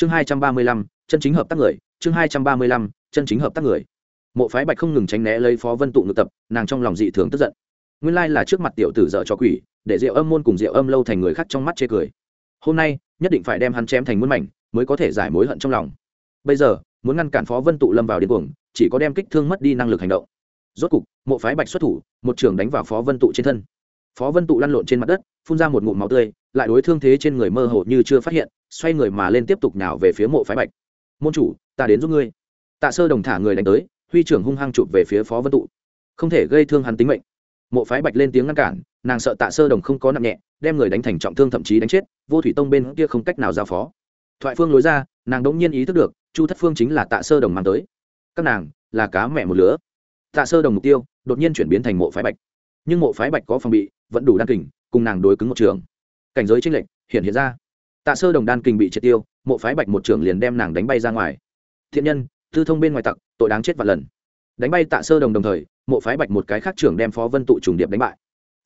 chương hai trăm ba mươi lăm, chân chính hợp tác người. Chương hai trăm ba mươi lăm, chân chính hợp tác người. Mộ phái bạch không ngừng tránh né lấy phó vân tụ ngự tập, nàng trong lòng dị thường tức giận. Nguyên lai là trước mặt tiểu tử dợ cho quỷ, để rượu âm môn cùng rượu âm lâu thành người khác trong mắt chê cười. Hôm nay, nhất định phải đem hắn chém thành muôn mảnh, mới có thể giải mối hận trong lòng. Bây giờ, muốn ngăn cản phó vân tụ lâm vào điên cuồng, chỉ có đem kích thương mất đi năng lực hành động. Rốt cục, mộ phái bạch xuất thủ, một trường đánh vào phó vân tụ trên thân phó vân tụ lăn lộn trên mặt đất, phun ra một ngụm máu tươi, lại đối thương thế trên người mơ hồ như chưa phát hiện, xoay người mà lên tiếp tục nhào về phía mộ phái bạch. Môn chủ, ta đến giúp ngươi. Tạ sơ đồng thả người đánh tới, huy trưởng hung hăng chụp về phía phó vân tụ. Không thể gây thương hắn tính mệnh. Mộ phái bạch lên tiếng ngăn cản, nàng sợ tạ sơ đồng không có nặng nhẹ, đem người đánh thành trọng thương thậm chí đánh chết, vô thủy tông bên kia không cách nào giao phó. Thoại phương lối ra, nàng đ ỗ n g nhiên ý thức được, chu thất phương chính là tạ sơ đồng mang tới. Các nàng, là cá mẹ một lứa. Tạ sơ đồng mục tiêu đột nhiên chuyển biến thành mộ phái bạch. Nhưng mộ phái bạch có phòng bị vẫn đủ đan kình, cùng nàng đối cứng một trường. Cảnh giới tranh lệch hiện hiện ra. Tạ sơ đồng đan kình bị triệt tiêu, mộ phái bạch một trường liền đem nàng đánh bay ra ngoài. Thiện nhân, tư thông bên ngoài tặc, tội đáng chết và lần. Đánh bay tạ sơ đồng đồng thời, mộ phái bạch một cái khác trưởng đem phó vân tụ trùng điệp đánh bại.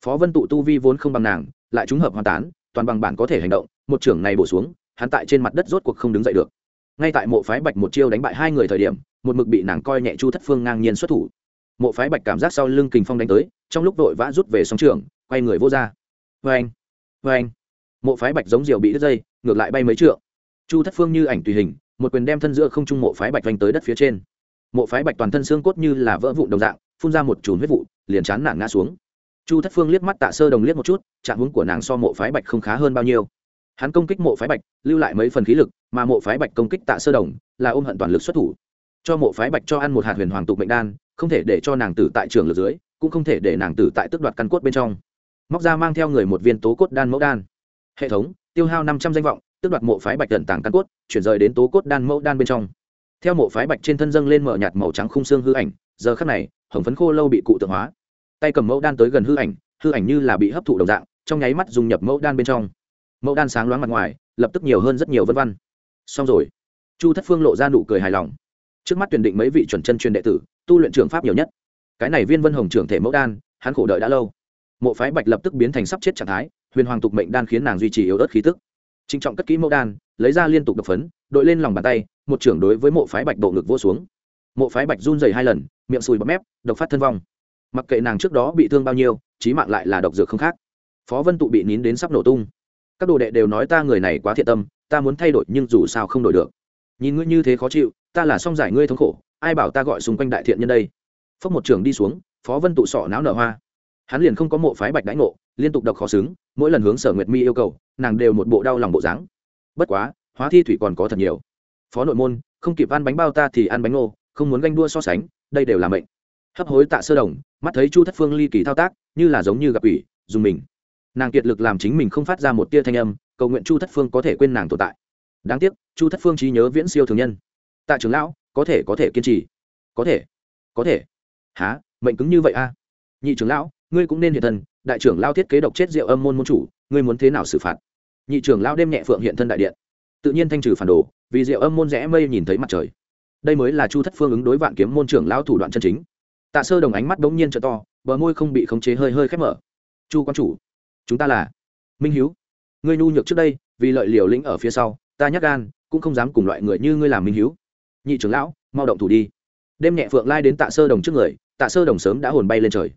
Phó vân tụ tu vi vốn không bằng nàng, lại trúng hợp hoàn tán, toàn bằng bản có thể hành động, một trưởng này bổ xuống, hắn tại trên mặt đất rốt cuộc không đứng dậy được. Ngay tại mộ phái bạch một chiêu đánh bại hai người thời điểm, một mực bị nàng coi nhẹ chu thất phương ngang nhiên xuất thủ. Mộ phái bạch cảm giác sau lưng kình phong đánh tới, trong lúc vội vã rút về sóng trường quay người vô ra vê vâng anh vê anh. Mộ phái bạch giống diều bị đứt dây, ngược lại bay mấy trượng. Chu thất phương như ảnh tùy hình, một quyền đem thân giữa không trung mộ phái bạch vanh tới đất phía trên. Mộ phái bạch toàn thân xương cốt như là vỡ vụn đồng dạng, phun ra một chùm huyết vụ, liền chán nản ngã xuống. Chu thất phương liếc mắt tạ sơ đồng liếc một chút, trạng hướng của nàng so mộ phái bạch không khá hơn bao nhiêu. Hắn công kích mộ phái bạch, lưu lại mấy phần khí lực, mà mộ phái bạch công kích tạ sơ đồng, là ôm hận toàn lực xuất thủ. Cho mộ phái bạch cho ăn một hạt huyền hoàng tục mệnh đan, không thể để cho nàng tử tại trường lực dưới, cũng không thể để nàng tử tại tước đoạt căn cốt bên trong móc ra mang theo người một viên tố cốt đan mẫu đan. Hệ thống, tiêu hao năm trăm danh vọng, tước đoạt mộ phái bạch tận tàng căn cốt, chuyển rời đến tố cốt đan mẫu đan bên trong. Theo mộ phái bạch trên thân dâng lên mở nhạt màu trắng khung xương hư ảnh, giờ khắc này, hồng phấn khô lâu bị cụ tượng hóa. Tay cầm mẫu đan tới gần hư ảnh hư ảnh như là bị hấp thụ đồng dạng, trong nháy mắt dùng nhập mẫu đan bên trong. Mẫu đan sáng loáng mặt ngoài, lập tức nhiều hơn rất nhiều vân văn xong rồi. Chu thất phương lộ ra nụ cười hài lòng. Trước mắt tuyển định mấy vị chuẩn chân truyền đệ tử, tu luyện trường pháp nhiều nhất. Cái này viên vân hồng trưởng thể mẫu đan, hắn khổ đợi đã lâu mộ phái bạch lập tức biến thành sắp chết trạng thái, huyền hoàng tục mệnh đan khiến nàng duy trì yếu ớt khí tức. Trinh trọng cất kỹ mẫu đan, lấy ra liên tục đập phấn, đội lên lòng bàn tay, một trưởng đối với mộ phái bạch bộ ngực vô xuống. Mộ phái bạch run dày hai lần, miệng sùi bọt mép, độc phát thân vong. Mặc kệ nàng trước đó bị thương bao nhiêu trí mạng lại là độc dược không khác. Phó vân tụ bị nín đến sắp nổ tung. Các đồ đệ đều nói ta người này quá thiện tâm, ta muốn thay đổi nhưng dù sao không đổi được. Nhìn ngươi như thế khó chịu, ta là song giải ngươi thống khổ, ai bảo ta gọi xung quanh đại thiện nhân đây? Phốc một trường đi xuống, phó vân tụ sọ não nở hoa hắn liền không có mộ phái bạch đãi ngộ, liên tục đọc khó xứng, mỗi lần hướng sở nguyệt mi yêu cầu, nàng đều một bộ đau lòng bộ dáng. Bất quá, hóa thi thủy còn có thật nhiều. Phó nội môn, không kịp ăn bánh bao ta thì ăn bánh ngô, không muốn ganh đua so sánh, đây đều là mệnh. Hấp hối tạ sơ đồng, mắt thấy chu thất phương ly kỳ thao tác, như là giống như gặp ủy dùng mình. Nàng kiệt lực làm chính mình không phát ra một tia thanh âm, cầu nguyện chu thất phương có thể quên nàng tồn tại. Đáng tiếc, chu thất phương trí nhớ viễn siêu thường nhân. Tạ trưởng lão, có thể có thể kiên trì. Có thể có thể. Há mệnh cứng như vậy a? Nhị trưởng lão ngươi cũng nên hiện thân, đại trưởng lao thiết kế độc chết rượu âm môn môn chủ, ngươi muốn thế nào xử phạt? Nhị trưởng lao đêm nhẹ phượng hiện thân đại điện. Tự nhiên thanh trừ phản đồ, vì rượu âm môn rẽ mây nhìn thấy mặt trời. Đây mới là chu thất phương ứng đối vạn kiếm môn trưởng lao thủ đoạn chân chính. Tạ sơ đồng ánh mắt bỗng nhiên trợ to, bờ môi không bị khống chế hơi hơi khép mở. Chu quan chủ, chúng ta là minh hiếu. Ngươi nhu nhược trước đây, vì lợi liều lĩnh ở phía sau, ta nhắc gan, cũng không dám cùng loại người như ngươi làm minh hiếu. Nhị trưởng lão, mau động thủ đi. Đêm nhẹ phượng lai đến tạ sơ đồng trước người, tạ sơ đồng sớm đã hồn bay lên trời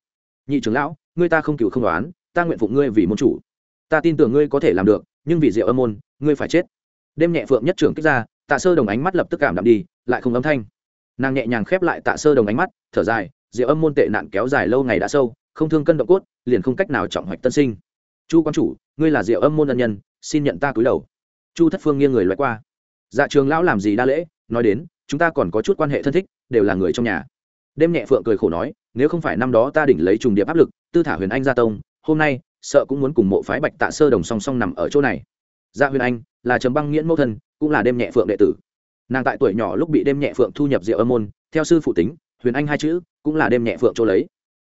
nhị trưởng lão, ngươi ta không cựu không đoán, ta nguyện phụng ngươi vì môn chủ. Ta tin tưởng ngươi có thể làm được, nhưng vì diệu âm môn, ngươi phải chết. Đêm nhẹ phượng nhất trưởng kích ra, tạ sơ đồng ánh mắt lập tức cảm đạm đi, lại không âm thanh. Nàng nhẹ nhàng khép lại tạ sơ đồng ánh mắt, thở dài, diệu âm môn tệ nạn kéo dài lâu ngày đã sâu, không thương cân động cốt, liền không cách nào trọng hoạch tân sinh. Chu quan chủ, ngươi là diệu âm môn ân nhân, xin nhận ta cúi đầu. Chu thất phương nghiêng người loại qua. Dạ trường lão làm gì đa lễ, nói đến, chúng ta còn có chút quan hệ thân thích, đều là người trong nhà đêm nhẹ phượng cười khổ nói, nếu không phải năm đó ta đỉnh lấy trùng điệp áp lực, tư thả huyền anh ra tông, hôm nay, sợ cũng muốn cùng mộ phái bạch tạ sơ đồng song song nằm ở chỗ này. Gia huyền anh, là trầm băng nghiễn mẫu thân, cũng là đêm nhẹ phượng đệ tử. Nàng tại tuổi nhỏ lúc bị đêm nhẹ phượng thu nhập diệu âm môn, theo sư phụ tính, huyền anh hai chữ, cũng là đêm nhẹ phượng chỗ lấy.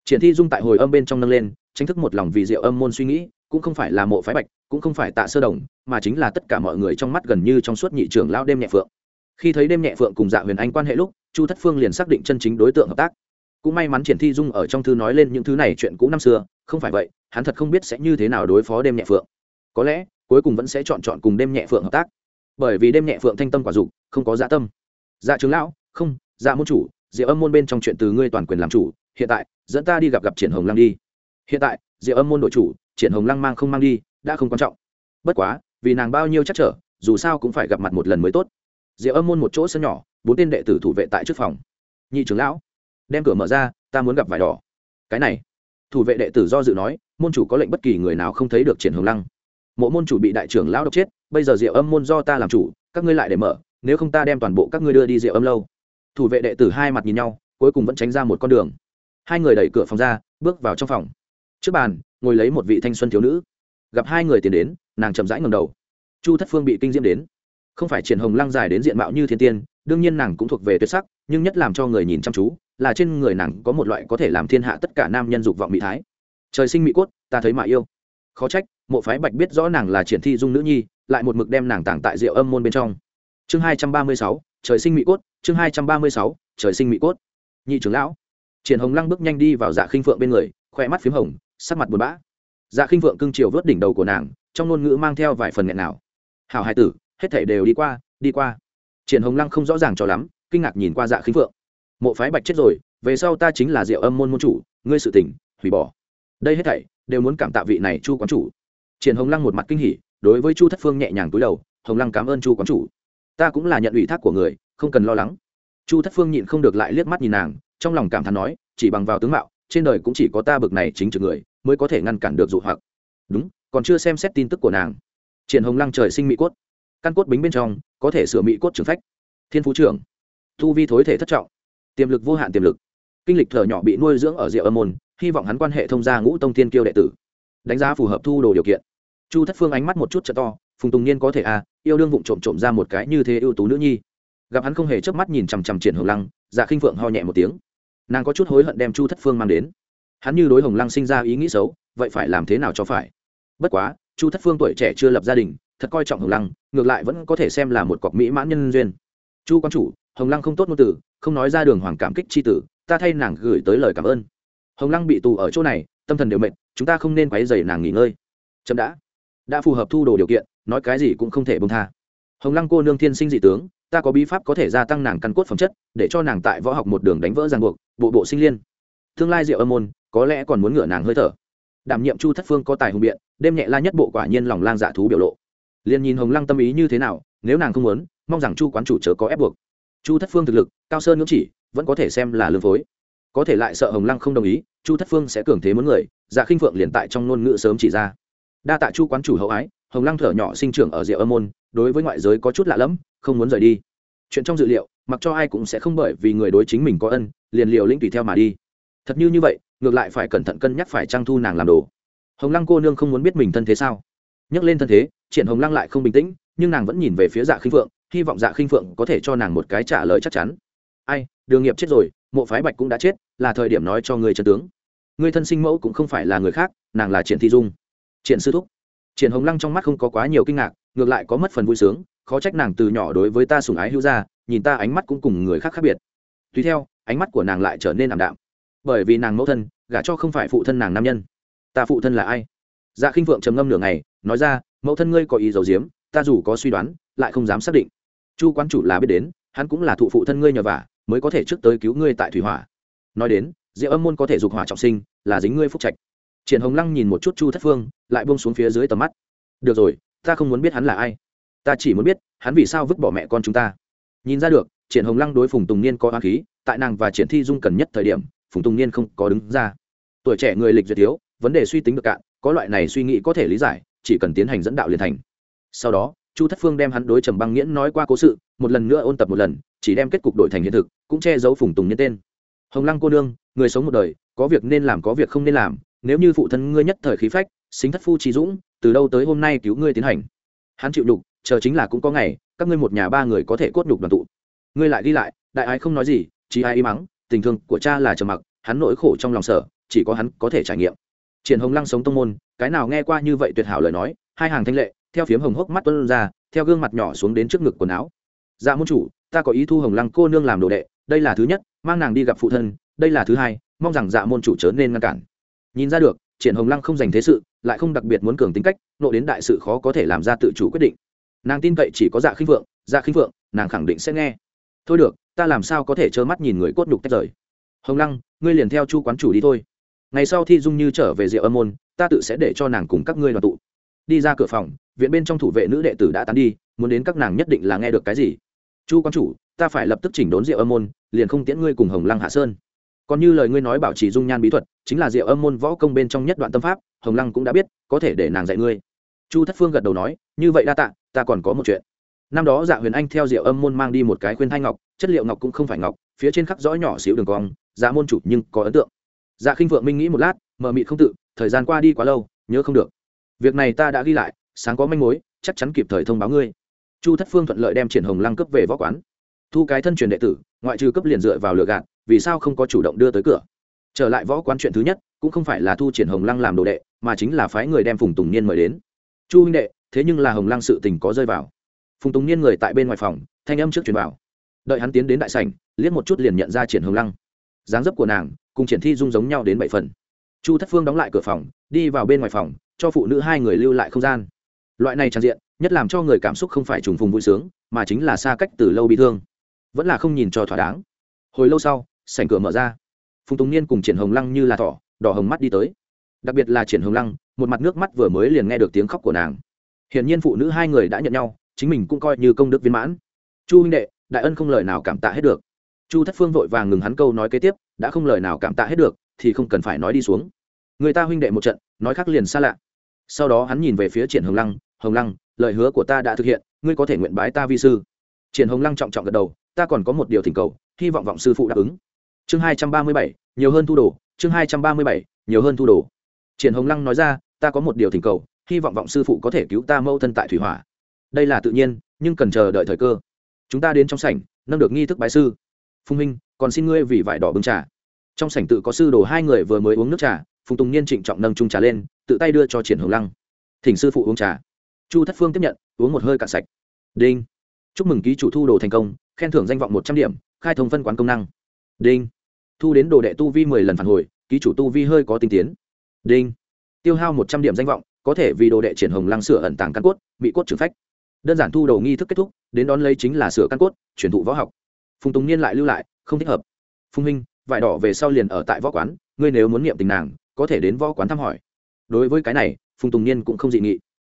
Triển thi dung tại hồi âm bên trong nâng lên tranh thức một lòng vì diệu âm môn suy nghĩ, cũng không phải là mộ phái bạch, cũng không phải tạ sơ đồng, mà chính là tất cả mọi người trong mắt gần như trong suốt nhị trưởng lao đêm nhẹ phượng. Khi thấy đêm nhẹ phượng cùng dạ huyền anh quan hệ lúc chu thất phương liền xác định chân chính đối tượng hợp tác. Cũng may mắn triển thi dung ở trong thư nói lên những thứ này chuyện cũ năm xưa, không phải vậy, hắn thật không biết sẽ như thế nào đối phó đêm nhẹ phượng. Có lẽ, cuối cùng vẫn sẽ chọn chọn cùng đêm nhẹ phượng hợp tác. Bởi vì đêm nhẹ phượng thanh tâm quả dục, không có dạ tâm. Dạ trưởng lão, không dạ môn chủ diệu âm môn bên trong chuyện từ ngươi toàn quyền làm chủ, hiện tại, dẫn ta đi gặp gặp triển hồng lăng đi. Hiện tại diệu âm môn đội chủ, triển hồng lăng mang không mang đi, đã không quan trọng. Bất quá, vì nàng bao nhiêu chắc trở, dù sao cũng phải gặp mặt một lần mới tốt. Diệu âm môn một chỗ sân nhỏ bốn tên đệ tử thủ vệ tại trước phòng. Nhị trưởng lão, đem cửa mở ra, ta muốn gặp vải đỏ. Cái này, thủ vệ đệ tử do dự nói, môn chủ có lệnh bất kỳ người nào không thấy được triển hồng lăng. Mộ môn chủ bị đại trưởng lão độc chết, bây giờ diệu âm môn do ta làm chủ, các ngươi lại để mở, nếu không ta đem toàn bộ các ngươi đưa đi diệu âm lâu. Thủ vệ đệ tử hai mặt nhìn nhau, cuối cùng vẫn tránh ra một con đường. Hai người đẩy cửa phòng ra, bước vào trong phòng. Trước bàn, ngồi lấy một vị thanh xuân thiếu nữ. Gặp hai người tiến đến, nàng chậm rãi ngầm đầu. Chu thất phương bị kinh diễm đến không phải triển hồng lăng dài đến diện mạo như thiên tiên, đương nhiên nàng cũng thuộc về tuyệt sắc, nhưng nhất làm cho người nhìn chăm chú, là trên người nàng có một loại có thể làm thiên hạ tất cả nam nhân dục vọng mỹ thái. Trời sinh mỹ cốt, ta thấy mà yêu. Khó trách, mộ phái bạch biết rõ nàng là triển thi dung nữ nhi, lại một mực đem nàng tàng tại rượu âm môn bên trong. Chương hai trăm ba mươi sáu, trời sinh mỹ cốt, chương hai trăm ba mươi sáu, trời sinh mỹ cốt. Nhị trưởng lão. Triển hồng lăng bước nhanh đi vào dạ khinh phượng bên người, khoe mắt p h í m hồng, sắc mặt buồn bã. Dạ khinh phượng cưng chiều vớt đỉnh đầu của nàng, trong ngôn ngữ mang theo vài phần nghẹn nào. Hảo hai tử hết thể đều đi qua đi qua. Triển hồng lăng không rõ ràng cho lắm, kinh ngạc nhìn qua dạ khinh phượng. Mộ phái bạch chết rồi, về sau ta chính là diệu âm môn môn chủ, ngươi sự tỉnh hủy bỏ. Đây hết thảy, đều muốn cảm tạ vị này chu quán chủ. Triển hồng lăng một mặt kinh hỉ, đối với chu thất phương nhẹ nhàng cúi đầu, hồng lăng cảm ơn chu quán chủ. Ta cũng là nhận ủy thác của người, không cần lo lắng. Chu thất phương nhịn không được lại liếc mắt nhìn nàng, trong lòng cảm thán nói, chỉ bằng vào tướng mạo, trên đời cũng chỉ có ta bực này chính trực người, mới có thể ngăn cản được dụ hoặc. Đúng, còn chưa xem xét tin tức của nàng. Triển hồng lăng trời sinh mỹ cốt căn cốt bính bên trong có thể sửa mỹ cốt trưởng phách. Thiên phú trưởng. Thu vi thối thể thất trọng. Tiềm lực vô hạn tiềm lực. Kinh lịch thở nhỏ bị nuôi dưỡng ở rượu âm môn, hy vọng hắn quan hệ thông gia ngũ tông tiên kiêu đệ tử. Đánh giá phù hợp thu đồ điều kiện. Chu thất phương ánh mắt một chút chợ to, phùng tùng niên có thể à yêu đương vụng trộm trộm ra một cái như thế ưu tú nữ nhi. Gặp hắn không hề chớp mắt nhìn chằm chằm triển hồng lăng dạ khinh phượng ho nhẹ một tiếng. Nàng có chút hối hận đem chu thất phương mang đến. Hắn như đối hồng lăng sinh ra ý nghĩ xấu, vậy phải làm thế nào cho phải? Bất quá, chu thất phương tuổi trẻ chưa lập gia đình thật coi trọng hồng lăng, ngược lại vẫn có thể xem là một cọc mỹ mãn nhân duyên. Chu quan chủ, hồng lăng không tốt ngôn từ, không nói ra đường hoàng cảm kích c h i tử, ta thay nàng gửi tới lời cảm ơn. Hồng lăng bị tù ở chỗ này, tâm thần đều mệt, chúng ta không nên quáy dày nàng nghỉ ngơi. Chậm đã. Đã phù hợp thu đồ điều kiện, nói cái gì cũng không thể bông tha. Hồng lăng cô nương thiên sinh dị tướng, ta có bí pháp có thể gia tăng nàng căn cốt phẩm chất, để cho nàng tại võ học một đường đánh vỡ ràng buộc, bộ bộ sinh liên. Tương lai diệu âm môn, có lẽ còn muốn ngửa nàng hơi thở. Đảm nhiệm chu thất phương có tài hùng biện, đêm nhẹ la nhất bộ quả nhiên lòng lang dạ thú biểu lộ liền nhìn hồng lăng tâm ý như thế nào, nếu nàng không muốn, mong rằng chu quán chủ chớ có ép buộc. Chu thất phương thực lực, cao sơn ngưỡng chỉ, vẫn có thể xem là lương phối. Có thể lại sợ hồng lăng không đồng ý, chu thất phương sẽ cường thế muốn người dạ khinh phượng liền tại trong ngôn ngữ sớm chỉ ra. Đa tạ chu quán chủ hậu ái, hồng lăng thở nhỏ sinh trưởng ở rượu âm môn, đối với ngoại giới có chút lạ lẫm, không muốn rời đi. Chuyện trong dự liệu, mặc cho ai cũng sẽ không bởi vì người đối chính mình có ân, liền liều lĩnh tùy theo mà đi. Thật như như vậy, ngược lại phải cẩn thận cân nhắc phải trang thu nàng làm đồ. Hồng lăng cô nương không muốn biết mình thân thế sao? Nhắc lên thân thế triển hồng lăng lại không bình tĩnh, nhưng nàng vẫn nhìn về phía dạ khinh phượng, hy vọng dạ khinh phượng có thể cho nàng một cái trả lời chắc chắn. Ai, đường nghiệp chết rồi, mộ phái bạch cũng đã chết, là thời điểm nói cho người chân tướng. Người thân sinh mẫu cũng không phải là người khác, nàng là triển thi dung. Triển sư thúc. Triển hồng lăng trong mắt không có quá nhiều kinh ngạc, ngược lại có mất phần vui sướng, khó trách nàng từ nhỏ đối với ta sùng ái hữu ra nhìn ta ánh mắt cũng cùng người khác khác biệt. Tùy theo, ánh mắt của nàng lại trở nên ảm đạm. Bởi vì nàng mẫu thân, gả cho không phải phụ thân nàng nam nhân. Ta phụ thân là ai? Dạ khinh phượng trầm ngâm nửa ngày, nói ra mẫu thân ngươi có ý giấu diếm ta dù có suy đoán, lại không dám xác định. Chu quán chủ là biết đến, hắn cũng là thụ phụ thân ngươi nhờ vả, mới có thể trước tới cứu ngươi tại thủy hỏa. Nói đến diệu âm môn có thể dục hỏa trọng sinh, là dính ngươi phúc trạch. Triển hồng lăng nhìn một chút chu thất phương, lại buông xuống phía dưới tầm mắt. Được rồi, ta không muốn biết hắn là ai. Ta chỉ muốn biết, hắn vì sao vứt bỏ mẹ con chúng ta. Nhìn ra được, triển hồng lăng đối phùng tùng niên có hoa khí, tại nàng và triển thi dung cần nhất thời điểm, phùng tùng niên không có đứng ra. Tuổi trẻ người lịch duyệt thiếu, vấn đề suy tính được cạn, có loại này suy nghĩ có thể lý giải chỉ cần tiến hành dẫn đạo liền thành. Sau đó, chu thất phương đem hắn đối trầm băng nghiễn nói qua cố sự, một lần nữa ôn tập một lần, chỉ đem kết cục đổi thành hiện thực, cũng che giấu phùng tùng nhân tên. Hồng lăng cô nương, người sống một đời, có việc nên làm có việc không nên làm, nếu như phụ thân ngươi nhất thời khí phách, xính thất phu trí dũng, từ đâu tới hôm nay cứu ngươi tiến hành? Hắn chịu đục chờ chính là cũng có ngày, các ngươi một nhà ba người có thể cốt đục đoàn tụ. Ngươi lại đi lại, đại ái không nói gì chỉ ai im mắng, tình thương của cha là trầm mặc, hắn nỗi khổ trong lòng sở chỉ có hắn có thể trải nghiệm triển hồng lăng sống tông môn, cái nào nghe qua như vậy tuyệt hảo lời nói, hai hàng thanh lệ, theo phiếm hồng hốc mắt tuân ra, theo gương mặt nhỏ xuống đến trước ngực quần áo. Dạ môn chủ, ta có ý thu hồng lăng cô nương làm đồ đệ, đây là thứ nhất, mang nàng đi gặp phụ thân, đây là thứ hai, mong rằng dạ môn chủ chớ nên ngăn cản. Nhìn ra được, triển hồng lăng không dành thế sự, lại không đặc biệt muốn cường tính cách, nộ đến đại sự khó có thể làm ra tự chủ quyết định. Nàng tin cậy chỉ có dạ khinh phượng dạ khinh phượng, nàng khẳng định sẽ nghe. Thôi được, ta làm sao có thể trơ mắt nhìn người cốt nhục tách rời? Hồng lăng, ngươi liền theo chu quán chủ đi thôi ngày sau thi dung như trở về rượu âm môn, ta tự sẽ để cho nàng cùng các ngươi đoàn tụ. Đi ra cửa phòng, viện bên trong thủ vệ nữ đệ tử đã tán đi, muốn đến các nàng nhất định là nghe được cái gì. Chu quan chủ, ta phải lập tức chỉnh đốn rượu âm môn, liền không tiễn ngươi cùng hồng lăng hạ sơn. Còn như lời ngươi nói bảo trì dung nhan bí thuật, chính là rượu âm môn võ công bên trong nhất đoạn tâm pháp, hồng lăng cũng đã biết, có thể để nàng dạy ngươi. Chu thất phương gật đầu nói, như vậy đa tạ, ta còn có một chuyện. Năm đó dạ huyền anh theo rượu âm môn mang đi một cái khuyên thai ngọc, chất liệu ngọc cũng không phải ngọc, phía trên khắc rõ nhỏ xíu đường cong dạ môn chủ nhưng có ấn tượng dạ khinh phượng minh nghĩ một lát, mờ mịt không tự, thời gian qua đi quá lâu, nhớ không được. Việc này ta đã ghi lại, sáng có manh mối, chắc chắn kịp thời thông báo ngươi. Chu thất phương thuận lợi đem triển hồng lăng cấp về võ quán. Thu cái thân truyền đệ tử, ngoại trừ cấp liền dựa vào lựa gạt, vì sao không có chủ động đưa tới cửa? Trở lại võ quán chuyện thứ nhất, cũng không phải là thu triển hồng lăng làm đồ đệ, mà chính là phái người đem phùng tùng niên mời đến. Chu huynh đệ, thế nhưng là hồng lăng sự tình có rơi vào. Phùng tùng niên người tại bên ngoài phòng, thanh âm trước truyền vào. Đợi hắn tiến đến đại sảnh, liếc một chút liền nhận ra triển hồng lăng. Dáng dấp của nàng cùng triển thi dung giống nhau đến bảy phần. Chu thất phương đóng lại cửa phòng, đi vào bên ngoài phòng, cho phụ nữ hai người lưu lại không gian. Loại này trang diện, nhất làm cho người cảm xúc không phải trùng phùng vui sướng, mà chính là xa cách từ lâu bị thương. Vẫn là không nhìn cho thỏa đáng. Hồi lâu sau, sảnh cửa mở ra. Phùng tùng niên cùng triển hồng lăng như là thỏ, đỏ hồng mắt đi tới. Đặc biệt là triển hồng lăng, một mặt nước mắt vừa mới liền nghe được tiếng khóc của nàng. Hiển nhiên phụ nữ hai người đã nhận nhau, chính mình cũng coi như công đức viên mãn. Chu huynh đệ, đại ân không lời nào cảm tạ hết được chu thất phương vội vàng ngừng hắn câu nói kế tiếp, đã không lời nào cảm tạ hết được, thì không cần phải nói đi xuống. Người ta huynh đệ một trận, nói khác liền xa lạ. Sau đó hắn nhìn về phía triển hồng lăng hồng lăng, lời hứa của ta đã thực hiện, ngươi có thể nguyện bái ta vi sư. Triển hồng lăng trọng trọng gật đầu, ta còn có một điều thỉnh cầu, hy vọng vọng sư phụ đáp ứng. Chương hai trăm ba mươi bảy, nhiều hơn thu đồ, chương hai trăm ba mươi bảy, nhiều hơn thu đồ. Triển hồng lăng nói ra, ta có một điều thỉnh cầu, hy vọng vọng sư phụ có thể cứu ta mâu thân tại thủy hỏa. Đây là tự nhiên, nhưng cần chờ đợi thời cơ. Chúng ta đến trong sảnh, nâng được nghi thức bái sư phùng minh còn xin ngươi vì vải đỏ bưng trà. Trong sảnh tự có sư đồ hai người vừa mới uống nước trà, phùng tùng niên trịnh trọng nâng trung trà lên, tự tay đưa cho triển hồng lăng. Thỉnh sư phụ uống trà. Chu thất phương tiếp nhận, uống một hơi cạn sạch. Đinh. Chúc mừng ký chủ thu đồ thành công, khen thưởng danh vọng một trăm điểm, khai thông phân quán công năng. Đinh. Thu đến đồ đệ tu vi mười lần phản hồi, ký chủ tu vi hơi có tinh tiến. Đinh. Tiêu hao một trăm điểm danh vọng, có thể vì đồ đệ triển hồng lăng sửa ẩn tàng căn cốt bị cốt trừng phách. Đơn giản thu đầu nghi thức kết thúc, đến đón lấy chính là sửa căn cốt, chuyển thụ võ học phùng tùng niên lại lưu lại, không thích hợp. Phùng minh, vải đỏ về sau liền ở tại võ quán, ngươi nếu muốn nghiệm tình nàng, có thể đến võ quán thăm hỏi. Đối với cái này, phùng tùng niên cũng không dị nghị.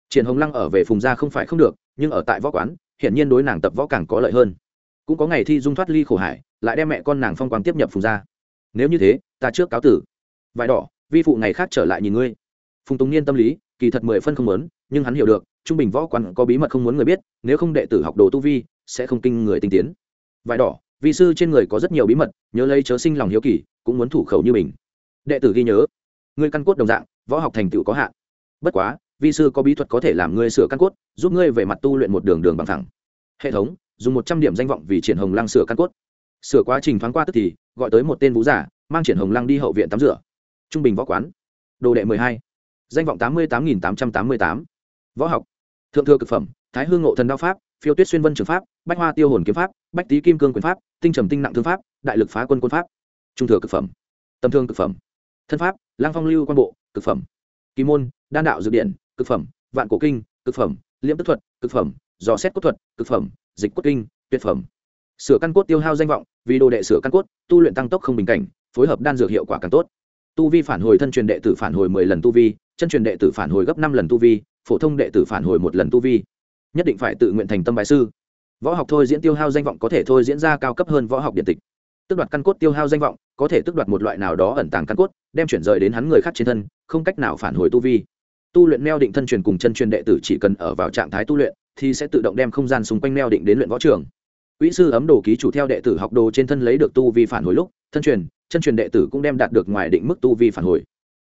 Triển hồng lăng ở về phùng gia không phải không được, nhưng ở tại võ quán hiện nhiên đối nàng tập võ càng có lợi hơn. Cũng có ngày thi dung thoát ly khổ hải, lại đem mẹ con nàng phong quang tiếp nhập phùng gia. Nếu như thế, ta trước cáo tử. Vải đỏ, vi phụ ngày khác trở lại nhìn ngươi. Phùng tùng niên tâm lý, kỳ thật mười phân không muốn, nhưng hắn hiểu được, trung bình võ quán có bí mật không muốn người biết, nếu không đệ tử học đồ tu vi, sẽ không kinh người tinh tiến vải đỏ, vi sư trên người có rất nhiều bí mật, nhớ lấy chớ sinh lòng hiếu kỳ, cũng muốn thủ khẩu như mình. Đệ tử ghi nhớ, ngươi căn cốt đồng dạng, võ học thành tựu có hạn. Bất quá, vi sư có bí thuật có thể làm ngươi sửa căn cốt, giúp ngươi về mặt tu luyện một đường đường bằng thẳng. Hệ thống, dùng một trăm điểm danh vọng vì triển hồng lăng sửa căn cốt. Sửa quá trình thoáng qua tức thì, gọi tới một tên vũ giả, mang triển hồng lăng đi hậu viện tắm rửa. Trung bình võ quán, đồ đệ mười hai, danh vọng tám mươi tám nghìn tám trăm tám mươi tám. Võ học, thượng thừa cực phẩm, thái hương ngộ thần đao pháp, phiêu tuyết xuyên vân trường pháp bách hoa tiêu hồn kiếm pháp, bách tý kim cương quyền pháp, tinh trầm tinh nặng thương pháp, đại lực phá quân quân pháp. Trung thừa cực phẩm tầm thương cực phẩm. Thân pháp lang phong lưu quan bộ, cực phẩm. Kỳ môn, đan đạo dược điện cực phẩm. Vạn cổ kinh, cực phẩm. Liễm tức thuật, cực phẩm. Dò xét cốt thuật, cực phẩm. Dịch cốt kinh, tuyệt phẩm. Sửa căn cốt tiêu hao danh vọng, vì đồ đệ sửa căn cốt, tu luyện tăng tốc không bình cảnh, phối hợp đan dược hiệu quả càng tốt. Tu vi phản hồi thân truyền đệ tử phản hồi mười lần tu vi, chân truyền đệ tử phản hồi gấp năm lần tu vi, phổ thông đệ tử phản hồi một lần tu vi. Nhất định phải tự nguyện thành tâm bài sư võ học thôi diễn tiêu hao danh vọng có thể thôi diễn ra cao cấp hơn võ học điện tịch. Tức đoạt căn cốt tiêu hao danh vọng, có thể tức đoạt một loại nào đó ẩn tàng căn cốt, đem chuyển rời đến hắn người khác trên thân, không cách nào phản hồi tu vi. Tu luyện neo định thân truyền cùng chân truyền đệ tử chỉ cần ở vào trạng thái tu luyện, thì sẽ tự động đem không gian xung quanh neo định đến luyện võ trường. Quỹ sư ấm đồ ký chủ theo đệ tử học đồ trên thân lấy được tu vi phản hồi lúc, thân truyền, chân truyền đệ tử cũng đem đạt được ngoài định mức tu vi phản hồi.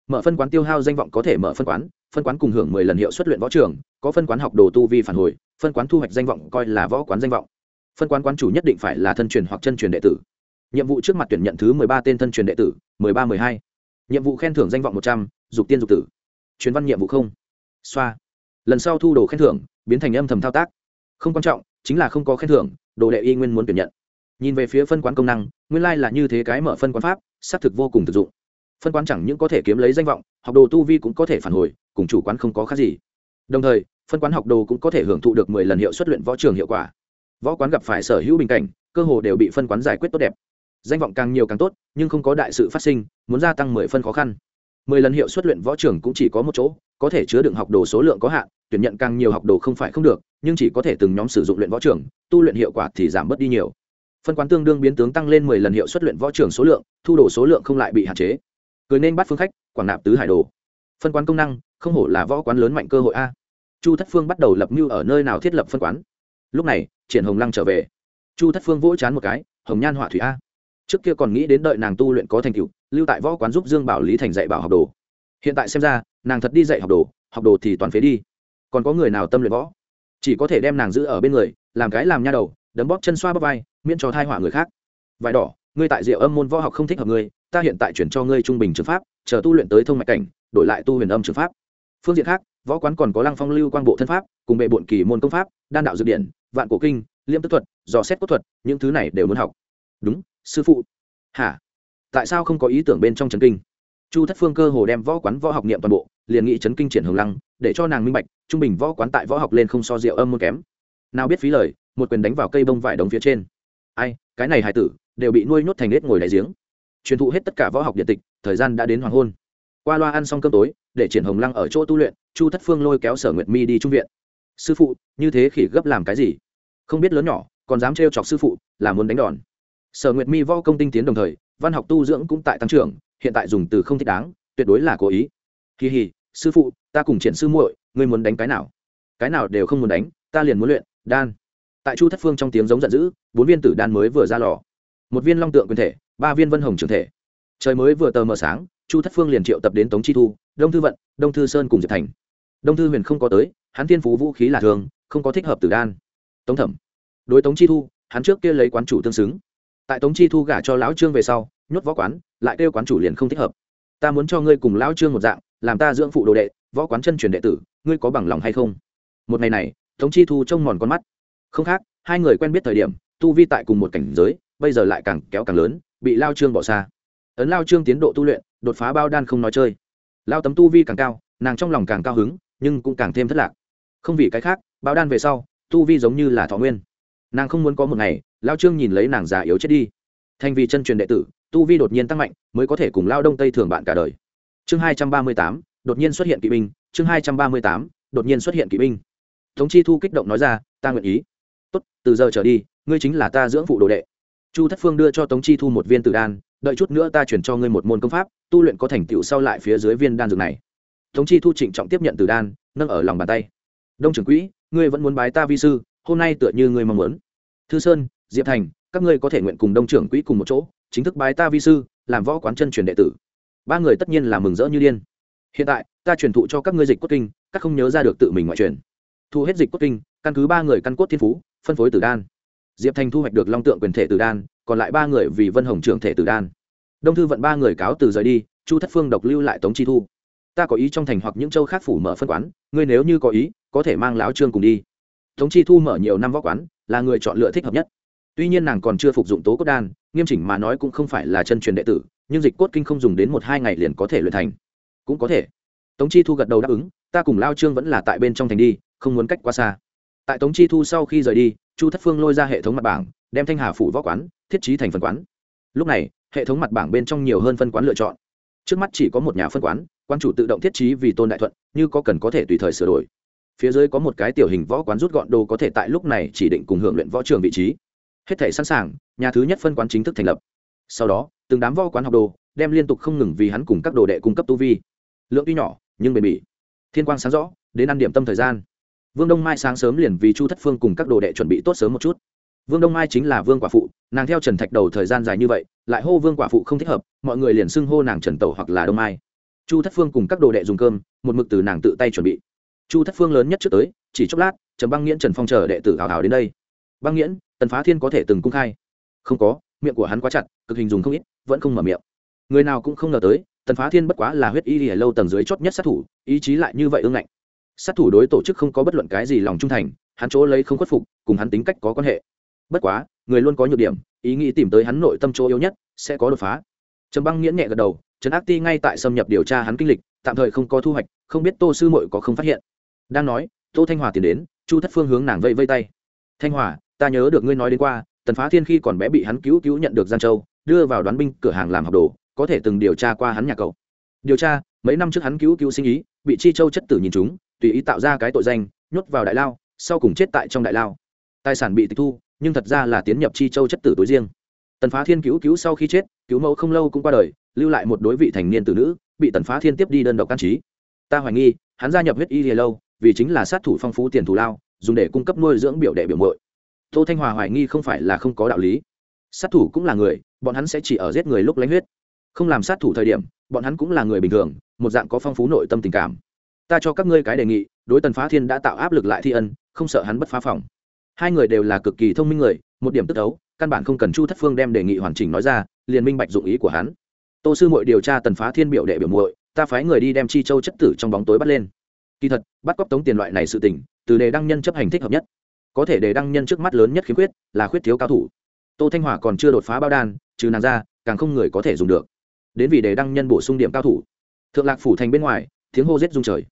Mở phân quán tiêu hao danh vọng có thể mở phân quán phân quán cùng hưởng mười lần hiệu suất luyện võ trường, có phân quán học đồ tu vi phản hồi, phân quán thu hoạch danh vọng coi là võ quán danh vọng. Phân quán quán chủ nhất định phải là thân truyền hoặc chân truyền đệ tử. Nhiệm vụ trước mặt tuyển nhận thứ mười ba tên thân truyền đệ tử, mười ba, mười hai. Nhiệm vụ khen thưởng danh vọng một trăm, dục tiên dục tử. Chuyến văn nhiệm vụ không. Xoa. Lần sau thu đồ khen thưởng, biến thành âm thầm thao tác. Không quan trọng, chính là không có khen thưởng, đồ đệ y nguyên muốn tuyển nhận. Nhìn về phía phân quán công năng, nguyên lai là như thế cái mở phân quán pháp, xác thực vô cùng thực dụng phân quán chẳng những có thể kiếm lấy danh vọng, học đồ tu vi cũng có thể phản hồi, cùng chủ quán không có khác gì. Đồng thời, phân quán học đồ cũng có thể hưởng thụ được mười lần hiệu suất luyện võ trường hiệu quả. Võ quán gặp phải sở hữu bình cảnh, cơ hồ đều bị phân quán giải quyết tốt đẹp. Danh vọng càng nhiều càng tốt, nhưng không có đại sự phát sinh, muốn gia tăng mười phân khó khăn. Mười lần hiệu suất luyện võ trường cũng chỉ có một chỗ, có thể chứa đựng học đồ số lượng có hạn, tuyển nhận càng nhiều học đồ không phải không được, nhưng chỉ có thể từng nhóm sử dụng luyện võ trường, tu luyện hiệu quả thì giảm bớt đi nhiều. Phân quán tương đương biến tướng tăng lên mười lần hiệu suất luyện võ trường số lượng, thu đồ số lượng không lại bị hạn chế cười nên bắt phương khách, quảng nạp tứ hải đồ. Phân quán công năng, không hổ là võ quán lớn mạnh cơ hội a. Chu thất phương bắt đầu lập mưu ở nơi nào thiết lập phân quán. Lúc này, triển hồng lăng trở về. Chu thất phương vỗ chán một cái, hồng nhan họa thủy a. Trước kia còn nghĩ đến đợi nàng tu luyện có thành tựu, lưu tại võ quán giúp dương bảo lý thành dạy bảo học đồ. Hiện tại xem ra, nàng thật đi dạy học đồ học đồ thì toàn phế đi. Còn có người nào tâm luyện võ? Chỉ có thể đem nàng giữ ở bên người, làm cái làm nha đầu, đấm bóp chân xoa bóp vai, miễn cho thai họa người khác. Vải đỏ, ngươi tại diệu âm môn võ học không thích hợp ngươi ta hiện tại chuyển cho ngươi trung bình trường pháp, chờ tu luyện tới thông mạch cảnh, đổi lại tu huyền âm trường pháp. Phương diện khác, võ quán còn có lăng phong lưu quang bộ thân pháp, cùng bệ bộn kỳ môn công pháp, đan đạo dự điển, vạn cổ kinh, liêm tức thuật, dò xét cốt thuật, những thứ này đều muốn học. Đúng, sư phụ. Hả? Tại sao không có ý tưởng bên trong trấn kinh? Chu thất phương cơ hồ đem võ quán võ học niệm toàn bộ, liền nghĩ trấn kinh triển hồng lăng, để cho nàng minh bạch, trung bình võ quán tại võ học lên không so rượu âm môn kém. Nào biết phí lời, một quyền đánh vào cây bông vải đống phía trên. Ai, cái này hài tử, đều bị nuôi nhốt thành nết ngồi đại giếng truyền thụ hết tất cả võ học điện tịch, thời gian đã đến hoàng hôn. Qua loa ăn xong cơm tối, để triển hồng lăng ở chỗ tu luyện, chu thất phương lôi kéo sở nguyệt mi đi trung viện. Sư phụ, như thế khỉ gấp làm cái gì? Không biết lớn nhỏ, còn dám trêu chọc sư phụ, là muốn đánh đòn. Sở nguyệt mi võ công tinh tiến đồng thời, văn học tu dưỡng cũng tại tăng trưởng, hiện tại dùng từ không thích đáng, tuyệt đối là cố ý. Kỳ hì, sư phụ, ta cùng triển sư muội, ngươi muốn đánh cái nào? Cái nào đều không muốn đánh, ta liền muốn luyện, đan. Tại chu thất phương trong tiếng giống giận dữ, bốn viên tử đan mới vừa ra lò. Một viên long tượng quyền thể ba viên vân hồng trường thể. Trời mới vừa tờ mờ sáng, chu thất phương liền triệu tập đến tống chi thu, đông thư vận, đông thư sơn cùng diệp thành. Đông thư huyền không có tới, hắn tiên phú vũ khí là thường, không có thích hợp tử đan. Tống thẩm. Đối tống chi thu, hắn trước kia lấy quán chủ tương xứng. Tại tống chi thu gả cho lão trương về sau, nhốt võ quán, lại kêu quán chủ liền không thích hợp. Ta muốn cho ngươi cùng lão trương một dạng, làm ta dưỡng phụ đồ đệ, võ quán chân truyền đệ tử, ngươi có bằng lòng hay không? Một ngày này, tống chi thu trông mòn con mắt. Không khác, hai người quen biết thời điểm, tu vi tại cùng một cảnh giới, bây giờ lại càng kéo càng lớn bị lao trương bỏ xa. Ấn lao trương tiến độ tu luyện, đột phá bao đan không nói chơi. Lao tấm tu vi càng cao, nàng trong lòng càng cao hứng, nhưng cũng càng thêm thất lạc. Không vì cái khác, bao đan về sau, tu vi giống như là thọ nguyên. Nàng không muốn có một ngày, lao trương nhìn lấy nàng già yếu chết đi. Thành vì chân truyền đệ tử, tu vi đột nhiên tăng mạnh, mới có thể cùng lao đông tây thường bạn cả đời. Chương hai trăm ba mươi tám, đột nhiên xuất hiện kỵ binh. Chương hai trăm ba mươi tám, đột nhiên xuất hiện kỵ binh. Tống chi thu kích động nói ra, ta nguyện ý. Tốt, từ giờ trở đi, ngươi chính là ta dưỡng phụ đồ đệ chu thất phương đưa cho tống chi thu một viên tử đan, đợi chút nữa ta chuyển cho ngươi một môn công pháp, tu luyện có thành tựu sau lại phía dưới viên đan dược này. Tống chi thu trịnh trọng tiếp nhận tử đan, nâng ở lòng bàn tay. Đông trưởng quỹ, ngươi vẫn muốn bái ta vi sư, hôm nay tựa như ngươi mong muốn. Thư sơn, diệp thành, các ngươi có thể nguyện cùng đông trưởng quỹ cùng một chỗ, chính thức bái ta vi sư, làm võ quán chân truyền đệ tử. Ba người tất nhiên là mừng rỡ như điên. Hiện tại, ta truyền thụ cho các ngươi dịch cốt kinh, các không nhớ ra được tự mình ngoại truyền. Thu hết dịch cốt kinh, căn cứ ba người căn cốt thiên phú, phân phối tử đan diệp thành thu hoạch được long tượng quyền thể tử đan, còn lại ba người vì vân hồng trưởng thể tử đan. Đông thư vận ba người cáo từ rời đi, chu thất phương độc lưu lại tống chi thu. Ta có ý trong thành hoặc những châu khác phủ mở phân quán, ngươi nếu như có ý, có thể mang lão trương cùng đi. Tống chi thu mở nhiều năm võ quán, là người chọn lựa thích hợp nhất. Tuy nhiên nàng còn chưa phục dụng tố cốt đan, nghiêm chỉnh mà nói cũng không phải là chân truyền đệ tử, nhưng dịch cốt kinh không dùng đến một hai ngày liền có thể luyện thành. Cũng có thể. Tống chi thu gật đầu đáp ứng, ta cùng lao trương vẫn là tại bên trong thành đi, không muốn cách quá xa. Tại tống chi thu sau khi rời đi chu thất phương lôi ra hệ thống mặt bảng, đem thanh hà phủ võ quán thiết trí thành phân quán. Lúc này, hệ thống mặt bảng bên trong nhiều hơn phân quán lựa chọn. Trước mắt chỉ có một nhà phân quán quan chủ tự động thiết trí vì tôn đại thuận, như có cần có thể tùy thời sửa đổi. Phía dưới có một cái tiểu hình võ quán rút gọn đồ có thể tại lúc này chỉ định cùng hưởng luyện võ trường vị trí. Hết thể sẵn sàng, nhà thứ nhất phân quán chính thức thành lập. Sau đó, từng đám võ quán học đồ đem liên tục không ngừng vì hắn cùng các đồ đệ cung cấp tu vi. Lượng tuy nhỏ, nhưng bền bỉ. Thiên quang sáng rõ, đến ăn điểm tâm thời gian vương đông mai sáng sớm liền vì chu thất phương cùng các đồ đệ chuẩn bị tốt sớm một chút. Vương đông mai chính là vương quả phụ, nàng theo trần thạch đầu thời gian dài như vậy, lại hô vương quả phụ không thích hợp, mọi người liền xưng hô nàng trần tẩu hoặc là đông mai. Chu thất phương cùng các đồ đệ dùng cơm, một mực từ nàng tự tay chuẩn bị. Chu thất phương lớn nhất trước tới, chỉ chốc lát, trần băng nghiễn trần phong chờ đệ tử hào hào đến đây. Băng nghiễn, tần phá thiên có thể từng cung khai? Không có, miệng của hắn quá chặt, cực hình dùng không ít, vẫn không mở miệng. Người nào cũng không ngờ tới, tần phá thiên bất quá là huyết y lìa lâu tầng dưới chót nhất sát thủ, ý chí lại như vậy ương ngạnh sát thủ đối tổ chức không có bất luận cái gì lòng trung thành, hắn chỗ lấy không khuất phục, cùng hắn tính cách có quan hệ. Bất quá, người luôn có nhược điểm, ý nghĩ tìm tới hắn nội tâm chỗ yếu nhất, sẽ có đột phá. Trầm băng nghiễn nhẹ gật đầu, trần ác ti ngay tại xâm nhập điều tra hắn kinh lịch, tạm thời không có thu hoạch, không biết tô sư mội có không phát hiện. Đang nói, tô thanh hòa tiến đến, chu thất phương hướng nàng vây vây tay. Thanh hòa, ta nhớ được ngươi nói đến qua, tần phá thiên khi còn bé bị hắn cứu cứu nhận được giang châu, đưa vào đoán binh cửa hàng làm học đồ, có thể từng điều tra qua hắn nhà cậu. Điều tra, mấy năm trước hắn cứu cứu sinh ý, bị chi châu chất tử nhìn chúng tùy ý tạo ra cái tội danh, nhốt vào đại lao, sau cùng chết tại trong đại lao. Tài sản bị tịch thu, nhưng thật ra là tiến nhập chi châu chất tử tối riêng. Tần phá thiên cứu cứu sau khi chết, cứu mẫu không lâu cũng qua đời, lưu lại một đối vị thành niên tử nữ, bị tần phá thiên tiếp đi đơn độc can trí. Ta hoài nghi, hắn gia nhập huyết y lâu, vì chính là sát thủ phong phú tiền thù lao, dùng để cung cấp nuôi dưỡng biểu đệ biểu mội tô thanh hòa hoài nghi không phải là không có đạo lý. Sát thủ cũng là người, bọn hắn sẽ chỉ ở giết người lúc lánh huyết. Không làm sát thủ thời điểm, bọn hắn cũng là người bình thường, một dạng có phong phú nội tâm tình cảm ta cho các ngươi cái đề nghị, đối tần phá thiên đã tạo áp lực lại thi ân, không sợ hắn bất phá phòng. Hai người đều là cực kỳ thông minh người, một điểm tức đấu, căn bản không cần chu thất phương đem đề nghị hoàn chỉnh nói ra, liền minh bạch dụng ý của hắn. Tô sư mội điều tra tần phá thiên biểu đệ biểu muội, ta phái người đi đem chi châu chất tử trong bóng tối bắt lên. Kỳ thật, bắt cóc tống tiền loại này sự tỉnh từ đề đăng nhân chấp hành thích hợp nhất. Có thể đề đăng nhân trước mắt lớn nhất khiếm khuyết, là khuyết thiếu cao thủ. Tô thanh hòa còn chưa đột phá bao đan, trừ nàng ra, càng không người có thể dùng được. Đến vì đề đăng nhân bổ sung điểm cao thủ. Thượng lạc phủ thành bên ngoài, tiếng hô rết rung trời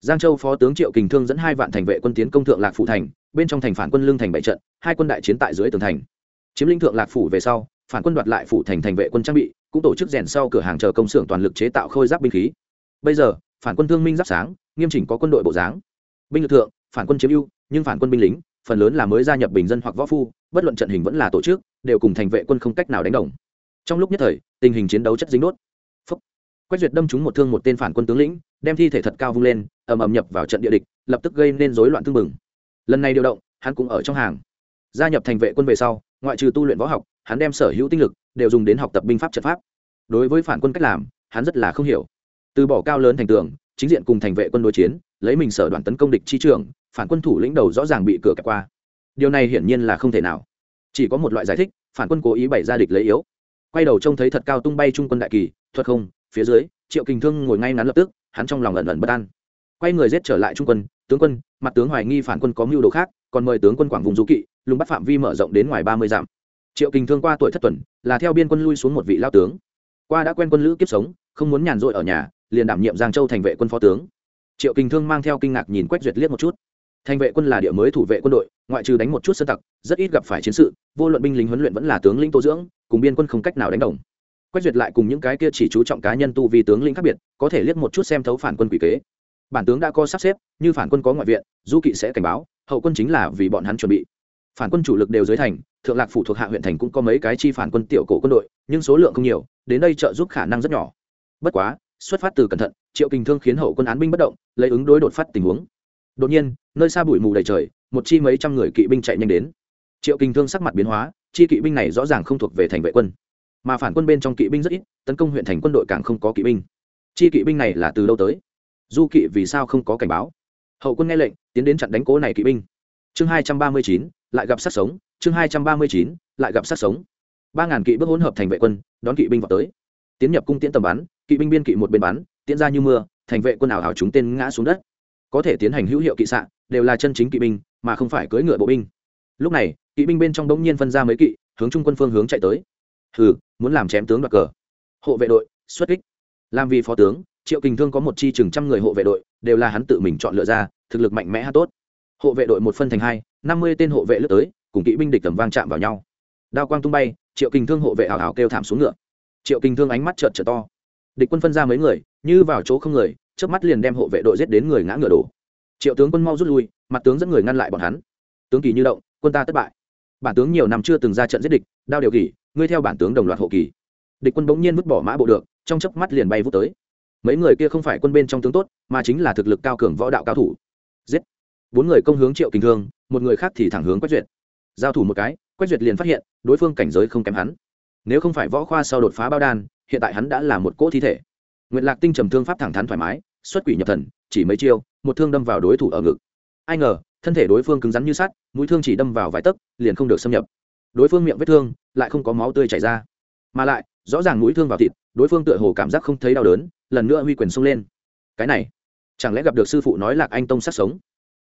giang châu phó tướng triệu kình thương dẫn hai vạn thành vệ quân tiến công thượng lạc phủ thành, bên trong thành phản quân lương thành bảy trận, hai quân đại chiến tại dưới tường thành. Chiếm lĩnh thượng lạc phủ về sau, phản quân đoạt lại phủ thành thành vệ quân trang bị, cũng tổ chức rèn sau cửa hàng chờ công xưởng toàn lực chế tạo khôi giáp binh khí. Bây giờ, phản quân thương minh giáp sáng, nghiêm chỉnh có quân đội bộ dáng. Binh lực thượng, phản quân chiếm ưu, nhưng phản quân binh lính, phần lớn là mới gia nhập bình dân hoặc võ phu, bất luận trận hình vẫn là tổ chức, đều cùng thành vệ quân không cách nào đánh đồng. Trong lúc nhất thời, tình hình chiến đấu chất dính đốt quách duyệt đâm trúng một thương một tên phản quân tướng lĩnh, đem thi thể thật cao vung lên, ầm ầm nhập vào trận địa địch, lập tức gây nên rối loạn tương mừng lần này điều động, hắn cũng ở trong hàng. Gia nhập thành vệ quân về sau, ngoại trừ tu luyện võ học, hắn đem sở hữu tinh lực đều dùng đến học tập binh pháp trận pháp. Đối với phản quân cách làm, hắn rất là không hiểu. Từ bỏ cao lớn thành tường, chính diện cùng thành vệ quân đối chiến, lấy mình sở đoàn tấn công địch chi trường, phản quân thủ lĩnh đầu rõ ràng bị cửa kẹp qua. Điều này hiển nhiên là không thể nào. Chỉ có một loại giải thích, phản quân cố ý bày ra địch lấy yếu. Quay đầu trông thấy thật cao tung bay trung quân đại kỳ, thuật không phía dưới, triệu kình thương ngồi ngay ngắn lập tức, hắn trong lòng ẩn ẩn bất an. Quay người giết trở lại trung quân, tướng quân, mặt tướng hoài nghi phản quân có mưu đồ khác, còn mời tướng quân quảng vùng du kỵ, lùng bắt phạm vi mở rộng đến ngoài ba mươi dặm. Triệu kình thương qua tuổi thất tuần, là theo biên quân lui xuống một vị lao tướng. Qua đã quen quân lữ kiếp sống, không muốn nhàn rỗi ở nhà, liền đảm nhiệm giang châu thành vệ quân phó tướng. Triệu kình thương mang theo kinh ngạc nhìn quách duyệt liếc một chút. Thành vệ quân là địa mới thủ vệ quân đội, ngoại trừ đánh một chút sơ tặc, rất ít gặp phải chiến sự, vô luận binh lính huấn luyện vẫn là tướng lĩnh tô dưỡng, cùng biên quân không cách nào đánh đồng quách duyệt lại cùng những cái kia chỉ chú trọng cá nhân tu vì tướng lĩnh khác biệt, có thể liếc một chút xem thấu phản quân quỷ kế. Bản tướng đã có sắp xếp, như phản quân có ngoại viện, du kỵ sẽ cảnh báo, hậu quân chính là vì bọn hắn chuẩn bị. Phản quân chủ lực đều dưới thành, thượng lạc phủ thuộc hạ huyện thành cũng có mấy cái chi phản quân tiểu cổ quân đội, nhưng số lượng không nhiều, đến đây trợ giúp khả năng rất nhỏ. Bất quá, xuất phát từ cẩn thận, triệu kình thương khiến hậu quân án binh bất động, lấy ứng đối đột phát tình huống. Đột nhiên, nơi xa bụi mù đầy trời, một chi mấy trăm người kỵ binh chạy nhanh đến. Triệu kình thương sắc mặt biến hóa, chi kỵ binh này rõ ràng không thuộc về thành vệ quân mà phản quân bên trong kỵ binh rất ít, tấn công huyện thành quân đội càng không có kỵ binh. Chi kỵ binh này là từ đâu tới? Du kỵ vì sao không có cảnh báo? Hậu quân nghe lệnh, tiến đến chặn đánh cố này kỵ binh. Chương hai trăm ba mươi chín, lại gặp sát sống. Chương hai trăm ba mươi chín, lại gặp sát sống. Ba ngàn kỵ bước hỗn hợp thành vệ quân, đón kỵ binh vào tới. Tiến nhập cung tiễn tầm bắn, kỵ binh biên kỵ một bên bắn, tiễn ra như mưa, thành vệ quân ảo hảo chúng tên ngã xuống đất. Có thể tiến hành hữu hiệu kỵ xạ, đều là chân chính kỵ binh, mà không phải cưỡi ngựa bộ binh. Lúc này, kỵ binh bên trong đống nhiên phân ra mấy kỵ, hướng trung quân phương hướng chạy tới. Hừ muốn làm chém tướng đoạt cờ. Hộ vệ đội, xuất kích. Làm vì phó tướng, triệu kình thương có một chi chừng trăm người hộ vệ đội, đều là hắn tự mình chọn lựa ra, thực lực mạnh mẽ hát tốt. Hộ vệ đội một phân thành hai, năm mươi tên hộ vệ lướt tới, cùng kỵ binh địch tầm vang chạm vào nhau. Đao quang tung bay, triệu kình thương hộ vệ hào hào kêu thảm xuống ngựa. Triệu kình thương ánh mắt trợn trợn to. Địch quân phân ra mấy người, như vào chỗ không người trước mắt liền đem hộ vệ đội giết đến người ngã ngựa đổ. Triệu tướng quân mau rút lui, mặt tướng dẫn người ngăn lại bọn hắn. Tướng kỳ như động, quân ta thất bại. Bản tướng nhiều năm chưa từng ra trận giết địch, đao điều kỳ ngươi theo bản tướng đồng loạt hộ kỳ. Địch quân bỗng nhiên vứt bỏ mã bộ được, trong chớp mắt liền bay vút tới. Mấy người kia không phải quân bên trong tướng tốt, mà chính là thực lực cao cường võ đạo cao thủ. Giết. Bốn người công hướng triệu kình thương, một người khác thì thẳng hướng quách duyệt. Giao thủ một cái, quách duyệt liền phát hiện, đối phương cảnh giới không kém hắn. Nếu không phải võ khoa sau đột phá bao đan, hiện tại hắn đã là một cỗ thi thể. Nguyện lạc tinh trầm thương pháp thẳng thắn thoải mái, xuất quỷ nhập thần, chỉ mấy chiêu, một thương đâm vào đối thủ ở ngực. Ai ngờ, thân thể đối phương cứng rắn như sắt, mũi thương chỉ đâm vào vài tấc, liền không được xâm nhập đối phương miệng vết thương lại không có máu tươi chảy ra. Mà lại, rõ ràng mũi thương vào thịt, đối phương tựa hồ cảm giác không thấy đau đớn, lần nữa huy quyền xông lên. Cái này, chẳng lẽ gặp được sư phụ nói lạc anh tông sát sống?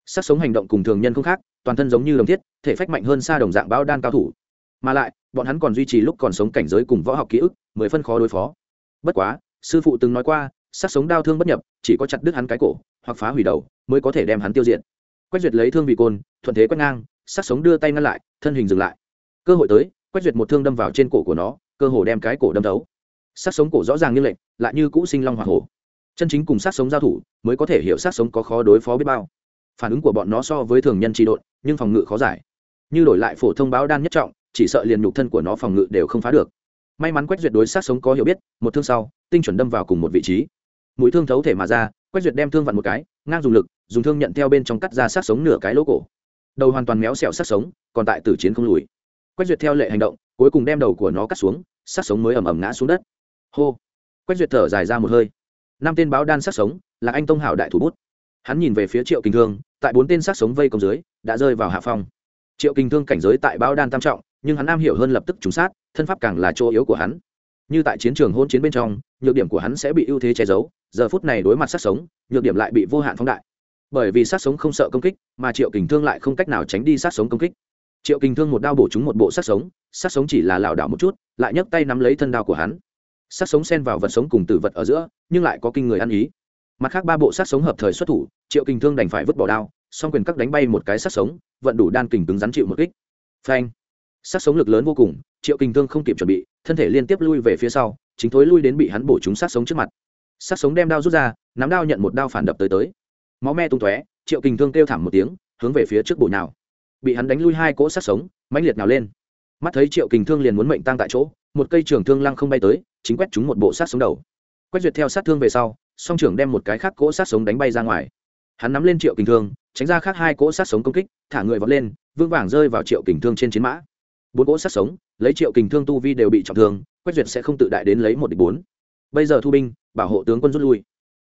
Sát sống hành động cùng thường nhân không khác, toàn thân giống như đồng thiết, thể phách mạnh hơn xa đồng dạng bão đan cao thủ. Mà lại, bọn hắn còn duy trì lúc còn sống cảnh giới cùng võ học ký ức, mười phân khó đối phó. Bất quá, sư phụ từng nói qua, sát sống đau thương bất nhập, chỉ có chặt đứt hắn cái cổ, hoặc phá hủy đầu, mới có thể đem hắn tiêu diệt. Quách duyệt lấy thương vị côn, thuận thế quét ngang sắc sống đưa tay ngăn lại, thân hình dừng lại cơ hội tới, quét duyệt một thương đâm vào trên cổ của nó, cơ hồ đem cái cổ đâm thấu. Sát sống cổ rõ ràng như lệnh, lại như cũ sinh long hoa hổ. Chân chính cùng sát sống giao thủ, mới có thể hiểu sát sống có khó đối phó biết bao. Phản ứng của bọn nó so với thường nhân trị độn, nhưng phòng ngự khó giải. Như đổi lại phổ thông báo đan nhất trọng, chỉ sợ liền nhục thân của nó phòng ngự đều không phá được. May mắn quét duyệt đối sát sống có hiểu biết, một thương sau, tinh chuẩn đâm vào cùng một vị trí. Mũi thương thấu thể mà ra, quét duyệt đem thương vặn một cái, ngang dùng lực, dùng thương nhận theo bên trong cắt ra sát sống nửa cái lỗ cổ. Đầu hoàn toàn méo xẹo sát sống, còn tại tử chiến không lùi. Quét duyệt theo lệ hành động, cuối cùng đem đầu của nó cắt xuống, sát sống mới ầm ầm ngã xuống đất. Hô. Quét duyệt thở dài ra một hơi. Năm tên báo đan sát sống, là anh tông hảo đại thủ bút. Hắn nhìn về phía triệu kinh thương, tại bốn tên sát sống vây công dưới, đã rơi vào hạ phong. Triệu kinh thương cảnh giới tại báo đan tam trọng, nhưng hắn am hiểu hơn lập tức trúng sát, thân pháp càng là chỗ yếu của hắn. Như tại chiến trường hôn chiến bên trong, nhược điểm của hắn sẽ bị ưu thế che giấu, giờ phút này đối mặt sát sống, nhược điểm lại bị vô hạn phóng đại. Bởi vì sát sống không sợ công kích, mà triệu kình thương lại không cách nào tránh đi sát sống công kích triệu Kinh thương một đao bổ trúng một bộ sát sống sát sống chỉ là lảo đảo một chút, lại nhấc tay nắm lấy thân đao của hắn. Sát sống xen vào vật sống cùng tử vật ở giữa, nhưng lại có kinh người ăn ý. Mặt khác ba bộ sát sống hợp thời xuất thủ, triệu Kinh thương đành phải vứt bỏ đao, song quyền cắt đánh bay một cái sát sống, vận đủ đan kình cứng rắn chịu một kích. Phanh! Sát sống lực lớn vô cùng, triệu Kinh thương không kịp chuẩn bị, thân thể liên tiếp lui về phía sau, chính thối lui đến bị hắn bổ trúng sát sống trước mặt. Sát sống đem đao rút ra, nắm đao nhận một đao phản đập tới tới. Máu me tung tóe, triệu Kinh thương kêu thảm một tiếng, hướng về phía trước bổ nào bị hắn đánh lui hai cỗ sát sống, mãnh liệt nào lên. Mắt thấy triệu kình thương liền muốn mệnh tăng tại chỗ, một cây trường thương lăng không bay tới, chính quét trúng một bộ sát sống đầu. Quét duyệt theo sát thương về sau, song trưởng đem một cái khác cỗ sát sống đánh bay ra ngoài. Hắn nắm lên triệu kình thương, tránh ra khác hai cỗ sát sống công kích, thả người vọt lên vương vàng rơi vào triệu kình thương trên chiến mã. Bốn cỗ sát sống, lấy triệu kình thương tu vi đều bị trọng thương, quét duyệt sẽ không tự đại đến lấy một địch bốn. Bây giờ thu binh, bảo hộ tướng quân rút lui.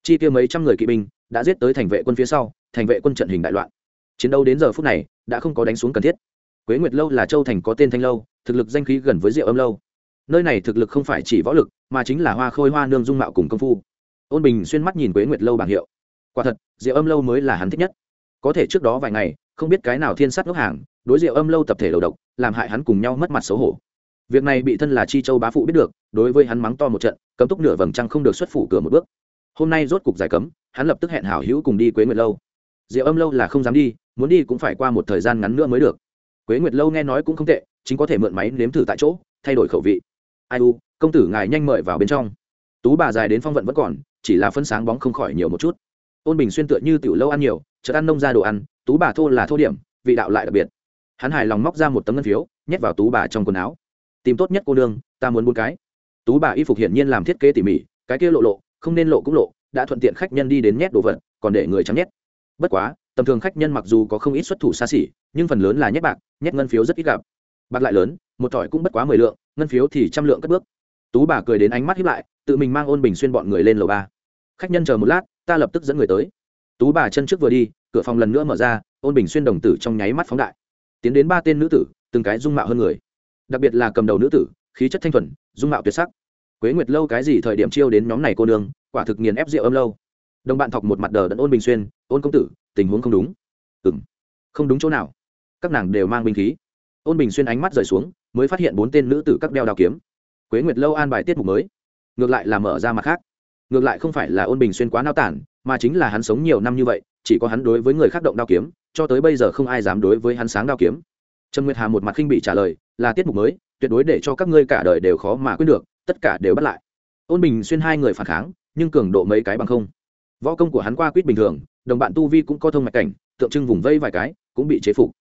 Chi tiêu mấy trăm người kỵ binh, đã giết tới thành vệ quân phía sau, thành vệ quân trận hình đại loạn chiến đấu đến giờ phút này đã không có đánh xuống cần thiết. Quế nguyệt lâu là châu thành có tên thanh lâu, thực lực danh khí gần với rượu âm lâu. Nơi này thực lực không phải chỉ võ lực, mà chính là hoa khôi hoa nương dung mạo cùng công phu. Ôn bình xuyên mắt nhìn quế nguyệt lâu bảng hiệu. Quả thật rượu âm lâu mới là hắn thích nhất. Có thể trước đó vài ngày, không biết cái nào thiên sát ngốc hàng, đối rượu âm lâu tập thể đầu độc, làm hại hắn cùng nhau mất mặt xấu hổ. Việc này bị thân là chi châu bá phụ biết được, đối với hắn mắng to một trận, cấm túc nửa vầng trăng không được xuất phủ cửa một bước. Hôm nay rốt cục giải cấm, hắn lập tức hẹn hảo hữu cùng đi quế nguyệt lâu. Diệu âm lâu là không dám đi, muốn đi cũng phải qua một thời gian ngắn nữa mới được. Quế nguyệt lâu nghe nói cũng không tệ, chính có thể mượn máy nếm thử tại chỗ, thay đổi khẩu vị. Ai u, công tử ngài nhanh mời vào bên trong. Tú bà dài đến phong vận vẫn còn, chỉ là phân sáng bóng không khỏi nhiều một chút. Ôn bình xuyên tựa như tiểu lâu ăn nhiều, chợt ăn nông ra đồ ăn, tú bà thô là thô điểm, vị đạo lại đặc biệt. Hắn hài lòng móc ra một tấm ngân phiếu, nhét vào tú bà trong quần áo. Tìm tốt nhất cô nương, ta muốn bốn cái. Tú bà y phục hiển nhiên làm thiết kế tỉ mỉ, cái kia lộ lộ, không nên lộ cũng lộ, đã thuận tiện khách nhân đi đến nhét đồ vật, còn để người trắng nhét bất quá, tầm thường khách nhân mặc dù có không ít xuất thủ xa xỉ, nhưng phần lớn là nhét bạc, nhét ngân phiếu rất ít gặp. Bạc lại lớn, một thỏi cũng bất quá mười lượng, ngân phiếu thì trăm lượng cất bước. Tú bà cười đến ánh mắt hiếp lại, tự mình mang ôn bình xuyên bọn người lên lầu ba. Khách nhân chờ một lát, ta lập tức dẫn người tới. Tú bà chân trước vừa đi, cửa phòng lần nữa mở ra, ôn bình xuyên đồng tử trong nháy mắt phóng đại. Tiến đến ba tên nữ tử, từng cái dung mạo hơn người. Đặc biệt là cầm đầu nữ tử, khí chất thanh thuần, dung mạo tuyệt sắc. Quế nguyệt lâu cái gì thời điểm chiêu đến nhóm này cô nương, quả thực nghiền ép rượu âm lâu. Đồng bạn thọc một mặt đờ đẫn ôn bình xuyên ôn công tử, tình huống không đúng. Ừ m không đúng chỗ nào. Các nàng đều mang binh khí. Ôn bình xuyên ánh mắt rời xuống, mới phát hiện bốn tên nữ tử các đeo đao kiếm. Quế nguyệt lâu an bài tiết mục mới. Ngược lại là mở ra mặt khác. Ngược lại không phải là ôn bình xuyên quá nao tản, mà chính là hắn sống nhiều năm như vậy, chỉ có hắn đối với người khác động đao kiếm, cho tới bây giờ không ai dám đối với hắn sáng đao kiếm. Trần nguyệt hà một mặt khinh bị trả lời, là tiết mục mới, tuyệt đối để cho các ngươi cả đời đều khó mà quyết được, tất cả đều bắt lại. Ôn bình xuyên hai người phản kháng, nhưng cường độ mấy cái bằng không. Võ công của hắn qua quýt bình thường đồng bạn tu vi cũng có thông mạch cảnh, tượng trưng vùng vây vài cái, cũng bị chế phục.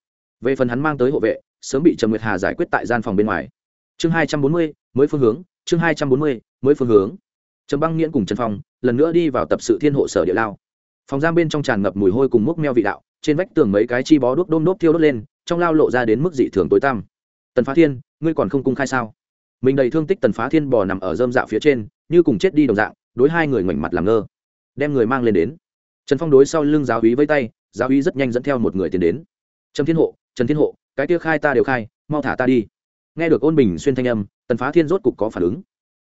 Về phần hắn mang tới hộ vệ, sớm bị trần nguyệt hà giải quyết tại gian phòng bên ngoài. Chương hai trăm bốn mươi, mới phương hướng, chương hai trăm bốn mươi, mới phương hướng. Trầm băng nghiễn cùng trần phong, lần nữa đi vào tập sự thiên hộ sở địa lao. Phòng giam bên trong tràn ngập mùi hôi cùng múc meo vị đạo, trên vách tường mấy cái chi bó đuốc đôm đốt thiêu đốt lên, trong lao lộ ra đến mức dị thường tối tăm. Tần phá thiên, ngươi còn không cung khai sao? Mình đầy thương tích tần phá thiên bò nằm ở dơm dạo phía trên, như cùng chết đi đồng dạng, đối hai người ngoảnh mặt làm ngơ, đem người mang lên đến trần phong đối sau lưng giáo hí với tay, giáo hí rất nhanh dẫn theo một người tiến đến. Trần thiên hộ, trần thiên hộ, cái kia khai ta đều khai, mau thả ta đi. Nghe được ôn bình xuyên thanh âm, tần phá thiên rốt cục có phản ứng.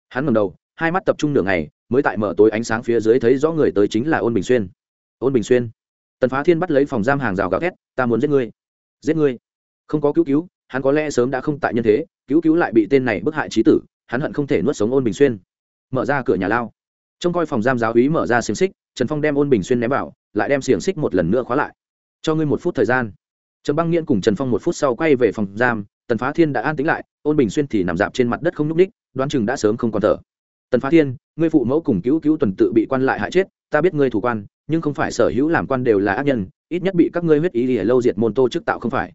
Hắn ngầm đầu, hai mắt tập trung nửa ngày, mới tại mở tối ánh sáng phía dưới thấy rõ người tới chính là ôn bình xuyên. Ôn bình xuyên. Tần phá thiên bắt lấy phòng giam hàng rào gào thét, ta muốn giết ngươi giết ngươi. Không có cứu cứu, hắn có lẽ sớm đã không tại nhân thế, cứu cứu lại bị tên này bức hại trí tử, hắn hận không thể nuốt sống ôn bình xuyên. Mở ra cửa nhà lao trông coi phòng giam giáo úy mở ra xiềng xích, trần phong đem ôn bình xuyên ném vào, lại đem xiềng xích một lần nữa khóa lại. Cho ngươi một phút thời gian. Trần băng nghiễn cùng trần phong một phút sau quay về phòng giam, tần phá thiên đã an tĩnh lại, ôn bình xuyên thì nằm dạp trên mặt đất không nhúc ních đoán chừng đã sớm không còn thở. Tần phá thiên, ngươi phụ mẫu cùng cứu cứu tuần tự bị quan lại hại chết, ta biết ngươi thủ quan, nhưng không phải sở hữu làm quan đều là ác nhân, ít nhất bị các ngươi huyết y lìa lâu diệt môn tô chức tạo không phải.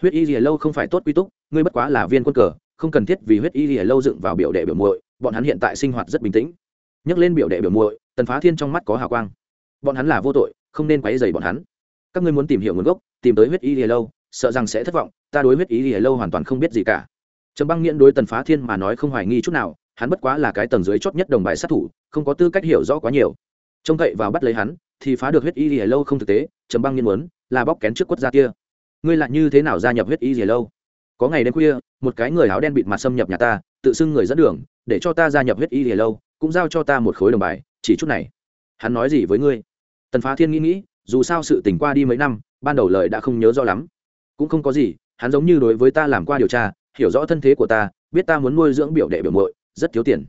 Huyết y lìa lâu không phải tốt quy túc, ngươi bất quá là viên quân cờ, không cần thiết vì huyết y lìa lâu dựng vào biểu đệ biểu muội, bọn hắn hiện tại sinh hoạt rất bình tĩnh nhắc lên biểu đệ biểu muội, tần phá thiên trong mắt có hào quang. Bọn hắn là vô tội, không nên quấy dày bọn hắn. Các ngươi muốn tìm hiểu nguồn gốc, tìm tới huyết y lìa lâu, sợ rằng sẽ thất vọng, ta đối huyết y lìa lâu hoàn toàn không biết gì cả. Trầm băng nghiễn đối tần phá thiên mà nói không hoài nghi chút nào, hắn bất quá là cái tầng dưới chót nhất đồng bài sát thủ, không có tư cách hiểu rõ quá nhiều. Trông cậy vào bắt lấy hắn, thì phá được huyết y lìa lâu không thực tế, trầm băng nghiễn muốn, là bóc kén trước quất gia kia. Ngươi lại như thế nào gia nhập huyết y lìa lâu? Có ngày đêm khuya, một cái người áo đen bịt mặt xâm nhập nhà ta, tự xưng người dẫn đường, để cho ta gia nhập huyết y lìa lâu cũng giao cho ta một khối đồng bài, chỉ chút này. Hắn nói gì với ngươi? Tần phá thiên nghĩ nghĩ, dù sao sự tình qua đi mấy năm, ban đầu lời đã không nhớ rõ lắm. Cũng không có gì, hắn giống như đối với ta làm qua điều tra, hiểu rõ thân thế của ta, biết ta muốn nuôi dưỡng biểu đệ biểu mội rất thiếu tiền.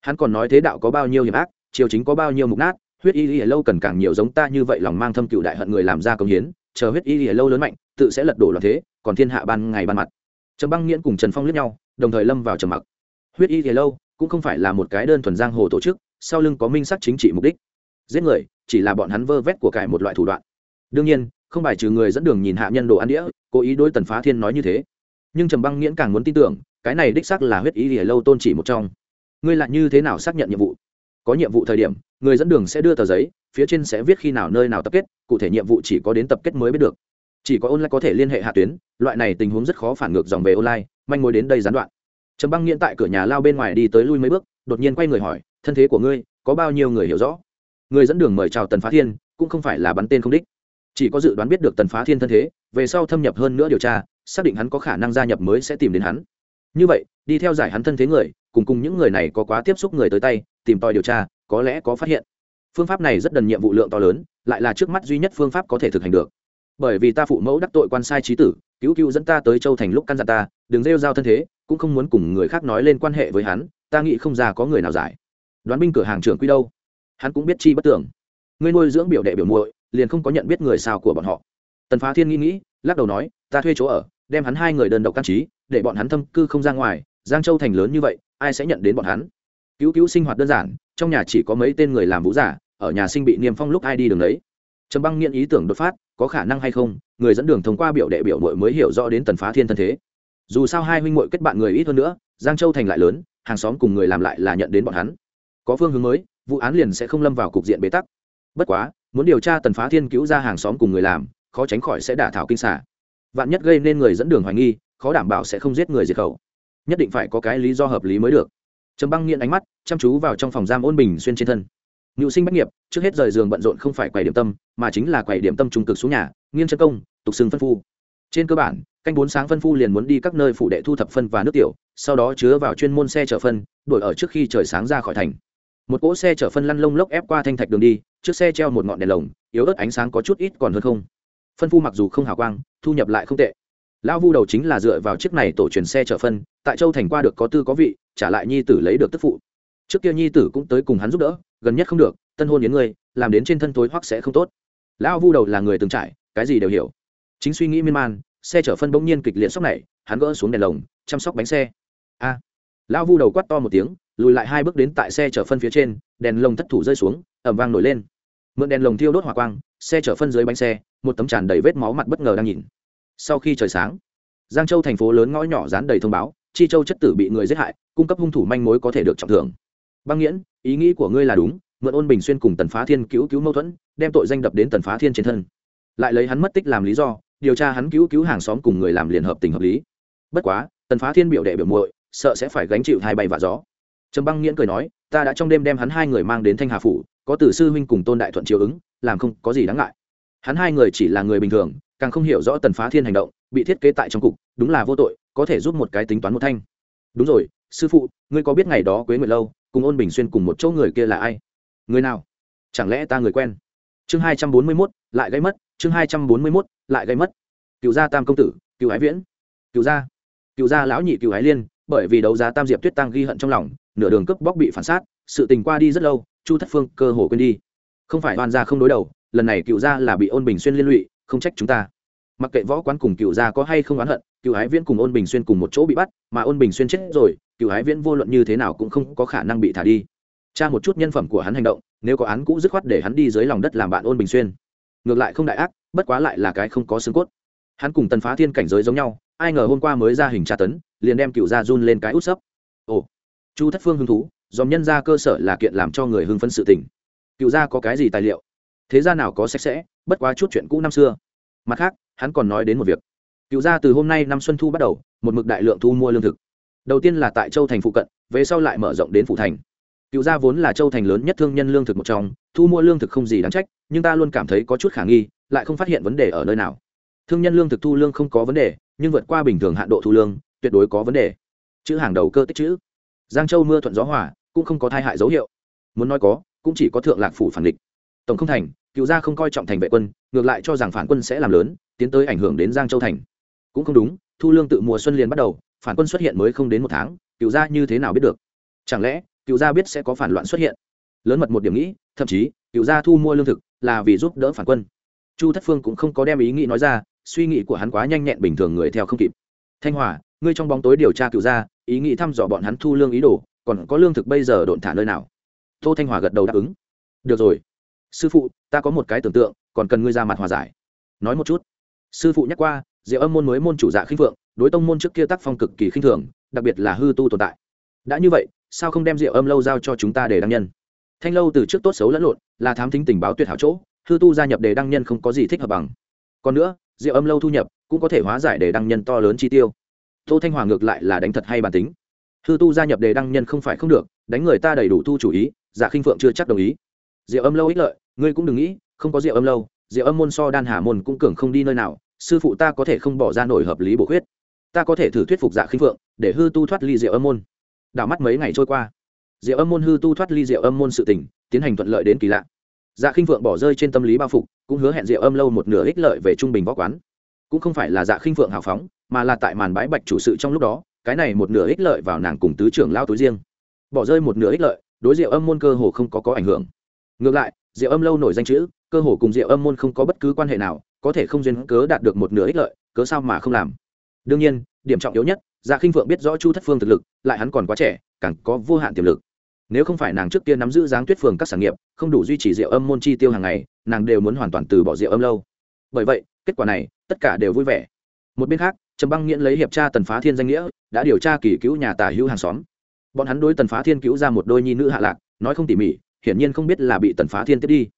Hắn còn nói thế đạo có bao nhiêu hiểm ác, triều chính có bao nhiêu mục nát, huyết y lìa lâu cần càng nhiều giống ta như vậy lòng mang thâm cựu đại hận người làm ra công hiến, chờ huyết y lìa lâu lớn mạnh, tự sẽ lật đổ loạn thế, còn thiên hạ ban ngày ban mặt. Trầm băng nghiễn cùng trần phong liếc nhau, đồng thời lâm vào trầm mặc. Huyết y lìa lâu cũng không phải là một cái đơn thuần giang hồ tổ chức, sau lưng có minh sắc chính trị mục đích. Giết người, chỉ là bọn hắn vơ vét của cải một loại thủ đoạn. Đương nhiên, không bài trừ người dẫn đường nhìn hạ nhân đồ ăn đĩa, cố ý đối tần phá thiên nói như thế. Nhưng trầm băng nghiễn càng muốn tin tưởng, cái này đích xác là huyết ý lìa lâu tôn chỉ một trong. Ngươi lại như thế nào xác nhận nhiệm vụ? Có nhiệm vụ thời điểm, người dẫn đường sẽ đưa tờ giấy, phía trên sẽ viết khi nào nơi nào tập kết, cụ thể nhiệm vụ chỉ có đến tập kết mới biết được. Chỉ có online có thể liên hệ hạ tuyến, loại này tình huống rất khó phản ngược dòng về online, manh mối đến đây gián đoạn trầm băng nghiễn tại cửa nhà lao bên ngoài đi tới lui mấy bước, đột nhiên quay người hỏi, thân thế của ngươi, có bao nhiêu người hiểu rõ? Người dẫn đường mời chào tần phá thiên, cũng không phải là bắn tên không đích. Chỉ có dự đoán biết được tần phá thiên thân thế, về sau thâm nhập hơn nữa điều tra, xác định hắn có khả năng gia nhập mới sẽ tìm đến hắn. Như vậy, đi theo giải hắn thân thế người, cùng cùng những người này có quá tiếp xúc người tới tay, tìm tòi điều tra, có lẽ có phát hiện. Phương pháp này rất đần nhiệm vụ lượng to lớn, lại là trước mắt duy nhất phương pháp có thể thực hành được. Bởi vì ta phụ mẫu đắc tội quan sai trí tử, cứu cứu dẫn ta tới châu thành lúc căn dặn ta, đừng rêu giao thân thế cũng không muốn cùng người khác nói lên quan hệ với hắn, ta nghĩ không ra có người nào giải. Đoán binh cửa hàng trưởng quy đâu? Hắn cũng biết chi bất tưởng. Ngươi nuôi dưỡng biểu đệ biểu muội, liền không có nhận biết người sao của bọn họ. Tần phá thiên nghĩ nghĩ, lắc đầu nói, ta thuê chỗ ở, đem hắn hai người đơn độc căn trí, để bọn hắn thâm cư không ra ngoài, giang châu thành lớn như vậy, ai sẽ nhận đến bọn hắn? Cứu cứu sinh hoạt đơn giản, trong nhà chỉ có mấy tên người làm vũ giả, ở nhà sinh bị niêm phong lúc ai đi đường đấy. Trầm băng nghiện ý tưởng đột phát, có khả năng hay không? Người dẫn đường thông qua biểu đệ biểu mội mới hiểu rõ đến tần phá thiên thân thế dù sao hai huynh mội kết bạn người ít hơn nữa, giang châu thành lại lớn, hàng xóm cùng người làm lại là nhận đến bọn hắn. Có phương hướng mới, vụ án liền sẽ không lâm vào cục diện bế tắc. Bất quá, muốn điều tra tần phá thiên cứu ra hàng xóm cùng người làm, khó tránh khỏi sẽ đả thảo kinh xả vạn nhất gây nên người dẫn đường hoài nghi, khó đảm bảo sẽ không giết người diệt khẩu. Nhất định phải có cái lý do hợp lý mới được. Trầm băng nghiện ánh mắt, chăm chú vào trong phòng giam ôn bình xuyên trên thân. Ngự sinh bách nghiệp, trước hết rời giường bận rộn không phải quầy điểm tâm, mà chính là quầy điểm tâm trung cực xuống nhà, nghiêng chân công, tục xưng phân phu trên cơ bản canh bốn sáng phân phu liền muốn đi các nơi phụ đệ thu thập phân và nước tiểu sau đó chứa vào chuyên môn xe chở phân đổi ở trước khi trời sáng ra khỏi thành. Một cỗ xe chở phân lăn lông lốc ép qua thanh thạch đường đi trước xe treo một ngọn đèn lồng yếu ớt ánh sáng có chút ít còn hơn không. Phân phu mặc dù không hào quang thu nhập lại không tệ. Lão vu đầu chính là dựa vào chiếc này tổ truyền xe chở phân tại châu thành qua được có tư có vị trả lại nhi tử lấy được tức phụ. Trước kia nhi tử cũng tới cùng hắn giúp đỡ gần nhất không được tân hôn đến người, làm đến trên thân tối hoắc sẽ không tốt. Lão vu đầu là người từng trải cái gì đều hiểu chính suy nghĩ miên man, xe chở phân bỗng nhiên kịch liệt sốc này, hắn gỡ xuống đèn lồng, chăm sóc bánh xe. A! Lão vu đầu quát to một tiếng, lùi lại hai bước đến tại xe chở phân phía trên, đèn lồng thất thủ rơi xuống ẩm vang nổi lên. Mượn đèn lồng thiêu đốt hỏa quang, xe chở phân dưới bánh xe, một tấm tràn đầy vết máu mặt bất ngờ đang nhìn. Sau khi trời sáng, giang châu thành phố lớn ngõ nhỏ dán đầy thông báo, chi châu chất tử bị người giết hại, cung cấp hung thủ manh mối có thể được trọng thưởng. Băng nghiễn, ý nghĩ của ngươi là đúng, mượn ôn bình xuyên cùng tần phá thiên cứu cứu mâu thuẫn, đem tội danh đập đến tần phá thiên trên thân. Lại lấy hắn mất tích làm lý do điều tra hắn cứu cứu hàng xóm cùng người làm liền hợp tình hợp lý. Bất quá, tần phá thiên biểu đệ biểu muội, sợ sẽ phải gánh chịu hai bay và gió. Trầm băng nghiễn cười nói, ta đã trong đêm đem hắn hai người mang đến thanh hà phủ, có tử sư huynh cùng tôn đại thuận chiều ứng, làm không có gì đáng ngại. Hắn hai người chỉ là người bình thường, càng không hiểu rõ tần phá thiên hành động, bị thiết kế tại trong cục, đúng là vô tội, có thể giúp một cái tính toán một thanh. Đúng rồi, sư phụ, ngươi có biết ngày đó quế nguyệt lâu, cùng ôn bình xuyên cùng một chỗ người kia là ai? Người nào? Chẳng lẽ ta người quen? Chương hai trăm bốn mươi mốt, lại gây mất chương hai trăm bốn mươi mốt, lại gây mất. Cựu gia tam công tử, cựu ái viễn. Cựu gia cựu gia lão nhị cựu ái liên, bởi vì đấu giá tam diệp tuyết tăng ghi hận trong lòng, nửa đường cướp bóc bị phản sát, sự tình qua đi rất lâu, chu thất phương cơ hồ quên đi. Không phải oan gia không đối đầu, lần này cựu gia là bị ôn bình xuyên liên lụy, không trách chúng ta. Mặc kệ võ quán cùng cựu gia có hay không oán hận, cựu ái viễn cùng ôn bình xuyên cùng một chỗ bị bắt, mà ôn bình xuyên chết rồi, cựu ái viễn vô luận như thế nào cũng không có khả năng bị thả đi. Tra một chút nhân phẩm của hắn hành động, nếu có án cũ dứt khoát để hắn đi dưới lòng đất làm bạn ôn bình xuyên ngược lại không đại ác, bất quá lại là cái không có xương cốt. Hắn cùng tần phá thiên cảnh giới giống nhau, ai ngờ hôm qua mới ra hình tra tấn, liền đem cựu gia run lên cái út sấp. Ồ, chu thất phương hứng thú, dòm nhân ra cơ sở là kiện làm cho người hưng phấn sự tình. Cựu gia có cái gì tài liệu? Thế gia nào có sạch sẽ, bất quá chút chuyện cũ năm xưa. Mặt khác, hắn còn nói đến một việc. Cựu gia từ hôm nay năm xuân thu bắt đầu, một mực đại lượng thu mua lương thực. Đầu tiên là tại châu thành phụ cận, về sau lại mở rộng đến phụ thành. Cựu gia vốn là châu thành lớn nhất thương nhân lương thực một trong thu mua lương thực không gì đáng trách, nhưng ta luôn cảm thấy có chút khả nghi, lại không phát hiện vấn đề ở nơi nào. Thương nhân lương thực thu lương không có vấn đề, nhưng vượt qua bình thường hạn độ thu lương, tuyệt đối có vấn đề. Chữ hàng đầu cơ tích chữ. Giang châu mưa thuận gió hỏa cũng không có tai hại dấu hiệu. Muốn nói có, cũng chỉ có thượng lạc phủ phản địch. Tổng không thành, cựu gia không coi trọng thành vệ quân, ngược lại cho rằng phản quân sẽ làm lớn, tiến tới ảnh hưởng đến giang châu thành. Cũng không đúng, thu lương tự mùa xuân liền bắt đầu, phản quân xuất hiện mới không đến một tháng, cựu gia như thế nào biết được? Chẳng lẽ, cựu gia biết sẽ có phản loạn xuất hiện? Lớn mật một điểm nghĩ, thậm chí, cựu gia thu mua lương thực là vì giúp đỡ phản quân. Chu thất phương cũng không có đem ý nghĩ nói ra, suy nghĩ của hắn quá nhanh nhẹn bình thường người theo không kịp. Thanh hòa, ngươi trong bóng tối điều tra cựu gia, ý nghĩ thăm dò bọn hắn thu lương ý đồ, còn có lương thực bây giờ độn thả nơi nào? Tô thanh hòa gật đầu đáp ứng. Được rồi. Sư phụ, ta có một cái tưởng tượng, còn cần ngươi ra mặt hòa giải. Nói một chút. Sư phụ nhắc qua, diệu âm môn mới môn chủ dạ khinh phượng, đối tông môn trước kia tác phong cực kỳ khinh thường, đặc biệt là hư tu tồn tại. Đã như vậy, sao không đem diệu âm lâu giao cho chúng ta để đăng nhân? Thanh lâu từ trước tốt xấu lẫn lộn, là thám thính tình báo tuyệt hảo chỗ, hư tu gia nhập đề đăng nhân không có gì thích hợp bằng. Còn nữa rượu âm lâu thu nhập cũng có thể hóa giải để đăng nhân to lớn chi tiêu. Tô thanh hòa ngược lại là đánh thật hay bản tính. Hư tu gia nhập đề đăng nhân không phải không được, đánh người ta đầy đủ thu chủ ý dạ khinh phượng chưa chắc đồng ý. Rượu âm lâu ích lợi, ngươi cũng đừng nghĩ, không có rượu âm lâu rượu âm môn so đan hà môn cũng cường không đi nơi nào, sư phụ ta có thể không bỏ ra nổi hợp lý bổ khuyết. Ta có thể thử thuyết phục dạ khinh phượng, để hư tu thoát ly rượu âm môn. Đảo mắt mấy ngày trôi qua diệu âm môn hư tu thoát ly diệu âm môn sự tình, tiến hành thuận lợi đến kỳ lạ. Dạ khinh phượng bỏ rơi trên tâm lý bao phục, cũng hứa hẹn diệu âm lâu một nửa ích lợi về trung bình võ quán. Cũng không phải là dạ khinh phượng hào phóng, mà là tại màn bãi bạch chủ sự trong lúc đó, cái này một nửa ích lợi vào nàng cùng tứ trưởng lao túi riêng. Bỏ rơi một nửa ích lợi, đối diệu âm môn cơ hồ không có có ảnh hưởng. Ngược lại, diệu âm lâu nổi danh chữ, cơ hồ cùng diệu âm môn không có bất cứ quan hệ nào, có thể không duyên cớ đạt được một nửa ích lợi, cớ sao mà không làm. Đương nhiên, điểm trọng yếu nhất dạ khinh phượng biết rõ chu thất phương thực lực, lại hắn còn quá trẻ, càng có vô hạn tiềm lực nếu không phải nàng trước kia nắm giữ dáng tuyết phường các sản nghiệp, không đủ duy trì rượu âm môn chi tiêu hàng ngày, nàng đều muốn hoàn toàn từ bỏ rượu âm lâu. Bởi vậy, kết quả này, tất cả đều vui vẻ. Một bên khác, trầm băng nghiễn lấy hiệp tra tần phá thiên danh nghĩa, đã điều tra kỳ cứu nhà tả hữu hàng xóm. Bọn hắn đối tần phá thiên cứu ra một đôi nhi nữ hạ lạc, nói không tỉ mỉ, hiển nhiên không biết là bị tần phá thiên tiếp đi.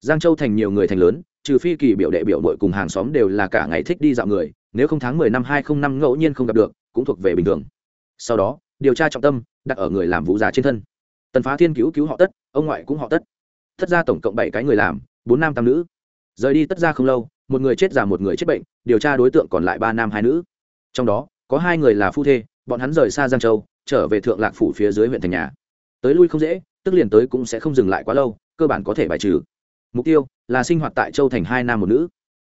Giang châu thành nhiều người thành lớn, trừ phi kỳ biểu đệ biểu nội cùng hàng xóm đều là cả ngày thích đi dạo người, nếu không tháng mười năm hai không năm ngẫu nhiên không gặp được, cũng thuộc về bình thường. Sau đó, điều tra trọng tâm, đặt ở người làm vũ già trên thân tần phá thiên cứu cứu họ tất, ông ngoại cũng họ tất. Tất ra tổng cộng bảy cái người làm, bốn nam tam nữ. Rời đi tất ra không lâu, một người chết già một người chết bệnh, điều tra đối tượng còn lại ba nam hai nữ. Trong đó, có hai người là phu thê, bọn hắn rời xa giang châu, trở về thượng lạc phủ phía dưới huyện thành nhà. Tới lui không dễ, tức liền tới cũng sẽ không dừng lại quá lâu, cơ bản có thể bài trừ. Mục tiêu là sinh hoạt tại châu thành hai nam một nữ.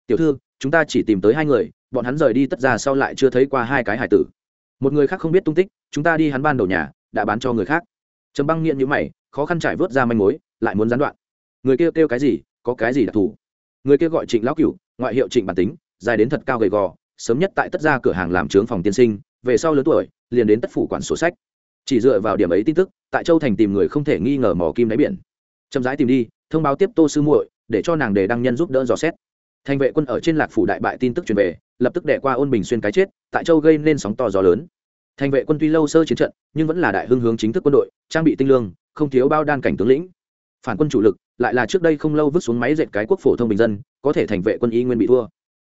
Tiểu thư, chúng ta chỉ tìm tới hai người, bọn hắn rời đi tất ra sau lại chưa thấy qua hai cái hải tử. Một người khác không biết tung tích, chúng ta đi hắn ban đầu nhà, đã bán cho người khác trầm băng nghiện như mày, khó khăn trải vớt ra manh mối, lại muốn gián đoạn. Người kia kêu cái gì, có cái gì đặc thù? Người kia gọi trịnh lão cửu, ngoại hiệu trịnh bản tính, dài đến thật cao gầy gò, sớm nhất tại tất ra cửa hàng làm trướng phòng tiên sinh, về sau lớn tuổi, liền đến tất phủ quản sổ sách. Chỉ dựa vào điểm ấy tin tức, tại châu thành tìm người không thể nghi ngờ mỏ kim đáy biển. Chậm rãi tìm đi, thông báo tiếp tô sư muội, để cho nàng đề đăng nhân giúp đỡ dò xét. Thành vệ quân ở trên lạc phủ đại bại tin tức truyền về, lập tức đệ qua ôn bình xuyên cái chết, tại châu gây nên sóng to gió lớn thành vệ quân tuy lâu sơ chiến trận, nhưng vẫn là đại hưng hướng chính thức quân đội, trang bị tinh lương, không thiếu bao đan cảnh tướng lĩnh. Phản quân chủ lực, lại là trước đây không lâu vứt xuống máy dệt cái quốc phổ thông bình dân, có thể thành vệ quân y nguyên bị thua.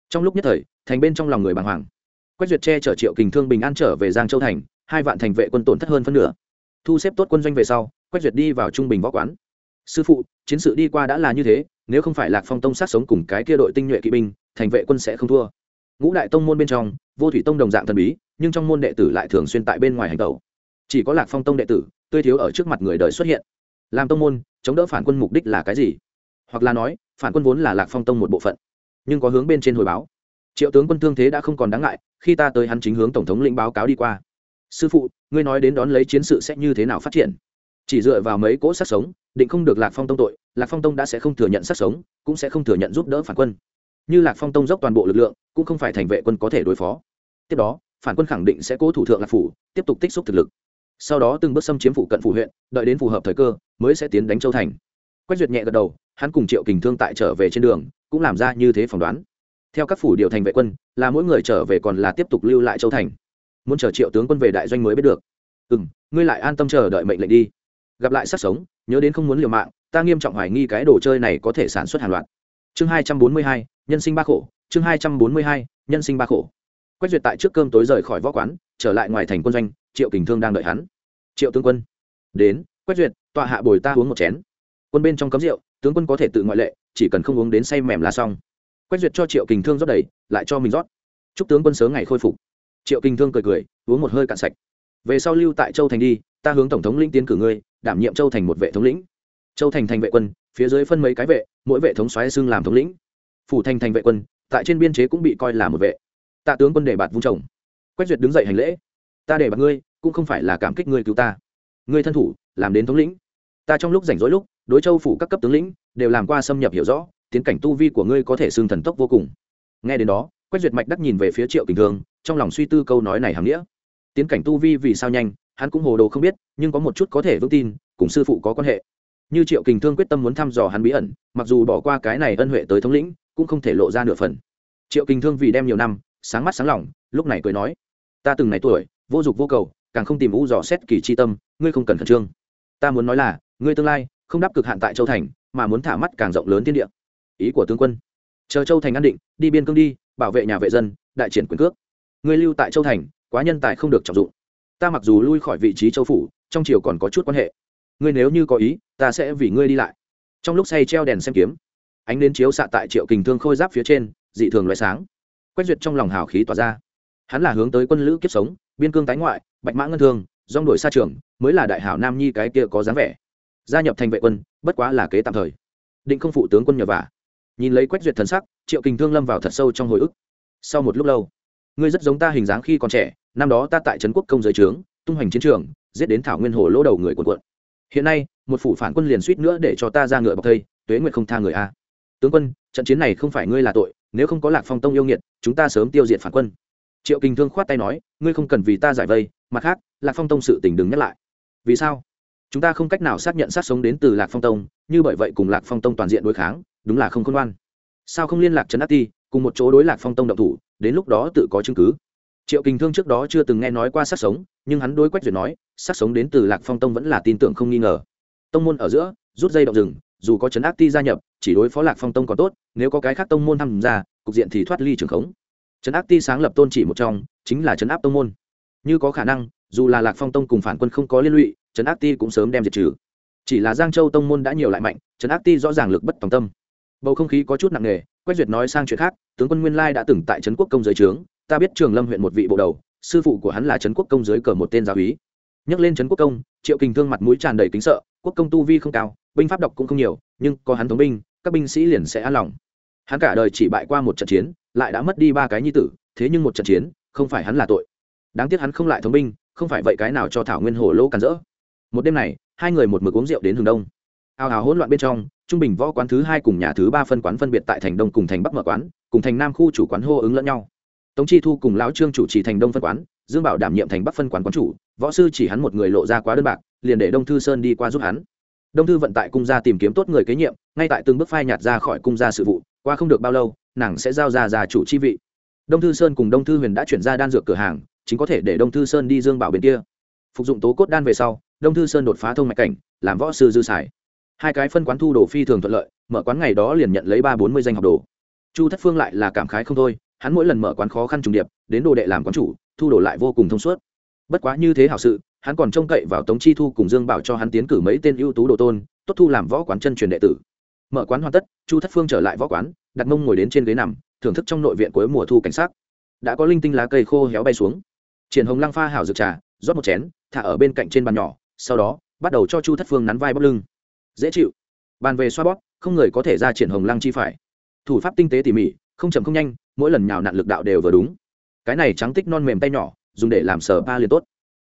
Trong lúc nhất thời, thành bên trong lòng người bàng hoàng. Quách duyệt che chở triệu kình thương bình an trở về giang châu thành, hai vạn thành vệ quân tổn thất hơn phân nửa. Thu xếp tốt quân doanh về sau, quách duyệt đi vào trung bình võ quán. Sư phụ, chiến sự đi qua đã là như thế, nếu không phải lạc phong tông sát sống cùng cái kia đội tinh nhuệ kỵ binh, thành vệ quân sẽ không thua. Ngũ đại tông môn bên trong, vô thủy tông đồng dạng thần bí nhưng trong môn đệ tử lại thường xuyên tại bên ngoài hành tẩu. Chỉ có lạc phong tông đệ tử, tươi thiếu ở trước mặt người đời xuất hiện. Làm tông môn, chống đỡ phản quân mục đích là cái gì? Hoặc là nói, phản quân vốn là lạc phong tông một bộ phận, nhưng có hướng bên trên hồi báo. Triệu tướng quân thương thế đã không còn đáng ngại, khi ta tới hắn chính hướng tổng thống lĩnh báo cáo đi qua. Sư phụ, ngươi nói đến đón lấy chiến sự sẽ như thế nào phát triển? Chỉ dựa vào mấy cỗ sát sống, định không được lạc phong tông tội, lạc phong tông đã sẽ không thừa nhận sát sống, cũng sẽ không thừa nhận giúp đỡ phản quân. Như lạc phong tông dốc toàn bộ lực lượng, cũng không phải thành vệ quân có thể đối phó. Tiếp đó phản quân khẳng định sẽ cố thủ thượng lạc phủ, tiếp tục tích xúc thực lực. Sau đó từng bước xâm chiếm phủ cận phủ huyện, đợi đến phù hợp thời cơ, mới sẽ tiến đánh châu thành. Quách duyệt nhẹ gật đầu, hắn cùng triệu kình thương tại trở về trên đường, cũng làm ra như thế phỏng đoán. Theo các phủ điều thành vệ quân, là mỗi người trở về còn là tiếp tục lưu lại châu thành. Muốn chờ triệu tướng quân về đại doanh mới biết được. Ừ m ngươi lại an tâm chờ đợi mệnh lệnh đi. Gặp lại sắc sống, nhớ đến không muốn liều mạng, ta nghiêm trọng hoài nghi cái đồ chơi này có thể sản xuất hàng loạt. Chương hai trăm bốn mươi hai, nhân sinh ba khổ, chương hai trăm bốn mươi hai, nhân sinh ba khổ quách duyệt tại trước cơm tối rời khỏi võ quán, trở lại ngoài thành quân doanh, triệu kình thương đang đợi hắn. Triệu tướng quân. Đến, quách duyệt, tọa hạ bồi ta uống một chén. Quân bên trong cấm rượu, tướng quân có thể tự ngoại lệ, chỉ cần không uống đến say mềm là xong. Quách duyệt cho triệu kình thương rót đầy, lại cho mình rót. Chúc tướng quân sớm ngày khôi phục. Triệu kình thương cười cười, uống một hơi cạn sạch. Về sau lưu tại châu thành đi, ta hướng tổng thống linh tiến cử ngươi, đảm nhiệm châu thành một vệ thống lĩnh. Châu thành thành vệ quân, phía dưới phân mấy cái vệ, mỗi vệ thống xoáy xưng làm thống lĩnh. Phủ thành thành vệ quân, tại trên biên chế cũng bị coi là một vệ tạ tướng quân đề bạt vung chồng. Quách duyệt đứng dậy hành lễ. Ta để bạt ngươi, cũng không phải là cảm kích ngươi cứu ta. Ngươi thân thủ, làm đến thống lĩnh. Ta trong lúc rảnh rỗi lúc, đối châu phủ các cấp tướng lĩnh, đều làm qua xâm nhập hiểu rõ, tiến cảnh tu vi của ngươi có thể xưng thần tốc vô cùng. Nghe đến đó, quách duyệt mạch đắc nhìn về phía triệu kình thường trong lòng suy tư câu nói này hàm nghĩa. Tiến cảnh tu vi vì sao nhanh, hắn cũng hồ đồ không biết, nhưng có một chút có thể vững tin, cùng sư phụ có quan hệ. Như triệu kình thương quyết tâm muốn thăm dò hắn bí ẩn, mặc dù bỏ qua cái này ân huệ tới thống lĩnh, cũng không thể lộ ra nửa phần. Triệu kình thương vì đem nhiều năm sáng mắt sáng lòng, lúc này cười nói, ta từng này tuổi, vô dục vô cầu, càng không tìm u dò xét kỳ chi tâm, ngươi không cần khẩn trương. Ta muốn nói là, ngươi tương lai không đáp cực hạn tại châu thành, mà muốn thả mắt càng rộng lớn thiên địa. Ý của tướng quân. Chờ châu thành an định, đi biên cương đi, bảo vệ nhà vệ dân, đại triển quyền cước. Ngươi lưu tại châu thành, quá nhân tài không được trọng dụng. Ta mặc dù lui khỏi vị trí châu phủ, trong triều còn có chút quan hệ. Ngươi nếu như có ý, ta sẽ vì ngươi đi lại. Trong lúc say treo đèn xem kiếm, ánh đến chiếu xạ tại triệu kình thương khôi giáp phía trên, dị thường loại sáng quét duyệt trong lòng hào khí tỏa ra. Hắn là hướng tới quân lữ kiếp sống, biên cương tái ngoại, bạch mã ngân thương dong đổi xa trường, mới là đại hảo nam nhi cái kia có dáng vẻ. Gia nhập thành vệ quân, bất quá là kế tạm thời. Định không phụ tướng quân nhờ vả. Nhìn lấy quét duyệt thần sắc, triệu kình thương lâm vào thật sâu trong hồi ức. Sau một lúc lâu, ngươi rất giống ta hình dáng khi còn trẻ, năm đó ta tại trấn quốc công giới trướng, tung hoành chiến trường, giết đến thảo nguyên hồ lỗ đầu người quần quận hiện nay, một phủ phản quân liền suýt nữa để cho ta ra ngựa bọc thây, tuế nguyệt không tha người a. Tướng quân, trận chiến này không phải ngươi là tội nếu không có lạc phong tông yêu nghiệt, chúng ta sớm tiêu diệt phản quân. Triệu kinh thương khoát tay nói, ngươi không cần vì ta giải vây, mặt khác, lạc phong tông sự tình đừng nhắc lại. Vì sao? Chúng ta không cách nào xác nhận sát sống đến từ lạc phong tông, như bởi vậy cùng lạc phong tông toàn diện đối kháng, đúng là không khôn ngoan. Sao không liên lạc trấn át ti, cùng một chỗ đối lạc phong tông động thủ, đến lúc đó tự có chứng cứ. Triệu kinh thương trước đó chưa từng nghe nói qua sát sống, nhưng hắn đối quách duyệt nói, sát sống đến từ lạc phong tông vẫn là tin tưởng không nghi ngờ. Tông môn ở giữa, rút dây động rừng dù có trấn ác ti gia nhập, chỉ đối phó lạc phong tông còn tốt, nếu có cái khác tông môn tham gia, cục diện thì thoát ly trường khống. Trấn áp ti sáng lập tôn chỉ một trong, chính là trấn áp tông môn. Như có khả năng, dù là lạc phong tông cùng phản quân không có liên lụy trấn áp ti cũng sớm đem diệt trừ. Chỉ là giang châu tông môn đã nhiều lại mạnh trấn áp ti rõ ràng lực bất tòng tâm. Bầu không khí có chút nặng nề, quách duyệt nói sang chuyện khác, tướng quân nguyên lai đã từng tại trấn quốc công giới trướng, ta biết trường lâm huyện một vị bộ đầu, sư phụ của hắn là trấn quốc công giới cờ một tên giáo úy. Nhắc lên trấn quốc công, triệu kình thương mặt mũi tràn đầy kính sợ quốc công tu vi không cao, binh pháp đọc cũng không nhiều, nhưng có hắn thống binh, các binh sĩ liền sẽ an lòng. Hắn cả đời chỉ bại qua một trận chiến, lại đã mất đi ba cái nhi tử, thế nhưng một trận chiến, không phải hắn là tội. Đáng tiếc hắn không lại thống binh, không phải vậy cái nào cho thảo nguyên hồ lỗ càn rỡ. Một đêm này, hai người một mực uống rượu đến hướng đông. Ào ào hỗn loạn bên trong, trung bình võ quán thứ hai cùng nhà thứ ba phân quán phân biệt tại thành đông cùng thành bắc mở quán, cùng thành nam khu chủ quán hô ứng lẫn nhau. Tống chi thu cùng lão trương chủ trì thành đông phân quán, dương bảo đảm nhiệm thành bắc phân quán quán chủ, võ sư chỉ hắn một người lộ ra quá đơn bạc liền để đông thư sơn đi qua giúp hắn. Đông thư vận tại cung gia tìm kiếm tốt người kế nhiệm, ngay tại từng bước phai nhạt ra khỏi cung gia sự vụ, qua không được bao lâu, nàng sẽ giao ra già chủ chi vị. Đông thư sơn cùng đông thư huyền đã chuyển ra đan dược cửa hàng, chính có thể để đông thư sơn đi dương bảo bên kia. Phục dụng tố cốt đan về sau, đông thư sơn đột phá thông mạch cảnh, làm võ sư dư sải. hai cái phân quán thu đồ phi thường thuận lợi, mở quán ngày đó liền nhận lấy ba bốn mươi danh học đồ. Chu thất phương lại là cảm khái không thôi, hắn mỗi lần mở quán khó khăn trùng điệp, đến đồ đệ làm quán chủ, thu đồ lại vô cùng thông suốt. Bất quá như thế hảo sự hắn còn trông cậy vào tống chi thu cùng dương bảo cho hắn tiến cử mấy tên ưu tú đồ tôn, tốt thu làm võ quán chân truyền đệ tử. Mở quán hoàn tất, chu thất phương trở lại võ quán, đặt mông ngồi đến trên ghế nằm, thưởng thức trong nội viện cuối mùa thu cảnh sát đã có linh tinh lá cây khô héo bay xuống. Triển hồng lăng pha hảo dược trà, rót một chén, thả ở bên cạnh trên bàn nhỏ, sau đó, bắt đầu cho chu thất phương nắn vai bóc lưng. Dễ chịu. Bàn về xoa bóp, không người có thể ra triển hồng lăng chi phải. Thủ pháp tinh tế tỉ mỉ, không chậm không nhanh, mỗi lần nhào nặn lực đạo đều vừa đúng. Cái này trắng tích non mềm tay nhỏ, dùng để làm sờ ba liền tốt.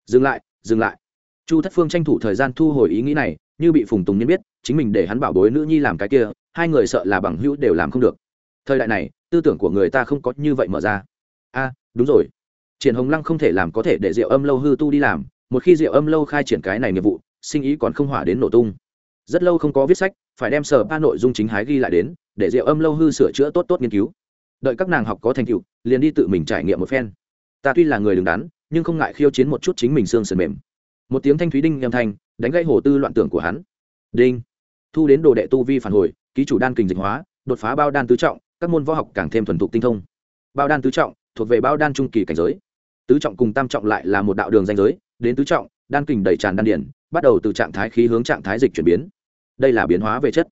Dừng lại dừng lại. Chu thất phương tranh thủ thời gian thu hồi ý nghĩ này, như bị phùng tùng nhiên biết, chính mình để hắn bảo bối nữ nhi làm cái kia, hai người sợ là bằng hữu đều làm không được. Thời đại này, tư tưởng của người ta không có như vậy mở ra. A, đúng rồi. Triển hồng lăng không thể làm có thể để rượu âm lâu hư tu đi làm, một khi rượu âm lâu khai triển cái này nghiệp vụ, sinh ý còn không hỏa đến nổ tung. Rất lâu không có viết sách, phải đem sở ba nội dung chính hái ghi lại đến, để rượu âm lâu hư sửa chữa tốt tốt nghiên cứu. Đợi các nàng học có thành tựu, liền đi tự mình trải nghiệm một phen. Ta tuy là người đứng đắn nhưng không ngại khiêu chiến một chút chính mình xương sườn mềm. Một tiếng thanh thúy đinh nhầm thanh, đánh gãy hồ tư loạn tưởng của hắn. Đinh. Thu đến đồ đệ tu vi phản hồi, ký chủ đan kình dịch hóa, đột phá bao đan tứ trọng, các môn võ học càng thêm thuần thục tinh thông. Bao đan tứ trọng, thuộc về bao đan trung kỳ cảnh giới. Tứ trọng cùng tam trọng lại là một đạo đường danh giới, đến tứ trọng, đan kình đầy tràn đan điển, bắt đầu từ trạng thái khí hướng trạng thái dịch chuyển biến. Đây là biến hóa về chất.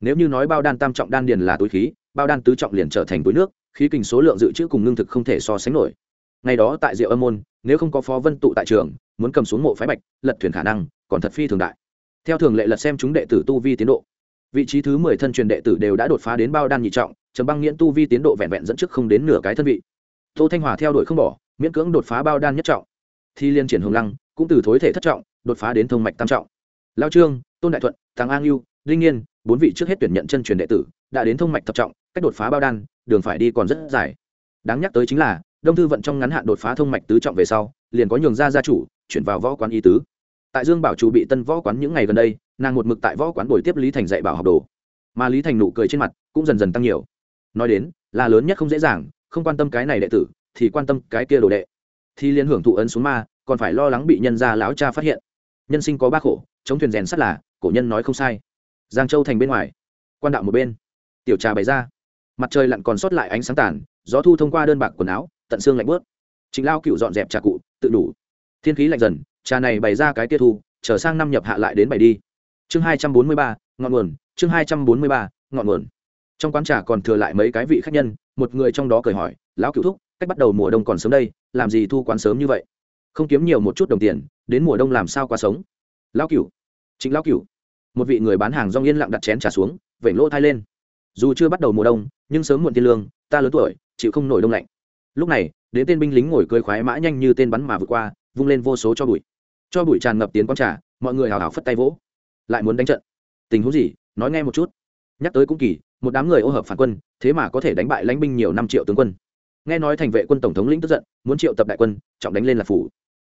Nếu như nói bao đan tam trọng đan điền là túi khí, bao đan tứ trọng liền trở thành túi nước, khí kình số lượng dự trữ cùng ngưng thực không thể so sánh nổi ngày đó tại diệu âm môn, nếu không có phó vân tụ tại trường, muốn cầm xuống mộ phái bạch, lật thuyền khả năng còn thật phi thường đại. Theo thường lệ lật xem chúng đệ tử tu vi tiến độ, vị trí thứ mười thân truyền đệ tử đều đã đột phá đến bao đan nhị trọng, trầm băng nghiễn tu vi tiến độ vẹn vẹn dẫn trước không đến nửa cái thân vị. Tô thanh hòa theo đuổi không bỏ, miễn cưỡng đột phá bao đan nhất trọng. Thi liên triển hồng lăng cũng từ thối thể thất trọng, đột phá đến thông mạch tam trọng. Lao trương, tôn đại thuận thắng an ưu, đinh nghiên, bốn vị trước hết tuyển nhận chân truyền đệ tử, đã đến thông mạch thập trọng, cách đột phá bao đan, đường phải đi còn rất dài. Đáng nhắc tới chính là đông thư vận trong ngắn hạn đột phá thông mạch tứ trọng về sau, liền có nhường ra gia chủ, chuyển vào võ quán y tứ. Tại dương bảo chủ bị tân võ quán những ngày gần đây, nàng một mực tại võ quán buổi tiếp lý thành dạy bảo học đồ. Mà lý thành nụ cười trên mặt cũng dần dần tăng nhiều. Nói đến, là lớn nhất không dễ dàng, không quan tâm cái này đệ tử, thì quan tâm cái kia đồ đệ. Thì liên hưởng thụ ấn xuống ma, còn phải lo lắng bị nhân gia lão cha phát hiện. Nhân sinh có ba khổ, chống thuyền rèn sắt là, cổ nhân nói không sai. Giang châu thành bên ngoài, quan đạo một bên. Tiểu trà bày ra. Mặt trời lặn còn sót lại ánh sáng tàn, gió thu thông qua đơn bạc quần áo tận xương lạnh bớt. Chính lao cựu dọn dẹp trà cụ, tự đủ. Thiên khí lạnh dần, trà này bày ra cái tiêu thu trở sang năm nhập hạ lại đến bày đi. Chương hai trăm bốn mươi ba, ngọn nguồn, chương hai trăm bốn mươi ba, ngọn nguồn. Trong quán trà còn thừa lại mấy cái vị khách nhân, một người trong đó cười hỏi, lão cựu thúc, cách bắt đầu mùa đông còn sớm đây, làm gì thu quán sớm như vậy? Không kiếm nhiều một chút đồng tiền, đến mùa đông làm sao qua sống? Lão cựu, chính lão cựu. Một vị người bán hàng rong yên lặng đặt chén trà xuống vẩy lỗ thai lên. Dù chưa bắt đầu mùa đông, nhưng sớm muộn tiên lương, ta lớn tuổi, chịu không nổi đông lạnh lúc này, đến tên binh lính ngồi cười khoái mã nhanh như tên bắn mà vượt qua, vung lên vô số cho bụi. Cho bụi tràn ngập tiến quán trà, mọi người hào hào phất tay vỗ. Lại muốn đánh trận. Tình huống gì? Nói nghe một chút. Nhắc tới cũng kỳ, một đám người ô hợp phản quân, thế mà có thể đánh bại lãnh binh nhiều năm triệu tướng quân. Nghe nói thành vệ quân tổng thống lĩnh tức giận, muốn triệu tập đại quân, trọng đánh lên là phủ.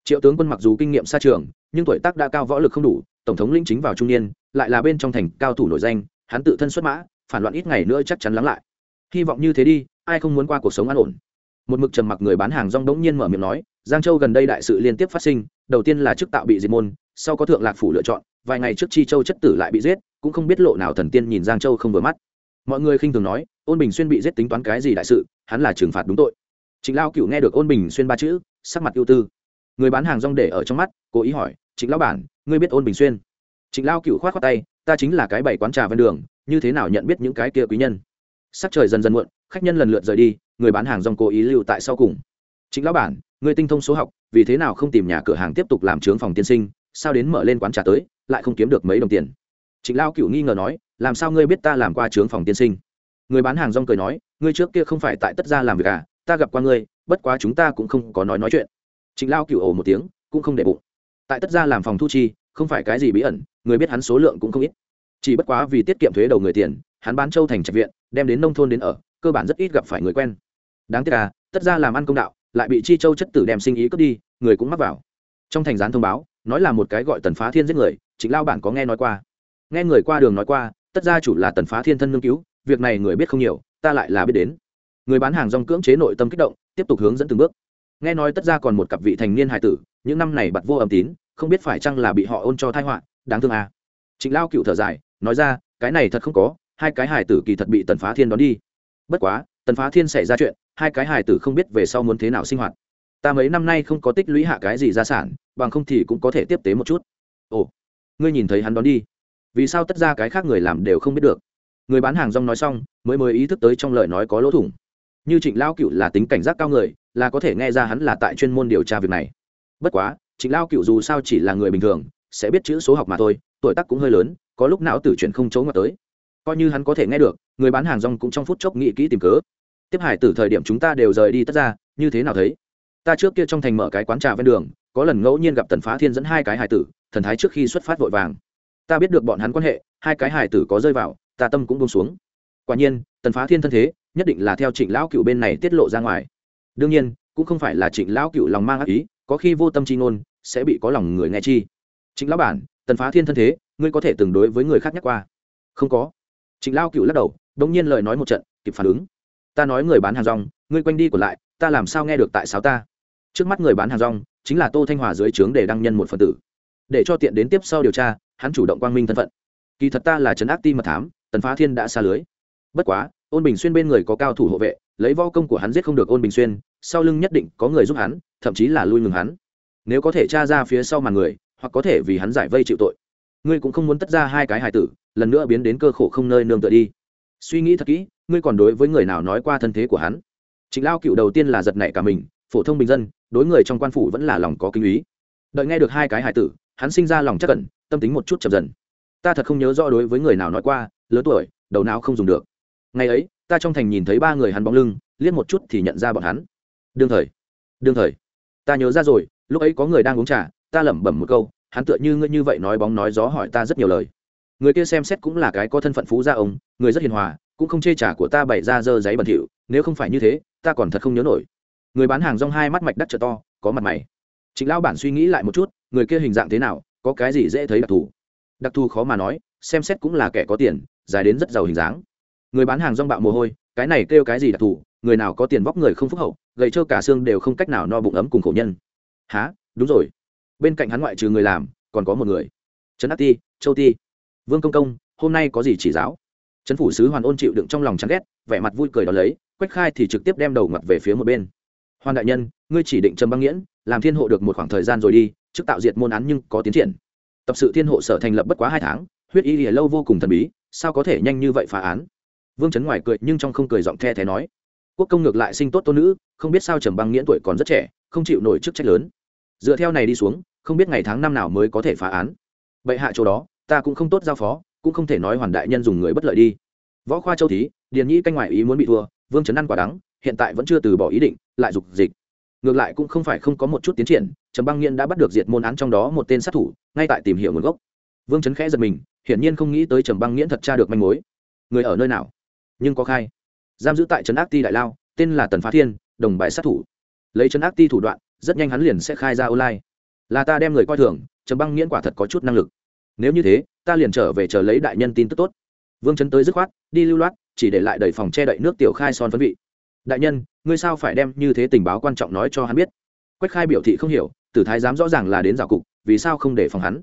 Triệu tướng quân mặc dù kinh nghiệm xa trường, nhưng tuổi tác đã cao võ lực không đủ, tổng thống lĩnh chính vào trung niên, lại là bên trong thành cao thủ nổi danh, hắn tự thân xuất mã, phản loạn ít ngày nữa chắc chắn lắng lại. Hy vọng như thế đi, ai không muốn qua cuộc sống an ổn một mực trầm mặc người bán hàng rong đống nhiên mở miệng nói, giang châu gần đây đại sự liên tiếp phát sinh, đầu tiên là chức tạo bị diệt môn, sau có thượng lạc phủ lựa chọn, vài ngày trước chi châu chất tử lại bị giết, cũng không biết lộ nào thần tiên nhìn giang châu không vừa mắt. Mọi người khinh thường nói, ôn bình xuyên bị giết tính toán cái gì đại sự, hắn là trừng phạt đúng tội. Trịnh lao cựu nghe được ôn bình xuyên ba chữ, sắc mặt ưu tư. Người bán hàng rong để ở trong mắt, cố ý hỏi, trịnh lão bản, ngươi biết ôn bình xuyên? Trịnh lao cựu khoát khoát tay, ta chính là cái bảy quán trà ven đường, như thế nào nhận biết những cái kia quý nhân? Sắc trời dần dần muộn, khách nhân lần lượt rời đi người bán hàng rong cố ý lưu tại sau cùng. Chính lão bản, người tinh thông số học, vì thế nào không tìm nhà cửa hàng tiếp tục làm trướng phòng tiên sinh, sao đến mở lên quán trà tới, lại không kiếm được mấy đồng tiền? Chính Lão cựu nghi ngờ nói, làm sao ngươi biết ta làm qua trướng phòng tiên sinh? Người bán hàng rong cười nói, ngươi trước kia không phải tại tất gia làm việc à ta gặp qua ngươi, bất quá chúng ta cũng không có nói nói chuyện. Chính lao cựu ồ một tiếng, cũng không để bụng. Tại tất gia làm phòng thu chi, không phải cái gì bí ẩn, người biết hắn số lượng cũng không ít. Chỉ bất quá vì tiết kiệm thuế đầu người tiền, hắn bán châu thành trạch viện, đem đến nông thôn đến ở, cơ bản rất ít gặp phải người quen đáng tiếc là tất ra làm ăn công đạo, lại bị chi châu chất tử đem sinh ý cướp đi, người cũng mắc vào. Trong thành gián thông báo, nói là một cái gọi tần phá thiên giết người chính lao bản có nghe nói qua. Nghe người qua đường nói qua, tất gia chủ là tần phá thiên thân nương cứu, việc này người biết không nhiều, ta lại là biết đến. Người bán hàng rong cưỡng chế nội tâm kích động, tiếp tục hướng dẫn từng bước. Nghe nói tất ra còn một cặp vị thành niên hài tử, những năm này bật vô âm tín, không biết phải chăng là bị họ ôn cho thai họa, đáng thương à. trịnh lao cựu thở dài, nói ra, cái này thật không có, hai cái hài tử kỳ thật bị tần phá thiên đón đi. Bất quá, tần phá thiên xảy ra chuyện hai cái hài tử không biết về sau muốn thế nào sinh hoạt. Ta mấy năm nay không có tích lũy hạ cái gì gia sản, bằng không thì cũng có thể tiếp tế một chút. Ồ, ngươi nhìn thấy hắn đón đi. Vì sao tất ra cái khác người làm đều không biết được? Người bán hàng rong nói xong, mới mới ý thức tới trong lời nói có lỗ thủng. Như trịnh lao cựu là tính cảnh giác cao người, là có thể nghe ra hắn là tại chuyên môn điều tra việc này. Bất quá, trịnh lao cựu dù sao chỉ là người bình thường, sẽ biết chữ số học mà thôi, tuổi tác cũng hơi lớn, có lúc não tử chuyển không chấu ngọt tới. Coi như hắn có thể nghe được, người bán hàng rong cũng trong phút chốc nghĩ kỹ tìm cớ tiếp hải từ thời điểm chúng ta đều rời đi tất ra, như thế nào thấy? Ta trước kia trong thành mở cái quán trà ven đường, có lần ngẫu nhiên gặp tần phá thiên dẫn hai cái hải tử, thần thái trước khi xuất phát vội vàng. Ta biết được bọn hắn quan hệ, hai cái hải tử có rơi vào, ta tâm cũng bông xuống. Quả nhiên, tần phá thiên thân thế, nhất định là theo trịnh lão cựu bên này tiết lộ ra ngoài. Đương nhiên, cũng không phải là trịnh lão cựu lòng mang ác ý, có khi vô tâm chi ngôn, sẽ bị có lòng người nghe chi. Trịnh lão bản, tần phá thiên thân thế, ngươi có thể từng đối với người khác nhắc qua? Không có. Trịnh lão cựu lắc đầu, đống nhiên lời nói một trận, kịp phản ứng ta nói người bán hàng rong, ngươi quanh đi còn lại, ta làm sao nghe được tại sao ta? Trước mắt người bán hàng rong, chính là tô thanh hòa dưới trướng để đăng nhân một phần tử. Để cho tiện đến tiếp sau điều tra, hắn chủ động quang minh thân phận. Kỳ thật ta là trấn ác ti mật thám, tần phá thiên đã xa lưới. Bất quá, ôn bình xuyên bên người có cao thủ hộ vệ, lấy vo công của hắn giết không được ôn bình xuyên, sau lưng nhất định có người giúp hắn, thậm chí là lui ngừng hắn. Nếu có thể tra ra phía sau màn người, hoặc có thể vì hắn giải vây chịu tội. Ngươi cũng không muốn tất ra hai cái hài tử, lần nữa biến đến cơ khổ không nơi nương tựa đi suy nghĩ thật kỹ, ngươi còn đối với người nào nói qua thân thế của hắn? Trịnh lao cựu đầu tiên là giật nảy cả mình, phổ thông bình dân, đối người trong quan phủ vẫn là lòng có kinh ý. Đợi nghe được hai cái hải tử, hắn sinh ra lòng chắc cẩn tâm tính một chút chậm dần. Ta thật không nhớ rõ đối với người nào nói qua, lớn tuổi, đầu não không dùng được. Ngày ấy, ta trong thành nhìn thấy ba người hắn bóng lưng, liếc một chút thì nhận ra bọn hắn. Đương thời đương thời, ta nhớ ra rồi, lúc ấy có người đang uống trà, ta lẩm bẩm một câu, hắn tựa như ngươi như vậy nói bóng nói gió hỏi ta rất nhiều lời người kia xem xét cũng là cái có thân phận phú gia ông, người rất hiền hòa, cũng không chê trả của ta bày ra dơ giấy bẩn thỉu, nếu không phải như thế, ta còn thật không nhớ nổi. Người bán hàng rong hai mắt mạch đắt trợ to, có mặt mày. Chính lão bản suy nghĩ lại một chút, người kia hình dạng thế nào, có cái gì dễ thấy đặc thù? Đặc thù khó mà nói, xem xét cũng là kẻ có tiền, dài đến rất giàu hình dáng. Người bán hàng rong bạo mồ hôi, cái này kêu cái gì đặc thù, người nào có tiền vóc người không phúc hậu, gầy trơ cả xương đều không cách nào no bụng ấm cùng khổ nhân. Há đúng rồi. Bên cạnh hắn ngoại trừ người làm, còn có một người. Trấn ác ti, châu ti vương công công, hôm nay có gì chỉ giáo? Trấn phủ sứ hoàn ôn chịu đựng trong lòng chán ghét, vẻ mặt vui cười đó lấy, quách khai thì trực tiếp đem đầu ngặt về phía một bên. Hoàn đại nhân, ngươi chỉ định trầm băng nghiễn, làm thiên hộ được một khoảng thời gian rồi đi, trước tạo diệt môn án nhưng có tiến triển. Tập sự thiên hộ sở thành lập bất quá hai tháng, huyết y lìa lâu vô cùng thần bí, sao có thể nhanh như vậy phá án? Vương trấn ngoài cười nhưng trong không cười giọng the thé nói. Quốc công ngược lại sinh tốt tôn nữ, không biết sao trầm băng nghiễn tuổi còn rất trẻ, không chịu nổi chức trách lớn. Dựa theo này đi xuống, không biết ngày tháng năm nào mới có thể phá án. Bệ hạ chỗ đó ta cũng không tốt giao phó, cũng không thể nói hoàn đại nhân dùng người bất lợi đi. Võ khoa châu thí, điền nhĩ canh ngoại ý muốn bị thua, vương trấn ăn quả đắng, hiện tại vẫn chưa từ bỏ ý định, lại dục dịch. Ngược lại cũng không phải không có một chút tiến triển, trầm băng nghiên đã bắt được diệt môn án trong đó một tên sát thủ, ngay tại tìm hiểu nguồn gốc. Vương trấn khẽ giật mình, hiển nhiên không nghĩ tới trầm băng nghiễn thật tra được manh mối. Người ở nơi nào? Nhưng có khai. Giam giữ tại trấn ác ti đại lao, tên là tần phá thiên, đồng bài sát thủ. Lấy trấn ác ti thủ đoạn, rất nhanh hắn liền sẽ khai ra online. Là ta đem người coi thường, trầm băng nghiễn quả thật có chút năng lực nếu như thế, ta liền trở về chờ lấy đại nhân tin tức tốt. Vương chấn tới dứt khoát, đi lưu loát, chỉ để lại đầy phòng che đậy nước tiểu khai son phấn vị. Đại nhân, ngươi sao phải đem như thế tình báo quan trọng nói cho hắn biết? Quách khai biểu thị không hiểu, tử thái dám rõ ràng là đến rào cục, vì sao không để phòng hắn?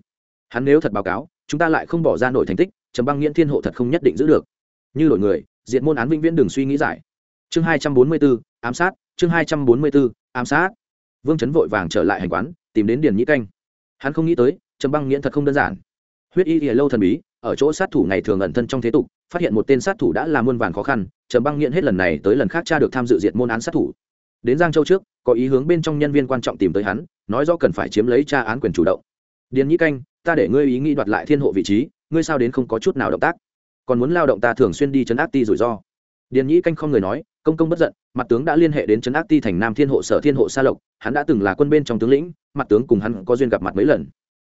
Hắn nếu thật báo cáo, chúng ta lại không bỏ ra nổi thành tích, trầm băng nghiễn thiên hộ thật không nhất định giữ được. Như đổi người, diện môn án vĩnh viễn đừng suy nghĩ giải. Chương hai trăm bốn mươi b ám sát, chương hai trăm bốn mươi b ám sát. Vương chấn vội vàng trở lại hành quán, tìm đến điền nhĩ canh. Hắn không nghĩ tới, trầm băng nghiễn thật không đơn giản huyết y thì lâu thần bí, ở chỗ sát thủ ngày thường ẩn thân trong thế tục, phát hiện một tên sát thủ đã làm muôn vàn khó khăn, trầm băng nghiện hết lần này tới lần khác cha được tham dự diện môn án sát thủ. Đến giang châu trước, có ý hướng bên trong nhân viên quan trọng tìm tới hắn, nói do cần phải chiếm lấy tra án quyền chủ động. Điền nhĩ canh, ta để ngươi ý nghĩ đoạt lại thiên hộ vị trí, ngươi sao đến không có chút nào động tác? Còn muốn lao động ta thường xuyên đi chấn áp ti rủi ro. Điền nhĩ canh không người nói, công công bất giận, mặt tướng đã liên hệ đến chấn áp ti thành nam thiên hộ sở thiên hộ sa lộc, hắn đã từng là quân bên trong tướng lĩnh, mặt tướng cùng hắn có duyên gặp mặt mấy lần.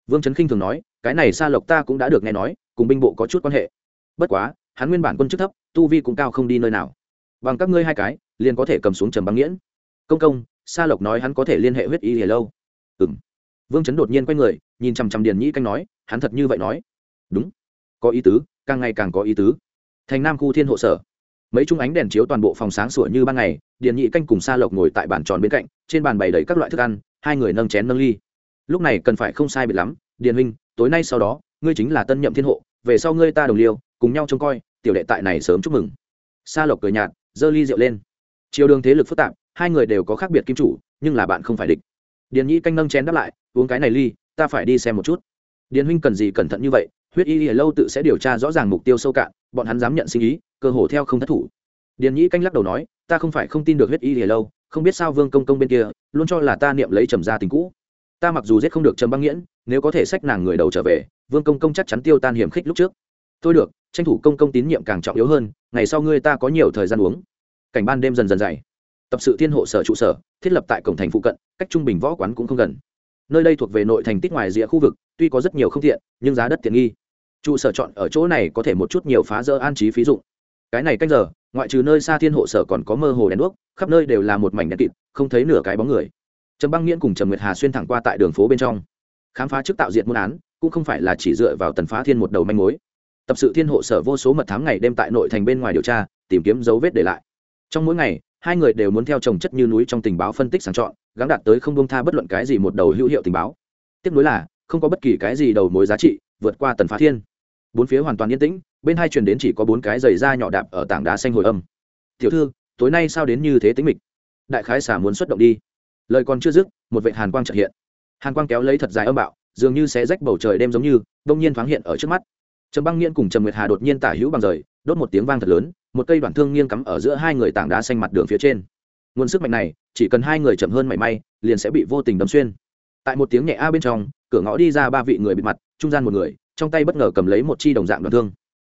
Vương trấn khinh thường nói cái này xa lộc ta cũng đã được nghe nói, cùng binh bộ có chút quan hệ. Bất quá, hắn nguyên bản quân chức thấp, tu vi cũng cao không đi nơi nào. Bằng các ngươi hai cái, liền có thể cầm xuống trầm băng nghiễn. Công công, sa lộc nói hắn có thể liên hệ huyết y hề lâu ừ m vương chấn đột nhiên quay người, nhìn chằm chằm điền nhĩ canh nói, hắn thật như vậy nói. Đúng. Có ý tứ, càng ngày càng có ý tứ. Thành nam khu thiên hộ sở. Mấy chung ánh đèn chiếu toàn bộ phòng sáng sủa như ban ngày, điền nhị canh cùng sa lộc ngồi tại bàn tròn bên cạnh, trên bàn bày đầy các loại thức ăn, hai người nâng chén nâng ly. Lúc này cần phải không sai biệt lắm, điền huynh tối nay sau đó, ngươi chính là tân nhậm thiên hộ, về sau ngươi ta đồng liêu, cùng nhau trông coi, tiểu đệ tại này sớm chúc mừng. Sa lộc cười nhạt, giơ ly rượu lên. Chiều đường thế lực phức tạp, hai người đều có khác biệt kim chủ, nhưng là bạn không phải địch. Điền nhĩ canh nâng chén đáp lại, uống cái này ly, ta phải đi xem một chút. Điền huynh cần gì cẩn thận như vậy, huyết y ở lâu tự sẽ điều tra rõ ràng mục tiêu sâu cạn, bọn hắn dám nhận sinh ý, cơ hồ theo không thất thủ. Điền nhĩ canh lắc đầu nói, ta không phải không tin được huyết y ở lâu, không biết sao vương công công bên kia, luôn cho là ta niệm lấy trầm gia tình cũ ta mặc dù giết không được trầm băng nghiễn, nếu có thể sách nàng người đầu trở về, vương công công chắc chắn tiêu tan hiểm khích lúc trước. Tôi được, tranh thủ công công tín nhiệm càng trọng yếu hơn, ngày sau ngươi ta có nhiều thời gian uống. Cảnh ban đêm dần dần dày. Tập sự thiên hộ sở trụ sở, thiết lập tại cổng thành phụ cận, cách trung bình võ quán cũng không gần. Nơi đây thuộc về nội thành tích ngoài rìa khu vực, tuy có rất nhiều không thiện nhưng giá đất tiện nghi. Trụ sở chọn ở chỗ này có thể một chút nhiều phá rỡ an trí phí dụng. Cái này canh giờ, ngoại trừ nơi xa thiên hộ sở còn có mơ hồ đèn đuốc, khắp nơi đều là một mảnh đèn kịt, không thấy nửa cái bóng người trầm băng nghiễn cùng trầm nguyệt hà xuyên thẳng qua tại đường phố bên trong. Khám phá trước tạo diện muôn án, cũng không phải là chỉ dựa vào tần phá thiên một đầu manh mối. Tập sự thiên hộ sở vô số mật thám ngày đêm tại nội thành bên ngoài điều tra, tìm kiếm dấu vết để lại. Trong mỗi ngày, hai người đều muốn theo trồng chất như núi trong tình báo phân tích sàng chọn gắn đạt tới không đông tha bất luận cái gì một đầu hữu hiệu tình báo. Tiếp nối là, không có bất kỳ cái gì đầu mối giá trị, vượt qua tần phá thiên. Bốn phía hoàn toàn yên tĩnh, bên hai truyền đến chỉ có bốn cái giày da nhỏ đạp ở tảng đá xanh hồi âm. Tiểu thư, tối nay sao đến như thế tính mịch? Đại khái xả muốn xuất động đi lời còn chưa dứt, một vệ hàn quang trợ hiện. Hàn quang kéo lấy thật dài âm bạo, dường như sẽ rách bầu trời đêm giống như, đông nhiên thoáng hiện ở trước mắt. Trầm băng nghiên cùng trầm nguyệt hà đột nhiên tả hữu bằng rời, đốt một tiếng vang thật lớn, một cây đoạn thương nghiêng cắm ở giữa hai người tảng đá xanh mặt đường phía trên. Nguồn sức mạnh này, chỉ cần hai người chậm hơn mảy may, liền sẽ bị vô tình đâm xuyên. Tại một tiếng nhẹ a bên trong, cửa ngõ đi ra ba vị người bịt mặt, trung gian một người, trong tay bất ngờ cầm lấy một chi đồng dạng đoạn thương.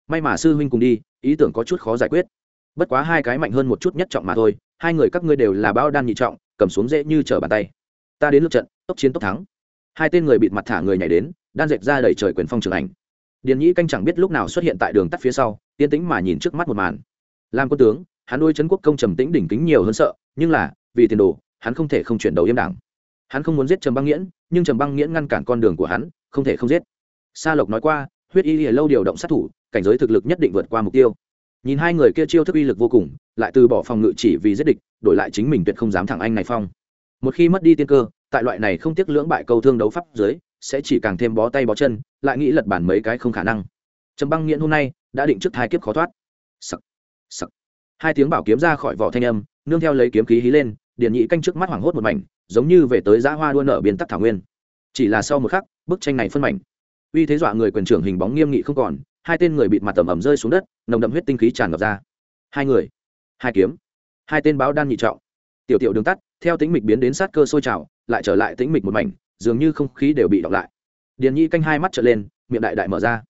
May mà sư huynh cùng đi, ý tưởng có chút khó giải quyết. Bất quá hai cái mạnh hơn một chút nhất trọng mà thôi, hai người các ngươi đều là bao đan nhị trọng cầm xuống dễ như trở bàn tay. Ta đến lượt trận, tốc chiến tốc thắng. Hai tên người bịt mặt thả người nhảy đến, đan dệt ra đầy trời quyền phong trường ảnh. Điền nhĩ canh chẳng biết lúc nào xuất hiện tại đường tắt phía sau tiên tĩnh mà nhìn trước mắt một màn. Làm quân tướng, hắn nuôi trấn quốc công trầm tĩnh đỉnh kính nhiều hơn sợ, nhưng là, vì tiền đồ, hắn không thể không chuyển đầu yêm đảng. Hắn không muốn giết trầm băng nghiễn, nhưng trầm băng nghiễn ngăn cản con đường của hắn, không thể không giết. Sa lộc nói qua, huyết y lâu điều động sát thủ, cảnh giới thực lực nhất định vượt qua mục tiêu nhìn hai người kia chiêu thức uy lực vô cùng, lại từ bỏ phòng ngự chỉ vì giết địch, đổi lại chính mình tuyệt không dám thẳng anh này phong. Một khi mất đi tiên cơ, tại loại này không tiếc lưỡng bại câu thương đấu pháp dưới, sẽ chỉ càng thêm bó tay bó chân, lại nghĩ lật bản mấy cái không khả năng. Trầm băng nghiện hôm nay đã định trước hai kiếp khó thoát. Sặc sặc. Hai tiếng bảo kiếm ra khỏi vỏ thanh âm, nương theo lấy kiếm khí hí lên điện nhị canh trước mắt hoảng hốt một mảnh, giống như về tới giã hoa đua nở biên tắc thảo nguyên. Chỉ là sau một khắc, bức tranh này phân mảnh uy thế dọa người quyền trưởng hình bóng nghiêm nghị không còn, hai tên người bịt mặt tầm ẩm rơi xuống đất, nồng đậm huyết tinh khí tràn ngập ra. Hai người, hai kiếm, hai tên báo đan nhị trọng. Tiểu tiểu đường tắt, theo tính mịch biến đến sát cơ sôi trào, lại trở lại tính mịch một mảnh, dường như không khí đều bị đọc lại. Điền nhi canh hai mắt trở lên, miệng đại đại mở ra.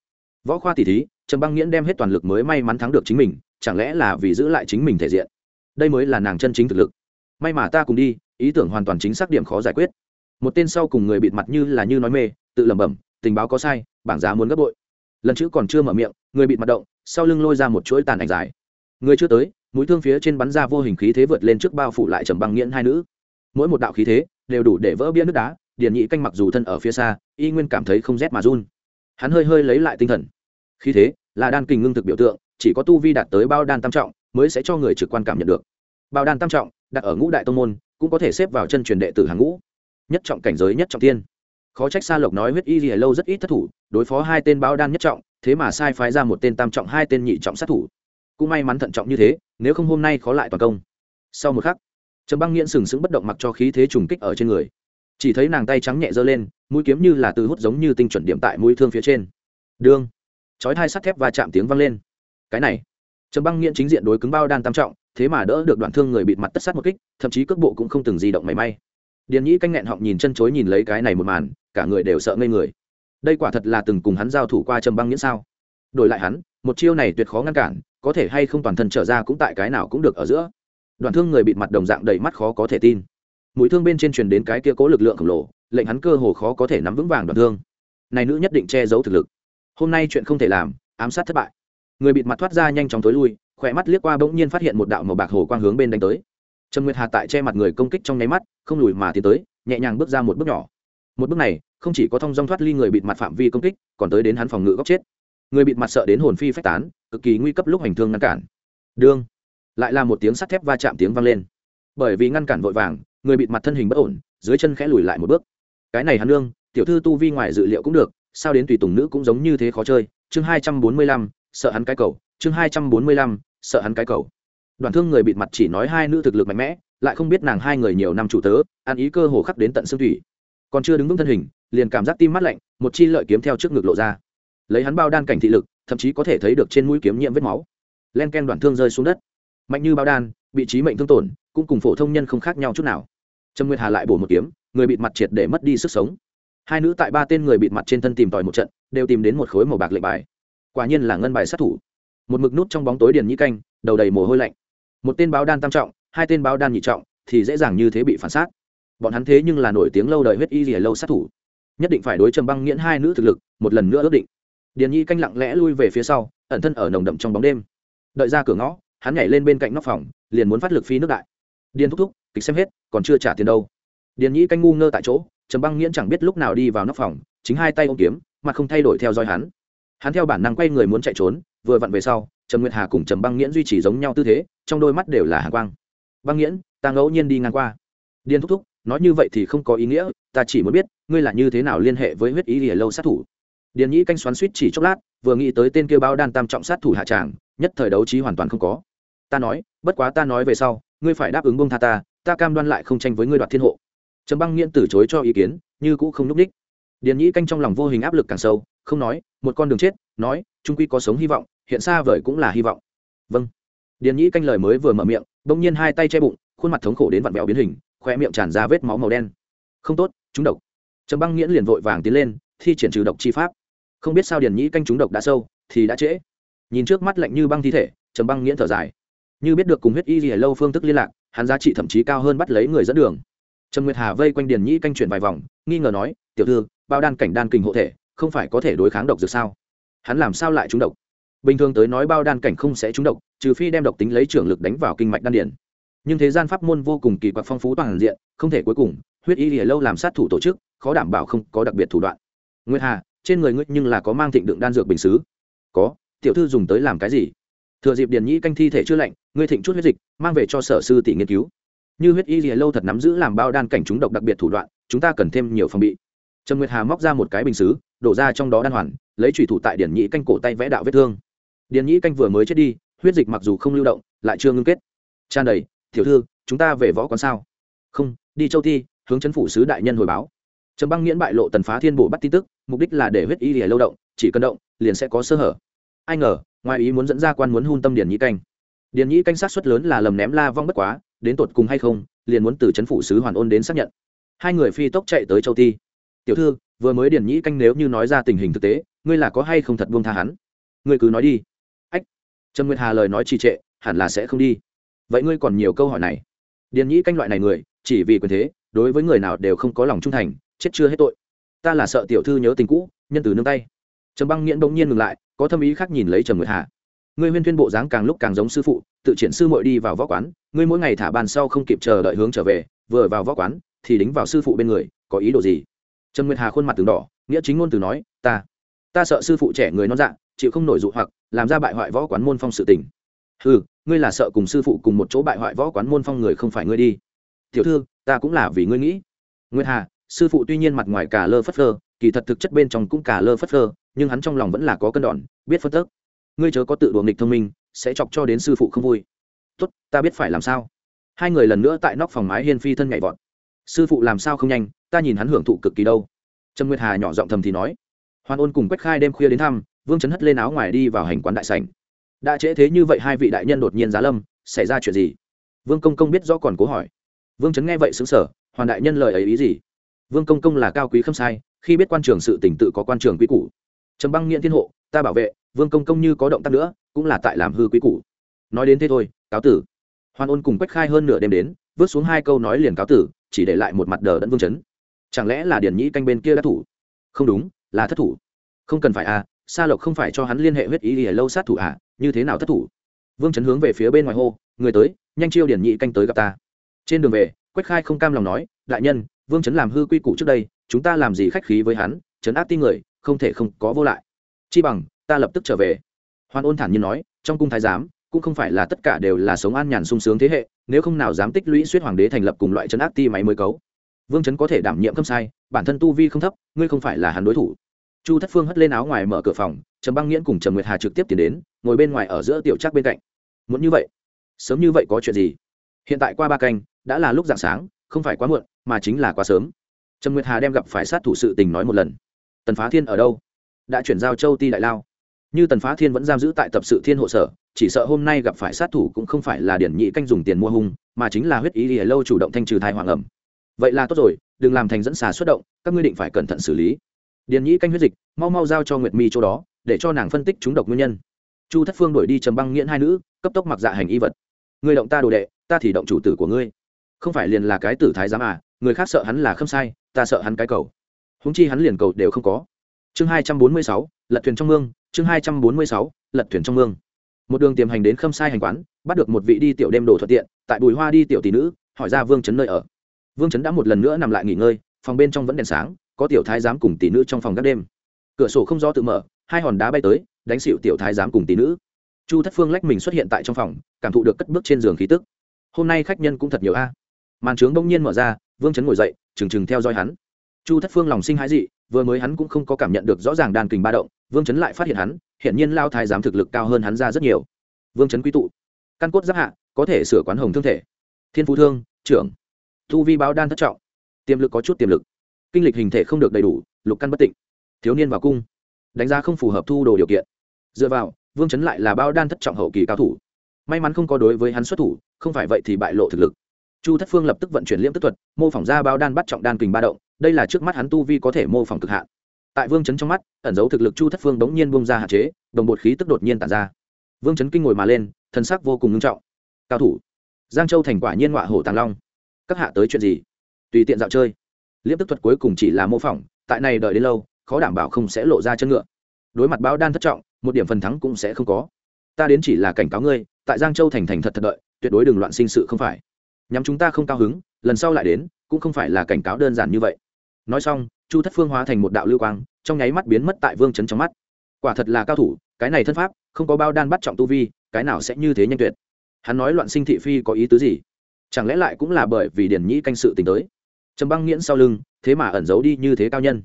Võ khoa tỷ thí, trầm băng nghiễn đem hết toàn lực mới may mắn thắng được chính mình, chẳng lẽ là vì giữ lại chính mình thể diện? Đây mới là nàng chân chính thực lực. May mà ta cùng đi, ý tưởng hoàn toàn chính xác điểm khó giải quyết. Một tên sau cùng người bịt mặt như là như nói mê, tự lẩm bẩm tình báo có sai, bảng giá muốn gấp bội. Lần chữ còn chưa mở miệng, người bị mặt động, sau lưng lôi ra một chuỗi tàn ảnh dài. Người chưa tới, mũi thương phía trên bắn ra vô hình khí thế vượt lên trước bao phủ lại trầm băng nghiễn hai nữ. Mỗi một đạo khí thế, đều đủ để vỡ bia nước đá điền nhị canh mặc dù thân ở phía xa, y nguyên cảm thấy không rét mà run. Hắn hơi hơi lấy lại tinh thần. Khí thế, là đan kình ngưng thực biểu tượng, chỉ có tu vi đạt tới bao đan tam trọng, mới sẽ cho người trực quan cảm nhận được. Bao đan tam trọng, đặt ở ngũ đại tông môn, cũng có thể xếp vào chân truyền đệ tử hàng ngũ. Nhất trọng cảnh giới, nhất trọng tiên khó trách xa lộc nói huyết y gì lâu rất ít thất thủ, đối phó hai tên báo đan nhất trọng, thế mà sai phái ra một tên tam trọng, hai tên nhị trọng sát thủ. Cũng may mắn thận trọng như thế, nếu không hôm nay khó lại toàn công. Sau một khắc, trầm băng nghiễn sừng sững bất động mặc cho khí thế trùng kích ở trên người. Chỉ thấy nàng tay trắng nhẹ giơ lên, mũi kiếm như là từ hút giống như tinh chuẩn điểm tại mũi thương phía trên. Đương, chói hai sắt thép và chạm tiếng vang lên. Cái này, trầm băng nghiễn chính diện đối cứng bao đan tam trọng, thế mà đỡ được đoạn thương người bịt mặt tất sát một kích, thậm chí cước bộ cũng không từng di động mảy may điền nhĩ canh nghẹn họng nhìn chân chối nhìn lấy cái này một màn, cả người đều sợ ngây người. Đây quả thật là từng cùng hắn giao thủ qua trầm băng nghiễn sao? Đổi lại hắn, một chiêu này tuyệt khó ngăn cản, có thể hay không toàn thân trở ra cũng tại cái nào cũng được ở giữa. Đoạn thương người bịt mặt đồng dạng đầy mắt khó có thể tin. Mũi thương bên trên truyền đến cái kia cố lực lượng khổng lồ, lệnh hắn cơ hồ khó có thể nắm vững vàng đoạn thương. Này nữ nhất định che giấu thực lực. Hôm nay chuyện không thể làm, ám sát thất bại. Người bịt mặt thoát ra nhanh chóng tối lui, khỏe mắt liếc qua bỗng nhiên phát hiện một đạo màu bạc hồ quang hướng bên đánh tới trần nguyệt hà tại che mặt người công kích trong nháy mắt, không lùi mà tiến tới, nhẹ nhàng bước ra một bước nhỏ. Một bước này, không chỉ có thông dong thoát ly người bịt mặt phạm vi công kích, còn tới đến hắn phòng ngự góc chết. Người bịt mặt sợ đến hồn phi phách tán, cực kỳ nguy cấp lúc hành thương ngăn cản. Đương, lại là một tiếng sắt thép va chạm tiếng vang lên. Bởi vì ngăn cản vội vàng, người bịt mặt thân hình bất ổn, dưới chân khẽ lùi lại một bước. Cái này hắn nương, tiểu thư tu vi ngoài dự liệu cũng được, sao đến tùy tùng nữ cũng giống như thế khó chơi. Chương hai trăm bốn mươi lăm, sợ hắn cái cầu. Chương hai trăm bốn mươi lăm, sợ hắn cái cầu đoàn thương người bịt mặt chỉ nói hai nữ thực lực mạnh mẽ, lại không biết nàng hai người nhiều năm chủ tớ, ăn ý cơ hồ khắc đến tận xương thủy. Còn chưa đứng vững thân hình, liền cảm giác tim mắt lạnh, một chi lợi kiếm theo trước ngực lộ ra. Lấy hắn bao đan cảnh thị lực, thậm chí có thể thấy được trên mũi kiếm nhiễm vết máu. Len ken đoàn thương rơi xuống đất. Mạnh như bao đan, bị trí mệnh thương tổn, cũng cùng phổ thông nhân không khác nhau chút nào. Trâm nguyệt hà lại bổ một kiếm, người bịt mặt triệt để mất đi sức sống. Hai nữ tại ba tên người bịt mặt trên thân tìm tòi một trận, đều tìm đến một khối màu bạc lệnh bài. Quả nhiên là ngân bài sát thủ. Một mực nút trong bóng tối điền nhĩ canh, đầu đầy mồ hôi lạnh một tên báo đan tam trọng, hai tên báo đan nhị trọng thì dễ dàng như thế bị phản sát. Bọn hắn thế nhưng là nổi tiếng lâu đời huyết y rìa lâu sát thủ. Nhất định phải đối trầm băng nghiễn hai nữ thực lực một lần nữa ước định. Điền nhi canh lặng lẽ lui về phía sau, ẩn thân ở nồng đậm trong bóng đêm. Đợi ra cửa ngõ, hắn nhảy lên bên cạnh nóc phòng, liền muốn phát lực phi nước đại. Điền thúc thúc, kịch xem hết, còn chưa trả tiền đâu. Điền nhi canh ngu ngơ tại chỗ, trầm băng nghiễn chẳng biết lúc nào đi vào nóc phòng, chính hai tay ôm kiếm, mà không thay đổi theo dõi hắn. Hắn theo bản năng quay người muốn chạy trốn, vừa vặn về sau trầm nguyệt hà cùng trầm băng nghiễn duy trì giống nhau tư thế, trong đôi mắt đều là hà quang. Băng nghiễn, ta ngẫu nhiên đi ngang qua. Điền thúc thúc, nói như vậy thì không có ý nghĩa, ta chỉ muốn biết, ngươi là như thế nào liên hệ với huyết ý lìa lâu sát thủ? Điền nhĩ canh xoắn suýt chỉ chốc lát, vừa nghĩ tới tên kêu bao đan tam trọng sát thủ hạ tràng, nhất thời đấu trí hoàn toàn không có. Ta nói, bất quá ta nói về sau, ngươi phải đáp ứng bông tha ta ta cam đoan lại không tranh với ngươi đoạt thiên hộ. Trầm băng nghiễn từ chối cho ý kiến, như cũ không n ú c đích điền nhĩ canh trong lòng vô hình áp lực càng sâu, không nói, một con đường chết, nói trung quy có sống hy vọng hiện xa vời cũng là hy vọng. Vâng. Điền nhĩ canh lời mới vừa mở miệng, bỗng nhiên hai tay che bụng, khuôn mặt thống khổ đến vặn vẹo biến hình khoe miệng tràn ra vết máu màu đen. Không tốt chúng độc. Trầm băng nghiễn liền vội vàng tiến lên, thi triển trừ độc chi pháp. Không biết sao điền nhĩ canh chúng độc đã sâu, thì đã trễ. Nhìn trước mắt lạnh như băng thi thể, trầm băng nghiễn thở dài. Như biết được cùng huyết y gì lâu phương thức liên lạc, hắn giá trị thậm chí cao hơn bắt lấy người dẫn đường. Trầm nguyệt hà vây quanh điền nhĩ canh chuyển vài vòng, nghi ngờ nói, tiểu thư, bao đan cảnh đan kình hộ thể, không phải có thể đối kháng độc dược sao? Hắn làm sao lại trúng độc? Bình thường tới nói bao đan cảnh không sẽ trúng độc, trừ phi đem độc tính lấy trưởng lực đánh vào kinh mạch đan điển nhưng thế gian pháp môn vô cùng kỳ quặc phong phú toàn diện, không thể cuối cùng, huyết y lìa lâu làm sát thủ tổ chức, khó đảm bảo không có đặc biệt thủ đoạn. Nguyệt hà, trên người ngươi nhưng là có mang thịnh đựng đan dược bình xứ. Có, tiểu thư dùng tới làm cái gì? Thừa dịp điền nhĩ canh thi thể chưa lạnh, ngươi thịnh chút huyết dịch, mang về cho sở sư tỷ nghiên cứu. Như huyết y lìa lâu thật nắm giữ làm bao đan cảnh chúng độc đặc biệt thủ đoạn, chúng ta cần thêm nhiều phòng bị. Trần nguyệt hà móc ra một cái bình xứ, đổ ra trong đó đan hoàn, lấy thủy thủ tại điển nhĩ canh cổ tay vẽ đạo vết thương. Điền nhĩ canh vừa mới chết đi, huyết dịch mặc dù không lưu động, lại chưa ngưng kết. Tràn đầy, tiểu thư, chúng ta về võ quán sao? Không, đi châu thi, hướng chấn phủ sứ đại nhân hồi báo. Trầm băng nghiễn bại lộ tần phá thiên bổ bắt tin tức, mục đích là để huyết y lìa lâu động, chỉ cần động, liền sẽ có sơ hở. Ai ngờ, ngoài ý muốn dẫn ra quan muốn hun tâm Điền nhĩ canh. Điền nhĩ canh sát suất lớn là lầm ném la vong bất quá, đến tột cùng hay không, liền muốn từ chấn phủ sứ hoàn ôn đến xác nhận. Hai người phi tốc chạy tới châu thi. tiểu thư, vừa mới Điền nhĩ canh nếu như nói ra tình hình thực tế, ngươi là có hay không thật buông tha hắn? Ngươi cứ nói đi. Trần trâm nguyệt hà lời nói trì trệ, hẳn là sẽ không đi. Vậy ngươi còn nhiều câu hỏi này. Điền nhĩ canh loại này người, chỉ vì quyền thế, đối với người nào đều không có lòng trung thành, chết chưa hết tội. Ta là sợ tiểu thư nhớ tình cũ, nhân từ nương tay. Trầm băng nghiễn bỗng nhiên ngừng lại, có thâm ý khác nhìn lấy trầm nguyệt hà. Ngươi huyên thuyên bộ dáng càng lúc càng giống sư phụ, tự triển sư muội đi vào võ quán, ngươi mỗi ngày thả bàn sau không kịp chờ đợi hướng trở về, vừa vào võ quán, thì đính vào sư phụ bên người, có ý đồ gì? Trần nguyệt hà khuôn mặt từng đỏ, nghĩa chính ngôn từ nói, ta ta sợ sư phụ trẻ người non dạ chịu không nổi dụ hoặc, làm ra bại hoại võ quán môn phong sự tình. Ừ ngươi là sợ cùng sư phụ cùng một chỗ bại hoại võ quán môn phong người không phải ngươi đi. Tiểu thư, ta cũng là vì ngươi nghĩ. Nguyệt hà, sư phụ tuy nhiên mặt ngoài cả lơ phất lơ kỳ thật thực chất bên trong cũng cả lơ phất lơ nhưng hắn trong lòng vẫn là có cân đòn biết phân tức ngươi chớ có tự đùa nghịch thông minh, sẽ chọc cho đến sư phụ không vui. Tốt, ta biết phải làm sao. Hai người lần nữa tại nóc phòng mái hiên phi thân nhảy vọt. Sư phụ làm sao không nhanh, ta nhìn hắn hưởng thụ cực kỳ đâu. Trâm nguyệt hà nhỏ giọng thầm thì nói. Hoàn ôn cùng quách khai đêm khuya đến thăm vương chấn hất lên áo ngoài đi vào hành quán đại sảnh. Đã trễ thế như vậy hai vị đại nhân đột nhiên giá lâm, xảy ra chuyện gì? Vương công công biết rõ còn cố hỏi. Vương chấn nghe vậy xứng sở hoàn đại nhân lời ấy ý gì? Vương công công là cao quý không sai, khi biết quan trường sự tỉnh tự có quan trường quý cũ trầm băng nghiện thiên hộ, ta bảo vệ, vương công công như có động tác nữa, cũng là tại làm hư quý cũ nói đến thế thôi, cáo tử. Hoàn ôn cùng quách khai hơn nửa đêm đến vớt xuống hai câu nói liền cáo tử, chỉ để lại một mặt đờ đẫn vương chấn. Chẳng lẽ là điển nhĩ canh bên kia đã thủ? Không đúng, là thất thủ. Không cần phải à sa lộc không phải cho hắn liên hệ huyết ý ỉa lâu sát thủ à như thế nào thất thủ? Vương chấn hướng về phía bên ngoài hô, người tới, nhanh chiêu điển nhị canh tới gặp ta. Trên đường về, quách khai không cam lòng nói, đại nhân, vương chấn làm hư quy củ trước đây, chúng ta làm gì khách khí với hắn chấn áp ti người, không thể không có vô lại. Chi bằng, ta lập tức trở về. Hoan ôn thản nhiên nói, trong cung thái giám, cũng không phải là tất cả đều là sống an nhàn sung sướng thế hệ, nếu không nào dám tích lũy suýt hoàng đế thành lập cùng loại chấn áp ti máy mới cấu? Vương chấn có thể đảm nhiệm không sai, bản thân tu vi không thấp, ngươi không phải là hắn đối thủ chu thất phương hất lên áo ngoài mở cửa phòng, trầm băng nghiễn cùng trầm nguyệt hà trực tiếp tiến đến, ngồi bên ngoài ở giữa tiểu Trác bên cạnh. Muốn như vậy? Sớm như vậy có chuyện gì? Hiện tại qua ba canh, đã là lúc dạng sáng, không phải quá muộn, mà chính là quá sớm. Trầm nguyệt hà đem gặp phải sát thủ sự tình nói một lần. Tần phá thiên ở đâu? Đã chuyển giao châu ti đại lao. Như tần phá thiên vẫn giam giữ tại tập sự thiên hộ sở, chỉ sợ hôm nay gặp phải sát thủ cũng không phải là điển nhị canh dùng tiền mua hung, mà chính là huyết ý lìa lâu chủ động thanh trừ thai hoàng ẩm. Vậy là tốt rồi, đừng làm thành dẫn xà xuất động, các ngươi định phải cẩn thận xử lý điền nhĩ canh huyết dịch, mau mau giao cho nguyệt mi chỗ đó, để cho nàng phân tích chúng độc nguyên nhân. Chu thất phương đổi đi trầm băng nghiễn hai nữ, cấp tốc mặc dạ hành y vật. Ngươi động ta đồ đệ, ta thì động chủ tử của ngươi. Không phải liền là cái tử thái giám à người khác sợ hắn là không sai, ta sợ hắn cái cầu. Húng chi hắn liền cầu đều không có. Chương hai trăm bốn mươi sáu, lật thuyền trong mương, chương hai trăm bốn mươi sáu, lật thuyền trong mương. Một đường tiềm hành đến khâm sai hành quán, bắt được một vị đi tiểu đêm đồ thuận tiện, tại bùi hoa đi tiểu tỷ nữ, hỏi ra vương chấn nơi ở. Vương chấn đã một lần nữa nằm lại nghỉ ngơi, phòng bên trong vẫn đèn sáng có tiểu thái giám cùng tỷ nữ trong phòng các đêm. Cửa sổ không do tự mở, hai hòn đá bay tới, đánh xịu tiểu thái giám cùng tỷ nữ. Chu thất phương lách mình xuất hiện tại trong phòng, cảm thụ được cất bước trên giường khí tức. Hôm nay khách nhân cũng thật nhiều a. Màn trướng bỗng nhiên mở ra, vương chấn ngồi dậy trừng trừng theo dõi hắn. Chu thất phương lòng sinh hãi dị, vừa mới hắn cũng không có cảm nhận được rõ ràng đàn kình ba động, vương chấn lại phát hiện hắn hiện nhiên lao thái giám thực lực cao hơn hắn ra rất nhiều. Vương chấn quy tụ. Căn cốt giáp hạ, có thể sửa quán hồng thương thể. Thiên phú thương, trưởng. Thu vi báo đan thất trọng. Tiềm lực có chút tiềm lực kinh lịch hình thể không được đầy đủ, lục căn bất tịnh. Thiếu niên vào cung, đánh giá không phù hợp thu đồ điều kiện. Dựa vào, vương chấn lại là bao đan thất trọng hậu kỳ cao thủ. May mắn không có đối với hắn xuất thủ, không phải vậy thì bại lộ thực lực. Chu thất phương lập tức vận chuyển liễm tức thuật, mô phỏng ra bao đan bắt trọng đan kình ba động, đây là trước mắt hắn tu vi có thể mô phỏng cực hạn. Tại vương chấn trong mắt, ẩn dấu thực lực chu thất phương đống nhiên bung ra hạn chế, đồng bột khí tức đột nhiên tàn ra. Vương chấn kinh ngồi mà lên thân sắc vô cùng nghiêm trọng. Cao thủ, giang châu thành quả nhiên ngọa hổ tàng long. Các hạ tới chuyện gì? Tùy tiện dạo chơi liễm tức thuật cuối cùng chỉ là mô phỏng, tại này đợi đến lâu, khó đảm bảo không sẽ lộ ra chân ngựa. Đối mặt báo đan thất trọng, một điểm phần thắng cũng sẽ không có. Ta đến chỉ là cảnh cáo ngươi, tại giang châu thành thành thật thật đợi, tuyệt đối đừng loạn sinh sự không phải. Nhắm chúng ta không cao hứng, lần sau lại đến, cũng không phải là cảnh cáo đơn giản như vậy. Nói xong, chu thất phương hóa thành một đạo lưu quang, trong nháy mắt biến mất tại vương chấn trong mắt. Quả thật là cao thủ, cái này thân pháp, không có bao đan bắt trọng tu vi, cái nào sẽ như thế nhanh tuyệt? Hắn nói loạn sinh thị phi có ý tứ gì? Chẳng lẽ lại cũng là bởi vì điển nhĩ canh sự tình tới? Trầm băng nghiễn sau lưng, thế mà ẩn giấu đi như thế cao nhân.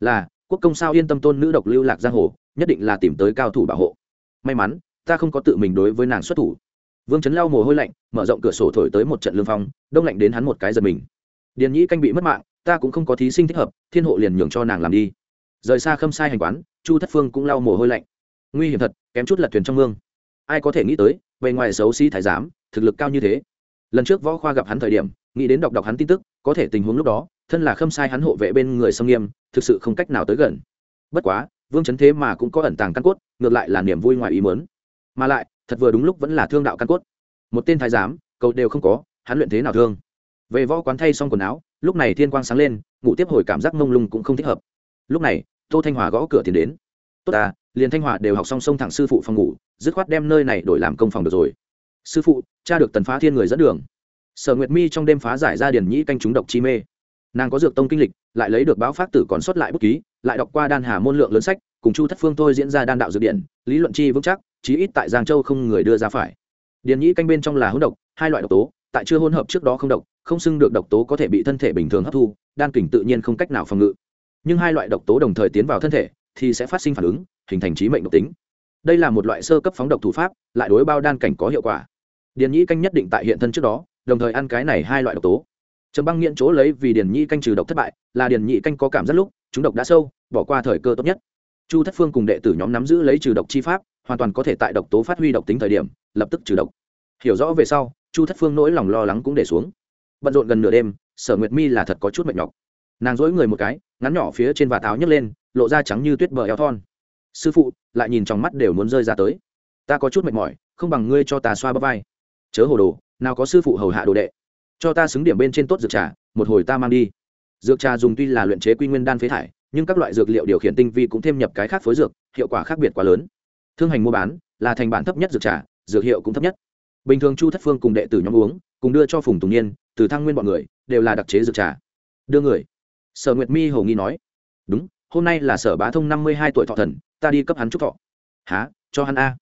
Là, quốc công sao yên tâm tôn nữ độc lưu lạc giang hồ, nhất định là tìm tới cao thủ bảo hộ. May mắn, ta không có tự mình đối với nàng xuất thủ. Vương chấn lau mồ hôi lạnh, mở rộng cửa sổ thổi tới một trận lương phong, đông lạnh đến hắn một cái giật mình. Điền nhĩ canh bị mất mạng, ta cũng không có thí sinh thích hợp, thiên hộ liền nhường cho nàng làm đi. Rời xa khâm sai hành quán, chu thất phương cũng lau mồ hôi lạnh. Nguy hiểm thật, kém chút lật thuyền trong mương. Ai có thể nghĩ tới, bề ngoài xấu xí thái giám, thực lực cao như thế. Lần trước võ khoa gặp hắn thời điểm nghĩ đến đọc đọc hắn tin tức, có thể tình huống lúc đó, thân là khâm sai hắn hộ vệ bên người sông nghiêm, thực sự không cách nào tới gần. Bất quá, vương chấn thế mà cũng có ẩn tàng căn cốt, ngược lại là niềm vui ngoài ý mớn mà lại, thật vừa đúng lúc vẫn là thương đạo căn cốt. Một tên thái giám cầu đều không có, hắn luyện thế nào thương? Về võ quán thay xong quần áo, lúc này thiên quang sáng lên, ngủ tiếp hồi cảm giác mông lung cũng không thích hợp. Lúc này, tô thanh hòa gõ cửa tiến đến. Tốt à liền thanh hòa đều học xong xong thẳng sư phụ phòng ngủ, dứt khoát đem nơi này đổi làm công phòng được rồi. Sư phụ, cha được tần phá thiên người dẫn đường sở nguyệt mi trong đêm phá giải ra điển nhĩ canh chúng độc chi mê. Nàng có dược tông kinh lịch, lại lấy được báo pháp tử còn xuất lại bút ký, lại đọc qua đan hà môn lượng lớn sách, cùng chu thất phương thôi diễn ra đan đạo dược điện lý luận chi vững chắc, chí ít tại giang châu không người đưa ra phải. Điển nhĩ canh bên trong là hỗn độc, hai loại độc tố, tại chưa hỗn hợp trước đó không độc, không xưng được độc tố có thể bị thân thể bình thường hấp thu, đan kình tự nhiên không cách nào phòng ngự. Nhưng hai loại độc tố đồng thời tiến vào thân thể, thì sẽ phát sinh phản ứng, hình thành trí mệnh độc tính. Đây là một loại sơ cấp phóng độc thủ pháp, lại đối bao đan cảnh có hiệu quả. Điền nhĩ canh nhất định tại hiện thân trước đó đồng thời ăn cái này hai loại độc tố. Trầm băng nghiện chỗ lấy vì điền nhị canh trừ độc thất bại, là điền nhị canh có cảm giác lúc, chúng độc đã sâu, bỏ qua thời cơ tốt nhất. Chu thất phương cùng đệ tử nhóm nắm giữ lấy trừ độc chi pháp, hoàn toàn có thể tại độc tố phát huy độc tính thời điểm, lập tức trừ độc. Hiểu rõ về sau, chu thất phương nỗi lòng lo lắng cũng để xuống. Bận rộn gần nửa đêm, sở nguyệt mi là thật có chút mệt nhọc. Nàng dỗi người một cái, ngắn nhỏ phía trên vạt áo nhấc lên, lộ ra trắng như tuyết bờ eo thon. Sư phụ, lại nhìn trong mắt đều muốn rơi ra tới. Ta có chút mệt mỏi, không bằng ngươi cho ta xoa bắp vai. Chớ hồ đồ nào có sư phụ hầu hạ đồ đệ. Cho ta xứng điểm bên trên tốt dược trà, một hồi ta mang đi. Dược trà dùng tuy là luyện chế quy nguyên đan phế thải, nhưng các loại dược liệu điều khiển tinh vi cũng thêm nhập cái khác phối dược, hiệu quả khác biệt quá lớn. Thương hành mua bán, là thành bản thấp nhất dược trà, dược hiệu cũng thấp nhất. Bình thường chu thất phương cùng đệ tử nhóm uống, cùng đưa cho phùng tùng niên, từ thăng nguyên bọn người, đều là đặc chế dược trà. Đưa người. Sở nguyệt mi hầu nghi nói. Đúng, hôm nay là sở bá thông năm mươi hai tuổi thọ thần, ta đi cấp hắn trúc thọ. Há cho hắn a.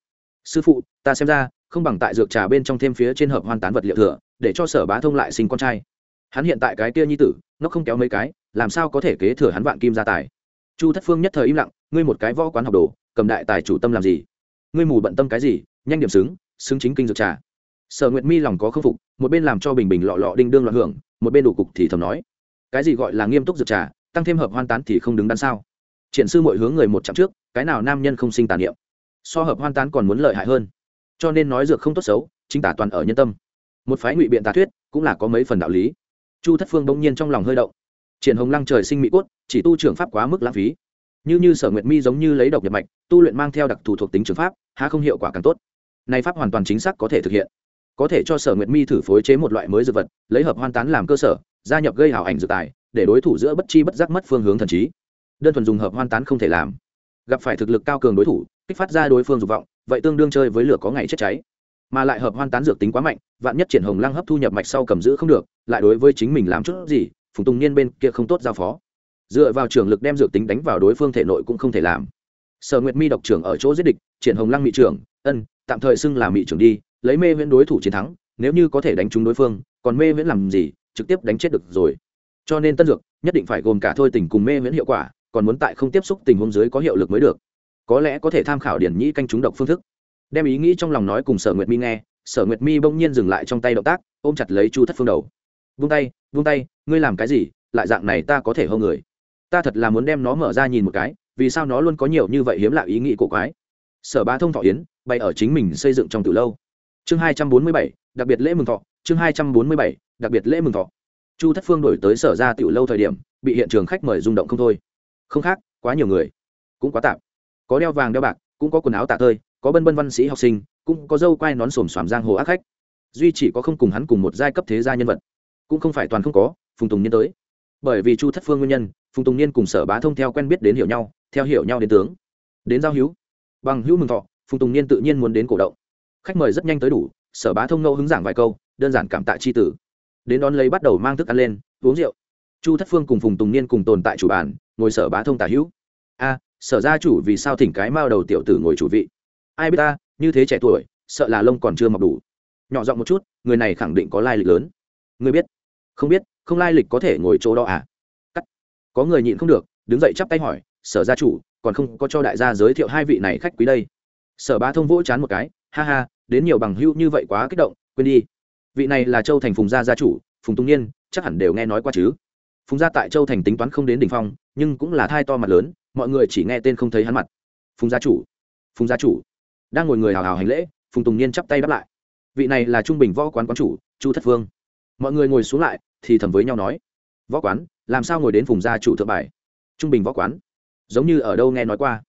Sư phụ, ta xem ra không bằng tại dược trà bên trong thêm phía trên hợp hoàn tán vật liệu thừa, để cho sở bá thông lại sinh con trai. Hắn hiện tại cái kia nhi tử, nó không kéo mấy cái, làm sao có thể kế thừa hắn vạn kim gia tài? Chu thất phương nhất thời im lặng, ngươi một cái võ quán học đồ, cầm đại tài chủ tâm làm gì? Ngươi mù bận tâm cái gì? Nhanh điểm xứng xứng chính kinh dược trà. Sở nguyệt mi lòng có khâm phục, một bên làm cho bình bình lọ lọ đinh đương loạn hưởng, một bên đủ cục thì thầm nói, cái gì gọi là nghiêm túc dược trà, tăng thêm hợp hoan tán thì không đứng đắn sao? Triển sư mọi hướng người một chặng trước, cái nào nam nhân không sinh tàn niệm? So hợp hoan tán còn muốn lợi hại hơn cho nên nói dược không tốt xấu, chính tả toàn ở nhân tâm. Một phái ngụy biện tà thuyết cũng là có mấy phần đạo lý. Chu thất phương bỗng nhiên trong lòng hơi động. Triển hồng lăng trời sinh mỹ cốt, chỉ tu trường pháp quá mức lãng phí. Như như sở nguyệt mi giống như lấy độc nhập mạch, tu luyện mang theo đặc thù thuộc tính trường pháp, há không hiệu quả càng tốt. Nay pháp hoàn toàn chính xác có thể thực hiện. Có thể cho sở nguyệt mi thử phối chế một loại mới dược vật, lấy hợp hoan tán làm cơ sở, gia nhập gây hảo ảnh dược tài, để đối thủ giữa bất chi bất giác mất phương hướng thần trí. Đơn thuần dùng hợp hoan tán không thể làm. Gặp phải thực lực cao cường đối thủ, kích phát ra đối phương dục vọng vậy tương đương chơi với lửa có ngày chết cháy. Mà lại hợp hoan tán dược tính quá mạnh, vạn nhất triển hồng lăng hấp thu nhập mạch sau cầm giữ không được, lại đối với chính mình làm chút gì, phùng tùng niên bên kia không tốt giao phó. Dựa vào trường lực đem dược tính đánh vào đối phương thể nội cũng không thể làm. Sở nguyệt mi độc trưởng ở chỗ giết địch, triển hồng lăng mỹ trưởng, ân, tạm thời xưng là mỹ trưởng đi, lấy mê viễn đối thủ chiến thắng, nếu như có thể đánh trúng đối phương, còn mê viễn làm gì, trực tiếp đánh chết được rồi. Cho nên tân dược nhất định phải gồm cả thôi tình cùng mê viễn hiệu quả, còn muốn tại không tiếp xúc tình huống dưới có hiệu lực mới được có lẽ có thể tham khảo điển nhĩ canh trúng độc phương thức. Đem ý nghĩ trong lòng nói cùng sở nguyệt mi nghe, sở nguyệt mi bỗng nhiên dừng lại trong tay động tác, ôm chặt lấy chu thất phương đầu. Vung tay vung tay, ngươi làm cái gì? Lại dạng này ta có thể hơn người. Ta thật là muốn đem nó mở ra nhìn một cái, vì sao nó luôn có nhiều như vậy hiếm lạ ý nghĩ cổ quái? Sở bá thông thọ yến bay ở chính mình xây dựng trong từ lâu. Chương hai trăm bốn mươi bảy, đặc biệt lễ mừng thọ, chương hai trăm bốn mươi bảy, đặc biệt lễ mừng thọ. Chu thất phương đổi tới sở ra tiểu lâu thời điểm, bị hiện trường khách mời rung động không thôi. Không khác, quá nhiều người. Cũng quá tạp có đeo vàng đeo bạc, cũng có quần áo tạ tơi, có bân bân văn sĩ học sinh, cũng có dâu quai nón xồm xoàm giang hồ ác khách. Duy chỉ có không cùng hắn cùng một giai cấp thế gia nhân vật. Cũng không phải toàn không có, phùng tùng niên tới. Bởi vì chu thất phương nguyên nhân, phùng tùng niên cùng sở bá thông theo quen biết đến hiểu nhau, theo hiểu nhau đến tướng. Đến giao hữu. Bằng hữu mừng thọ, phùng tùng niên tự nhiên muốn đến cổ động. Khách mời rất nhanh tới đủ, sở bá thông ngẫu hứng giảng vài câu, đơn giản cảm tạ c h i tử. Đến đón lấy bắt đầu mang thức ăn lên, uống rượu. Chu thất phương cùng phùng tùng niên cùng tồn tại chủ bàn, ngồi sở bá thông tả hữu. A sở gia chủ vì sao thỉnh cái mao đầu tiểu tử ngồi chủ vị? Ai biết ta, như thế trẻ tuổi, sợ là lông còn chưa mọc đủ. Nhỏ giọng một chút, người này khẳng định có lai lịch lớn. Người biết? Không biết, không lai lịch có thể ngồi chỗ đó à? Cắt. Có người nhịn không được, đứng dậy chắp tay hỏi, sở gia chủ, còn không có cho đại gia giới thiệu hai vị này khách quý đây. Sở ba thông vỗ chán một cái, ha ha, đến nhiều bằng hữu như vậy quá kích động, quên đi. Vị này là châu thành phùng gia gia chủ, phùng tung niên, chắc hẳn đều nghe nói qua chứ. Phùng gia tại châu thành tính toán không đến đ ỉ n h phong, nhưng cũng là thai to mặt lớn mọi người chỉ nghe tên không thấy hắn mặt. Phùng gia chủ, phùng gia chủ. Đang ngồi người hào hào hành lễ, phùng tùng niên chắp tay đáp lại. Vị này là trung bình võ quán quán chủ, chu thất phương. Mọi người ngồi xuống lại, thì thầm với nhau nói, võ quán, làm sao ngồi đến phùng gia chủ thượng bài? Trung bình võ quán, giống như ở đâu nghe nói qua.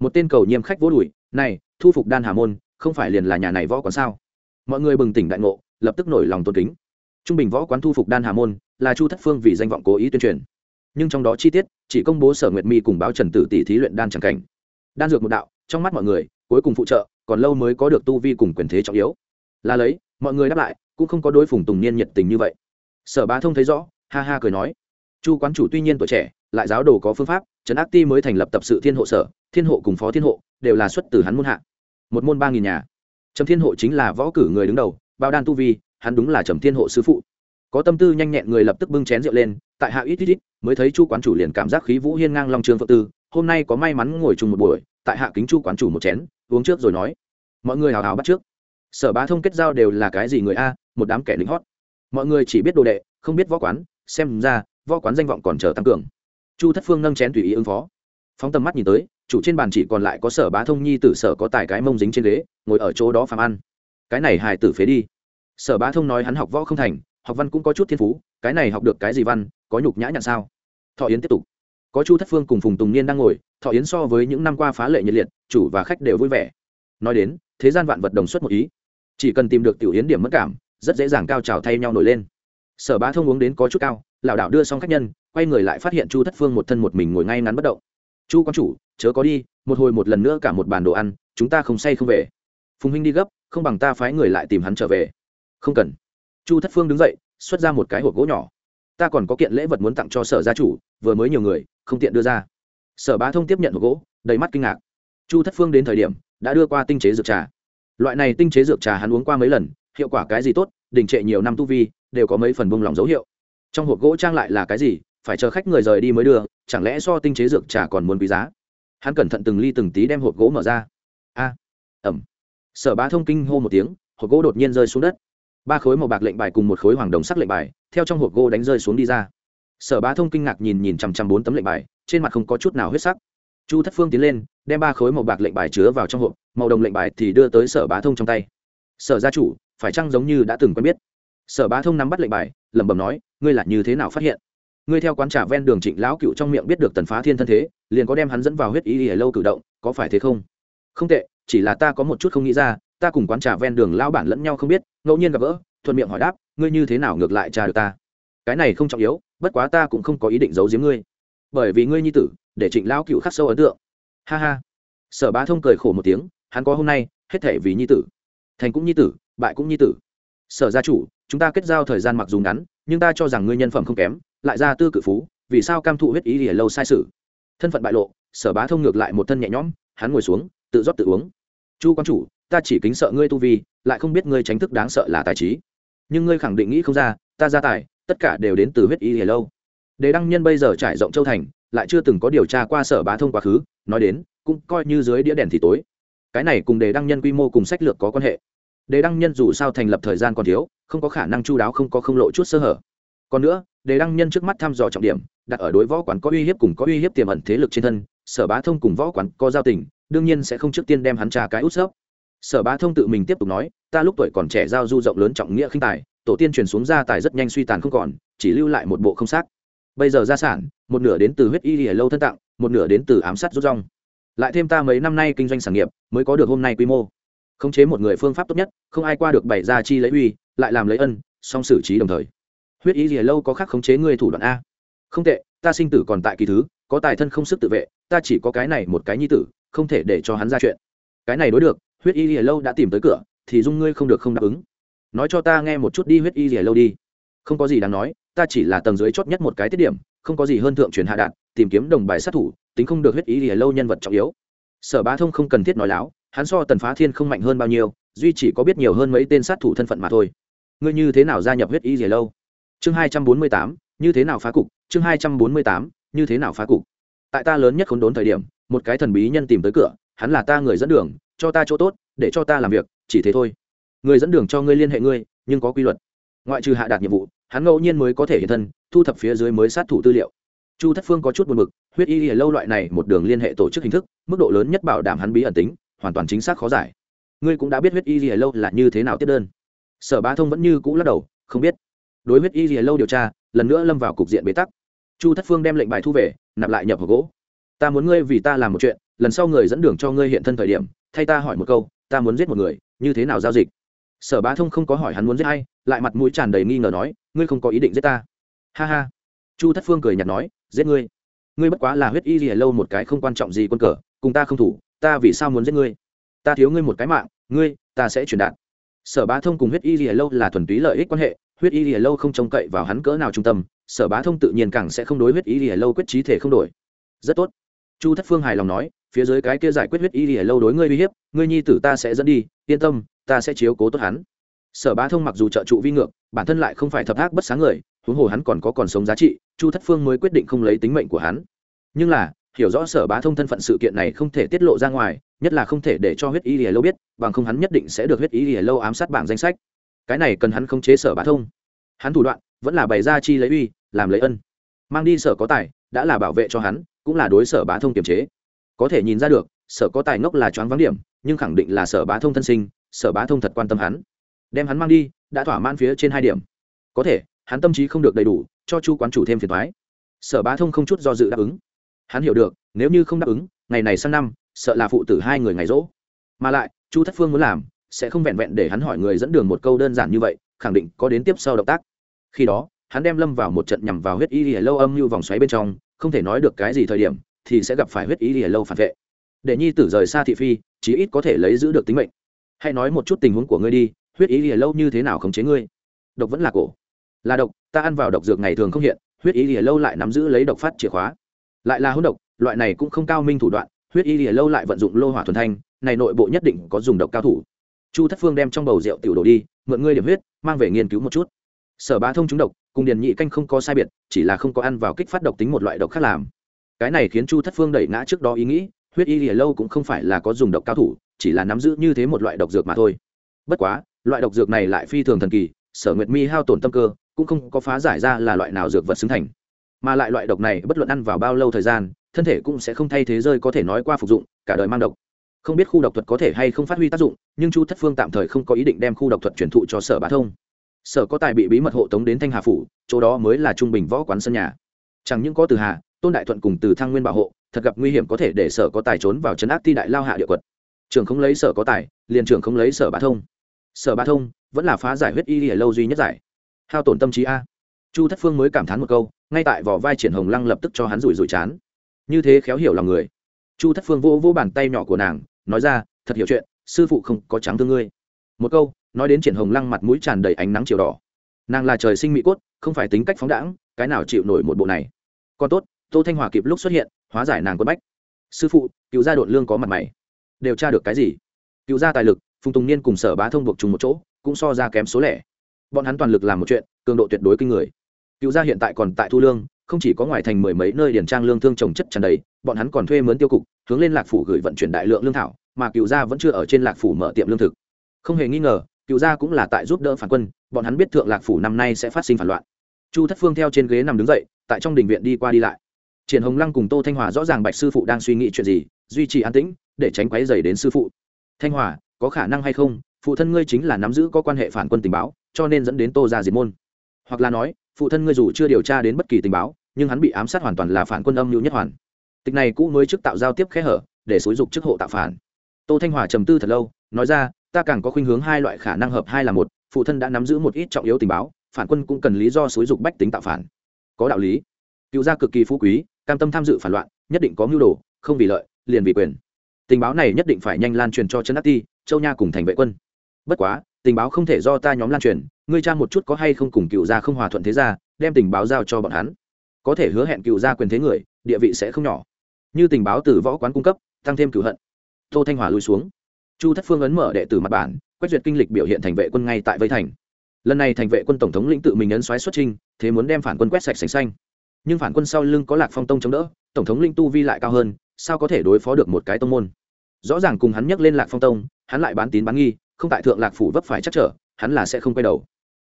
Một tên cầu nhiêm khách vỗ đùi, này, thu phục đan hà môn, không phải liền là nhà này võ quán sao? Mọi người bừng tỉnh đại ngộ, lập tức nổi lòng tôn kính. Trung bình võ quán thu phục đan hà môn là chu thất phương vì danh vọng cố ý tuyên truyền nhưng trong đó chi tiết chỉ công bố sở nguyệt mi cùng báo trần tử tỷ thí luyện đan tràng cảnh đan dược một đạo trong mắt mọi người cuối cùng phụ trợ còn lâu mới có được tu vi cùng quyền thế trọng yếu là lấy mọi người đáp lại cũng không có đối phùng tùng niên nhiệt tình như vậy sở bá thông thấy rõ ha ha cười nói chu quán chủ tuy nhiên tuổi trẻ lại giáo đồ có phương pháp trấn ác ti mới thành lập tập sự thiên hộ sở thiên hộ cùng phó thiên hộ đều là xuất từ hắn môn hạ một môn ba nghìn nhà trầm thiên hộ chính là võ cử người đứng đầu bao đan tu vi hắn đúng là trầm thiên hộ sư phụ có tâm tư nhanh nhẹn người lập tức bưng chén rượu lên tại hạ ít ít ít, mới thấy chu quán chủ liền cảm giác khí vũ hiên ngang long trường phượng tư, hôm nay có may mắn ngồi chung một buổi, tại hạ kính chu quán chủ một chén, uống trước rồi nói. Mọi người hào hào bắt trước. Sở bá thông kết giao đều là cái gì người a, một đám kẻ lính hót. Mọi người chỉ biết đồ đệ, không biết võ quán, xem ra, võ quán danh vọng còn chờ tăng cường. Chu thất phương nâng chén tùy ý ứng phó. Phóng tầm mắt nhìn tới, chủ trên bàn chỉ còn lại có sở bá thông nhi tử sở có tài cái mông dính trên ghế, ngồi ở chỗ đó phàm ăn. Cái này hài tử phế đi. Sở bá thông nói hắn học võ không thành, học văn cũng có chút thiên phú cái này học được cái gì văn, có nhục nhã nhặn sao? Thọ yến tiếp tục. Có chu thất phương cùng phùng tùng niên đang ngồi, thọ yến so với những năm qua phá lệ nhiệt liệt, chủ và khách đều vui vẻ. Nói đến, thế gian vạn vật đồng xuất một ý. Chỉ cần tìm được tiểu yến điểm mất cảm, rất dễ dàng cao trào thay nhau nổi lên. Sở bá thông uống đến có chút cao lảo đảo đưa xong khách nhân, quay người lại phát hiện chu thất phương một thân một mình ngồi ngay ngắn bất động. Chu quan chủ, chớ có đi, một hồi một lần nữa cả một bàn đồ ăn, chúng ta không say không về. Phùng huynh đi gấp, không bằng ta phái người lại tìm hắn trở về. Không cần. Chu thất phương đứng dậy xuất ra một cái hộp gỗ nhỏ. Ta còn có kiện lễ vật muốn tặng cho sở gia chủ, vừa mới nhiều người, không tiện đưa ra. Sở bá thông tiếp nhận hộp gỗ, đầy mắt kinh ngạc. Chu thất phương đến thời điểm, đã đưa qua tinh chế dược trà. Loại này tinh chế dược trà hắn uống qua mấy lần, hiệu quả cái gì tốt, đình trệ nhiều năm tu vi, đều có mấy phần bông lòng dấu hiệu. Trong hộp gỗ trang lại là cái gì, phải chờ khách người rời đi mới đưa, chẳng lẽ so tinh chế dược trà còn muốn quý giá? Hắn cẩn thận từng ly từng tí đem hộp gỗ mở ra. A ẩm sở bá thông kinh hô một tiếng, hộp gỗ đột nhiên rơi xuống đất ba khối màu bạc lệnh bài cùng một khối hoàng đồng sắc lệnh bài, theo trong hộp gỗ đánh rơi xuống đi ra. Sở bá thông kinh ngạc nhìn nhìn chằm chằm bốn tấm lệnh bài, trên mặt không có chút nào huyết sắc. Chu thất phương tiến lên, đem ba khối màu bạc lệnh bài chứa vào trong hộp, màu đồng lệnh bài thì đưa tới sở bá thông trong tay. Sở gia chủ, phải chăng giống như đã từng quen biết? Sở bá thông nắm bắt lệnh bài, lẩm bẩm nói, ngươi là như thế nào phát hiện? Ngươi theo quán trà ven đường trịnh lão cựu trong miệng biết được tần phá thiên thân thế, liền có đem hắn dẫn vào huyết ý ỉa lâu cử động, có phải thế không? Không tệ, chỉ là ta có một chút không nghĩ ra ta cùng quán trà ven đường lao bản lẫn nhau không biết, ngẫu nhiên gặp gỡ, thuận miệng hỏi đáp, ngươi như thế nào ngược lại trà được ta? Cái này không trọng yếu, bất quá ta cũng không có ý định giấu giếm ngươi. Bởi vì ngươi nhi tử, để trịnh lão cựu khắc sâu ấn tượng. Ha ha. Sở bá thông cười khổ một tiếng, hắn có hôm nay, hết thể vì nhi tử. Thành cũng nhi tử, bại cũng nhi tử. Sở gia chủ, chúng ta kết giao thời gian mặc dù ngắn, nhưng ta cho rằng ngươi nhân phẩm không kém, lại ra tư cự phú, vì sao cam thụ huyết ý lìa lâu sai sự? Thân phận bại lộ, sở bá thông ngược lại một thân nhẹ nhõm, hắn ngồi xuống, tự rót tự uống. Chu quan chủ ta chỉ kính sợ ngươi tu vi, lại không biết ngươi tránh thức đáng sợ là tài trí. Nhưng ngươi khẳng định nghĩ không ra, ta gia tài, tất cả đều đến từ huyết y hề lâu. Đề đăng nhân bây giờ trải rộng châu thành, lại chưa từng có điều tra qua sở bá thông quá khứ, nói đến, cũng coi như dưới đĩa đèn thì tối. Cái này cùng đề đăng nhân quy mô cùng sách lược có quan hệ. Đề đăng nhân dù sao thành lập thời gian còn thiếu, không có khả năng chu đáo, không có không lộ chút sơ hở. Còn nữa, đề đăng nhân trước mắt thăm dò trọng điểm, đặt ở đối võ quán có uy hiếp cùng có uy hiếp tiềm ẩn thế lực trên thân, sở bá thông cùng võ quán có giao tình, đương nhiên sẽ không trước tiên đem hắn trà cái út sấp sở bá thông tự mình tiếp tục nói, ta lúc tuổi còn trẻ giao du rộng lớn trọng nghĩa khinh tài, tổ tiên truyền xuống gia tài rất nhanh suy tàn không còn, chỉ lưu lại một bộ không xác. Bây giờ gia sản, một nửa đến từ huyết y lìa lâu thân tặng một nửa đến từ ám sát rút rong. Lại thêm ta mấy năm nay kinh doanh sản nghiệp, mới có được hôm nay quy mô. Khống chế một người phương pháp tốt nhất, không ai qua được bảy gia chi lấy uy, lại làm lấy ân, song xử trí đồng thời. Huyết y lìa lâu có khác khống chế ngươi thủ đoạn a. Không tệ, ta sinh tử còn tại kỳ thứ, có tài thân không sức tự vệ, ta chỉ có cái này một cái nhi tử, không thể để cho hắn ra chuyện. Cái này đối được huyết y lìa lâu đã tìm tới cửa, thì dung ngươi không được không đáp ứng. Nói cho ta nghe một chút đi huyết y lìa lâu đi. Không có gì đáng nói, ta chỉ là tầng dưới chót nhất một cái tiết điểm, không có gì hơn thượng truyền hạ đạn, tìm kiếm đồng bài sát thủ, tính không được huyết Y lìa lâu nhân vật trọng yếu. Sở bá thông không cần thiết nói láo, hắn so tần phá thiên không mạnh hơn bao nhiêu, duy chỉ có biết nhiều hơn mấy tên sát thủ thân phận mà thôi. Ngươi như thế nào gia nhập huyết Y lìa lâu? Chương hai trăm bốn mươi tám, như thế nào phá cục? Chương hai trăm bốn mươi tám, như thế nào phá cục? Tại ta lớn nhất khốn đốn thời điểm, một cái thần bí nhân tìm tới cửa, hắn là ta người dẫn đường cho ta chỗ tốt, để cho ta làm việc, chỉ thế thôi. Người dẫn đường cho ngươi liên hệ ngươi, nhưng có quy luật. Ngoại trừ hạ đạt nhiệm vụ, hắn ngẫu nhiên mới có thể hiện thân, thu thập phía dưới mới sát thủ tư liệu. Chu thất phương có chút buồn b ự c huyết y lâu loại này một đường liên hệ tổ chức hình thức, mức độ lớn nhất bảo đảm hắn bí ẩn tính, hoàn toàn chính xác khó giải. Ngươi cũng đã biết huyết y lâu là như thế nào tiếp đơn. Sở bá thông vẫn như cũ lắc đầu, không biết. Đối huyết y lâu điều tra, lần nữa lâm vào cục diện bế tắc. Chu thất phương đem lệnh bài thu về, nạp lại nhập hộp gỗ. Ta muốn ngươi vì ta làm một chuyện, lần sau người dẫn đường cho ngươi hiện thân thời điểm thay ta hỏi một câu, ta muốn giết một người, như thế nào giao dịch? Sở bá thông không có hỏi hắn muốn giết hay lại mặt mũi tràn đầy nghi ngờ nói, ngươi không có ý định giết ta. Ha ha. Chu thất phương cười nhạt nói, giết ngươi? Ngươi bất quá là huyết y gì lâu một cái không quan trọng gì quân cờ, cùng ta không thủ, ta vì sao muốn giết ngươi? Ta thiếu ngươi một cái mạng, ngươi, ta sẽ truyền đạt. Sở bá thông cùng huyết y gì lâu là thuần túy lợi ích quan hệ, huyết y gì lâu không trông cậy vào hắn cỡ nào trung tâm, sở bá thông tự nhiên càng sẽ không đối huyết y gì lâu quyết trí thể không đổi. Rất tốt. Chu thất phương hài lòng nói phía dưới cái kia giải quyết huyết y lìa lâu đối ngươi uy hiếp, ngươi nhi tử ta sẽ dẫn đi, yên tâm, ta sẽ chiếu cố tốt hắn. Sở bá thông mặc dù trợ trụ vi ngược, bản thân lại không phải thập ác bất sáng người, huống hồ hắn còn có còn sống giá trị, chu thất phương mới quyết định không lấy tính mệnh của hắn. Nhưng là, hiểu rõ sở bá thông thân phận sự kiện này không thể tiết lộ ra ngoài, nhất là không thể để cho huyết y lìa lâu biết, bằng không hắn nhất định sẽ được huyết y lìa lâu ám sát bảng danh sách. Cái này cần hắn không chế sở bá thông. Hắn thủ đoạn, vẫn là bày ra chi lấy uy, làm lấy ân. Mang đi sở có tài, đã là bảo vệ cho hắn, cũng là đối sở bá thông kiềm chế có thể nhìn ra được, sở có tài ngốc là choáng vắng điểm, nhưng khẳng định là sở bá thông thân sinh, sở bá thông thật quan tâm hắn. Đem hắn mang đi, đã thỏa mãn phía trên hai điểm. Có thể, hắn tâm trí không được đầy đủ, cho chu quán chủ thêm phiền thoái sở bá thông không chút do dự đáp ứng. Hắn hiểu được, nếu như không đáp ứng, ngày này sang năm, sợ là phụ tử hai người ngày rỗ. Mà lại, chu thất phương muốn làm, sẽ không vẹn vẹn để hắn hỏi người dẫn đường một câu đơn giản như vậy, khẳng định có đến tiếp sau động tác. Khi đó, hắn đem lâm vào một trận nhằm vào huyết y lâu âm như vòng xoáy bên trong, không thể nói được cái gì thời điểm thì sẽ gặp phải huyết ý lìa lâu phản vệ. Để nhi tử rời xa thị phi, chí ít có thể lấy giữ được tính mệnh. Hãy nói một chút tình huống của ngươi đi, huyết ý lìa lâu như thế nào khống chế ngươi? Độc vẫn là cổ. Là độc, ta ăn vào độc dược ngày thường không hiện, huyết ý lìa lâu lại nắm giữ lấy độc phát chìa khóa. Lại là hỗn độc, loại này cũng không cao minh thủ đoạn, huyết ý lìa lâu lại vận dụng lô hỏa thuần thanh, này nội bộ nhất định có dùng độc cao thủ. Chu thất phương đem trong bầu rượu tiểu đổ đi, mượn ngươi điểm huyết, mang về nghiên cứu một chút. Sở bá thông trúng độc, cùng điền nhị canh không có sai biệt, chỉ là không có ăn vào kích phát độc tính một loại độc khác làm cái này khiến chu thất phương đẩy ngã trước đó ý nghĩ, huyết y lìa lâu cũng không phải là có dùng độc cao thủ, chỉ là nắm giữ như thế một loại độc dược mà thôi. Bất quá, loại độc dược này lại phi thường thần kỳ, sở nguyệt mi hao tổn tâm cơ, cũng không có phá giải ra là loại nào dược vật xứng thành. Mà lại loại độc này bất luận ăn vào bao lâu thời gian, thân thể cũng sẽ không thay thế rơi có thể nói qua phục dụng, cả đời mang độc. Không biết khu độc thuật có thể hay không phát huy tác dụng, nhưng chu thất phương tạm thời không có ý định đem khu độc thuật truyền thụ cho sở bá thông. Sở có tài bị bí mật hộ tống đến thanh hà phủ, chỗ đó mới là trung bình võ quán sân nhà. Chẳng những có từ hà tôn đại thuận cùng từ thăng nguyên bảo hộ, thật gặp nguy hiểm có thể để sở có tài trốn vào chấn áp ti đại lao hạ địa quật. Trường không lấy sở có tài, liền trường không lấy sở bá thông. Sở bá thông vẫn là phá giải huyết y lìa lâu duy nhất giải. Hao tổn tâm trí a. Chu thất phương mới cảm thán một câu, ngay tại vỏ vai triển hồng lăng lập tức cho hắn rủi rủi chán. Như thế khéo hiểu lòng người. Chu thất phương vỗ vỗ bàn tay nhỏ của nàng, nói ra, thật hiểu chuyện, sư phụ không có trắng thương ngươi. Một câu, nói đến triển hồng lăng mặt mũi tràn đầy ánh nắng chiều đỏ. Nàng là trời sinh mỹ cốt, không phải tính cách phóng đãng, cái nào chịu nổi một bộ này. Còn tốt tô thanh hòa kịp lúc xuất hiện, hóa giải nàng quân bách. Sư phụ, cựu gia đội lương có mặt mày. Điều tra được cái gì? Cựu gia tài lực, phùng tùng niên cùng sở bá thông buộc chung một chỗ, cũng so ra kém số lẻ. Bọn hắn toàn lực làm một chuyện, cường độ tuyệt đối kinh người. Cựu gia hiện tại còn tại thu lương, không chỉ có ngoài thành mười mấy nơi điển trang lương thương trồng chất tràn đầy, bọn hắn còn thuê mướn tiêu cục, hướng lên lạc phủ gửi vận chuyển đại lượng lương thảo, mà cựu gia vẫn chưa ở trên lạc phủ mở tiệm lương thực. Không hề nghi ngờ, cựu gia cũng là tại giúp đỡ phản quân, bọn hắn biết thượng lạc phủ năm nay sẽ phát sinh phản loạn. Chu thất phương theo trên ghế nằm đứng dậy, tại trong đình viện đi qua đi lại triển hồng lăng cùng tô thanh hòa rõ ràng bạch sư phụ đang suy nghĩ chuyện gì, duy trì an tĩnh, để tránh quấy dày đến sư phụ. Thanh hòa, có khả năng hay không? Phụ thân ngươi chính là nắm giữ có quan hệ phản quân tình báo, cho nên dẫn đến tô ra diệt môn. Hoặc là nói, phụ thân ngươi dù chưa điều tra đến bất kỳ tình báo, nhưng hắn bị ám sát hoàn toàn là phản quân âm mưu nhất hoàn. Tịch này cũ mới trước tạo giao tiếp khẽ hở, để xúi dục chức hộ tạo phản. Tô thanh hòa trầm tư thật lâu, nói ra, ta càng có khuynh hướng hai loại khả năng hợp hai là một, phụ thân đã nắm giữ một ít trọng yếu tình báo, phản quân cũng cần lý do xúi dục bách tính tạo phản. Có đạo lý. Cựu gia cực kỳ phú quý cam tâm tham dự phản loạn, nhất định có mưu đồ, không vì lợi, liền vì quyền. Tình báo này nhất định phải nhanh lan truyền cho trấn ác ti, châu nha cùng thành vệ quân. Bất quá, tình báo không thể do ta nhóm lan truyền, ngươi cha một chút có hay không cùng cựu gia không hòa thuận thế gia, đem tình báo giao cho bọn hắn. Có thể hứa hẹn cựu gia quyền thế người, địa vị sẽ không nhỏ. Như tình báo từ võ quán cung cấp, tăng thêm cựu hận. Tô thanh hòa lui xuống. Chu thất phương ấn mở đệ tử mặt bản, quét duyệt kinh lịch biểu hiện thành vệ quân ngay tại vây thành. Lần này thành vệ quân tổng thống lĩnh tự mình ấn xoáy xuất trinh thế muốn đem phản quân quét sạch sành xanh nhưng phản quân sau lưng có lạc phong tông chống đỡ, tổng thống linh tu vi lại cao hơn, sao có thể đối phó được một cái tông môn? Rõ ràng cùng hắn nhắc lên lạc phong tông, hắn lại bán tín bán nghi, không tại thượng lạc phủ vấp phải chắc trở, hắn là sẽ không quay đầu.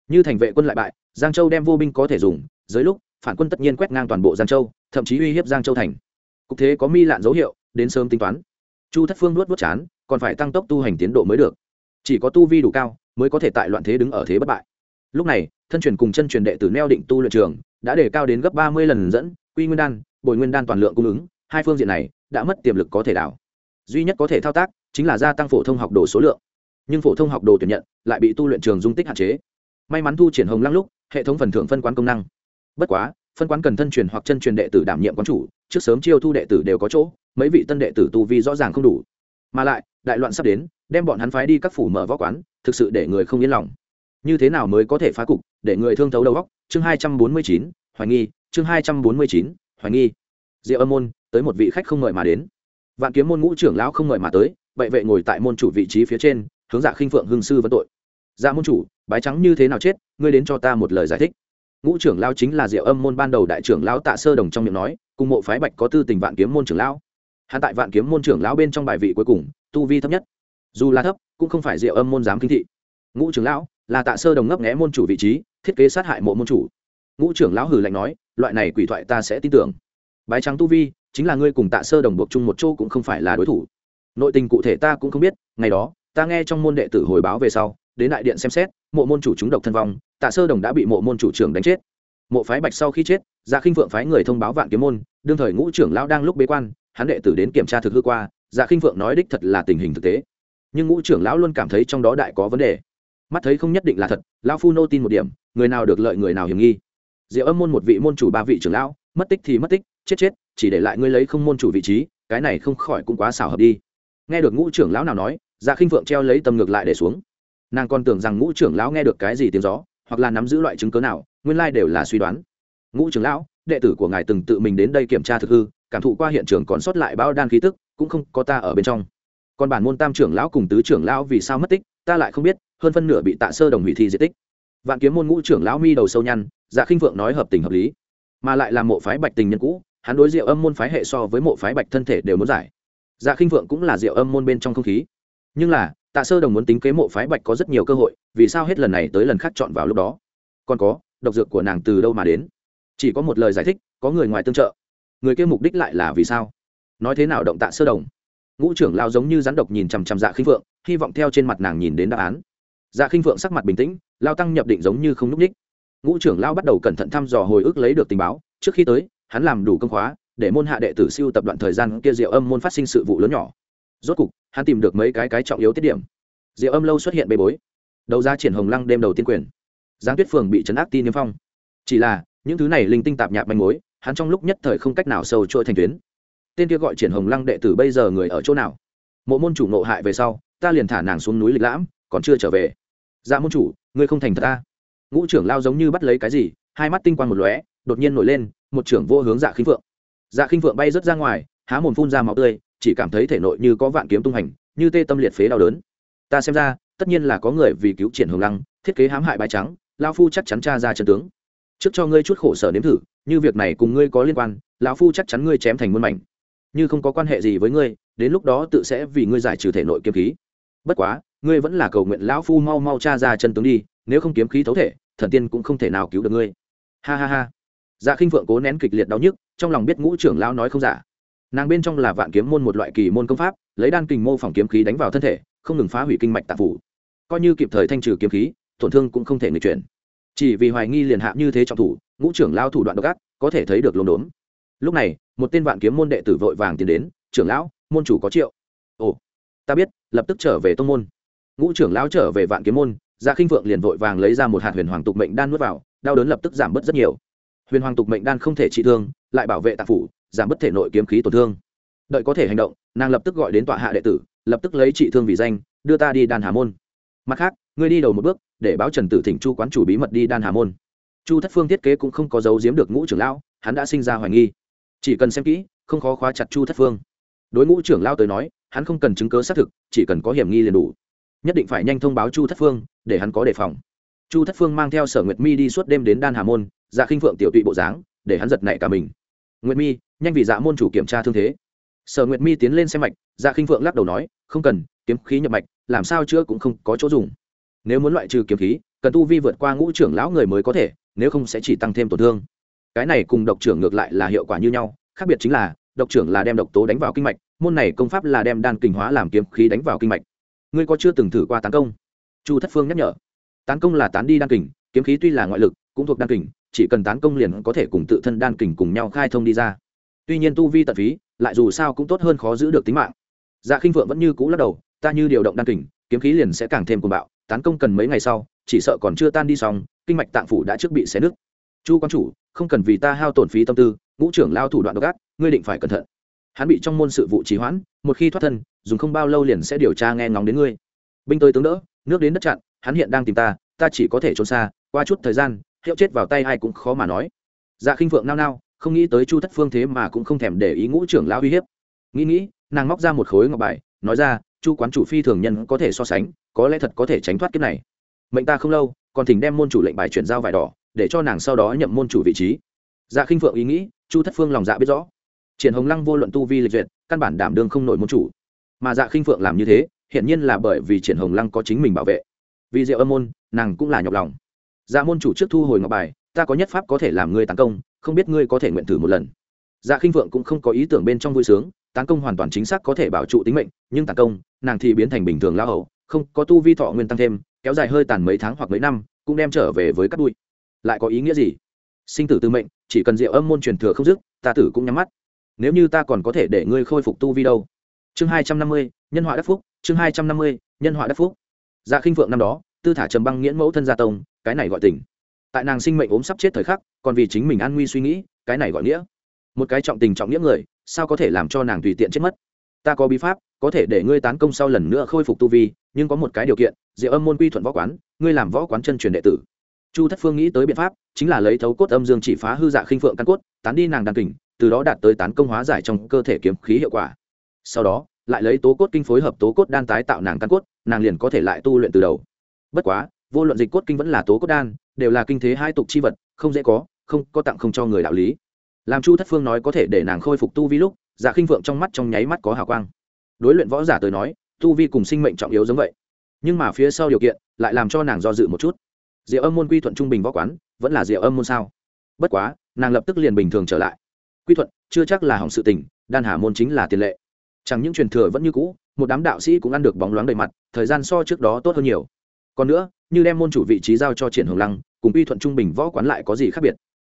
Như thành vệ quân lại bại, giang châu đem vô binh có thể dùng, dưới lúc, phản quân tất nhiên quét ngang toàn bộ giang châu, thậm chí uy hiếp giang châu thành. Cục thế có mi lạn dấu hiệu, đến sớm tính toán. Chu thất phương nuốt vớt chán, còn phải tăng tốc tu hành tiến độ mới được. Chỉ có tu vi đủ cao, mới có thể tại loạn thế đứng ở thế bất bại. Lúc này thân truyền cùng chân truyền đệ tử neo định tu luyện trường, đã đề cao đến gấp ba mươi lần dẫn, quy nguyên đan, bồi nguyên đan toàn lượng cung ứng, hai phương diện này đã mất tiềm lực có thể đảo. Duy nhất có thể thao tác chính là gia tăng phổ thông học đồ số lượng. Nhưng phổ thông học đồ tuyển nhận lại bị tu luyện trường dung tích hạn chế. May mắn thu triển hồng lăng lúc, hệ thống phần thưởng phân quán công năng. Bất quá, phân quán cần thân truyền hoặc chân truyền đệ tử đảm nhiệm quán chủ, trước sớm chiêu thu đệ tử đều có chỗ, mấy vị tân đệ tử tu vi rõ ràng không đủ. Mà lại, đại loạn sắp đến, đem bọn hắn phái đi các phủ mở võ quán, thực sự để người không yên lòng như thế nào mới có thể phá cục? Để người thương thấu đầu góc chương hai trăm bốn mươi chín, hoài nghi. Chương hai trăm bốn mươi chín, hoài nghi. Diệu âm môn, tới một vị khách không mời mà đến. Vạn kiếm môn ngũ trưởng lão không mời mà tới vậy vệ ngồi tại môn chủ vị trí phía trên, hướng dạ khinh phượng hương sư vấn tội. Dạ môn chủ, bái trắng như thế nào chết? Ngươi đến cho ta một lời giải thích. Ngũ trưởng lão chính là diệu âm môn ban đầu đại trưởng lão tạ sơ đồng trong miệng nói, cùng mộ phái bạch có tư tình vạn kiếm môn trưởng lão. Hắn tại vạn kiếm môn trưởng lão bên trong bài vị cuối cùng, tu vi thấp nhất. Dù là thấp, cũng không phải diệu âm môn dám kinh thị. Ngũ trưởng lão là tạ sơ đồng ngấp nghẽ môn chủ vị trí, thiết kế sát hại mộ môn chủ. Ngũ trưởng lão hử lạnh nói, loại này quỷ thoại ta sẽ tin tưởng. Bái trắng tu vi, chính là ngươi cùng tạ sơ đồng buộc chung một chỗ cũng không phải là đối thủ. Nội tình cụ thể ta cũng không biết, ngày đó, ta nghe trong môn đệ tử hồi báo về sau, đến đại điện xem xét, mộ môn chủ chúng độc thân vong, tạ sơ đồng đã bị mộ môn chủ trưởng đánh chết. Mộ phái bạch sau khi chết dạ khinh phượng phái người thông báo vạn kiếm môn, đương thời ngũ trưởng lão đang lúc bế quan, hắn đệ tử đến kiểm tra thực hư qua dạ khinh phượng nói đích thật là tình hình thực tế. Nhưng ngũ trưởng lão luôn cảm thấy trong đó đại có vấn đề mắt thấy không nhất định là thật, lão phu nô tin một điểm, người nào được lợi người nào hiểm nghi. Diệu âm môn một vị môn chủ ba vị trưởng lão, mất tích thì mất tích, chết chết, chỉ để lại ngươi lấy không môn chủ vị trí, cái này không khỏi cũng quá xảo hợp đi. Nghe được ngũ trưởng lão nào nói dạ khinh phượng treo lấy tầm ngược lại để xuống. Nàng còn tưởng rằng ngũ trưởng lão nghe được cái gì tiếng gió, hoặc là nắm giữ loại chứng cớ nào, nguyên lai đều là suy đoán. Ngũ trưởng lão, đệ tử của ngài từng tự mình đến đây kiểm tra thực hư, cảm thụ qua hiện trường còn sót lại bao đan khí tức, cũng không có ta ở bên trong. Còn bản môn tam trưởng lão cùng tứ trưởng lão vì sao mất tích, ta lại không biết hơn phân nửa bị tạ sơ đồng hủy thi di tích. Vạn kiếm môn ngũ trưởng lão mi đầu sâu nhăn dạ khinh phượng nói hợp tình hợp lý. Mà lại là mộ phái bạch tình nhân cũ, hắn đối diệu âm môn phái hệ so với mộ phái bạch thân thể đều muốn giải. Dạ khinh phượng cũng là diệu âm môn bên trong không khí. Nhưng là, tạ sơ đồng muốn tính kế mộ phái bạch có rất nhiều cơ hội, vì sao hết lần này tới lần khác chọn vào lúc đó? Còn có, độc dược của nàng từ đâu mà đến? Chỉ có một lời giải thích, có người ngoài tương trợ. Người kia mục đích lại là vì sao? Nói thế nào động tạ sơ đồng? Ngũ trưởng lao giống như rắn độc nhìn chằm chằm dạ khinh phượng hy vọng theo trên mặt nàng nhìn đến đáp án dạ khinh phượng sắc mặt bình tĩnh, lao tăng nhập định giống như không n ú c ních. Ngũ trưởng lao bắt đầu cẩn thận thăm dò hồi ức lấy được tình báo. Trước khi tới, hắn làm đủ công khóa, để môn hạ đệ tử siêu tập đoạn thời gian kia diệu âm môn phát sinh sự vụ lớn nhỏ. Rốt cục, hắn tìm được mấy cái cái trọng yếu tiết điểm. Diệu âm lâu xuất hiện bê bối. Đầu ra triển hồng lăng đêm đầu tiên quyền. Giáng tuyết phường bị chấn áp tin niêm phong. Chỉ là, những thứ này linh tinh tạp nhạp manh mối, hắn trong lúc nhất thời không cách nào sâu trôi thành tuyến. Tên kia gọi triển hồng lăng đệ tử bây giờ người ở chỗ nào? Mộ môn chủ nộ hại về sau, ta liền thả nàng xuống núi lịch lãm, còn chưa trở về dạ môn chủ, ngươi không thành thật ta. Ngũ trưởng lao giống như bắt lấy cái gì, hai mắt tinh quang một lóe, đột nhiên nổi lên, một trưởng vô hướng dạ khinh phượng. Dạ khinh phượng bay rớt ra ngoài, há mồm phun ra máu tươi, chỉ cảm thấy thể nội như có vạn kiếm tung hành, như tê tâm liệt phế đau đớn. Ta xem ra, tất nhiên là có người vì cứu triển hồng lăng, thiết kế hãm hại bái trắng lao phu chắc chắn tra ra trận tướng. Trước cho ngươi chút khổ sở nếm thử, như việc này cùng ngươi có liên quan, lão phu chắc chắn ngươi chém thành muôn mảnh. Như không có quan hệ gì với ngươi, đến lúc đó tự sẽ vì ngươi giải trừ thể nội kiếm khí. Bất quá ngươi vẫn là cầu nguyện lão phu mau mau tra ra chân tướng đi, nếu không kiếm khí thấu thể, thần tiên cũng không thể nào cứu được ngươi. Ha ha ha. Dạ khinh phượng cố nén kịch liệt đau nhức, trong lòng biết ngũ trưởng lão nói không giả. Nàng bên trong là vạn kiếm môn một loại kỳ môn công pháp, lấy đan kình mô phỏng kiếm khí đánh vào thân thể, không ngừng phá hủy kinh mạch tạp phủ. Coi như kịp thời thanh trừ kiếm khí, tổn thương cũng không thể người chuyển. Chỉ vì hoài nghi liền hạ như thế trọng thủ, ngũ trưởng lao thủ đoạn độc ác, có thể thấy được lồn đốn. Lúc này, một tên vạn kiếm môn đệ tử vội vàng tiến đến, trưởng lão, môn chủ có triệu. Ồ, ta biết, lập tức trở về tông môn ngũ trưởng lão trở về vạn kiếm môn gia dạ khinh phượng liền vội vàng lấy ra một hạt huyền hoàng tục mệnh đan nuốt vào, đau đớn lập tức giảm bớt rất nhiều. Huyền hoàng tục mệnh đan không thể trị thương, lại bảo vệ tạp phủ, giảm bớt thể nội kiếm khí tổn thương. Đợi có thể hành động, nàng lập tức gọi đến tọa hạ đệ tử, lập tức lấy trị thương vì danh, đưa ta đi đan hà môn. Mặt khác, ngươi đi đầu một bước, để báo trần tử thỉnh chu quán chủ bí mật đi đan hà môn. Chu thất phương thiết kế cũng không có giấu giếm được ngũ trưởng lão, hắn đã sinh ra hoài nghi. Chỉ cần xem kỹ, không khó khóa chặt chu thất phương. Đối ngũ trưởng lão tới nói, hắn không cần chứng cớ xác thực, chỉ cần có hiểm nghi liền đủ nhất định phải nhanh thông báo chu thất phương, để hắn có đề phòng. Chu thất phương mang theo sở nguyệt mi đi suốt đêm đến đan hà môn dạ khinh phượng tiểu tụy bộ dáng, để hắn giật nảy cả mình. Nguyệt mi, nhanh vì dạ môn chủ kiểm tra thương thế. Sở nguyệt mi tiến lên xem mạch dạ khinh phượng lắc đầu nói, không cần, kiếm khí nhập mạch, làm sao chữa cũng không có chỗ dùng. Nếu muốn loại trừ kiếm khí, cần tu vi vượt qua ngũ trưởng lão người mới có thể, nếu không sẽ chỉ tăng thêm tổn thương. Cái này cùng độc trưởng ngược lại là hiệu quả như nhau, khác biệt chính là, độc trưởng là đem độc tố đánh vào kinh mạch, môn này công pháp là đem đan kinh hóa làm kiếm khí đánh vào kinh mạch ngươi có chưa từng thử qua tán công? Chu thất phương nhắc nhở. Tán công là tán đi đan kình, kiếm khí tuy là ngoại lực, cũng thuộc đan kình, chỉ cần tán công liền có thể cùng tự thân đan kình cùng nhau khai thông đi ra. Tuy nhiên tu vi tận phí, lại dù sao cũng tốt hơn khó giữ được tính mạng. Dạ khinh phượng vẫn như cũ lắc đầu, ta như điều động đan kình, kiếm khí liền sẽ càng thêm cuồng bạo, tán công cần mấy ngày sau, chỉ sợ còn chưa tan đi xong, kinh mạch tạng phủ đã trước bị xé nứt. Chu quan chủ, không cần vì ta hao tổn phí tâm tư, ngũ trưởng lao thủ đoạn độc ác, ngươi định phải cẩn thận hắn bị trong môn sự vụ trì hoãn, một khi thoát thân, dùng không bao lâu liền sẽ điều tra nghe ngóng đến ngươi. Binh tới tướng đỡ, nước đến đất chặn, hắn hiện đang tìm ta ta chỉ có thể trốn xa, qua chút thời gian, hiệu chết vào tay ai cũng khó mà nói. Dạ khinh phượng nao nao, không nghĩ tới chu thất phương thế mà cũng không thèm để ý ngũ trưởng lão uy hiếp. Nghĩ nghĩ, nàng móc ra một khối ngọc bài, nói ra, chu quán chủ phi thường nhân có thể so sánh, có lẽ thật có thể tránh thoát kiếp này. Mệnh ta không lâu, còn thỉnh đem môn chủ lệnh bài chuyển giao vải đỏ, để cho nàng sau đó nhậm môn chủ vị trí. Dạ khinh phượng ý nghĩ, chu thất phương lòng dạ biết rõ triển hồng lăng vô luận tu vi lịch duyệt căn bản đảm đương không nổi môn chủ. Mà dạ khinh phượng làm như thế hiển nhiên là bởi vì triển hồng lăng có chính mình bảo vệ. Vì diệu âm môn nàng cũng là nhọc lòng. Dạ môn chủ trước thu hồi ngọc bài ta có nhất pháp có thể làm ngươi tấn công không biết ngươi có thể nguyện thử một lần. Dạ khinh phượng cũng không có ý tưởng bên trong vui sướng tấn công hoàn toàn chính xác có thể bảo trụ tính mệnh nhưng tấn công nàng thì biến thành bình thường lao hậu không có tu vi thọ nguyên tăng thêm kéo dài hơi tàn mấy tháng hoặc mấy năm cũng đem trở về với các bụi, lại có ý nghĩa gì? Sinh tử tư mệnh chỉ cần diệu âm môn truyền thừa không dứt ta tử cũng nhắm mắt nếu như ta còn có thể để ngươi khôi phục tu vi đâu? Chương hai trăm năm mươi, nhân họa đắc phúc, chương hai trăm năm mươi, nhân họa đắc phúc. Dạ khinh phượng năm đó, tư thả trầm băng nghiễn mẫu thân gia tông, cái này gọi tình. Tại nàng sinh mệnh ốm sắp chết thời khắc, còn vì chính mình an nguy suy nghĩ, cái này gọi nghĩa. Một cái trọng tình trọng nghĩa người, sao có thể làm cho nàng tùy tiện chết mất? Ta có bí pháp, có thể để ngươi tán công sau lần nữa khôi phục tu vi, nhưng có một cái điều kiện, diệu âm môn quy thuận võ quán, ngươi làm võ quán chân truyền đệ tử. Chu thất phương nghĩ tới biện pháp, chính là lấy thấu cốt âm dương chỉ phá hư dạ khinh phượng căn cốt, tán đi nàng đàn kình từ đó đạt tới tán công hóa giải trong cơ thể kiếm khí hiệu quả. Sau đó, lại lấy tố cốt kinh phối hợp tố cốt đan tái tạo nàng căn cốt, nàng liền có thể lại tu luyện từ đầu. Bất quá, vô luận dịch cốt kinh vẫn là tố cốt đan, đều là kinh thế hai tục chi vật, không dễ có, không có tặng không cho người đạo lý. Làm chu thất phương nói có thể để nàng khôi phục tu vi lúc dạ khinh phượng trong mắt trong nháy mắt có hào quang. Đối luyện võ giả tới nói, tu vi cùng sinh mệnh trọng yếu giống vậy. Nhưng mà phía sau điều kiện, lại làm cho nàng do dự một chút. Diệu âm môn quy thuận trung bình võ quán, vẫn là diệu âm môn sao? Bất quá, nàng lập tức liền bình thường trở lại quy thuận, chưa chắc là hỏng sự tình, đan hà môn chính là tiền lệ. Chẳng những truyền thừa vẫn như cũ, một đám đạo sĩ cũng ăn được bóng loáng đầy mặt, thời gian so trước đó tốt hơn nhiều. Còn nữa, như đem môn chủ vị trí giao cho triển hồng lăng, cùng quy thuận trung bình võ quán lại có gì khác biệt?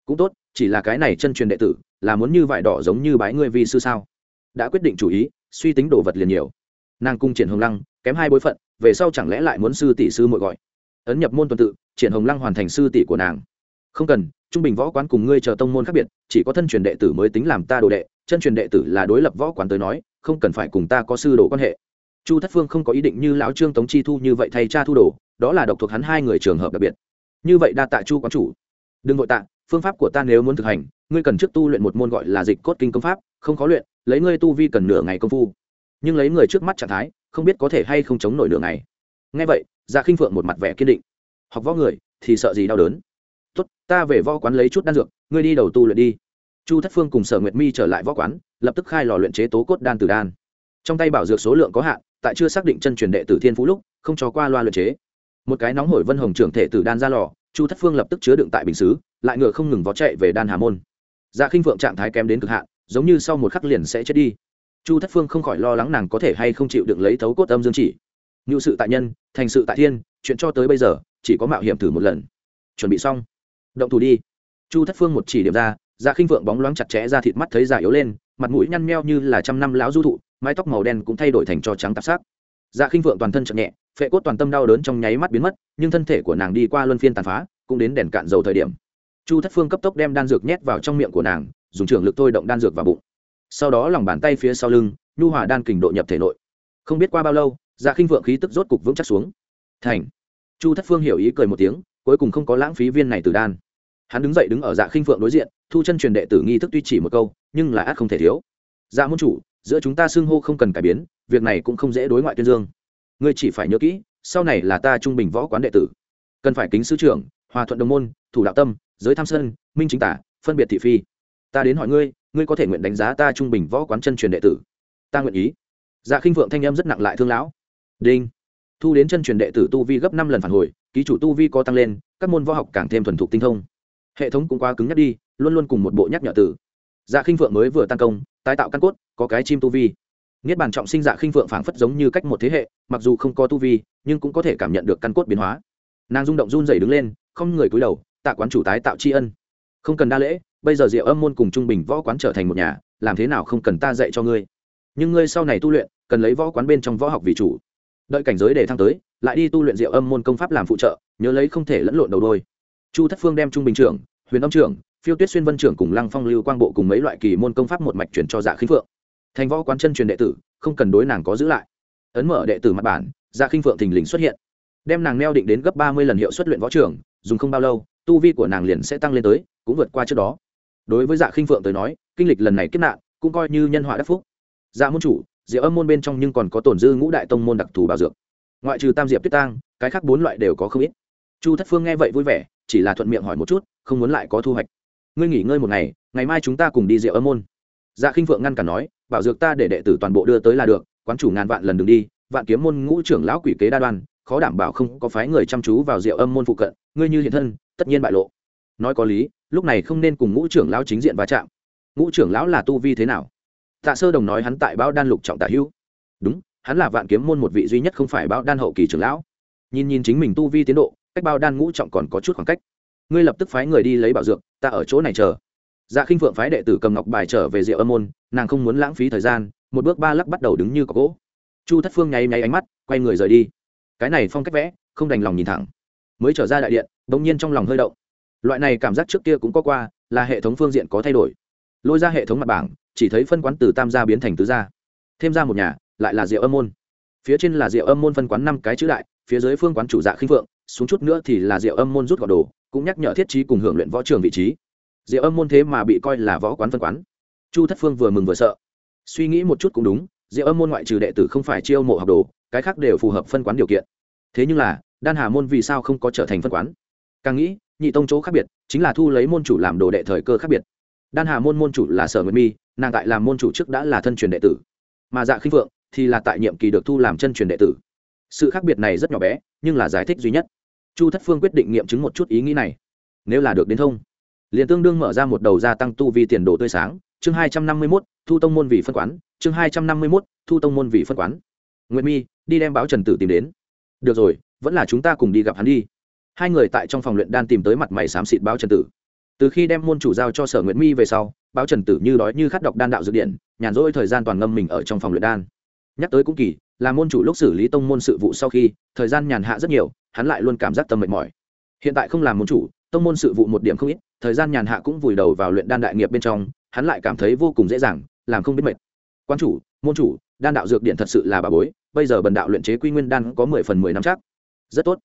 Cũng tốt, chỉ là cái này chân truyền đệ tử, là muốn như vải đỏ giống như bái ngươi vi sư sao? Đã quyết định chủ ý, suy tính đồ vật liền nhiều. Nàng cung triển hồng lăng, kém hai bối phận, về sau chẳng lẽ lại muốn sư tỷ sư muội gọi? Ấn nhập môn tuần tự, triển hồng lăng hoàn thành sư tỷ của nàng. Không cần trung bình võ quán cùng ngươi chờ tông môn khác biệt, chỉ có thân truyền đệ tử mới tính làm ta đồ đệ, chân truyền đệ tử là đối lập võ quán tới nói, không cần phải cùng ta có sư đồ quan hệ. Chu thất phương không có ý định như lão trương tống chi thu như vậy thay cha thu đồ, đó là độc thuộc hắn hai người trường hợp đặc biệt. Như vậy đa tạ chu quán chủ. Đừng vội tạ, phương pháp của ta nếu muốn thực hành, ngươi cần trước tu luyện một môn gọi là dịch cốt kinh công pháp, không khó luyện, lấy ngươi tu vi cần nửa ngày công phu. Nhưng lấy người trước mắt trạng thái, không biết có thể hay không chống nổi nửa ngày. Ngay vậy dạ khinh phượng một mặt vẻ kiên định. Học võ người thì sợ gì đau đớn? Tốt, ta về võ quán lấy chút đan dược, ngươi đi đầu tu luyện đi. Chu thất phương cùng sở nguyệt mi trở lại võ quán, lập tức khai lò luyện chế tố cốt đan từ đan. Trong tay bảo dược số lượng có hạn, tại chưa xác định chân truyền đệ tử thiên phú lúc, không cho qua loa luyện chế. Một cái nóng hổi vân hồng trưởng thể tử đan ra lò, chu thất phương lập tức chứa đựng tại bình xứ, lại ngựa không ngừng vó chạy về đan hà môn. Dạ khinh phượng trạng thái kém đến cực hạn, giống như sau một khắc liền sẽ chết đi. Chu thất phương không khỏi lo lắng nàng có thể hay không chịu đựng lấy thấu cốt âm dương chỉ. Ngự sự tại nhân, thành sự tại thiên, chuyện cho tới bây giờ, chỉ có mạo hiểm thử một lần. Chuẩn bị xong động thủ đi. Chu thất phương một chỉ điểm ra dạ khinh phượng bóng loáng chặt chẽ ra thịt mắt thấy già yếu lên, mặt mũi nhăn meo như là trăm năm lão du thụ, mái tóc màu đen cũng thay đổi thành cho trắng tạp sắc. Dạ khinh phượng toàn thân chậm nhẹ, phệ cốt toàn tâm đau đớn trong nháy mắt biến mất, nhưng thân thể của nàng đi qua luân phiên tàn phá, cũng đến đèn cạn dầu thời điểm. Chu thất phương cấp tốc đem đan dược nhét vào trong miệng của nàng, dùng trường lực thôi động đan dược vào bụng. Sau đó lòng bàn tay phía sau lưng, nhu hòa đan kình độ nhập thể nội. Không biết qua bao lâu dạ khinh phượng khí tức rốt cục vững chắc xuống. Thành. Chu thất phương hiểu ý cười một tiếng cuối cùng không có lãng phí viên này từ đan. Hắn đứng dậy đứng ở dạ khinh phượng đối diện, thu chân truyền đệ tử nghi thức tuy chỉ một câu, nhưng là ác không thể thiếu. Dạ môn chủ, giữa chúng ta xưng hô không cần cải biến, việc này cũng không dễ đối ngoại tuyên dương. Ngươi chỉ phải nhớ kỹ, sau này là ta trung bình võ quán đệ tử. Cần phải kính sư trưởng, hòa thuận đồng môn, thủ đạo tâm, giới tham sơn minh chính tả, phân biệt thị phi. Ta đến hỏi ngươi ngươi có thể nguyện đánh giá ta trung bình võ quán chân truyền đệ tử? Ta nguyện ý. Dạ khinh phượng thanh em rất nặng lại thương lão. Đinh. Thu đến chân truyền đệ tử tu vi gấp năm lần phản hồi ký chủ tu vi có tăng lên, các môn võ học càng thêm thuần thục tinh thông. Hệ thống cũng quá cứng nhắc đi, luôn luôn cùng một bộ nhắc nhở tử dạ khinh phượng mới vừa tăng công, tái tạo căn cốt, có cái chim tu vi. Niết bàn trọng sinh dạ khinh phượng phảng phất giống như cách một thế hệ, mặc dù không có tu vi, nhưng cũng có thể cảm nhận được căn cốt biến hóa. Nàng rung động run dày đứng lên, không người cúi đầu, tạ quán chủ tái tạo tri ân. Không cần đa lễ, bây giờ diệu âm môn cùng trung bình võ quán trở thành một nhà, làm thế nào không cần ta dạy cho ngươi. Nhưng ngươi sau này tu luyện, cần lấy võ quán bên trong võ học vì chủ đợi cảnh giới để thăng tới, lại đi tu luyện diệu âm môn công pháp làm phụ trợ, nhớ lấy không thể lẫn lộn đầu đôi. Chu thất phương đem trung bình trưởng, huyền âm trưởng, phiêu tuyết xuyên vân trưởng cùng lăng phong lưu quang bộ cùng mấy loại kỳ môn công pháp một mạch chuyển cho dạ khinh phượng. Thành võ quán chân truyền đệ tử, không cần đối nàng có giữ lại. Ấn mở đệ tử mặt bản dạ khinh phượng thình lình xuất hiện. Đem nàng neo định đến gấp ba mươi lần hiệu suất luyện võ trưởng, dùng không bao lâu, tu vi của nàng liền sẽ tăng lên tới, cũng vượt qua trước đó. Đối với dạ khinh phượng tới nói, kinh lịch lần này kết nạn, cũng coi như nhân họa đắc phúc. Dạ môn chủ diệu âm môn bên trong nhưng còn có tổn dư ngũ đại tông môn đặc thù bảo dược. Ngoại trừ tam diệp tuyết tang, cái khác bốn loại đều có không ít. Chu thất phương nghe vậy vui vẻ, chỉ là thuận miệng hỏi một chút, không muốn lại có thu hoạch. Ngươi nghỉ ngơi một ngày ngày mai chúng ta cùng đi diệu âm môn. Dạ khinh phượng ngăn cản nói, bảo dược ta để đệ tử toàn bộ đưa tới là được, quán chủ ngàn vạn lần đừng đi, vạn kiếm môn ngũ trưởng lão quỷ kế đa đoan, khó đảm bảo không có phái người chăm chú vào diệu âm môn phụ cận, ngươi như hiện thân, tất nhiên bại lộ. Nói có lý, lúc này không nên cùng ngũ trưởng lão chính diện va chạm. Ngũ trưởng lão là tu vi thế nào? Tạ sơ đồng nói hắn tại báo đan lục trọng tả hữu. Đúng, hắn là vạn kiếm môn một vị duy nhất không phải báo đan hậu kỳ trưởng lão. Nhìn nhìn chính mình tu vi tiến độ, cách bao đan ngũ trọng còn có chút khoảng cách. Ngươi lập tức phái người đi lấy bảo dược, ta ở chỗ này chờ. Dạ khinh phượng phái đệ tử cầm ngọc bài trở về rượu âm môn, nàng không muốn lãng phí thời gian, một bước ba lắc bắt đầu đứng như có gỗ. Chu thất phương nháy nháy ánh mắt, quay người rời đi. Cái này phong cách vẽ, không đành lòng nhìn thẳng. Mới trở ra đại điện đ ỗ n g nhiên trong lòng hơi động. Loại này cảm giác trước kia cũng có qua, là hệ thống phương diện có thay đổi lôi ra hệ thống mặt bảng, chỉ thấy phân quán từ tam gia biến thành tứ gia. Thêm ra một nhà, lại là rượu âm môn. Phía trên là rượu âm môn phân quán năm cái chữ đại, phía dưới phương quán chủ dạ khinh phượng, xuống chút nữa thì là rượu âm môn rút gọt đồ, cũng nhắc nhở thiết trí cùng hưởng luyện võ trường vị trí. Rượu âm môn thế mà bị coi là võ quán phân quán. Chu thất phương vừa mừng vừa sợ. Suy nghĩ một chút cũng đúng rượu âm môn ngoại trừ đệ tử không phải chiêu mộ học đồ, cái khác đều phù hợp phân quán điều kiện. Thế nhưng là, đan hà môn vì sao không có trở thành phân quán? Càng nghĩ, nhị tông chỗ khác biệt, chính là thu lấy môn chủ làm đồ đệ thời cơ khác biệt đan hà môn môn chủ là sở nguyệt mi, nàng tại làm môn chủ trước đã là thân truyền đệ tử. Mà dạ khinh phượng thì là tại nhiệm kỳ được thu làm chân truyền đệ tử. Sự khác biệt này rất nhỏ bé, nhưng là giải thích duy nhất. Chu thất phương quyết định nghiệm chứng một chút ý nghĩ này. Nếu là được đến thông, liền tương đương mở ra một đầu gia tăng tu vi tiền đồ tươi sáng. Chương hai trăm năm mươi mốt, thu tông môn vị phân quán. Chương hai trăm năm mươi mốt, thu tông môn vị phân quán. Nguyệt mi, đi đem báo trần tử tìm đến. Được rồi, vẫn là chúng ta cùng đi gặp hắn đi. Hai người tại trong phòng luyện đan tìm tới mặt mày xám xịt báo trần tử từ khi đem môn chủ giao cho sở nguyệt mi về sau, báo trần tử như đói như khát đọc đan đạo dược điện, nhàn rỗi thời gian toàn ngâm mình ở trong phòng luyện đan. Nhắc tới cũng kỳ, là môn chủ lúc xử lý tông môn sự vụ sau khi, thời gian nhàn hạ rất nhiều, hắn lại luôn cảm giác tâm mệt mỏi. Hiện tại không làm môn chủ, tông môn sự vụ một điểm không ít, thời gian nhàn hạ cũng vùi đầu vào luyện đan đại nghiệp bên trong, hắn lại cảm thấy vô cùng dễ dàng, làm không biết mệt. Quan chủ, môn chủ, đan đạo dược điện thật sự là bà bối, bây giờ bần đạo luyện chế quy nguyên đan có mười phần mười năm chắc. Rất tốt.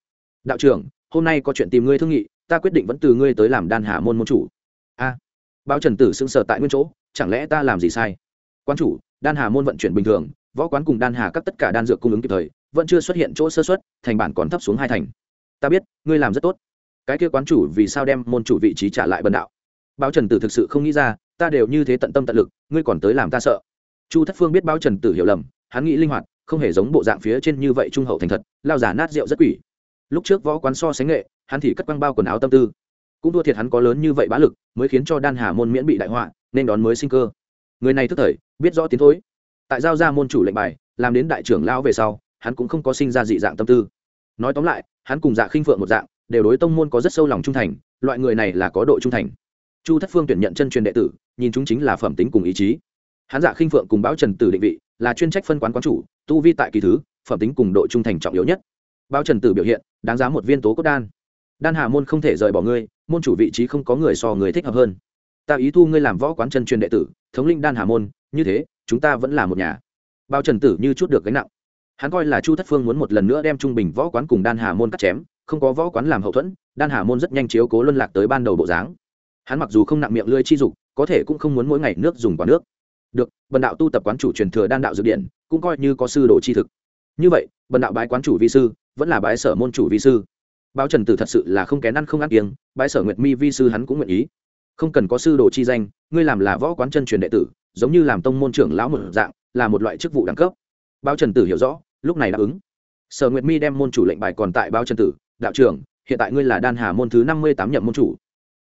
Đạo trưởng, hôm nay có chuyện tìm ngươi thương nghị ta quyết định vẫn từ ngươi tới làm đan hà môn môn chủ. A à, bao trần tử sững sờ tại nguyên chỗ chẳng lẽ ta làm gì sai? Quan chủ đan hà môn vận chuyển bình thường võ quán cùng đan hà các tất cả đan dược cung ứng kịp thời vẫn chưa xuất hiện chỗ sơ xuất thành bản còn thấp xuống hai thành. Ta biết ngươi làm rất tốt. Cái kia quán chủ vì sao đem môn chủ vị trí trả lại bần đạo? Báo trần tử thực sự không nghĩ ra ta đều như thế tận tâm tận lực ngươi còn tới làm ta sợ. Chu thất phương biết báo trần tử hiểu lầm hắn nghĩ linh hoạt không hề giống bộ dạng phía trên như vậy trung hậu thành thật lao giả nát rượu rất quỷ. Lúc trước võ quán so sánh nghệ hắn thì cất quăng bao quần áo tâm tư. Cũng thua thiệt hắn có lớn như vậy bá lực, mới khiến cho đan hà môn miễn bị đại họa, nên đón mới sinh cơ. Người này thức thời, biết rõ tiến thối. Tại giao ra môn chủ lệnh bài, làm đến đại trưởng lão về sau, hắn cũng không có sinh ra dị dạng tâm tư. Nói tóm lại, hắn cùng dạ khinh phượng một dạng, đều đối tông môn có rất sâu lòng trung thành, loại người này là có độ trung thành. Chu thất phương tuyển nhận chân truyền đệ tử, nhìn chúng chính là phẩm tính cùng ý chí. Hắn dạ khinh phượng cùng báo trần tử định vị, là chuyên trách phân quán quán chủ, tu vi tại kỳ thứ, phẩm tính cùng độ trung thành trọng yếu nhất. Báo trần tử biểu hiện, đáng giá một viên tố cốt đan đan hà môn không thể rời bỏ ngươi, môn chủ vị trí không có người so người thích hợp hơn. Ta ý thu ngươi làm võ quán chân truyền đệ tử, thống linh đan hà môn, như thế, chúng ta vẫn là một nhà. Bao trần tử như chút được gánh nặng. Hắn coi là chu thất phương muốn một lần nữa đem trung bình võ quán cùng đan hà môn cắt chém, không có võ quán làm hậu thuẫn, đan hà môn rất nhanh chiếu cố luân lạc tới ban đầu bộ dáng. Hắn mặc dù không nặng miệng lưỡi chi dục, có thể cũng không muốn mỗi ngày nước dùng quả nước. Được, bần đạo tu tập quán chủ truyền thừa đan đạo dược điện cũng coi như có sư đồ chi thực. Như vậy, bần đạo bái quán chủ vi sư, vẫn là bái sở môn chủ vi sư báo trần tử thật sự là không kén ăn không ăn kiêng, bái sở nguyệt mi vi sư hắn cũng nguyện ý. Không cần có sư đồ chi danh, ngươi làm là võ quán chân truyền đệ tử, giống như làm tông môn trưởng lão một dạng, là một loại chức vụ đẳng cấp. Báo trần tử hiểu rõ, lúc này đáp ứng. Sở nguyệt mi đem môn chủ lệnh bài còn tại báo trần tử, đạo trưởng, hiện tại ngươi là đan hà môn thứ năm mươi tám nhậm môn chủ.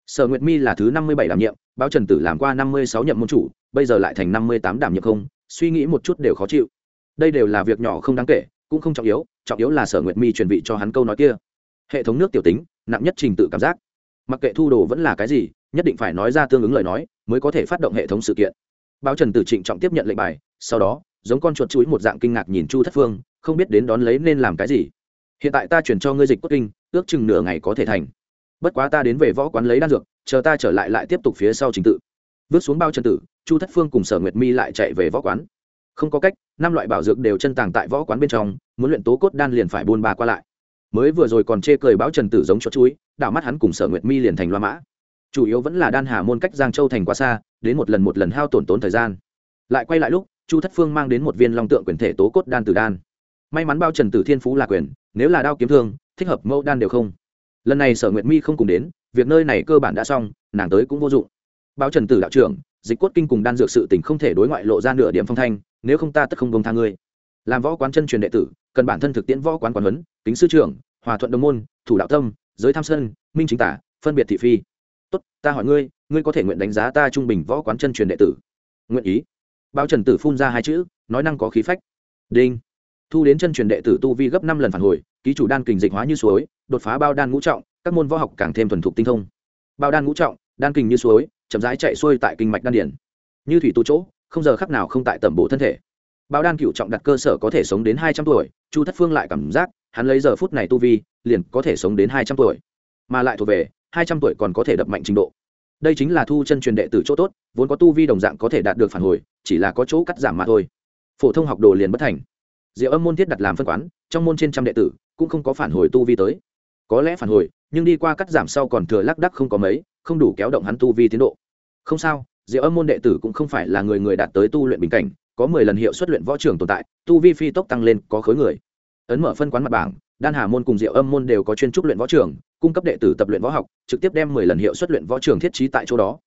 Sở nguyệt mi là thứ năm mươi bảy đảm nhiệm, báo trần tử làm qua năm mươi sáu nhậm môn chủ, bây giờ lại thành năm mươi tám đảm nhiệm không, suy nghĩ một chút đều khó chịu. Đây đều là việc nhỏ không đáng kể, cũng không trọng yếu trọng yếu là sở nguyệt mi chuẩn bị cho hắn câu nói kia hệ thống nước tiểu tính, nặng nhất trình tự cảm giác. Mặc kệ thu đồ vẫn là cái gì, nhất định phải nói ra tương ứng lời nói, mới có thể phát động hệ thống sự kiện. Báo trần tử trịnh trọng tiếp nhận lệnh bài, sau đó, giống con chuột chuối một dạng kinh ngạc nhìn chu thất phương, không biết đến đón lấy nên làm cái gì. Hiện tại ta chuyển cho ngươi dịch cốt kinh, ước chừng nửa ngày có thể thành. Bất quá ta đến về võ quán lấy đan dược, chờ ta trở lại lại tiếp tục phía sau trình tự. Vứt xuống bao trần tử, chu thất phương cùng sở nguyệt mi lại chạy về võ quán. Không có cách, năm loại bảo dược đều chân tàng tại võ quán bên trong, muốn luyện tố cốt đan liền phải buôn ba qua lại mới vừa rồi còn chê cười báo trần tử giống chuột chuối, đảo mắt hắn cùng sở nguyệt mi liền thành loa mã. Chủ yếu vẫn là đan hà môn cách giang châu thành quá xa, đến một lần một lần hao tổn tốn thời gian. Lại quay lại lúc, chu thất phương mang đến một viên long tượng quyền thể tố cốt đan Tử đan. May mắn bao trần tử thiên phú là quyền, nếu là đao kiếm thương, thích hợp mẫu đan đều không. Lần này sở nguyệt mi không cùng đến, việc nơi này cơ bản đã xong, nàng tới cũng vô dụng. Bao trần tử đạo trưởng, dịch cốt kinh cùng đan dược sự tình không thể đối ngoại lộ ra nửa điểm phong thanh, nếu không ta tất không công tha ngươi. Làm võ quán chân truyền đệ tử, cần bản thân thực tiễn võ quán quán huấn, kính sư trưởng hòa thuận đồng môn, thủ đạo tâm, giới tham sơn minh chính tả, phân biệt thị phi. Tốt, ta hỏi ngươi ngươi có thể nguyện đánh giá ta trung bình võ quán chân truyền đệ tử? Nguyện ý. Bao trần tử phun ra hai chữ, nói năng có khí phách. Đinh. Thu đến chân truyền đệ tử tu vi gấp năm lần phản hồi, ký chủ đan kình dịch hóa như suối, đột phá bao đan ngũ trọng, các môn võ học càng thêm thuần thục tinh thông. Bao đan ngũ trọng, đan kình như suối, chậm rãi chạy xuôi tại kinh mạch đan điển. Như thủy tu chỗ, không giờ khắc nào không tại tẩm bổ thân thể. Bao đan cựu trọng đặt cơ sở có thể sống đến hai trăm tuổi, chu thất phương lại cảm giác hắn lấy giờ phút này tu vi, liền có thể sống đến hai trăm tuổi. Mà lại thuộc về, hai trăm tuổi còn có thể đập mạnh trình độ. Đây chính là thu chân truyền đệ tử chỗ tốt, vốn có tu vi đồng dạng có thể đạt được phản hồi, chỉ là có chỗ cắt giảm mà thôi. Phổ thông học đồ liền bất thành. Diệu âm môn thiết đặt làm phân quán, trong môn trên trăm đệ tử, cũng không có phản hồi tu vi tới. Có lẽ phản hồi, nhưng đi qua cắt giảm sau còn thừa lác đắc không có mấy, không đủ kéo động hắn tu vi tiến độ. Không sao, diệu âm môn đệ tử cũng không phải là người người đạt tới tu luyện bình cảnh, có mười lần hiệu suất luyện võ trường tồn tại, tu vi phi tốc tăng lên có khối người ấn mở phân quán mặt bảng, đan hà môn cùng diệu âm môn đều có chuyên trúc luyện võ trường, cung cấp đệ tử tập luyện võ học, trực tiếp đem mười lần hiệu suất luyện võ trường thiết trí tại chỗ đó.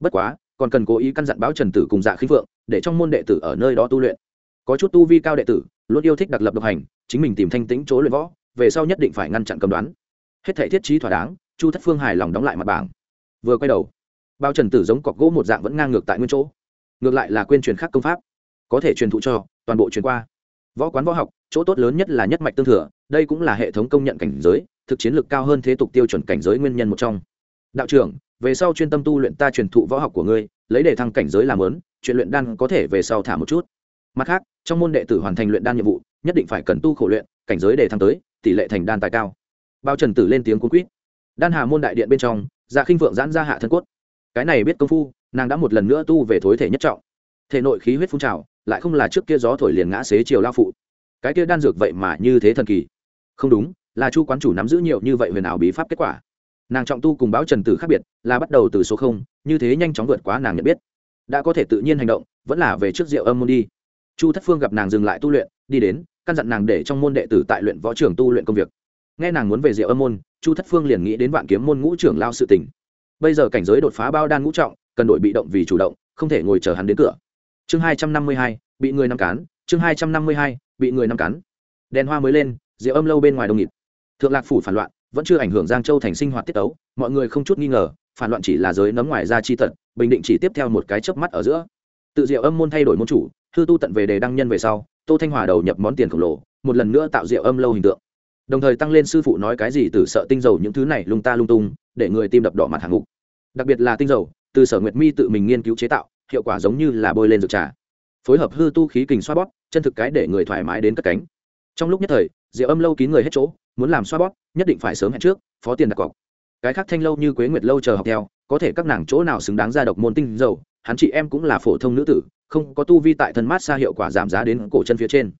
Bất quá, còn cần cố ý căn dặn báo trần tử cùng dạ khí phượng, để trong môn đệ tử ở nơi đó tu luyện. Có chút tu vi cao đệ tử, luôn yêu thích đặc lập độc hành, chính mình tìm thanh tĩnh chỗ luyện võ, về sau nhất định phải ngăn chặn cầm đoán. Hết thể thiết trí thỏa đáng, chu thất phương hài lòng đóng lại mặt bảng. Vừa quay đầu bao trần tử giống cọc gỗ một dạng vẫn ngang ngược tại nguyên chỗ. Ngược lại là quên truyền khác công pháp. Có thể truyền thụ cho, toàn bộ truyền qua võ quán võ học, chỗ tốt lớn nhất là nhất mạch tương thừa, đây cũng là hệ thống công nhận cảnh giới, thực chiến lược cao hơn thế tục tiêu chuẩn cảnh giới nguyên nhân một trong. Đạo trưởng, về sau chuyên tâm tu luyện ta truyền thụ võ học của ngươi, lấy để thăng cảnh giới làm lớn chuyện luyện đan có thể về sau thả một chút. Mặt khác, trong môn đệ tử hoàn thành luyện đan nhiệm vụ, nhất định phải cần tu khổ luyện, cảnh giới để thăng tới, tỷ lệ thành đan tài cao. Bao trần tử lên tiếng cuốn quýt. Đan hà môn đại điện bên trong dạ khinh vượng giãn ra hạ thân cốt. Cái này biết công phu, nàng đã một lần nữa tu về thối thể nhất trọng thể nội khí huyết phun trào, lại không là trước kia gió thổi liền ngã xế chiều lao phụ. Cái kia đan dược vậy mà như thế thần kỳ. Không đúng, là chu quán chủ nắm giữ nhiều như vậy huyền ảo bí pháp kết quả. Nàng trọng tu cùng báo trần tử khác biệt, là bắt đầu từ số không, như thế nhanh chóng vượt quá nàng nhận biết. Đã có thể tự nhiên hành động, vẫn là về trước rượu âm môn đi. Chu thất phương gặp nàng dừng lại tu luyện, đi đến, căn dặn nàng để trong môn đệ tử tại luyện võ trường tu luyện công việc. Nghe nàng muốn về rượu âm môn, chu thất phương liền nghĩ đến vạn kiếm môn ngũ trưởng lao sự tình. Bây giờ cảnh giới đột phá bao đan ngũ trọng, cần đội bị động vì chủ động, không thể ngồi chờ hắn đến cửa chương hai trăm năm mươi hai, bị người nắm cán. Chương hai trăm năm mươi hai, bị người nắm cán. Đèn hoa mới lên rượu âm lâu bên ngoài đông nghịt. Thượng lạc phủ phản loạn, vẫn chưa ảnh hưởng giang châu thành sinh hoạt tiết tấu, mọi người không chút nghi ngờ, phản loạn chỉ là giới nấm ngoài ra chi tận bình định chỉ tiếp theo một cái chớp mắt ở giữa. Tự rượu âm môn thay đổi môn chủ, hư tu tận về đề đăng nhân về sau, tô thanh hòa đầu nhập món tiền khổng lồ, một lần nữa tạo rượu âm lâu hình tượng. Đồng thời tăng lên sư phụ nói cái gì từ sợ tinh dầu những thứ này lung ta lung tung, để người tim đập đỏ mặt hàng ngục đặc biệt là tinh dầu, từ sở nguyệt mi tự mình nghiên cứu chế tạo hiệu quả giống như là bôi lên dược trà. Phối hợp hư tu khí kình xoa bóp, chân thực cái để người thoải mái đến cất cánh. Trong lúc nhất thời rượu âm lâu kín người hết chỗ, muốn làm xoa bóp, nhất định phải sớm hẹn trước, phó tiền đặt cọc. Cái khác thanh lâu như quế nguyệt lâu chờ học theo, có thể các nàng chỗ nào xứng đáng ra độc môn tinh dầu, hắn chị em cũng là phổ thông nữ tử, không có tu vi tại thân mát xa hiệu quả giảm giá đến cổ chân phía trên.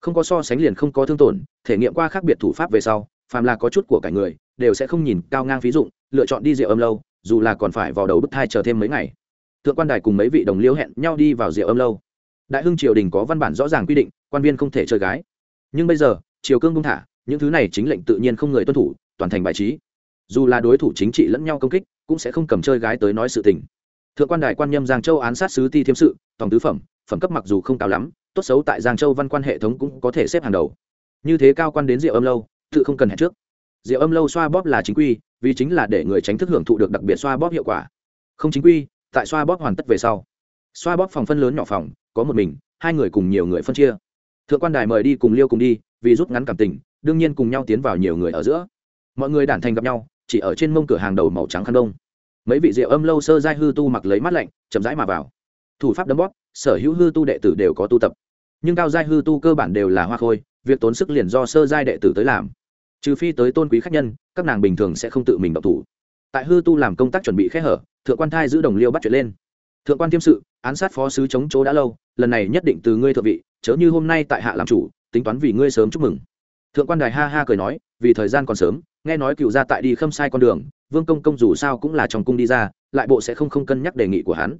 Không có so sánh liền không có thương tổn, thể nghiệm qua khác biệt thủ pháp về sau, phàm là có chút của cả người, đều sẽ không nhìn cao ngang ví dụ lựa chọn đi rượu âm lâu, dù là còn phải vào đầu bức thai chờ thêm mấy ngày thượng quan đài cùng mấy vị đồng liêu hẹn nhau đi vào rượu âm lâu. Đại hưng triều đình có văn bản rõ ràng quy định, quan viên không thể chơi gái. Nhưng bây giờ, triều cương bung thả, những thứ này chính lệnh tự nhiên không người tuân thủ, toàn thành bài trí. Dù là đối thủ chính trị lẫn nhau công kích, cũng sẽ không cầm chơi gái tới nói sự tình. Thượng quan đại quan nhâm giang châu án sát sứ ti thiêm sự, tổng tứ phẩm phẩm cấp mặc dù không cao lắm, tốt xấu tại giang châu văn quan hệ thống cũng có thể xếp hàng đầu. Như thế cao quan đến rượu âm lâu, tự không cần hẹn trước. Rượu âm lâu xoa bóp là chính quy, vì chính là để người tránh thức hưởng thụ được đặc biệt xoa bóp hiệu quả. Không chính quy tại xoa bóp hoàn tất về sau. Xoa bóp phòng phân lớn nhỏ phòng, có một mình, hai người cùng nhiều người phân chia. Thượng quan đài mời đi cùng liêu cùng đi, vì rút ngắn cảm tình, đương nhiên cùng nhau tiến vào nhiều người ở giữa. Mọi người đản thành gặp nhau, chỉ ở trên mông cửa hàng đầu màu trắng khăn đông. Mấy vị rượu âm lâu sơ giai hư tu mặc lấy mắt lạnh, chậm rãi mà vào. Thủ pháp đấm bóp, sở hữu hư tu đệ tử đều có tu tập. Nhưng cao giai hư tu cơ bản đều là hoa khôi, việc tốn sức liền do sơ giai đệ tử tới làm. Trừ phi tới tôn quý khách nhân, các nàng bình thường sẽ không tự mình động thủ. Tại hư tu làm công tác chuẩn bị khẽ hở thượng quan thai giữ đồng liêu bắt chuyện lên. Thượng quan thiêm sự, án sát phó sứ chống chỗ đã lâu, lần này nhất định từ ngươi thượng vị, chớ như hôm nay tại hạ làm chủ, tính toán vì ngươi sớm chúc mừng. Thượng quan đài ha ha cười nói, vì thời gian còn sớm, nghe nói cựu gia tại đi khâm sai con đường, vương công công dù sao cũng là trong cung đi ra, lại bộ sẽ không không cân nhắc đề nghị của hắn.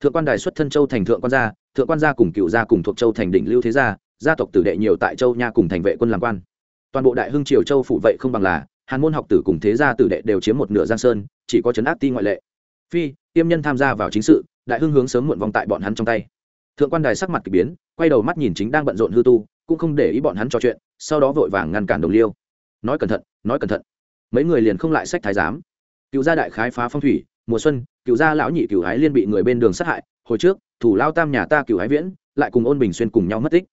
Thượng quan đài xuất thân châu thành thượng quan gia, thượng quan gia cùng cựu gia cùng thuộc châu thành đỉnh lưu thế gia gia tộc tử đệ nhiều tại châu nha cùng thành vệ quân làm quan. Toàn bộ đại hưng triều châu phủ vậy không bằng là, hàn môn học tử cùng thế gia tử đệ đều chiếm một nửa giang sơn, chỉ có trấn áp ti ngoại lệ phi, tiêm nhân tham gia vào chính sự, đại hưng hướng sớm muộn vòng tại bọn hắn trong tay. Thượng quan đài sắc mặt k ỳ biến, quay đầu mắt nhìn chính đang bận rộn hư tu, cũng không để ý bọn hắn trò chuyện, sau đó vội vàng ngăn cản đồng liêu. Nói cẩn thận, nói cẩn thận. Mấy người liền không lại sách thái giám. Cựu gia đại khái phá phong thủy, mùa xuân, cựu gia lão nhị cựu ái liên bị người bên đường sát hại, hồi trước, thủ lao tam nhà ta cựu ái viễn, lại cùng ôn bình xuyên cùng nhau mất tích.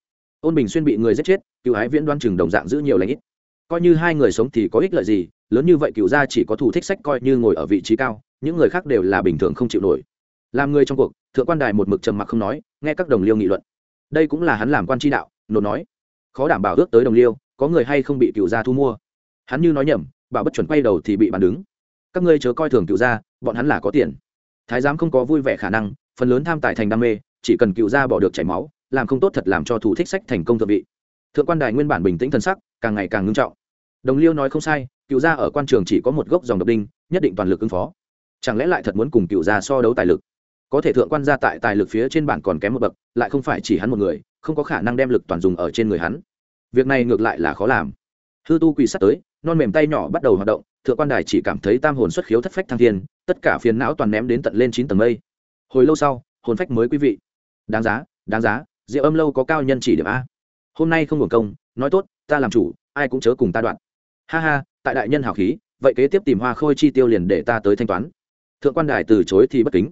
Ôn bình xuyên bị người giết chết, cựu ái viễn đoan chừng đồng dạng giữ nhiều lãnh ít. Coi như hai người sống thì có ích lợi gì, lớn như vậy cựu gia chỉ có thủ thích sách coi như ngồi ở vị trí cao những người khác đều là bình thường không chịu nổi. Làm người trong cuộc, thượng quan đài một mực trầm mặc không nói, nghe các đồng liêu nghị luận. Đây cũng là hắn làm quan tri đạo nộp nói. Khó đảm bảo ước tới đồng liêu, có người hay không bị cựu gia thu mua. Hắn như nói nhầm, bảo bất chuẩn quay đầu thì bị bàn đứng. Các ngươi chớ coi thường cựu gia, bọn hắn là có tiền. Thái giám không có vui vẻ khả năng, phần lớn tham tài thành đam mê, chỉ cần cựu gia bỏ được chảy máu, làm không tốt thật làm cho thủ thích sách thành công thượng vị. Thượng quan đài nguyên bản bình tĩnh thân sắc, càng ngày càng ngưng trọng. Đồng liêu nói không sai, cựu gia ở quan trường chỉ có một gốc dòng độc đinh, nhất định toàn lực ứng phó chẳng lẽ lại thật muốn cùng cựu gia so đấu tài lực? Có thể thượng quan gia tại tài lực phía trên bản còn kém một bậc, lại không phải chỉ hắn một người, không có khả năng đem lực toàn dùng ở trên người hắn. Việc này ngược lại là khó làm. Hư tu quỳ sắt tới, non mềm tay nhỏ bắt đầu hoạt động, thượng quan đài chỉ cảm thấy tam hồn xuất khiếu thất phách thăng thiên, tất cả phiền não toàn ném đến tận lên chín tầng mây. Hồi lâu sau, hồn phách mới quý vị. Đáng giá đáng giá rượu âm lâu có cao nhân chỉ điểm a. Hôm nay không hưởng công, nói tốt, ta làm chủ, ai cũng chớ cùng ta đoạn. Ha ha, tại đại nhân hào khí, vậy kế tiếp tìm hoa khôi chi tiêu liền để ta tới thanh toán thượng quan đài từ chối thì bất kính.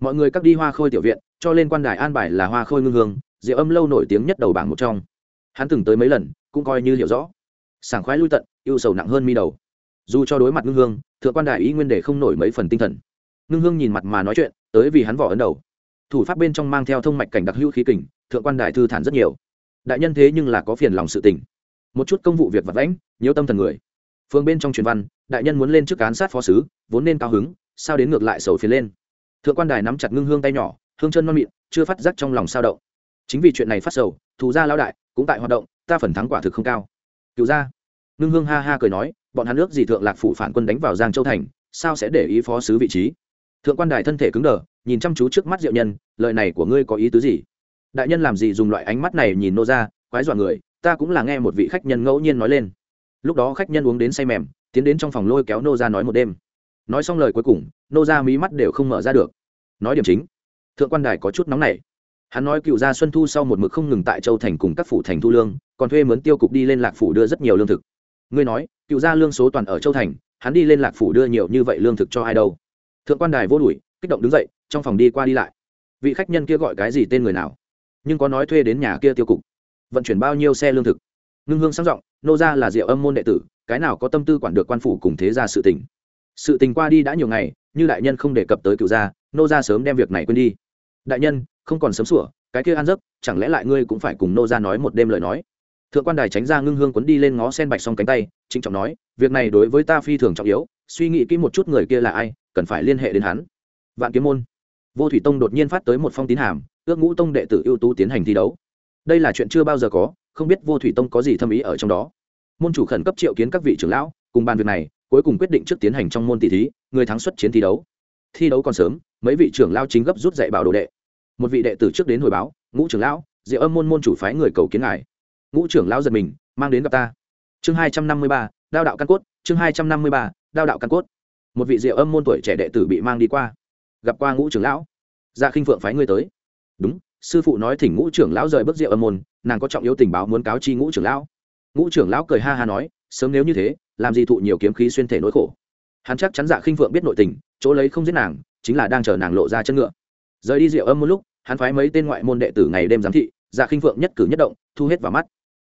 Mọi người cắt đi hoa khôi tiểu viện, cho lên quan đài an bài là hoa khôi ngưng hương rượu âm lâu nổi tiếng nhất đầu bảng một trong. Hắn từng tới mấy lần, cũng coi như hiểu rõ. Sảng khoái lui tận yêu sầu nặng hơn mi đầu. Dù cho đối mặt ngưng hương, thượng quan đại ý nguyên để không nổi mấy phần tinh thần. Ngưng hương nhìn mặt mà nói chuyện, tới vì hắn vỏ ấn đầu. Thủ pháp bên trong mang theo thông mạch cảnh đặc hữu khí kình, thượng quan đại thư thản rất nhiều. Đại nhân thế nhưng là có phiền lòng sự tình. Một chút công vụ việc vật lãnh nhiều tâm thần người phương bên trong truyền văn, đại nhân muốn lên trước cán sát phó sứ, vốn nên cao hứng, sao đến ngược lại sầu phiền lên. Thượng quan đài nắm chặt ngưng hương tay nhỏ, hương chân non mịn, chưa phát giác trong lòng sao động. Chính vì chuyện này phát sầu, thù gia lao đại, cũng tại hoạt động, ta phần thắng quả thực không cao. Cựu gia. Ngưng hương ha ha cười nói, bọn hắn nước gì thượng lạc phủ phản quân đánh vào giang châu thành, sao sẽ để ý phó sứ vị trí? Thượng quan đài thân thể cứng đờ, nhìn chăm chú trước mắt diệu nhân, lời này của ngươi có ý tứ gì? Đại nhân làm gì dùng loại ánh mắt này nhìn nô ra quái dọa người, ta cũng là nghe một vị khách nhân ngẫu nhiên nói lên lúc đó khách nhân uống đến say mềm, tiến đến trong phòng lôi kéo nô ra nói một đêm. Nói xong lời cuối cùng, nô ra mí mắt đều không mở ra được. Nói điểm chính, thượng quan đài có chút nóng này hắn nói cựu gia xuân thu sau một mực không ngừng tại châu thành cùng các phủ thành thu lương, còn thuê mướn tiêu cục đi lên lạc phủ đưa rất nhiều lương thực. Ngươi nói, cựu gia lương số toàn ở châu thành, hắn đi lên lạc phủ đưa nhiều như vậy lương thực cho ai đâu? Thượng quan đài vô đuổi, kích động đứng dậy, trong phòng đi qua đi lại. Vị khách nhân kia gọi cái gì tên người nào? Nhưng có nói thuê đến nhà kia tiêu cục. Vận chuyển bao nhiêu xe lương thực? Ngưng hương sang giọng, nô ra là diệu âm môn đệ tử, cái nào có tâm tư quản được quan phủ cùng thế gia sự tình? Sự tình qua đi đã nhiều ngày, như đại nhân không đề cập tới cựu gia, nô ra sớm đem việc này quên đi. Đại nhân, không còn sớm sủa, cái kia ăn giấc, chẳng lẽ lại ngươi cũng phải cùng nô ra nói một đêm lời nói? Thượng quan đài tránh ra ngưng hương quấn đi lên ngó sen bạch xong cánh tay, trịnh trọng nói, việc này đối với ta phi thường trọng yếu, suy nghĩ kỹ một chút người kia là ai, cần phải liên hệ đến hắn. Vạn kiếm môn. Vô thủy tông đột nhiên phát tới một phong tín hàm, ước ngũ tông đệ tử ưu tú tiến hành thi đấu. Đây là chuyện chưa bao giờ có không biết vô thủy tông có gì thâm ý ở trong đó. Môn chủ khẩn cấp triệu kiến các vị trưởng lão, cùng bàn việc này, cuối cùng quyết định trước tiến hành trong môn tỷ thí, người thắng xuất chiến thi đấu. Thi đấu còn sớm, mấy vị trưởng lao chính gấp rút dạy bảo đồ đệ. Một vị đệ tử trước đến hồi báo, ngũ trưởng lão, diệu âm môn môn chủ phái người cầu kiến ngài. Ngũ trưởng lão giật mình, mang đến gặp ta. Chương hai trăm năm mươi ba, đao đạo căn cốt, chương hai trăm năm mươi ba, đao đạo căn cốt. Một vị diệu âm môn tuổi trẻ đệ tử bị mang đi qua. Gặp qua ngũ trưởng lão dạ khinh phượng phái ngươi tới. Đúng sư phụ nói thỉnh ngũ trưởng lão rời bước diệu âm môn, nàng có trọng yếu tình báo muốn cáo chi ngũ trưởng lão. Ngũ trưởng lão cười ha ha nói, sớm nếu như thế, làm gì thụ nhiều kiếm khí xuyên thể nỗi khổ. Hắn chắc chắn dạ khinh phượng biết nội tình, chỗ lấy không giết nàng, chính là đang chờ nàng lộ ra chân ngựa. Rời đi rượu âm một lúc, hắn phái mấy tên ngoại môn đệ tử ngày đêm giám thị dạ khinh phượng nhất cử nhất động, thu hết vào mắt.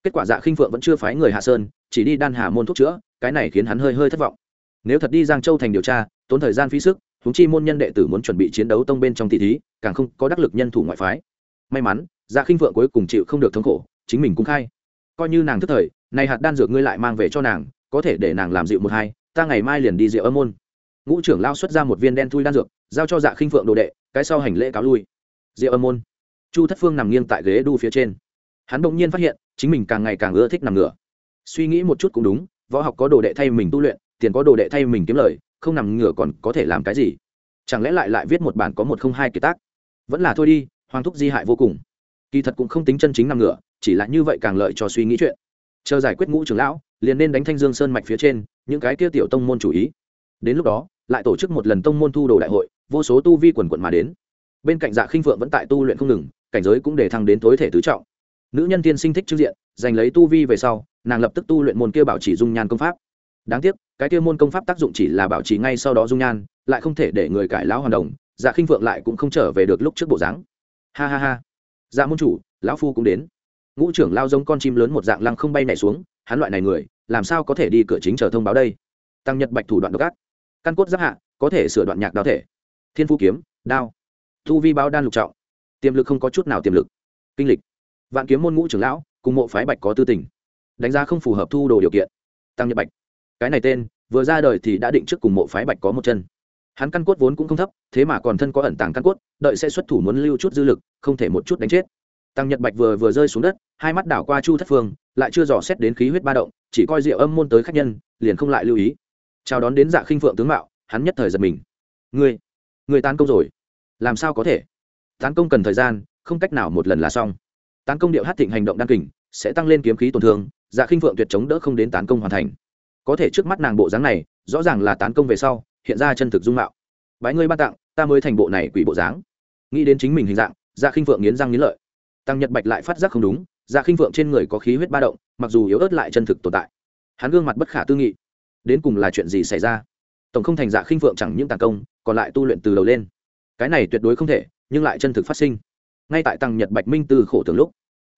Kết quả dạ khinh phượng vẫn chưa phái người hạ sơn, chỉ đi đan hà môn thuốc chữa, cái này khiến hắn hơi hơi thất vọng. Nếu thật đi giang châu thành điều tra, tốn thời gian phí sức húng chi môn nhân đệ tử muốn chuẩn bị chiến đấu tông bên trong tỷ thí, càng không có đắc lực nhân thủ ngoại phái may mắn dạ khinh phượng cuối cùng chịu không được thống khổ, chính mình cũng khai. Coi như nàng thức thời, này hạt đan dược ngươi lại mang về cho nàng, có thể để nàng làm dịu một hai, ta ngày mai liền đi rượu âm môn. Ngũ trưởng lao xuất ra một viên đen thui đan dược, giao cho dạ khinh phượng đồ đệ, cái sau hành lễ cáo lui. Rượu âm môn. Chu thất phương nằm nghiêng tại ghế đu phía trên. Hắn bỗng nhiên phát hiện, chính mình càng ngày càng ưa thích nằm ngửa. Suy nghĩ một chút cũng đúng, võ học có đồ đệ thay mình tu luyện, tiền có đồ đệ thay mình kiếm lời, không nằm ngửa còn có thể làm cái gì? Chẳng lẽ lại lại viết một bản có một không hai kiệt tác? Vẫn là thôi đi hoàng thúc di hại vô cùng. Kỳ thật cũng không tính chân chính nằm ngửa, chỉ là như vậy càng lợi cho suy nghĩ chuyện. Chờ giải quyết ngũ trưởng lão, liền nên đánh thanh dương sơn mạch phía trên, những cái kia tiểu tông môn chủ ý. Đến lúc đó, lại tổ chức một lần tông môn thu đồ đại hội, vô số tu vi quần quận mà đến. Bên cạnh dạ khinh phượng vẫn tại tu luyện không ngừng, cảnh giới cũng để thăng đến tối thể tứ trọng. Nữ nhân tiên sinh thích trước diện, giành lấy tu vi về sau, nàng lập tức tu luyện môn kia bảo trì dung nhan công pháp. Đáng tiếc, cái kia môn công pháp tác dụng chỉ là bảo trì ngay sau đó dung nhan, lại không thể để người cải lão hoàn đồng dạ khinh phượng lại cũng không trở về được lúc trước bộ dáng ha ha ha. Dạ môn chủ, lão phu cũng đến. Ngũ trưởng lao giống con chim lớn một dạng lăng không bay nhảy xuống, hắn loại này người, làm sao có thể đi cửa chính chờ thông báo đây? Tăng nhật bạch thủ đoạn độc ác. Căn cốt giáp hạ, có thể sửa đoạn nhạc đao thể. Thiên phu kiếm, đao. Thu vi báo đan lục trọng. Tiềm lực không có chút nào tiềm lực. Kinh lịch. Vạn kiếm môn ngũ trưởng lão, cùng mộ phái bạch có tư tình. Đánh giá không phù hợp thu đồ điều kiện. Tăng nhật bạch. Cái này tên, vừa ra đời thì đã định trước cùng mộ phái bạch có một chân hắn căn cốt vốn cũng không thấp thế mà còn thân có ẩn tàng căn cốt đợi sẽ xuất thủ muốn lưu chút dư lực không thể một chút đánh chết. Tăng nhật bạch vừa vừa rơi xuống đất hai mắt đảo qua chu thất phương lại chưa dò xét đến khí huyết ba động chỉ coi rượu âm môn tới khách nhân liền không lại lưu ý. Chào đón đến dạ khinh phượng tướng mạo hắn nhất thời giật mình. Người, người tán công rồi. Làm sao có thể? Tán công cần thời gian không cách nào một lần là xong. Tán công điệu hát thịnh hành động đan kình sẽ tăng lên kiếm khí tổn thương dạ khinh phượng tuyệt chống đỡ không đến tán công hoàn thành. Có thể trước mắt nàng bộ dáng này rõ ràng là tán công về sau hiện ra chân thực dung mạo. Bái ngươi ban tặng, ta mới thành bộ này quỷ bộ dáng. Nghĩ đến chính mình hình dạng dạ khinh phượng nghiến răng nghiến lợi. Tăng nhật bạch lại phát giác không đúng dạ khinh phượng trên người có khí huyết ba động, mặc dù yếu ớt lại chân thực tồn tại. Hắn gương mặt bất khả tư nghị. Đến cùng là chuyện gì xảy ra? Tổng không thành dạ khinh phượng chẳng những tàn công, còn lại tu luyện từ đầu lên. Cái này tuyệt đối không thể, nhưng lại chân thực phát sinh. Ngay tại tăng nhật bạch minh từ khổ tưởng lúc,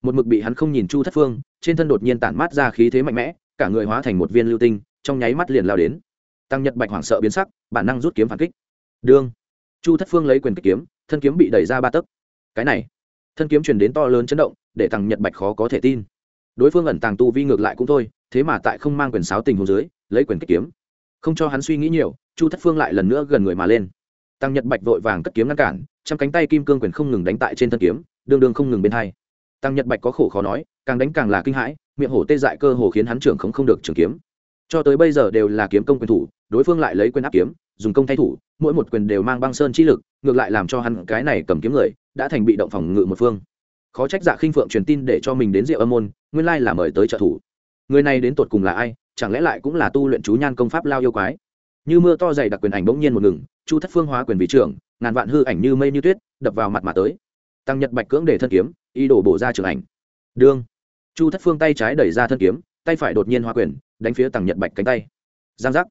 một mực bị hắn không nhìn chu thất phương, trên thân đột nhiên tản mát ra khí thế mạnh mẽ, cả người hóa thành một viên lưu tinh, trong nháy mắt liền lao đến tăng nhật bạch hoảng sợ biến sắc, bản năng rút kiếm phản kích. Đương, chu thất phương lấy quyền kích kiếm, thân kiếm bị đẩy ra ba tấc. Cái này, thân kiếm truyền đến to lớn chấn động, để tăng nhật bạch khó có thể tin. Đối phương ẩn tàng tu vi ngược lại cũng thôi, thế mà tại không mang quyền sáo tình hồ dưới, lấy quyền kích kiếm. Không cho hắn suy nghĩ nhiều, chu thất phương lại lần nữa gần người mà lên. Tăng nhật bạch vội vàng cất kiếm ngăn cản, trăm cánh tay kim cương quyền không ngừng đánh tại trên thân kiếm đương đương không ngừng bên hai. Tăng nhật bạch có khổ khó nói, càng đánh càng là kinh hãi, miệng hổ tê dại cơ hồ khiến hắn trưởng không không được trường kiếm. Cho tới bây giờ đều là kiếm công quyền thủ đối phương lại lấy quyền áp kiếm, dùng công thay thủ, mỗi một quyền đều mang băng sơn chi lực, ngược lại làm cho hắn cái này cầm kiếm người, đã thành bị động phòng ngự một phương. Khó trách dạ khinh phượng truyền tin để cho mình đến rượu âm môn, nguyên lai là mời tới trợ thủ. Người này đến tột cùng là ai, chẳng lẽ lại cũng là tu luyện chú nhan công pháp lao yêu quái? Như mưa to dày đặc quyền ảnh bỗng nhiên một ngừng, chu thất phương hóa quyền vị trưởng, ngàn vạn hư ảnh như mây như tuyết, đập vào mặt mà tới. Tăng nhật bạch cưỡng để thân kiếm y đổ bổ ra trường ảnh. Đương, chu thất phương tay trái đẩy ra thân kiếm, tay phải đột nhiên hóa quyền, đánh phía tăng nhật bạch cánh tay. Giang giác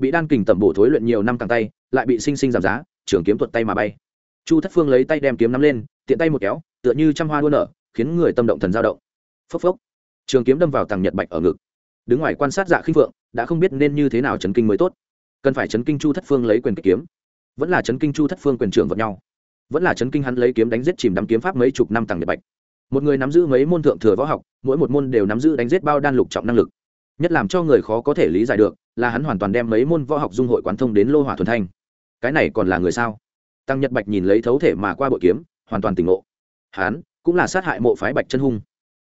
bị đan kình tẩm bổ thối luyện nhiều năm càng tay, lại bị sinh sinh giảm giá trường kiếm tuột tay mà bay. Chu thất phương lấy tay đem kiếm nắm lên, tiện tay một kéo, tựa như trăm hoa đua nở, khiến người tâm động thần dao động. Phốc phốc. Trường kiếm đâm vào tàng nhật bạch ở ngực. Đứng ngoài quan sát dạ khinh phượng, đã không biết nên như thế nào chấn kinh mới tốt. Cần phải chấn kinh chu thất phương lấy quyền kích kiếm. Vẫn là chấn kinh chu thất phương quyền trưởng vật nhau. Vẫn là chấn kinh hắn lấy kiếm đánh giết chìm đắm kiếm pháp mấy chục năm tàng nhật bạch. Một người nắm giữ mấy môn thượng thừa võ học, mỗi một môn đều nắm giữ đánh giết bao đan lục trọng năng lực. Nhất làm cho người khó có thể lý giải được là hắn hoàn toàn đem mấy môn võ học dung hội quán thông đến lô hỏa thuần thanh. Cái này còn là người sao? Tăng nhật bạch nhìn lấy thấu thể mà qua bội kiếm, hoàn toàn tỉnh ngộ. Hắn cũng là sát hại mộ phái bạch chân hung.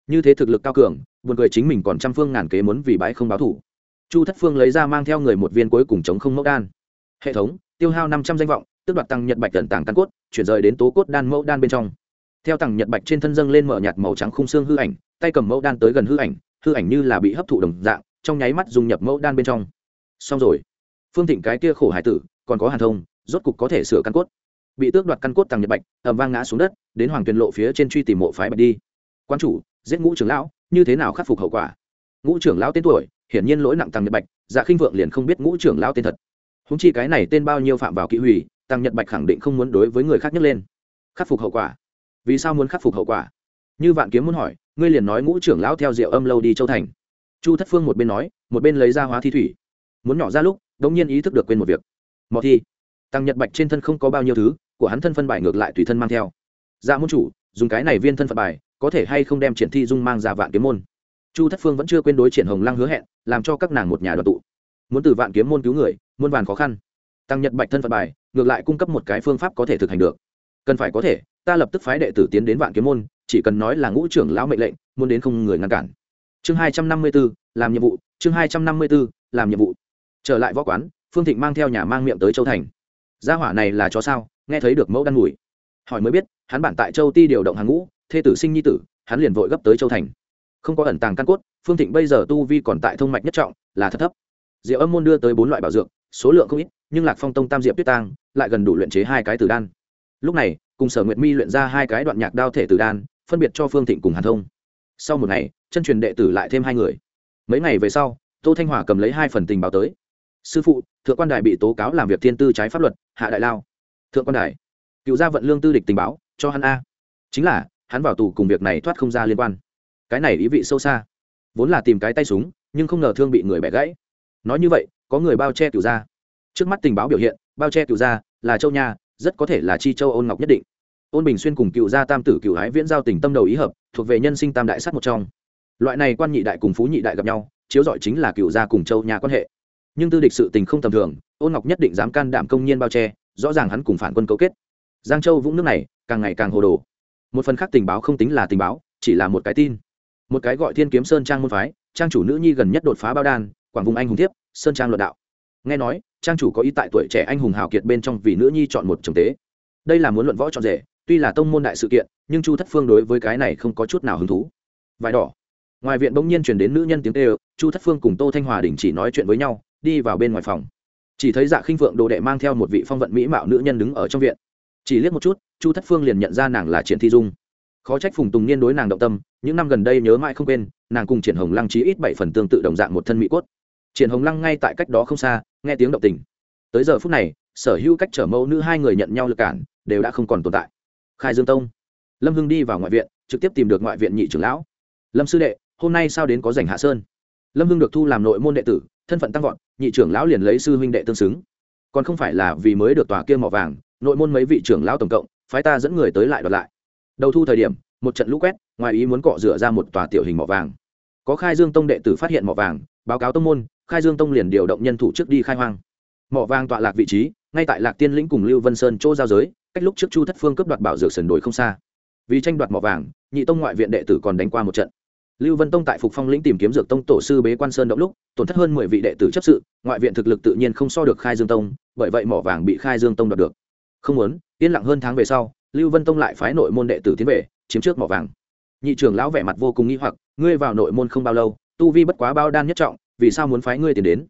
Như thế thực lực cao cường, buồn cười chính mình còn trăm phương ngàn kế muốn vì bãi không báo thủ. Chu thất phương lấy ra mang theo người một viên cuối cùng chống không mẫu đan. Hệ thống, tiêu hao năm trăm danh vọng, tước đoạt tăng nhật bạch tận tàng căn cốt, chuyển rời đến tố cốt đan mẫu đan bên trong. Theo tăng nhật bạch trên thân dâng lên mở nhạt màu trắng khung xương hư ảnh, tay cầm mẫu đan tới gần hư ảnh hư ảnh như là bị hấp thụ đồng dạng trong nháy mắt dùng nhập mẫu đan bên trong. Xong rồi. Phương thịnh cái kia khổ hải tử, còn có hàn thông, rốt cục có thể sửa căn cốt. Bị tước đoạt căn cốt tăng nhật bạch ẩm vang ngã xuống đất, đến hoàng tuyền lộ phía trên truy tìm mộ phái bạch đi. Quan chủ, giết ngũ trưởng lão, như thế nào khắc phục hậu quả? Ngũ trưởng lão tên tuổi, hiển nhiên lỗi nặng tăng nhật bạch dạ khinh vượng liền không biết ngũ trưởng lão tên thật. Húng chi cái này tên bao nhiêu phạm vào kỹ hủy, tăng nhật bạch khẳng định không muốn đối với người khác nhấc lên. Khắc phục hậu quả? Vì sao muốn khắc phục hậu quả? Như vạn kiếm muốn hỏi, ngươi liền nói ngũ trưởng lão theo rượu âm lâu đi châu thành chu thất phương một bên nói, một bên lấy ra hóa thi thủy. Muốn nhỏ ra lúc đ ỗ n g nhiên ý thức được quên một việc. Mò thi. Tăng nhật bạch trên thân không có bao nhiêu thứ, của hắn thân phân bài ngược lại tùy thân mang theo. Ra môn chủ, dùng cái này viên thân phận bài, có thể hay không đem triển thi dung mang ra vạn kiếm môn? Chu thất phương vẫn chưa quên đối triển hồng lăng hứa hẹn, làm cho các nàng một nhà đoàn tụ. Muốn từ vạn kiếm môn cứu người, muôn vàn khó khăn. Tăng nhật bạch thân phận bài, ngược lại cung cấp một cái phương pháp có thể thực hành được. Cần phải có thể, ta lập tức phái đệ tử tiến đến vạn kiếm môn, chỉ cần nói là ngũ trưởng lão mệnh lệnh, muốn đến không người ngăn cản chương hai trăm năm mươi b ố làm nhiệm vụ. Chương hai trăm năm mươi b ố làm nhiệm vụ. Trở lại võ quán, phương thịnh mang theo nhà mang miệng tới châu thành. Gia hỏa này là chó sao? Nghe thấy được mẫu đan mùi. Hỏi mới biết, hắn bản tại châu ti điều động hàng ngũ, thê tử sinh nhi tử, hắn liền vội gấp tới châu thành. Không có ẩn tàng căn cốt, phương thịnh bây giờ tu vi còn tại thông mạch nhất trọng, là thật thấp. Diệu âm môn đưa tới bốn loại bảo dược, số lượng không ít, nhưng lạc phong tông tam diệp tuyết tang lại gần đủ luyện chế hai cái tử đan. Lúc này, cùng sở nguyệt mi luyện ra hai cái đoạn nhạc đao thể tử đan, phân biệt cho phương thịnh cùng hàn thông sau một ngày, chân truyền đệ tử lại thêm hai người. Mấy ngày về sau, tô thanh hòa cầm lấy hai phần tình báo tới. Sư phụ, thượng quan đài bị tố cáo làm việc thiên tư trái pháp luật, hạ đại lao. Thượng quan đài, cựu gia vận lương tư địch tình báo, cho hắn a. Chính là, hắn vào tù cùng việc này thoát không ra liên quan. Cái này ý vị sâu xa. Vốn là tìm cái tay súng, nhưng không ngờ thương bị người bẻ gãy. Nói như vậy, có người bao che cựu gia. Trước mắt tình báo biểu hiện, bao che cựu gia là châu nha, rất có thể là chi châu ôn ngọc nhất định. Ôn bình xuyên cùng cựu gia tam tử cựu hái viễn giao tình tâm đầu ý hợp thuộc về nhân sinh tam đại sát một trong. Loại này quan nhị đại cùng phú nhị đại gặp nhau, chiếu giỏi chính là cựu gia cùng châu nhà quan hệ. Nhưng tư địch sự tình không tầm thường, ôn ngọc nhất định dám can đảm công nhiên bao che, rõ ràng hắn cùng phản quân cấu kết. Giang châu vũng nước này, càng ngày càng hồ đồ. Một phần khác tình báo không tính là tình báo, chỉ là một cái tin. Một cái gọi thiên kiếm sơn trang môn phái, trang chủ nữ nhi gần nhất đột phá bao đan, quảng vùng anh hùng thiếp, sơn trang luận đạo. Nghe nói, trang chủ có ý tại tuổi trẻ anh hùng hào kiệt bên trong vì nữ nhi chọn một chồng tế. Đây là muốn luận võ chọn rể, tuy là tông môn đại sự kiện nhưng chu thất phương đối với cái này không có chút nào hứng thú. Vải đỏ. Ngoài viện bỗng nhiên chuyển đến nữ nhân tiếng tê chu thất phương cùng tô thanh hòa đình chỉ nói chuyện với nhau, đi vào bên ngoài phòng. Chỉ thấy dạ khinh phượng đồ đệ mang theo một vị phong vận mỹ mạo nữ nhân đứng ở trong viện. Chỉ liếc một chút, chu thất phương liền nhận ra nàng là triển thi dung. Khó trách phùng tùng niên đối nàng động tâm, những năm gần đây nhớ mãi không quên, nàng cùng triển hồng lăng chí ít bảy phần tương tự đồng dạng một thân mỹ cốt. Triển hồng lăng ngay tại cách đó không xa, nghe tiếng động tình. Tới giờ phút này, sở hữu cách trở mẫu nữ hai người nhận nhau lực cản, đều đã không còn tồn tại. Khai dương tông lâm hưng đi vào ngoại viện, trực tiếp tìm được ngoại viện nhị trưởng lão. Lâm sư đệ, hôm nay sao đến có rảnh hạ sơn? Lâm hưng được thu làm nội môn đệ tử, thân phận tăng vọt, nhị trưởng lão liền lấy sư huynh đệ tương xứng. Còn không phải là vì mới được tòa kia mỏ vàng, nội môn mấy vị trưởng lão tổng cộng, phái ta dẫn người tới lại đoạt lại. Đầu thu thời điểm, một trận lũ quét, ngoài ý muốn cọ rửa ra một tòa tiểu hình mỏ vàng. Có khai dương tông đệ tử phát hiện mỏ vàng, báo cáo tông môn, khai dương tông liền điều động nhân thủ trước đi khai hoang. Mỏ vàng tọa lạc vị trí, ngay tại lạc tiên lĩnh cùng lưu vân sơn chỗ giao giới, cách lúc trước chu thất phương cấp đoạt bảo dược sườn đồi không xa vì tranh đoạt mỏ vàng, nhị tông ngoại viện đệ tử còn đánh qua một trận. Lưu vân tông tại phục phong lĩnh tìm kiếm dược tông tổ sư bế quan sơn động lúc, tổn thất hơn mười vị đệ tử chấp sự, ngoại viện thực lực tự nhiên không so được khai dương tông, bởi vậy mỏ vàng bị khai dương tông đoạt được. Không muốn, yên lặng hơn tháng về sau, lưu vân tông lại phái nội môn đệ tử tiến về, chiếm trước mỏ vàng. Nhị trưởng lão vẻ mặt vô cùng nghi hoặc, ngươi vào nội môn không bao lâu, tu vi bất quá bao đan nhất trọng, vì sao muốn phái ngươi tiền đến?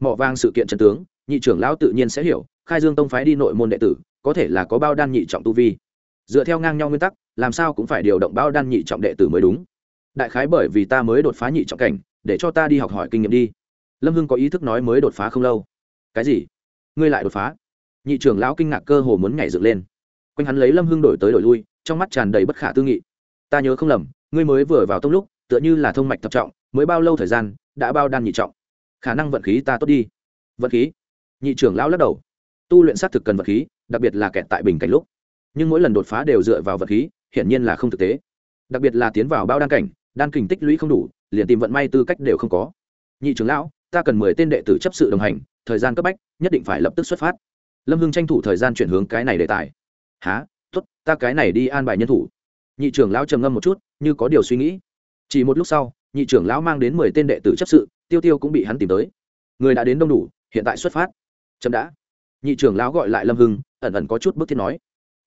Mỏ vàng sự kiện trần tướng, nhị trưởng lão tự nhiên sẽ hiểu, khai dương tông phái đi nội môn đệ tử, có thể là có bao đan nhị trọng tu vi dựa theo ngang nhau nguyên tắc, làm sao cũng phải điều động bao đan nhị trọng đệ tử mới đúng. Đại khái bởi vì ta mới đột phá nhị trọng cảnh, để cho ta đi học hỏi kinh nghiệm đi. Lâm hưng có ý thức nói mới đột phá không lâu. Cái gì? Ngươi lại đột phá? Nhị trưởng lão kinh ngạc cơ hồ muốn nhảy dựng lên. Quanh hắn lấy lâm hưng đổi tới đổi lui, trong mắt tràn đầy bất khả tư nghị. Ta nhớ không lầm, ngươi mới vừa vào tông lúc, tựa như là thông mạch thập trọng, mới bao lâu thời gian, đã bao đan nhị trọng. Khả năng vận khí ta tốt đi. Vận khí? Nhị trưởng lão lắc đầu. Tu luyện xác thực cần vật khí, đặc biệt là kẹt tại bình cảnh lúc nhưng mỗi lần đột phá đều dựa vào vật khí, hiển nhiên là không thực tế. Đặc biệt là tiến vào bao đan cảnh, đan kình tích lũy không đủ, liền tìm vận may tư cách đều không có. Nhị trưởng lão, ta cần mười tên đệ tử chấp sự đồng hành, thời gian cấp bách, nhất định phải lập tức xuất phát. Lâm hưng tranh thủ thời gian chuyển hướng cái này đề tài. Há t ố t ta cái này đi an bài nhân thủ. Nhị trưởng lão trầm ngâm một chút, như có điều suy nghĩ. Chỉ một lúc sau, nhị trưởng lão mang đến mười tên đệ tử chấp sự, tiêu tiêu cũng bị hắn tìm tới. Người đã đến đông đủ, hiện tại xuất phát. Chậm đã. Nhị trưởng lão gọi lại lâm hưng, ẩn ẩn có chút bức thiết nói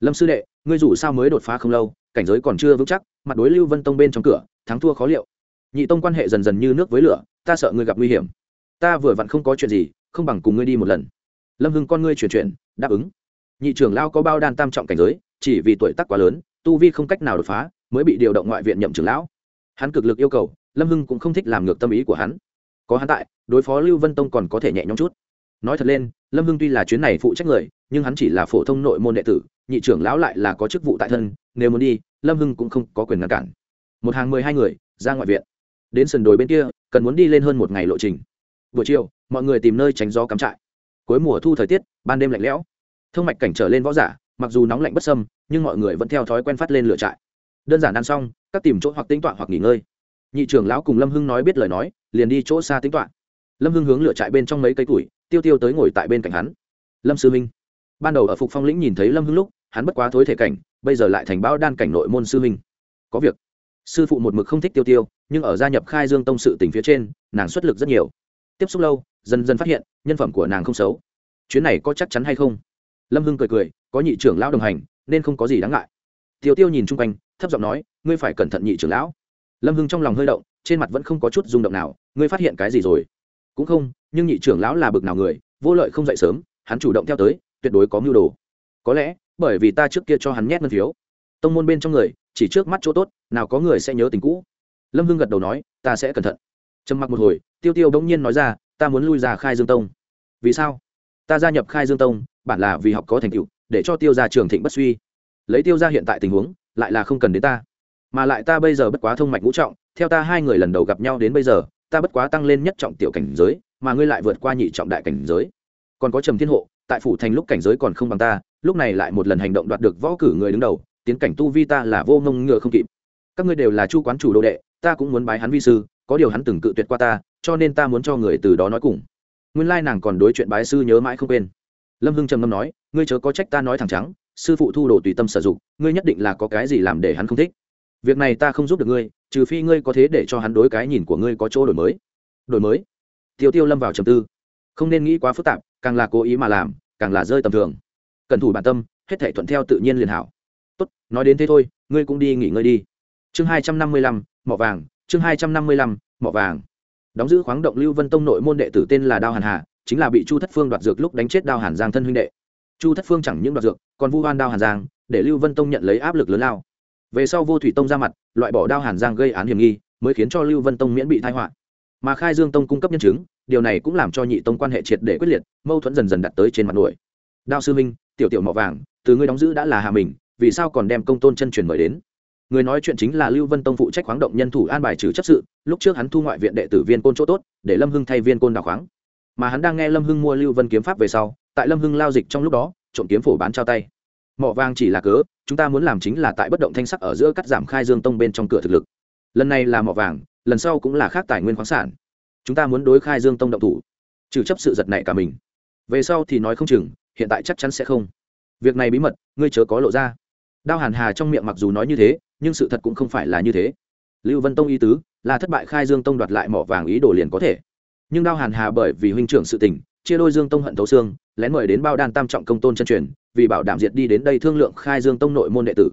lâm sư đệ, ngươi dù sao mới đột phá không lâu, cảnh giới còn chưa vững chắc, mặt đối lưu vân tông bên trong cửa, thắng thua khó liệu. Nhị tông quan hệ dần dần như nước với lửa, ta sợ ngươi gặp nguy hiểm. Ta vừa vặn không có chuyện gì, không bằng cùng ngươi đi một lần. Lâm hưng con ngươi chuyển chuyển, đáp ứng. Nhị trưởng lao có bao đan tam trọng cảnh giới, chỉ vì tuổi tác quá lớn, tu vi không cách nào đột phá, mới bị điều động ngoại viện nhậm trưởng lão. Hắn cực lực yêu cầu, lâm hưng cũng không thích làm ngược tâm ý của hắn. Có hắn tại, đối phó lưu vân tông còn có thể nhẹ nhõm chút. Nói thật lên, lâm hưng tuy là chuyến này phụ trách người, nhưng hắn chỉ là phổ thông nội môn đệ tử nhị trưởng lão lại là có chức vụ tại thân, nếu muốn đi, lâm hưng cũng không có quyền ngăn cản. Một hàng mười hai người, ra ngoại viện. Đến sườn đồi bên kia, cần muốn đi lên hơn một ngày lộ trình. Buổi chiều, mọi người tìm nơi tránh gió cắm trại. Cuối mùa thu thời tiết, ban đêm lạnh lẽo. Thương mạch cảnh trở lên võ giả, mặc dù nóng lạnh bất sâm nhưng mọi người vẫn theo thói quen phát lên lửa trại. Đơn giản ăn xong, các tìm chỗ hoặc tính toạ hoặc nghỉ ngơi. Nhị trưởng lão cùng lâm hưng nói biết lời nói, liền đi chỗ xa tính toạ lâm hưng hướng lửa trại bên trong mấy cây củi, tiêu tiêu tới ngồi tại bên cạnh hắn. Lâm sư minh. Ban đầu ở phục phong lĩnh nhìn thấy lâm hưng lúc hắn bất quá thối thể cảnh, bây giờ lại thành bão đan cảnh nội môn sư huynh. có việc. Sư phụ một mực không thích tiêu tiêu, nhưng ở gia nhập khai dương tông sự tỉnh phía trên, nàng xuất lực rất nhiều. Tiếp xúc lâu, dần dần phát hiện, nhân phẩm của nàng không xấu. Chuyến này có chắc chắn hay không? Lâm hưng cười cười, có nhị trưởng lão đồng hành, nên không có gì đáng ngại. Tiêu tiêu nhìn chung quanh, thấp giọng nói, ngươi phải cẩn thận nhị trưởng lão. Lâm hưng trong lòng hơi động, trên mặt vẫn không có chút rung động nào, ngươi phát hiện cái gì rồi? Cũng không, nhưng nhị trưởng lão là bực nào người, vô lợi không dậy sớm, hắn chủ động theo tới, tuyệt đối có mưu đồ. Có lẽ bởi vì ta trước kia cho hắn nhét ngân phiếu. Tông môn bên trong người, chỉ trước mắt chỗ tốt, nào có người sẽ nhớ tình cũ. Lâm hưng gật đầu nói, ta sẽ cẩn thận. Trầm mặc một hồi, tiêu tiêu bỗng nhiên nói ra, ta muốn lui ra khai dương tông. Vì sao? Ta gia nhập khai dương tông, bản là vì học có thành tựu, để cho tiêu ra trường thịnh bất suy. Lấy tiêu ra hiện tại tình huống, lại là không cần đến ta. Mà lại ta bây giờ bất quá thông mạch ngũ trọng, theo ta hai người lần đầu gặp nhau đến bây giờ, ta bất quá tăng lên nhất trọng tiểu cảnh giới, mà ngươi lại vượt qua nhị trọng đại cảnh giới. Còn có trầm thiên hộ, tại phủ thành lúc cảnh giới còn không bằng ta lúc này lại một lần hành động đoạt được võ cử người đứng đầu, tiến cảnh tu vi ta là vô ngông ngựa không kịp. Các ngươi đều là chu quán chủ đồ đệ, ta cũng muốn bái hắn vi sư, có điều hắn từng cự tuyệt qua ta, cho nên ta muốn cho người từ đó nói cùng. Nguyên lai nàng còn đối chuyện bái sư nhớ mãi không quên. Lâm hưng trầm ngâm nói, ngươi chớ có trách ta nói thẳng trắng, sư phụ thu đồ tùy tâm sử dụng, ngươi nhất định là có cái gì làm để hắn không thích. Việc này ta không giúp được ngươi, trừ phi ngươi có thế để cho hắn đối cái nhìn của ngươi có chỗ đổi mới. Đổi mới? Tiêu tiêu lâm vào trầm tư. Không nên nghĩ quá phức tạp, càng là cố ý mà làm, càng là rơi tầm thường cần thủ bản tâm, hết thể thuận theo tự nhiên liền hảo. Tốt, nói đến thế thôi, ngươi cũng đi nghỉ ngơi đi. Chương hai trăm năm mươi lăm, mỏ vàng, chương hai trăm năm mươi lăm, mỏ vàng. Đóng giữ khoáng động lưu vân tông nội môn đệ tử tên là đao hàn hà, chính là bị chu thất phương đoạt dược lúc đánh chết đao hàn giang thân huynh đệ. Chu thất phương chẳng những đoạt dược, còn vu hoan đao hàn giang, để lưu vân tông nhận lấy áp lực lớn lao. Về sau vô thủy tông ra mặt, loại bỏ đao hàn giang gây án hiểm nghi, mới khiến cho lưu vân tông miễn bị thai họa. Mà khai dương tông cung cấp nhân chứng, điều này cũng làm cho nhị tông quan hệ triệt để quyết liệt, mâu thuẫn dần dần đặt tới trên mặt nổi. Đao sư minh tiểu tiểu mỏ vàng, từ ngươi đóng giữ đã là hà mình, vì sao còn đem công tôn chân truyền mời đến? Người nói chuyện chính là lưu vân tông phụ trách khoáng động nhân thủ an bài trừ chấp sự, lúc trước hắn thu ngoại viện đệ tử viên côn chỗ tốt, để lâm hưng thay viên côn đào khoáng. Mà hắn đang nghe lâm hưng mua lưu vân kiếm pháp về sau, tại lâm hưng lao dịch trong lúc đó, trộm kiếm phổ bán trao tay. Mỏ vàng chỉ là cớ, chúng ta muốn làm chính là tại bất động thanh sắc ở giữa cắt giảm khai dương tông bên trong cửa thực lực. Lần này là mỏ vàng, lần sau cũng là khác tài nguyên khoáng sản. Chúng ta muốn đối khai dương tông động thủ. Trừ chấp sự giật này cả mình. Về sau thì nói không chừng hiện tại chắc chắn sẽ không. Việc này bí mật, ngươi chớ có lộ ra. Đao hàn hà trong miệng mặc dù nói như thế, nhưng sự thật cũng không phải là như thế. Lưu vân tông y tứ, là thất bại khai dương tông đoạt lại mỏ vàng ý đồ liền có thể. Nhưng đao hàn hà bởi vì huynh trưởng sự tình, chia đôi dương tông hận thấu xương, lén mời đến bao đan tam trọng công tôn chân truyền, vì bảo đảm diệt đi đến đây thương lượng khai dương tông nội môn đệ tử.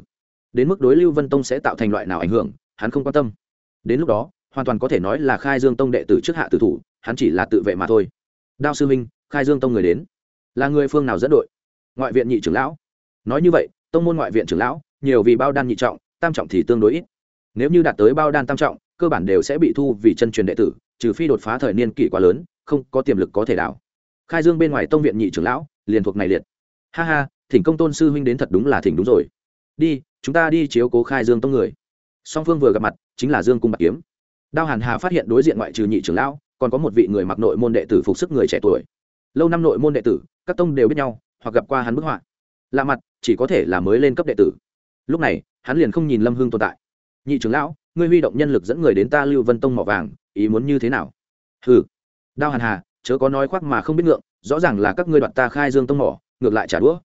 Đến mức đối lưu vân tông sẽ tạo thành loại nào ảnh hưởng, hắn không quan tâm. Đến lúc đó, hoàn toàn có thể nói là khai dương tông đệ tử trước hạ tử thủ, hắn chỉ là tự vệ mà thôi. Đao sư minh, khai dương tông người đến là người phương nào dẫn đội? Ngoại viện nhị trưởng lão. Nói như vậy, tông môn ngoại viện trưởng lão, nhiều vì bao đan nhị trọng, tam trọng thì tương đối ít. Nếu như đạt tới bao đan tam trọng, cơ bản đều sẽ bị thu vì chân truyền đệ tử, trừ phi đột phá thời niên kỷ quá lớn, không có tiềm lực có thể đảo. Khai dương bên ngoài tông viện nhị trưởng lão, liền thuộc này liệt. Ha ha, thỉnh công tôn sư huynh đến thật đúng là thỉnh đúng rồi. Đi, chúng ta đi chiếu cố khai dương tông người. Song phương vừa gặp mặt, chính là dương cung bạc kiếm. Đao hàn hà phát hiện đối diện ngoại trừ nhị trưởng lão, còn có một vị người mặc nội môn đệ tử phục sức người trẻ tuổi lâu năm nội môn đệ tử, các tông đều biết nhau, hoặc gặp qua hắn bức họa. Lạ mặt, chỉ có thể là mới lên cấp đệ tử. Lúc này, hắn liền không nhìn lâm hương tồn tại. Nhị trưởng lão, ngươi huy động nhân lực dẫn người đến ta lưu vân tông mỏ vàng, ý muốn như thế nào? Hừ. Đao hàn hà, chớ có nói khoác mà không biết ngượng, rõ ràng là các ngươi đoạt ta khai dương tông mỏ, ngược lại trả đũa.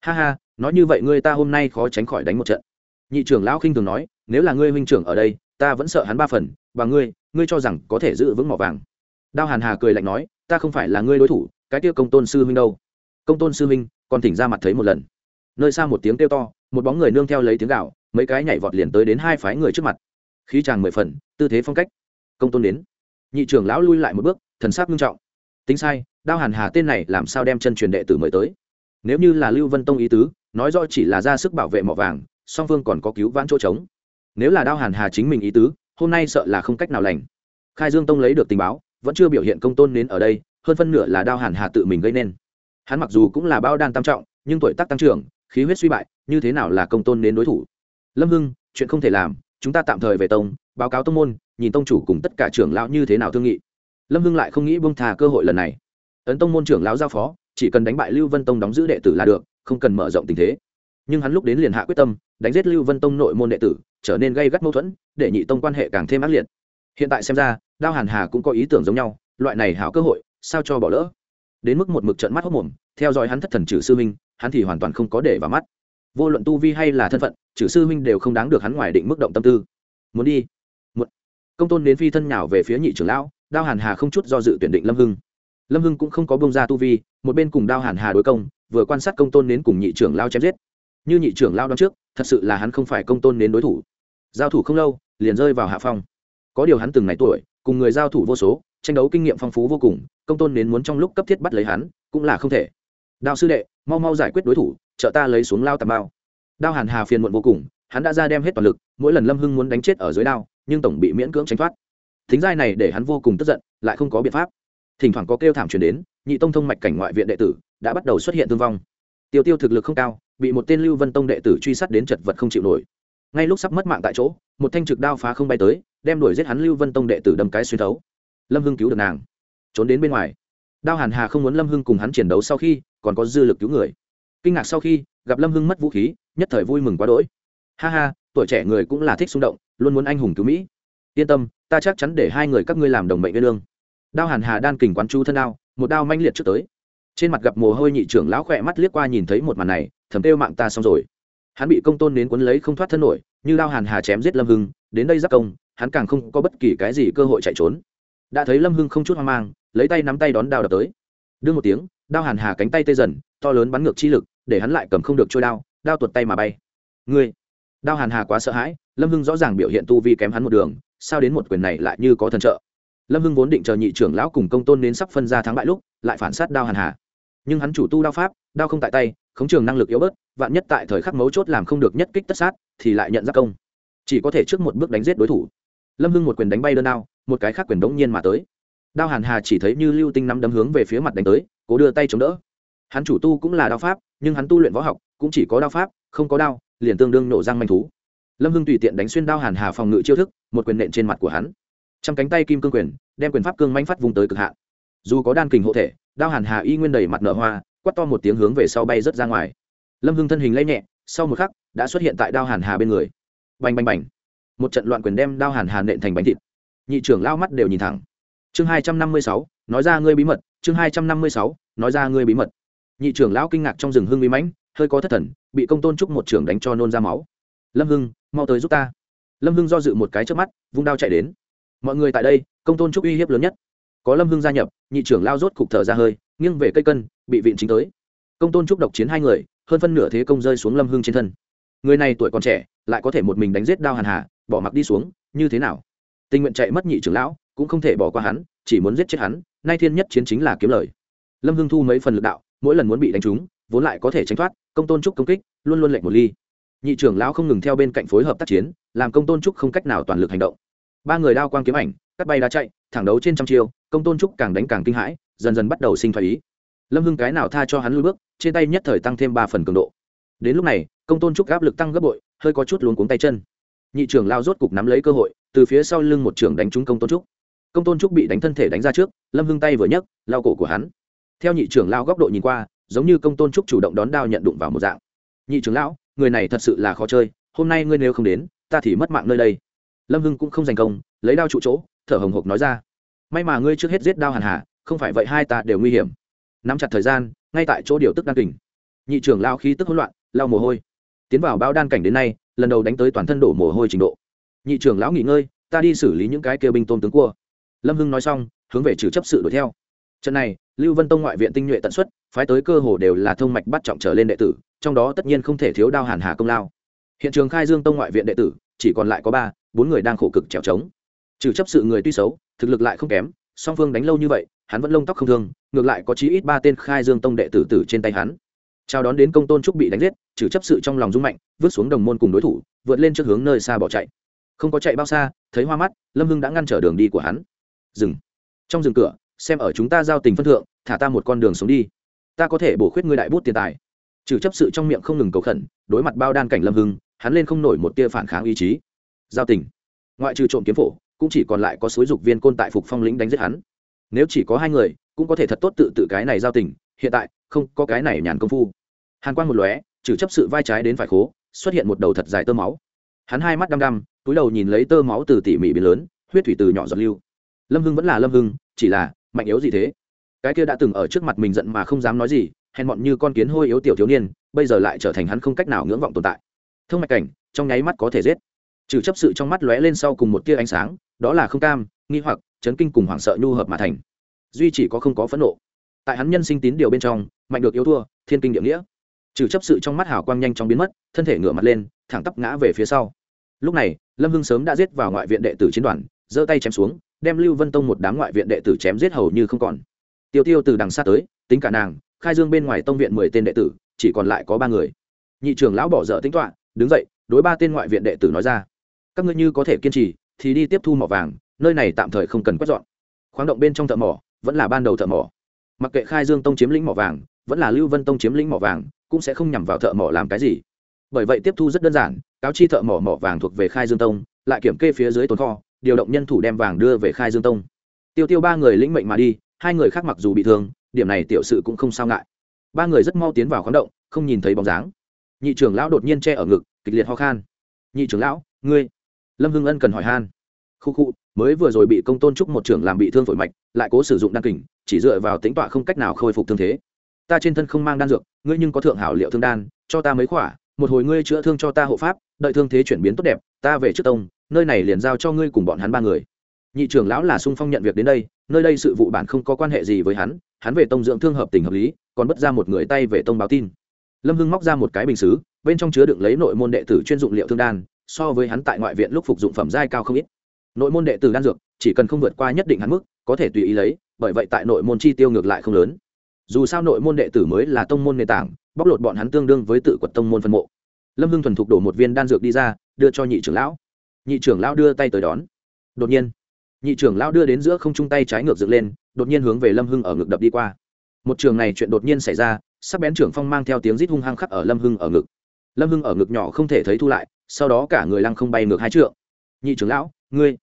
Ha ha, nói như vậy ngươi ta hôm nay khó tránh khỏi đánh một trận. Nhị trưởng lão khinh thường nói, nếu là ngươi huynh trưởng ở đây, ta vẫn sợ hắn ba phần, và ngươi ngươi cho rằng có thể giữ vững mỏ vàng. Đao hàn hà cười lạnh nói, ta không phải là ngươi đối thủ cái tiêu công tôn sư huynh đâu? Công tôn sư huynh, còn thỉnh ra mặt thấy một lần. Nơi xa một tiếng kêu to, một bóng người nương theo lấy tiếng gạo mấy cái nhảy vọt liền tới đến hai phái người trước mặt. Khí tràng mười phần, tư thế phong cách. Công tôn đến. Nhị trưởng lão lui lại một bước, thần sắc nghiêm trọng. Tính sai, đao hàn hà tên này làm sao đem chân truyền đệ tử mời tới? Nếu như là lưu vân tông ý tứ, nói rõ chỉ là ra sức bảo vệ mỏ vàng, song phương còn có cứu vãn chỗ trống. Nếu là đao hàn hà chính mình ý tứ, hôm nay sợ là không cách nào lành. Khai dương tông lấy được tình báo, vẫn chưa biểu hiện công tôn đến ở đây hơn phân nửa là đao hàn hà tự mình gây nên. Hắn mặc dù cũng là bao đan tam trọng, nhưng tuổi tác tăng trưởng, khí huyết suy bại, như thế nào là công tôn đến đối thủ? Lâm hưng, chuyện không thể làm, chúng ta tạm thời về tông, báo cáo tông môn, nhìn tông chủ cùng tất cả trưởng lão như thế nào thương nghị. Lâm hưng lại không nghĩ bông thà cơ hội lần này. Ấn tông môn trưởng lão giao phó, chỉ cần đánh bại lưu vân tông đóng giữ đệ tử là được, không cần mở rộng tình thế. Nhưng hắn lúc đến liền hạ quyết tâm, đánh giết lưu vân tông nội môn đệ tử, trở nên gây gắt mâu thuẫn, để nhị tông quan hệ càng thêm ác liệt. Hiện tại xem ra, đao hàn hà cũng có ý tưởng giống nhau, loại này hảo cơ hội sao cho bỏ lỡ? Đến mức một mực trận mắt hốc mồm, theo dõi hắn thất thần trừ sư minh, hắn thì hoàn toàn không có để vào mắt. Vô luận tu vi hay là thân phận trừ sư minh đều không đáng được hắn ngoài định mức động tâm tư. Muốn đi? Một công tôn đến phi thân nhào về phía nhị trưởng lão, đao hàn hà không chút do dự tuyển định lâm hưng. Lâm hưng cũng không có bông ra tu vi, một bên cùng đao hàn hà đối công, vừa quan sát công tôn đến cùng nhị trưởng lao chém giết. Như nhị trưởng lao đón trước, thật sự là hắn không phải công tôn đến đối thủ. Giao thủ không lâu, liền rơi vào hạ phong. Có điều hắn từng ngày tuổi, cùng người giao thủ vô số tranh đấu kinh nghiệm phong phú vô cùng, công tôn đến muốn trong lúc cấp thiết bắt lấy hắn, cũng là không thể. Đao sư đệ, mau mau giải quyết đối thủ, trợ ta lấy xuống lao tàm bao đao hàn hà phiền muộn vô cùng, hắn đã ra đem hết toàn lực, mỗi lần lâm hưng muốn đánh chết ở dưới đao, nhưng tổng bị miễn cưỡng tránh thoát. Thính giai này để hắn vô cùng tức giận, lại không có biện pháp. Thỉnh thoảng có kêu thảm truyền đến, nhị tông thông mạch cảnh ngoại viện đệ tử đã bắt đầu xuất hiện thương vong. Tiêu tiêu thực lực không cao, bị một tên lưu vân tông đệ tử truy sát đến chật vật không chịu nổi. Ngay lúc sắp mất mạng tại chỗ, một thanh trực đao phá không bay tới, đem đuổi giết hắn lưu vân tông đệ tử đâm cái xuyên thấu lâm hưng cứu được nàng. Trốn đến bên ngoài. Đao hàn hà không muốn lâm hưng cùng hắn chiến đấu sau khi, còn có dư lực cứu người. Kinh ngạc sau khi, gặp lâm hưng mất vũ khí, nhất thời vui mừng quá đỗi. Ha ha, tuổi trẻ người cũng là thích xung động, luôn muốn anh hùng cứu mỹ. Yên tâm, ta chắc chắn để hai người các ngươi làm đồng mệnh với lương. Đao hàn hà đan kình quán chu thân đao, một đao manh liệt trước tới. Trên mặt gặp mồ hôi nhị trưởng lão khỏe mắt liếc qua nhìn thấy một màn này, thầm kêu mạng ta xong rồi. Hắn bị công tôn đến quấn lấy không thoát thân nổi, như đao hàn hà chém giết lâm hưng, đến đây giáp công, hắn càng không có bất kỳ cái gì cơ hội chạy trốn đã thấy lâm hưng không chút hoang mang, lấy tay nắm tay đón đao đập tới. Đương một tiếng, đao hàn hà cánh tay tê dần, to lớn bắn ngược chi lực, để hắn lại cầm không được trôi đao đao tuột tay mà bay. Ngươi! Đao hàn hà quá sợ hãi, lâm hưng rõ ràng biểu hiện tu vi kém hắn một đường, sao đến một quyền này lại như có thần trợ. Lâm hưng vốn định chờ nhị trưởng lão cùng công tôn đến sắp phân ra thắng bại lúc, lại phản sát đao hàn hà. Nhưng hắn chủ tu đao pháp, đao không tại tay, khống trường năng lực yếu bớt, vạn nhất tại thời khắc mấu chốt làm không được nhất kích tất sát, thì lại nhận giác công. Chỉ có thể trước một bước đánh giết đối thủ. Lâm hưng một quyền đánh bay đơn đao một cái khác quyền đống nhiên mà tới. Đao hàn hà chỉ thấy như lưu tinh nắm đấm hướng về phía mặt đánh tới, cố đưa tay chống đỡ. Hắn chủ tu cũng là đao pháp, nhưng hắn tu luyện võ học cũng chỉ có đao pháp, không có đao, liền tương đương nổ răng manh thú. Lâm hưng tùy tiện đánh xuyên đao hàn hà phòng ngự chiêu thức, một quyền nện trên mặt của hắn. Trong cánh tay kim cương quyền, đem quyền pháp cương manh phát vùng tới cực hạn. Dù có đan kình hộ thể, đao hàn hà y nguyên đầy mặt nở hoa quắt to một tiếng hướng về sau bay rớt ra ngoài. Lâm hưng thân hình lây nhẹ, sau một khắc, đã xuất hiện tại đao hàn hà bên người. Bành bành bành. Một trận loạn quyền đem đao hàn hà nện thành bánh thịt nhị trưởng lao mắt đều nhìn thẳng. Chương hai trăm năm mươi sáu, nói ra ngươi bí mật. Chương hai trăm năm mươi sáu, nói ra ngươi bí mật. Nhị trưởng lão kinh ngạc trong rừng hưng bí mãnh, hơi có thất thần, bị công tôn trúc một trưởng đánh cho nôn ra máu. Lâm hưng, mau tới giúp ta. Lâm hưng do dự một cái trước mắt, vung đao chạy đến. Mọi người tại đây, công tôn trúc uy hiếp lớn nhất. Có lâm hưng gia nhập, nhị trưởng lao rốt cục thở ra hơi, nghiêng về cây cân, bị vịn chính tới. Công tôn trúc độc chiến hai người, hơn phân nửa thế công rơi xuống lâm hưng trên thân. Người này tuổi còn trẻ, lại có thể một mình đánh giết đao hàn hà, bỏ mặc đi xuống, như thế nào? Tình nguyện chạy mất nhị trưởng lão, cũng không thể bỏ qua hắn, chỉ muốn giết chết hắn, nay thiên nhất chiến chính là kiếm lời. Lâm hưng thu mấy phần lực đạo, mỗi lần muốn bị đánh trúng, vốn lại có thể tránh thoát, công tôn trúc công kích, luôn luôn lệnh một ly. Nhị trưởng lão không ngừng theo bên cạnh phối hợp tác chiến, làm công tôn trúc không cách nào toàn lực hành động. Ba người đao quang kiếm ảnh, cắt bay đá chạy, thẳng đấu trên trăm chiêu, công tôn trúc càng đánh càng kinh hãi, dần dần bắt đầu sinh thái ý. Lâm hưng cái nào tha cho hắn lui bước, trên tay nhất thời tăng thêm ba phần cường độ. Đến lúc này, công tôn trúc áp lực tăng gấp bội, hơi có chút luống cuống tay chân. Nhị trưởng lao rốt cục nắm lấy cơ hội từ phía sau lưng một trưởng đánh trúng công tôn trúc. Công tôn trúc bị đánh thân thể đánh ra trước, lâm hưng tay vừa nhấc lao cổ của hắn. Theo nhị trưởng lao góc độ nhìn qua, giống như công tôn trúc chủ động đón đao nhận đụng vào một dạng. Nhị trưởng lão, người này thật sự là khó chơi, hôm nay ngươi nếu không đến, ta thì mất mạng nơi đây. Lâm hưng cũng không giành công, lấy đao trụ chỗ, thở hồng hộc nói ra. May mà ngươi trước hết giết đao hàn hà, không phải vậy hai ta đều nguy hiểm. Nắm chặt thời gian, ngay tại chỗ điều tức đan kình nhị trưởng lao khí tức hỗn loạn lao mồ hôi. Tiến vào bao đan cảnh đến nay, lần đầu đánh tới toàn thân đổ mồ hôi trình độ nhị trưởng lão nghỉ ngơi, ta đi xử lý những cái kêu binh tôm tướng cua. Lâm hưng nói xong, hướng về trừ chấp sự đuổi theo. Trận này, lưu vân tông ngoại viện tinh nhuệ tận xuất, phái tới cơ hồ đều là thông mạch bắt trọng trở lên đệ tử, trong đó tất nhiên không thể thiếu đao hàn hà công lao. Hiện trường khai dương tông ngoại viện đệ tử, chỉ còn lại có ba, bốn người đang khổ cực trèo trống. Trừ chấp sự người tuy xấu, thực lực lại không kém, song phương đánh lâu như vậy, hắn vẫn lông tóc không thương, ngược lại có chí ít ba tên khai dương tông đệ tử tử trên tay hắn. Chào đón đến công tôn trúc bị đánh giết, trừ chấp sự trong lòng rung mạnh, vứt xuống đồng môn cùng đối thủ, vượt lên trước hướng nơi xa bỏ chạy không có chạy bao xa, thấy hoa mắt, lâm hưng đã ngăn trở đường đi của hắn. Dừng. Trong rừng cửa, xem ở chúng ta giao tình phân thượng, thả ta một con đường sống đi. Ta có thể bổ khuyết ngươi đại bút tiền tài. Trừ chấp sự trong miệng không ngừng cầu khẩn, đối mặt bao đan cảnh lâm hưng, hắn lên không nổi một tia phản kháng ý chí. Giao tình. Ngoại trừ trộm kiếm phổ, cũng chỉ còn lại có suối dục viên côn tại phục phong lĩnh đánh giết hắn. Nếu chỉ có hai người, cũng có thể thật tốt tự tự cái này giao tình, hiện tại, không có cái này nhàn công phu. Hàn quang một lóe, trừ chấp sự vai trái đến phải khố, xuất hiện một đầu thật dài tơ máu hắn hai mắt đăm đăm, túi đầu nhìn lấy tơ máu từ tỉ mỉ biến lớn, huyết thủy từ nhỏ giọt lưu. Lâm hưng vẫn là lâm hưng, chỉ là, mạnh yếu gì thế? Cái kia đã từng ở trước mặt mình giận mà không dám nói gì, hèn mọn như con kiến hôi yếu tiểu thiếu niên, bây giờ lại trở thành hắn không cách nào ngưỡng vọng tồn tại. Thương mạch cảnh, trong nháy mắt có thể giết. Trừ chấp sự trong mắt lóe lên sau cùng một tia ánh sáng, đó là không cam, nghi hoặc, chấn kinh cùng hoảng sợ nhu hợp mà thành. Duy chỉ có không có phẫn nộ. Tại hắn nhân sinh tín điều bên trong, mạnh được yếu thua, thiên kinh địa nghĩa. Trừ chấp sự trong mắt hào quang nhanh chóng biến mất, thân thể ngửa mặt lên, thẳng tắp ngã về phía sau lúc này, lâm hưng sớm đã giết vào ngoại viện đệ tử chiến đoàn, giơ tay chém xuống, đem lưu vân tông một đám ngoại viện đệ tử chém giết hầu như không còn. Tiêu tiêu từ đằng xa tới, tính cả nàng, khai dương bên ngoài tông viện mười tên đệ tử, chỉ còn lại có ba người. Nhị trưởng lão bỏ dở tính toạ đứng dậy, đối ba tên ngoại viện đệ tử nói ra, các ngươi như có thể kiên trì, thì đi tiếp thu mỏ vàng, nơi này tạm thời không cần quét dọn. Khoáng động bên trong thợ mỏ, vẫn là ban đầu thợ mỏ. Mặc kệ khai dương tông chiếm lĩnh mỏ vàng, vẫn là lưu vân tông chiếm lĩnh mỏ vàng, cũng sẽ không nhằm vào thợ mỏ làm cái gì. Bởi vậy tiếp thu rất đơn giản cáo chi thợ mỏ mỏ vàng thuộc về khai dương tông, lại kiểm kê phía dưới tồn kho, điều động nhân thủ đem vàng đưa về khai dương tông. Tiêu tiêu ba người lĩnh mệnh mà đi, hai người khác mặc dù bị thương, điểm này tiểu sự cũng không sao ngại. Ba người rất mau tiến vào khoáng động, không nhìn thấy bóng dáng. Nhị trưởng lão đột nhiên che ở ngực, kịch liệt ho khan. Nhị trưởng lão, ngươi? Lâm hưng ân cần hỏi han. Khu khu, mới vừa rồi bị công tôn trúc một trưởng làm bị thương phổi mạch, lại cố sử dụng đan kình, chỉ dựa vào tính tọa không cách nào khôi phục thương thế. Ta trên thân không mang đan dược, ngươi nhưng có thượng hảo liệu thương đan, cho ta mấy khỏa một hồi ngươi chữa thương cho ta hộ pháp, đợi thương thế chuyển biến tốt đẹp, ta về trước tông, nơi này liền giao cho ngươi cùng bọn hắn ba người. Nhị trưởng lão là sung phong nhận việc đến đây, nơi đây sự vụ bản không có quan hệ gì với hắn hắn về tông dưỡng thương hợp tình hợp lý, còn bất ra một người tay về tông báo tin. Lâm hưng móc ra một cái bình xứ, bên trong chứa đựng lấy nội môn đệ tử chuyên dụng liệu thương đan, so với hắn tại ngoại viện lúc phục dụng phẩm giai cao không ít. Nội môn đệ tử đan dược, chỉ cần không vượt qua nhất định hắn mức, có thể tùy ý lấy, bởi vậy tại nội môn chi tiêu ngược lại không lớn. Dù sao nội môn đệ tử mới là tông môn nền tảng bóc lột bọn hắn tương đương với tự quật tông môn phân mộ. Lâm hưng thuần thục đổ một viên đan dược đi ra, đưa cho nhị trưởng lão. Nhị trưởng lão đưa tay tới đón. Đột nhiên, nhị trưởng lão đưa đến giữa không chung tay trái ngược dựng lên, đột nhiên hướng về lâm hưng ở ngực đập đi qua. Một trường này chuyện đột nhiên xảy ra, sắc bén trưởng phong mang theo tiếng rít hung hăng khắc ở lâm hưng ở ngực. Lâm hưng ở ngực nhỏ không thể thấy thu lại, sau đó cả người lăng không bay ngược hai trượng. Nhị trưởng lão, ngươi.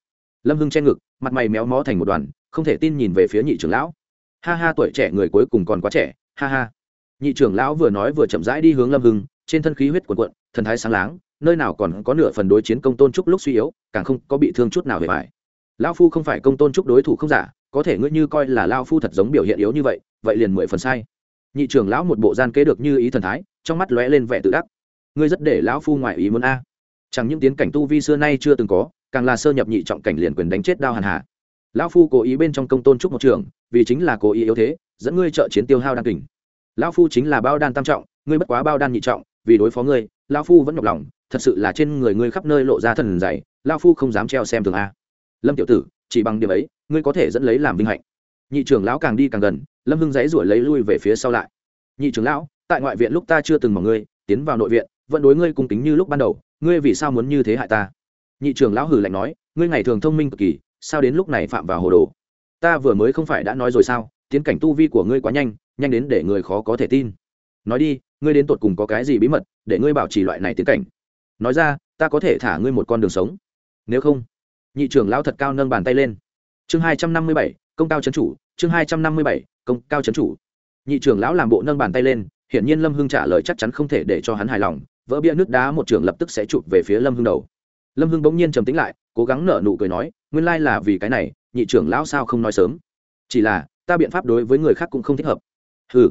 Lâm hưng che ngực, mặt mày méo mó thành một đoàn, không thể tin nhìn về phía nhị trưởng lão. Ha ha, tuổi trẻ người cuối cùng còn quá trẻ, ha ha nhị trưởng lão vừa nói vừa chậm rãi đi hướng lâm hưng, trên thân khí huyết quần cuộn, thần thái sáng láng, nơi nào còn có nửa phần đối chiến công tôn trúc lúc suy yếu, càng không có bị thương chút nào về phải lão phu không phải công tôn trúc đối thủ không giả, có thể ngươi như coi là lao phu thật giống biểu hiện yếu như vậy vậy liền mười phần sai. Nhị trưởng lão một bộ gian kế được như ý thần thái, trong mắt lóe lên vẻ tự đắc. Ngươi rất để lão phu ngoại ý muốn a. Chẳng những tiến cảnh tu vi xưa nay chưa từng có, càng là sơ nhập nhị trọng cảnh liền quyền đánh chết đao hàn hà. Lão phu cố ý bên trong công tôn trúc một trường, vì chính là cố ý yếu thế, dẫn ngươi trợ chiến tiêu hao đan kình lão phu chính là bao đan tam trọng, ngươi bất quá bao đan nhị trọng, vì đối phó ngươi, lão phu vẫn nhọc lòng, thật sự là trên người ngươi khắp nơi lộ ra thần dày, lão phu không dám treo xem thường a. Lâm tiểu tử, chỉ bằng điểm ấy, ngươi có thể dẫn lấy làm vinh hạnh. Nhị trưởng lão càng đi càng gần, lâm hưng dãy ruổi lấy lui về phía sau lại. Nhị trưởng lão, tại ngoại viện lúc ta chưa từng mong ngươi, tiến vào nội viện, vẫn đối ngươi cung kính như lúc ban đầu, ngươi vì sao muốn như thế hại ta? Nhị trưởng lão hử lạnh nói, ngươi ngày thường thông minh cực kỳ, sao đến lúc này phạm vào hồ đồ? Ta vừa mới không phải đã nói rồi sao? Tiến cảnh tu vi của ngươi quá nhanh nhanh đến để người khó có thể tin. Nói đi, ngươi đến tột cùng có cái gì bí mật để ngươi bảo trì loại này tiến cảnh? Nói ra, ta có thể thả ngươi một con đường sống. Nếu không, nhị trưởng lão thật cao nâng bàn tay lên. Chương hai trăm năm mươi bảy, công cao c chủ, chương hai trăm năm mươi bảy, công cao c chủ. Nhị trưởng lão làm bộ nâng bàn tay lên, hiển nhiên lâm hưng trả lời chắc chắn không thể để cho hắn hài lòng, vỡ bia nước đá một trưởng lập tức sẽ chụp về phía lâm hưng đầu. Lâm hưng bỗng nhiên trầm tính lại, cố gắng nở nụ cười nói, nguyên lai là vì cái này, nhị trưởng lão sao không nói sớm? Chỉ là ta biện pháp đối với người khác cũng không thích hợp. Ừ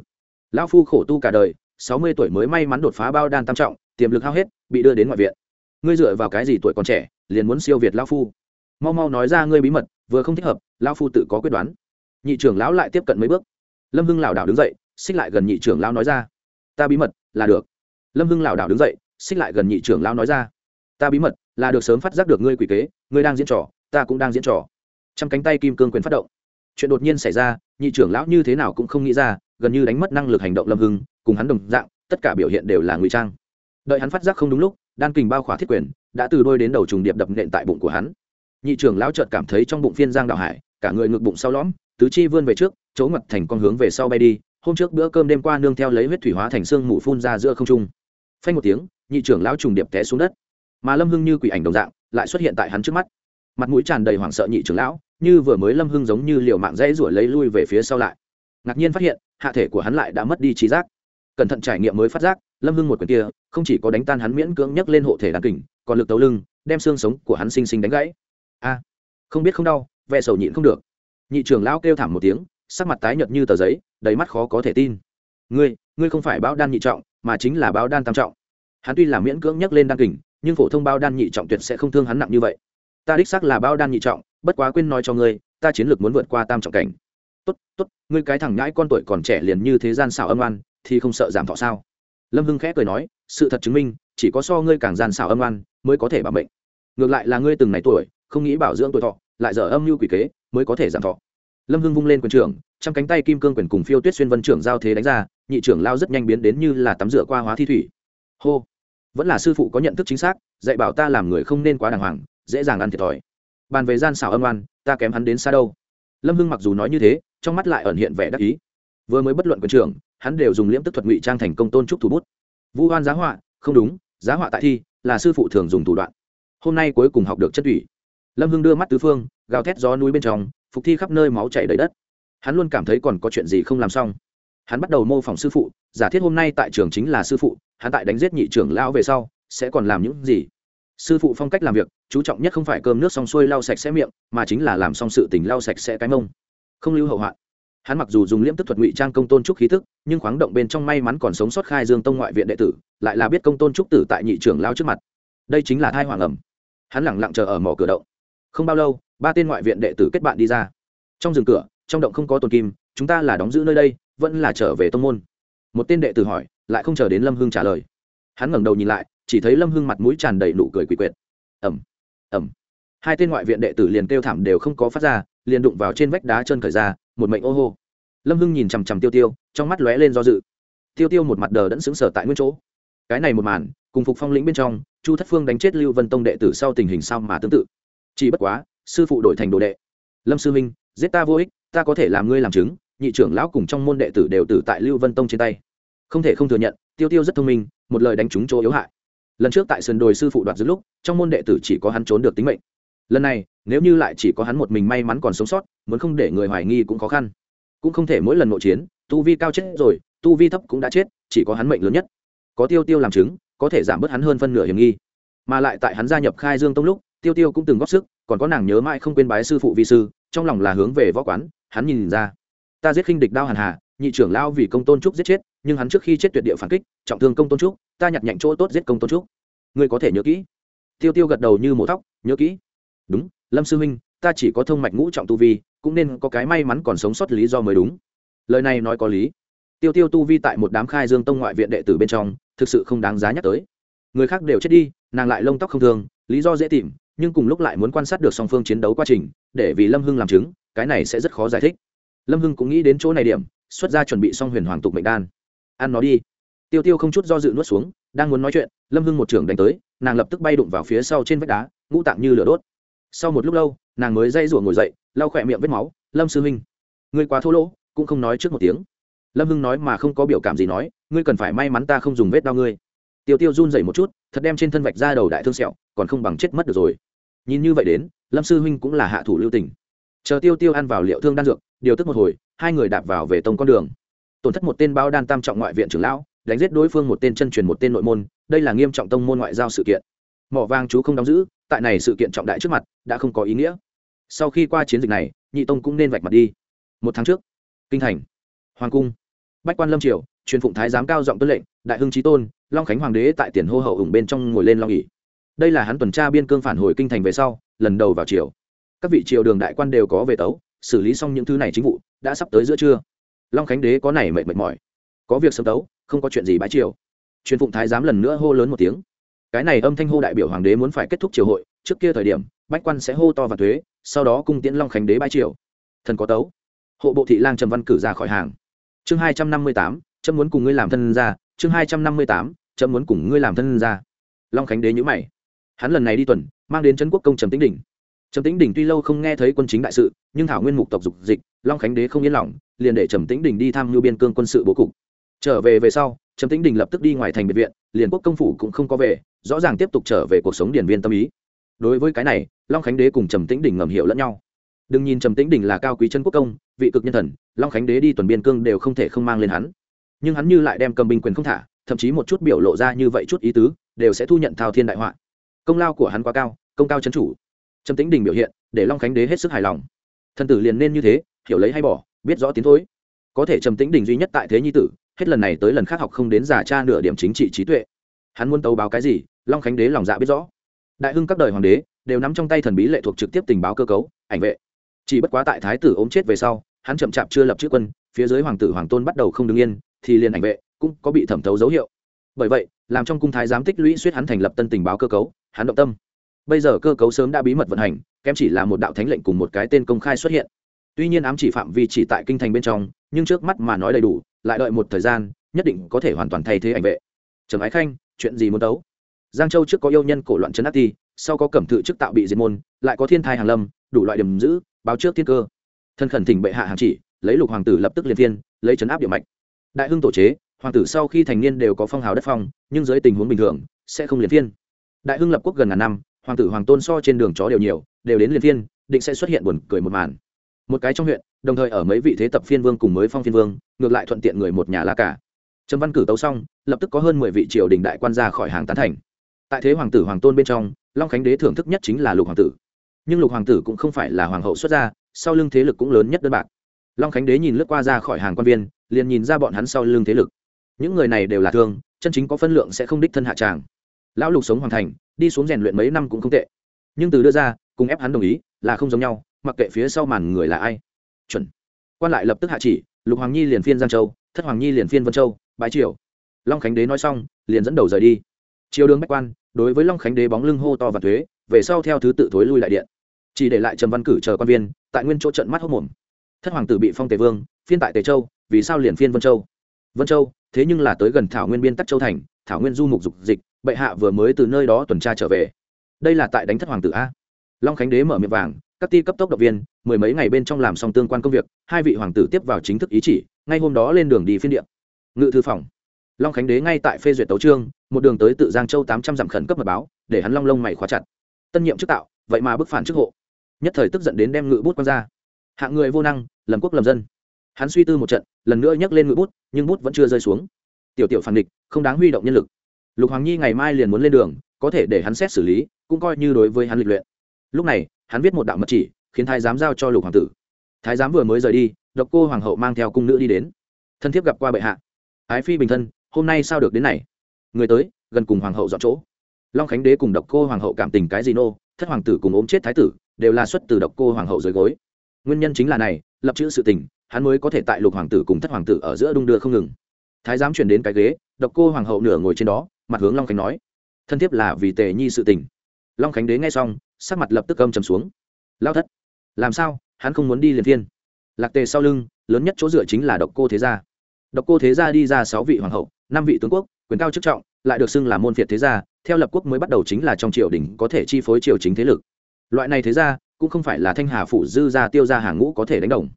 lão phu khổ tu cả đời, sáu mươi tuổi mới may mắn đột phá bao đan tam trọng, tiềm lực hao hết, bị đưa đến ngoại viện. Ngươi dựa vào cái gì tuổi còn trẻ, liền muốn siêu việt lão phu? Mau mau nói ra ngươi bí mật, vừa không thích hợp, lão phu tự có quyết đoán. Nhị trưởng lão lại tiếp cận mấy bước. Lâm hưng lảo đảo đứng dậy, xích lại gần nhị trưởng lão nói ra. Ta bí mật, là được. Lâm hưng lảo đảo đứng dậy, xích lại gần nhị trưởng lão nói ra. Ta bí mật, là được sớm phát giác được ngươi quỷ kế, ngươi đang diễn trò, ta cũng đang diễn trò. Trong cánh tay kim cương quyền phát động. Chuyện đột nhiên xảy ra nhị trưởng lão như thế nào cũng không nghĩ ra, gần như đánh mất năng lực hành động lâm hưng, cùng hắn đồng dạng, tất cả biểu hiện đều là ngụy trang. Đợi hắn phát giác không đúng lúc, đan kình bao khỏa thiết quyền, đã từ đôi đến đầu trùng điệp đập nện tại bụng của hắn. Nhị trưởng lão chợt cảm thấy trong bụng phiên giang đạo hải, cả người ngực bụng sau lõm, tứ chi vươn về trước chỗ ngặt thành con hướng về sau bay đi, hôm trước bữa cơm đêm qua nương theo lấy huyết thủy hóa thành xương mù phun ra giữa không trung. Phanh một tiếng, nhị trưởng lão trùng điệp té xuống đất. Mà lâm hưng như quỷ ảnh đồng dạng, lại xuất hiện tại hắn trước mắt mặt mũi tràn đầy hoảng sợ nhị trưởng lão, như vừa mới lâm hưng giống như liều mạng dãy ruổi lấy lui về phía sau lại. Ngạc nhiên phát hiện, hạ thể của hắn lại đã mất đi trí giác. Cẩn thận trải nghiệm mới phát giác, lâm hưng một quyền kia, không chỉ có đánh tan hắn miễn cưỡng nhấc lên hộ thể đàn kình, còn lực tấu lưng, đem xương sống của hắn xinh xinh đánh gãy. A! Không biết không đau, vẻ sầu nhịn không được. Nhị trưởng lão kêu thảm một tiếng, sắc mặt tái nhợt như tờ giấy, đầy mắt khó có thể tin. Ngươi ngươi không phải báo đan nhị trọng, mà chính là báo đan tam trọng. Hắn tuy là miễn cưỡng nhấc lên đan kình, nhưng phổ thông bao đan nhị trọng tuyệt sẽ không thương hắn nặng như vậy ta đích xác là bao đan nhị trọng, bất quá quên nói cho ngươi, ta chiến lược muốn vượt qua tam trọng cảnh. Tốt tốt, ngươi cái thằng ngãi con tuổi còn trẻ liền như thế gian xảo âm oan, thì không sợ giảm thọ sao? Lâm hưng khẽ cười nói, sự thật chứng minh, chỉ có so ngươi càng gian xảo âm oan, mới có thể bảo mệnh. Ngược lại là ngươi từng này tuổi, không nghĩ bảo dưỡng tuổi thọ, lại dở âm mưu quỷ kế, mới có thể giảm thọ. Lâm hưng vung lên quyền trưởng trong cánh tay kim cương quyền cùng phiêu tuyết xuyên vân trưởng giao thế đánh ra, nhị trưởng lao rất nhanh biến đến như là tắm rửa qua hóa thi thủy. Hô! Vẫn là sư phụ có nhận thức chính xác, dạy bảo ta làm người không nên quá đàng hoàng dễ dàng ăn thiệt thòi. Bàn về gian xảo âm oan, ta kém hắn đến xa đâu. Lâm hưng mặc dù nói như thế, trong mắt lại ẩn hiện vẻ đắc ý. Vừa mới bất luận quyền trưởng, hắn đều dùng liễm tức thuật ngụy trang thành công tôn trúc thủ bút. Vu hoan giá họa, không đúng, giá họa tại thi, là sư phụ thường dùng thủ đoạn. Hôm nay cuối cùng học được chất ủy lâm hưng đưa mắt tứ phương, gào thét gió núi bên trong, phục thi khắp nơi máu chảy đầy đất. Hắn luôn cảm thấy còn có chuyện gì không làm xong. Hắn bắt đầu mô phỏng sư phụ, giả thiết hôm nay tại trường chính là sư phụ, hắn tại đánh giết nhị trưởng lão về sau, sẽ còn làm những gì? Sư phụ phong cách làm việc, chú trọng nhất không phải cơm nước xong xuôi lau sạch sẽ miệng, mà chính là làm xong sự tình lau sạch sẽ cái mông. Không lưu hậu hoạn. Hắn mặc dù dùng liễm tức thuật ngụy trang công tôn trúc khí thức nhưng khoáng động bên trong may mắn còn sống sót khai dương tông ngoại viện đệ tử, lại là biết công tôn trúc tử tại nhị trưởng lao trước mặt. Đây chính là thai hoàng ẩm. Hắn lẳng lặng chờ ở mỏ cửa động. Không bao lâu, ba tên ngoại viện đệ tử kết bạn đi ra. Trong rừng cửa, trong động không có tồn kim, chúng ta là đóng giữ nơi đây, vẫn là trở về tông môn. Một tên đệ tử hỏi, lại không chờ đến lâm hưng trả lời. Hắn ngẩng đầu nhìn lại chỉ thấy lâm hưng mặt mũi tràn đầy nụ cười quỷ quyệt. Ẩm ẩm. Hai tên ngoại viện đệ tử liền kêu thảm đều không có phát ra, liền đụng vào trên vách đá chân khởi ra, một mệnh ô hô. Lâm hưng nhìn chằm chằm tiêu tiêu, trong mắt lóe lên do dự. Tiêu tiêu một mặt đờ đẫn xứng sở tại nguyên chỗ. Cái này một màn, cùng phục phong lĩnh bên trong, chu thất phương đánh chết lưu vân tông đệ tử sau tình hình sao mà tương tự. Chỉ bất quá, sư phụ đổi thành đồ đệ. Lâm sư minh giết ta vô ích, ta có thể làm ngươi làm chứng, nhị trưởng lão cùng trong môn đệ tử đều tử tại lưu vân tông trên tay. Không thể không thừa nhận, tiêu tiêu rất thông minh, một lời đánh trúng chỗ yếu hại lần trước tại sườn đồi sư phụ đoạt giữ lúc, trong môn đệ tử chỉ có hắn trốn được tính mệnh. Lần này, nếu như lại chỉ có hắn một mình may mắn còn sống sót, muốn không để người hoài nghi cũng khó khăn. Cũng không thể mỗi lần nội chiến, tu vi cao chết rồi, tu vi thấp cũng đã chết, chỉ có hắn mệnh lớn nhất. Có tiêu tiêu làm chứng, có thể giảm bớt hắn hơn phân nửa hiểm nghi. Mà lại tại hắn gia nhập khai dương tông lúc, tiêu tiêu cũng từng góp sức, còn có nàng nhớ mãi không quên bái sư phụ vi sư, trong lòng là hướng về võ quán, hắn nhìn ra. Ta giết khinh địch đao hàn hà, nhị trưởng lao vì công tôn trúc giết chết nhưng hắn trước khi chết tuyệt địa phản kích, trọng thương công tôn trúc, ta nhặt nhạnh chỗ tốt giết công tôn trúc. Ngươi có thể nhớ kỹ. Tiêu tiêu gật đầu như mổ tóc nhớ kỹ. Đúng, lâm sư huynh, ta chỉ có thông mạch ngũ trọng tu vi, cũng nên có cái may mắn còn sống sót lý do mới đúng. Lời này nói có lý. Tiêu tiêu tu vi tại một đám khai dương tông ngoại viện đệ tử bên trong, thực sự không đáng giá nhắc tới. Người khác đều chết đi, nàng lại lông tóc không thương, lý do dễ tìm, nhưng cùng lúc lại muốn quan sát được song phương chiến đấu quá trình, để vì lâm hưng làm chứng, cái này sẽ rất khó giải thích. Lâm hưng cũng nghĩ đến chỗ này điểm, xuất ra chuẩn bị xong huyền hoàng tục mệnh đan ăn nó đi. Tiêu tiêu không chút do dự nuốt xuống, đang muốn nói chuyện, lâm hưng một trưởng đánh tới, nàng lập tức bay đụng vào phía sau trên vách đá, ngũ tạng như lửa đốt. Sau một lúc lâu, nàng mới dây rủa ngồi dậy, lau khỏe miệng vết máu, lâm sư huynh người quá thô lỗ, cũng không nói trước một tiếng. Lâm hưng nói mà không có biểu cảm gì nói, ngươi cần phải may mắn ta không dùng vết đau ngươi. Tiêu tiêu run dậy một chút, thật đem trên thân vạch ra đầu đại thương sẹo, còn không bằng chết mất được rồi. Nhìn như vậy đến, lâm sư huynh cũng là hạ thủ lưu tình. Chờ tiêu tiêu ăn vào liệu thương đan dược, điều tức một hồi, hai người đạp vào về tông con đường tổn thất một tên bao đan tam trọng ngoại viện trưởng lão, đánh giết đối phương một tên chân truyền một tên nội môn, đây là nghiêm trọng tông môn ngoại giao sự kiện. Mỏ vàng chú không đóng giữ, tại này sự kiện trọng đại trước mặt, đã không có ý nghĩa. Sau khi qua chiến dịch này, nhị tông cũng nên vạch mặt đi. Một tháng trước, kinh thành, hoàng cung, bách quan lâm triều, truyền phụng thái giám cao giọng tuân lệnh, đại hưng trí tôn, long khánh hoàng đế tại tiền hô hậu ủng bên trong ngồi lên long ỉ đây là hắn tuần tra biên cương phản hồi kinh thành về sau, lần đầu vào triều. Các vị triều đường đại quan đều có về tấu, xử lý xong những thứ này chính vụ, đã sắp tới giữa trưa long khánh đế có này mệt mệt mỏi. Có việc sớm tấu, không có chuyện gì bãi triều. Truyền phụng thái giám lần nữa hô lớn một tiếng. Cái này âm thanh hô đại biểu hoàng đế muốn phải kết thúc triều hội, trước kia thời điểm, bách quan sẽ hô to và thuế, sau đó cung tiễn long khánh đế bãi triều. Thần có tấu. Hộ bộ thị lang trầm văn cử ra khỏi hàng. Chương hai trăm năm mươi tám trâm muốn cùng ngươi làm thân ra chương hai trăm năm mươi tám trâm muốn cùng ngươi làm thân ra long khánh đế nhữ mày. Hắn lần này đi tuần, mang đến trấn quốc công trầm tĩnh đỉnh trầm tĩnh Đình tuy lâu không nghe thấy quân chính đại sự, nhưng thảo nguyên mục tộc dục dịch, long khánh đế không yên lòng, liền để trầm tĩnh Đình đi tham mưu biên cương quân sự bố cục. Trở về về sau, trầm tĩnh đình lập tức đi ngoài thành biệt viện, liền quốc công phủ cũng không có về, rõ ràng tiếp tục trở về cuộc sống điển viên tâm ý. Đối với cái này, long khánh đế cùng trầm tĩnh đình ngầm hiểu lẫn nhau. Đừng nhìn trầm tĩnh đình là cao quý chân quốc công, vị cực nhân thần, long khánh đế đi tuần biên cương đều không thể không mang lên hắn. Nhưng hắn như lại đem cầm binh quyền không thả, thậm chí một chút biểu lộ ra như vậy chút ý tứ, đều sẽ thu nhận thao thiên đại họa. Công lao của hắn quá cao, công cao c chủ trầm tĩnh đình biểu hiện, để long khánh đế hết sức hài lòng. Thần tử liền nên như thế, hiểu lấy hay bỏ, biết rõ tiến thối có thể trầm tĩnh đình duy nhất tại thế nhi tử, hết lần này tới lần khác học không đến giả cha nửa điểm chính trị trí tuệ. Hắn muốn tấu báo cái gì, long khánh đế lòng dạ biết rõ. Đại hưng các đời hoàng đế, đều nắm trong tay thần bí lệ thuộc trực tiếp tình báo cơ cấu, ảnh vệ. Chỉ bất quá tại thái tử ốm chết về sau, hắn chậm chạp chưa lập chữ quân, phía dưới hoàng tử hoàng tôn bắt đầu không đứng yên, thì liền ảnh vệ, cũng có bị thẩm thấu dấu hiệu. Bởi vậy, làm trong cung thái giám tích lũy suýt hắn thành lập tân tình báo cơ cấu, hắn động tâm bây giờ cơ cấu sớm đã bí mật vận hành, kém chỉ là một đạo thánh lệnh cùng một cái tên công khai xuất hiện. Tuy nhiên ám chỉ phạm vi chỉ tại kinh thành bên trong, nhưng trước mắt mà nói đầy đủ, lại đợi một thời gian, nhất định có thể hoàn toàn thay thế ảnh vệ. Trầm ái khanh, chuyện gì muốn đấu? giang châu trước có yêu nhân cổ loạn trấn áp ti sau có cẩm thự chức tạo bị diệt môn, lại có thiên thai hàng lâm, đủ loại điểm giữ, báo trước thiên cơ. Thân khẩn thỉnh bệ hạ hàng chỉ, lấy lục hoàng tử lập tức liên thiên lấy chấn áp địa mạch. Đại hưng tổ chế, hoàng tử sau khi thành niên đều có phong hào đất phong, nhưng dưới tình huống bình thường, sẽ không liên thiên đại hưng lập quốc gần ngàn năm hoàng tử hoàng tôn so trên đường chó đều nhiều, đều đến liên phiên, định sẽ xuất hiện buồn cười một màn. Một cái trong huyện, đồng thời ở mấy vị thế tập phiên vương cùng mới phong phiên vương, ngược lại thuận tiện người một nhà lá cả. Trần văn cử tấu xong, lập tức có hơn mười vị triều đình đại quan ra khỏi hàng tán thành. Tại thế hoàng tử hoàng tôn bên trong, long khánh đế thưởng thức nhất chính là lục hoàng tử. Nhưng lục hoàng tử cũng không phải là hoàng hậu xuất gia, sau lưng thế lực cũng lớn nhất đơn bạc. Long khánh đế nhìn lướt qua ra khỏi hàng quan viên, liền nhìn ra bọn hắn sau lưng thế lực. Những người này đều là thương, chân chính có phân lượng sẽ không đích thân hạ tràng. Lão lục sống hoàn thành đi xuống rèn luyện mấy năm cũng không tệ. Nhưng từ đưa ra, cùng ép hắn đồng ý là không giống nhau, mặc kệ phía sau màn người là ai. Chuẩn. Quan lại lập tức hạ chỉ, lục hoàng nhi liền phiên giang châu, thất hoàng nhi liền phiên vân châu, bái triều. Long khánh đế nói xong, liền dẫn đầu rời đi. Triều đường bách quan, đối với long khánh đế bóng lưng hô to và thuế, về sau theo thứ tự thối lui lại điện. Chỉ để lại trầm văn cử chờ quan viên, tại nguyên chỗ trận mắt hốc mồm. Thất hoàng tử bị phong tề vương, phiên tại tề châu, vì sao liền phiên vân châu? Vân châu, thế nhưng là tới gần thảo nguyên biên tắc châu thành, thảo nguyên du mục dục dịch bệ hạ vừa mới từ nơi đó tuần tra trở về. Đây là tại đánh thất hoàng tử a. Long khánh đế mở miệng vàng, các ti cấp tốc động viên, mười mấy ngày bên trong làm xong tương quan công việc, hai vị hoàng tử tiếp vào chính thức ý chỉ, ngay hôm đó lên đường đi phiên điện ngự thư phòng. Long khánh đế ngay tại phê duyệt tấu trương một đường tới tự giang châu tám trăm dặm khẩn cấp mật báo, để hắn long lông mày khóa chặt. Tân nhiệm chức tạo, vậy mà bức phản chức hộ. Nhất thời tức giận đến đem ngự bút quăng ra. Hạng người vô năng, lầm quốc lầm dân. Hắn suy tư một trận, lần nữa nhấc lên ngự bút, nhưng bút vẫn chưa rơi xuống. Tiểu tiểu phản địch, không đáng huy động nhân lực lục hoàng nhi ngày mai liền muốn lên đường, có thể để hắn xét xử lý, cũng coi như đối với hắn lịch luyện. Lúc này, hắn viết một đạo mật chỉ, khiến thái giám giao cho lục hoàng tử. Thái giám vừa mới rời đi, độc cô hoàng hậu mang theo cung nữ đi đến. Thân thiết gặp qua bệ hạ. Ái phi bình thân, hôm nay sao được đến này? Người tới, gần cùng hoàng hậu dọn chỗ. Long khánh đế cùng độc cô hoàng hậu cảm tình cái gì nô, thất hoàng tử cùng ốm chết thái tử, đều là xuất từ độc cô hoàng hậu dưới gối. Nguyên nhân chính là này, lập chữ sự tình, hắn mới có thể tại lục hoàng tử cùng thất hoàng tử ở giữa đung đưa không ngừng. Thái giám chuyển đến cái ghế, độc cô hoàng hậu nửa ngồi trên đó mặt hướng long khánh nói thân thiết là vì tề nhi sự tình long khánh đế nghe xong sắc mặt lập tức âm trầm xuống lao thất làm sao hắn không muốn đi liền thiên lạc tề sau lưng lớn nhất chỗ dựa chính là độc cô thế gia độc cô thế gia đi ra sáu vị hoàng hậu năm vị tướng quốc quyền cao chức trọng lại được xưng là môn phiệt thế gia theo lập quốc mới bắt đầu chính là trong triều đình có thể chi phối triều chính thế lực loại này thế gia cũng không phải là thanh hà phủ dư gia tiêu gia hàng ngũ có thể đánh đồng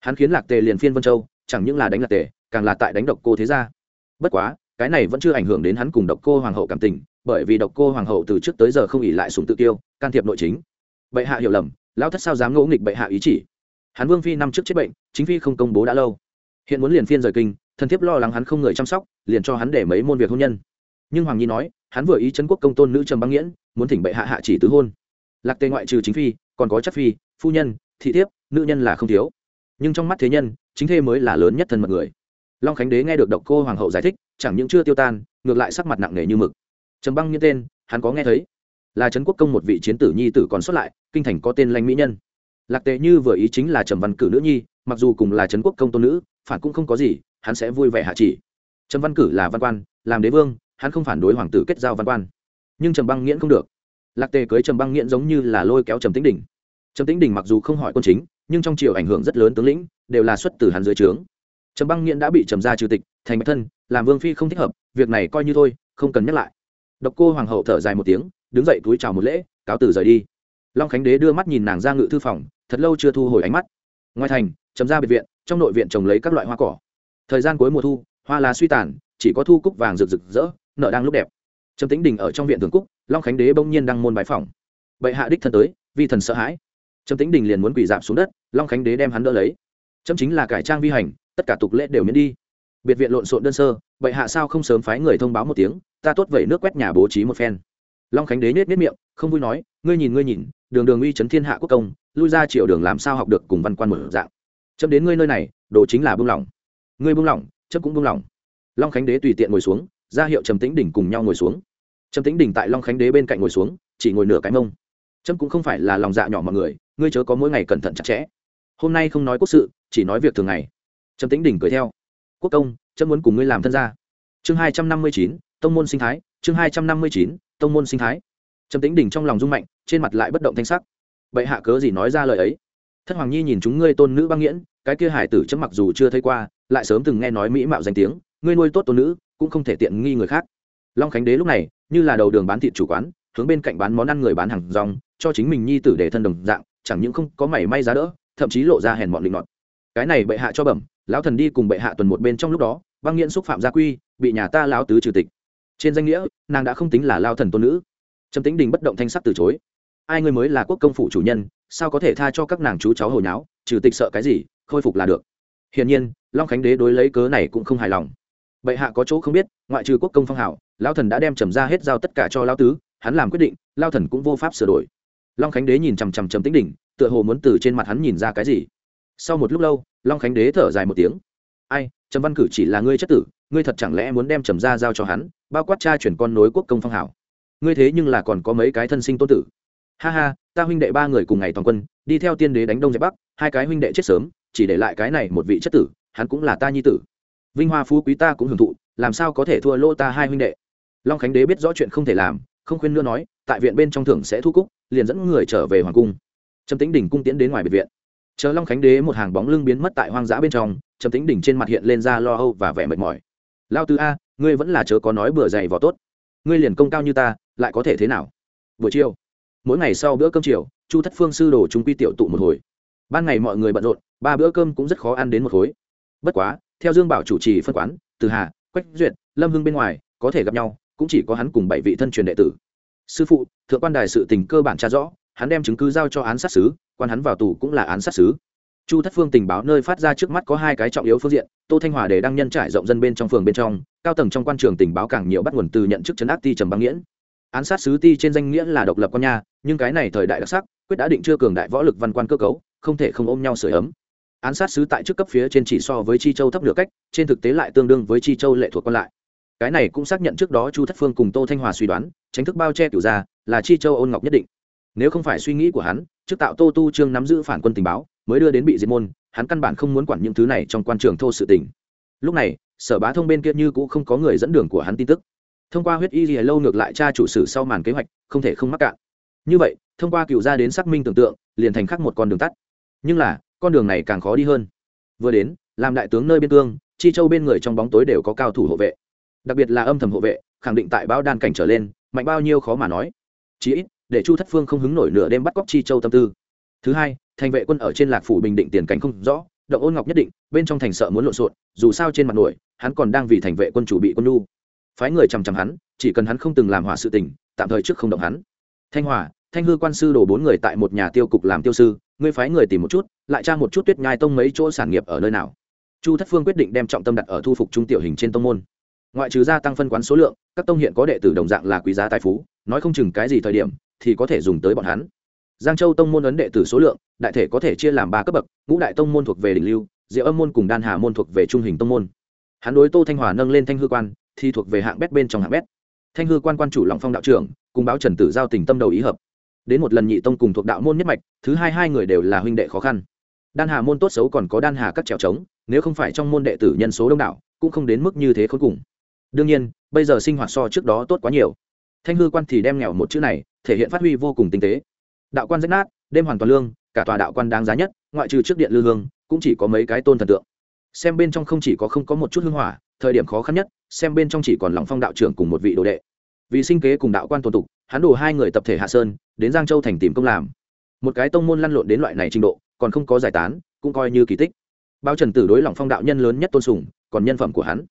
hắn khiến lạc tề liền phiên vân châu chẳng những là đánh lạc tề càng là tại đánh độc cô thế gia bất quá cái này vẫn chưa ảnh hưởng đến hắn cùng độc cô hoàng hậu cảm tình, bởi vì độc cô hoàng hậu từ trước tới giờ không ỉ lại sùng tự tiêu can thiệp nội chính. Bệ hạ hiểu lầm, lão thất sao dám ngỗ nghịch bệ hạ ý chỉ? Hắn vương phi năm trước chết bệnh, chính phi không công bố đã lâu. Hiện muốn liền phiên rời kinh, thần thiếp lo lắng hắn không người chăm sóc, liền cho hắn để mấy môn việc hôn nhân. Nhưng hoàng nhi nói, hắn vừa ý chân quốc công tôn nữ trầm băng nghiễn, muốn thỉnh bệ hạ hạ chỉ tứ hôn. Lạc tề ngoại trừ chính phi, còn có chắc phi, phu nhân, thị thiếp, nữ nhân là không thiếu. Nhưng trong mắt thế nhân, chính thê mới là lớn nhất thân mật người. Long khánh đế nghe được độc cô hoàng hậu giải thích chẳng những chưa tiêu tan, ngược lại sắc mặt nặng nề như mực. Trầm băng như tên, hắn có nghe thấy. Là trấn quốc công một vị chiến tử nhi tử còn xuất lại, kinh thành có tên lanh mỹ nhân. Lạc tệ như vừa ý chính là trầm văn cử nữ nhi, mặc dù cùng là trấn quốc công tôn nữ, phản cũng không có gì, hắn sẽ vui vẻ hạ chỉ. Trầm văn cử là văn quan, làm đế vương, hắn không phản đối hoàng tử kết giao văn quan. Nhưng trầm băng nghiễn không được. Lạc tề cưới trầm băng nghiễn giống như là lôi kéo trầm tĩnh đỉnh trầm tĩnh đỉnh mặc dù không hỏi quân chính, nhưng trong triều ảnh hưởng rất lớn tướng lĩnh, đều là xuất từ hắn dưới trướng. Trầm băng nghiễn đã bị trầm gia trừ tịch thành bạch thân, làm vương phi không thích hợp, việc này coi như thôi, không cần nhắc lại. Độc cô hoàng hậu thở dài một tiếng, đứng dậy túi chào một lễ, cáo từ rời đi. Long khánh đế đưa mắt nhìn nàng ra ngự thư phòng, thật lâu chưa thu hồi ánh mắt. Ngoài thành, chấm ra biệt viện, trong nội viện trồng lấy các loại hoa cỏ. Thời gian cuối mùa thu, hoa lá suy tàn, chỉ có thu cúc vàng rực rực rỡ, nợ đang lúc đẹp. Trầm tĩnh đình ở trong viện thường cúc, long khánh đế bỗng nhiên đang môn bái phòng bệ hạ đích thân tới, vi thần sợ hãi. Trầm tĩnh đình liền muốn quỳ dạp xuống đất, long khánh đế đem hắn đỡ lấy. Trâm chính là cải trang vi hành, tất cả tục lễ đều miễn đi biệt viện lộn xộn đơn sơ, vậy hạ sao không sớm phái người thông báo một tiếng, ta tốt vậy nước quét nhà bố trí một phen. Long khánh đế nết nết miệng, không vui nói, ngươi nhìn ngươi nhìn, đường đường uy chấn thiên hạ quốc công, lui ra triệu đường làm sao học được cùng văn quan một dạng. Chấm đến ngươi nơi này, đồ chính là buông lỏng. Ngươi buông lỏng, chấm cũng buông lỏng. Long khánh đế tùy tiện ngồi xuống, ra hiệu trầm tĩnh đỉnh cùng nhau ngồi xuống. Trầm tĩnh đỉnh tại long khánh đế bên cạnh ngồi xuống, chỉ ngồi nửa cái mông. Trâm cũng không phải là lòng dạ nhỏ mọi người, ngươi chớ có mỗi ngày cẩn thận chặt chẽ. Hôm nay không nói quốc sự, chỉ nói việc thường ngày. Trầm tĩnh đỉnh cười theo quốc công, chấm muốn cùng ngươi làm thân gia. Chương hai trăm năm mươi chín, tông môn sinh thái, chương hai trăm năm mươi chín, tông môn sinh thái. Trầm tĩnh đỉnh trong lòng rung mạnh, trên mặt lại bất động thanh sắc. Bệ hạ cớ gì nói ra lời ấy? Thất hoàng nhi nhìn chúng ngươi tôn nữ băng nghiễn, cái kia hải tử chấm mặc dù chưa thấy qua, lại sớm từng nghe nói mỹ mạo danh tiếng, ngươi nuôi tốt tôn nữ, cũng không thể tiện nghi người khác. Long khánh đế lúc này, như là đầu đường bán thịt chủ quán, hướng bên cạnh bán món ăn người bán hàng rong, cho chính mình nhi tử để thân đồng dạng, chẳng những không có mảy may giá đỡ, thậm chí lộ ra hèn mọn linh ngọt cái này bệ hạ cho bẩm lão thần đi cùng bệ hạ tuần một bên trong lúc đó băng nghiện xúc phạm gia quy bị nhà ta lão tứ trừ tịch. Trên danh nghĩa nàng đã không tính là lao thần tôn nữ. Trầm tính đình bất động thanh sắc từ chối. Ai ngươi mới là quốc công phủ chủ nhân sao có thể tha cho các nàng chú cháu hồi nháo trừ tịch sợ cái gì khôi phục là được. Hiển nhiên long khánh đế đối lấy cớ này cũng không hài lòng. Bệ hạ có chỗ không biết ngoại trừ quốc công phong hảo lao thần đã đem trầm ra hết giao tất cả cho lao tứ hắn làm quyết định lao thần cũng vô pháp sửa đổi. Long khánh đế nhìn chằm chằm trầm tĩnh Đình, tựa hồ muốn từ trên mặt hắn nhìn ra cái gì sau một lúc lâu, long khánh đế thở dài một tiếng. Ai, trầm văn cử chỉ là ngươi chất tử, ngươi thật chẳng lẽ muốn đem trầm ra giao cho hắn, bao quát cha chuyển con nối quốc công phong hảo? Ngươi thế nhưng là còn có mấy cái thân sinh tôn tử. Ha ha, ta huynh đệ ba người cùng ngày toàn quân, đi theo tiên đế đánh đông dẹp bắc, hai cái huynh đệ chết sớm, chỉ để lại cái này một vị chất tử, hắn cũng là ta nhi tử. Vinh hoa phú quý ta cũng hưởng thụ, làm sao có thể thua lô ta hai huynh đệ? Long khánh đế biết rõ chuyện không thể làm, không khuyên nữa nói, tại viện bên trong thưởng sẽ thu cúc, liền dẫn người trở về hoàng cung. Trầm tính đỉnh cung tiến đến ngoài biệt viện chờ long khánh đế một hàng bóng lưng biến mất tại hoang dã bên trong, trầm tính đỉnh trên mặt hiện lên ra lo âu và vẻ mệt mỏi. Lao tư a, ngươi vẫn là chớ có nói bừa dày vỏ tốt. Ngươi liền công cao như ta, lại có thể thế nào? Buổi chiều, mỗi ngày sau bữa cơm chiều, chu thất phương sư đồ chúng quy tiểu tụ một hồi. Ban ngày mọi người bận rộn, ba bữa cơm cũng rất khó ăn đến một khối. Bất quá, theo dương bảo chủ trì phân quán, từ hà, quách duyệt, lâm hưng bên ngoài, có thể gặp nhau, cũng chỉ có hắn cùng bảy vị thân truyền đệ tử. Sư phụ, thượng quan đài sự tình cơ bản tra rõ hắn đem chứng cứ giao cho án sát xứ quan hắn vào tù cũng là án sát xứ chu thất phương tình báo nơi phát ra trước mắt có hai cái trọng yếu phương diện tô thanh hòa để đăng nhân trải rộng dân bên trong phường bên trong cao tầng trong quan trường tình báo càng nhiều bắt nguồn từ nhận chức chấn áp ti trầm băng nghiễn. Án sát sứ ti trên danh nghĩa là độc lập con nhà, nhưng cái này thời đại đặc sắc quyết đã định chưa cường đại võ lực văn quan cơ cấu không thể không ôm nhau sửa ấm. Án sát sứ tại chức cấp phía trên chỉ so với chi châu thấp nửa cách trên thực tế lại tương đương với chi châu lệ thuộc còn lại. Cái này cũng xác nhận trước đó chu thất phương cùng tô thanh hòa suy đoán tránh thức bao che cửu ra là chi châu ôn ngọc nhất định nếu không phải suy nghĩ của hắn, trước tạo tô tu trương nắm giữ phản quân tình báo, mới đưa đến bị diệt môn, hắn căn bản không muốn quản những thứ này trong quan trường thô sự tình. Lúc này, sở bá thông bên kia như cũng không có người dẫn đường của hắn tin tức. Thông qua huyết y gì lâu ngược lại cha chủ sử sau màn kế hoạch, không thể không mắc cạn. Như vậy, thông qua cựu ra đến xác minh tưởng tượng, liền thành khắc một con đường tắt. Nhưng là, con đường này càng khó đi hơn. Vừa đến, làm đại tướng nơi biên cương, chi châu bên người trong bóng tối đều có cao thủ hộ vệ. Đặc biệt là âm thầm hộ vệ, khẳng định tại bão đan cảnh trở lên, mạnh bao nhiêu khó mà nói. Chí ít để chu thất phương không hứng nổi nửa đêm bắt cóc chi châu tâm tư. Thứ hai, thành vệ quân ở trên lạc phủ bình định tiền cảnh không rõ, động ôn ngọc nhất định, bên trong thành sợ muốn lộn xộn, dù sao trên mặt nổi, hắn còn đang vì thành vệ quân chủ bị quân nu phái người chằm chằm hắn, chỉ cần hắn không từng làm hỏa sự tình, tạm thời trước không động hắn. Thanh hòa, thanh hư quan sư đổ bốn người tại một nhà tiêu cục làm tiêu sư, ngươi phái người tìm một chút, lại tra một chút tuyết nhai tông mấy chỗ sản nghiệp ở nơi nào. Chu thất phương quyết định đem trọng tâm đặt ở thu phục trung tiểu hình trên tông môn. Ngoại trừ gia tăng phân quán số lượng, các tông hiện có đệ tử đồng dạng là quý giá tài phú, nói không chừng cái gì thời điểm thì có thể dùng tới bọn hắn. Giang châu tông môn ấn đệ tử số lượng, đại thể có thể chia làm ba cấp bậc, ngũ đại tông môn thuộc về đỉnh lưu, diệu âm môn cùng đan hà môn thuộc về trung hình tông môn. Hắn đối tô thanh hòa nâng lên thanh hư quan, thì thuộc về hạng bét bên trong hạng bét. Thanh hư quan quan chủ lòng phong đạo trưởng, cùng báo trần tử giao tình tâm đầu ý hợp. Đến một lần nhị tông cùng thuộc đạo môn nhất mạch, thứ hai hai người đều là huynh đệ khó khăn. Đan hà môn tốt xấu còn có đan hà các trèo trống, nếu không phải trong môn đệ tử nhân số đông đảo, cũng không đến mức như thế khốn cùng. Đương nhiên, bây giờ sinh hoạt so trước đó tốt quá nhiều thanh hư quan thì đem nghèo một chữ này, thể hiện phát huy vô cùng tinh tế. Đạo quan rách nát, đêm hoàn toàn lương, cả tòa đạo quan đáng giá nhất, ngoại trừ trước điện lư hương, cũng chỉ có mấy cái tôn thần tượng. Xem bên trong không chỉ có không có một chút hương hỏa, thời điểm khó khăn nhất, xem bên trong chỉ còn lòng phong đạo trưởng cùng một vị đồ đệ. Vì sinh kế cùng đạo quan tồn tục, hắn đổ hai người tập thể hạ sơn, đến giang châu thành tìm công làm. Một cái tông môn lăn lộn đến loại này trình độ, còn không có giải tán, cũng coi như kỳ tích. Bao trần tử đối lòng phong đạo nhân lớn nhất tôn sùng, còn nhân phẩm của hắn.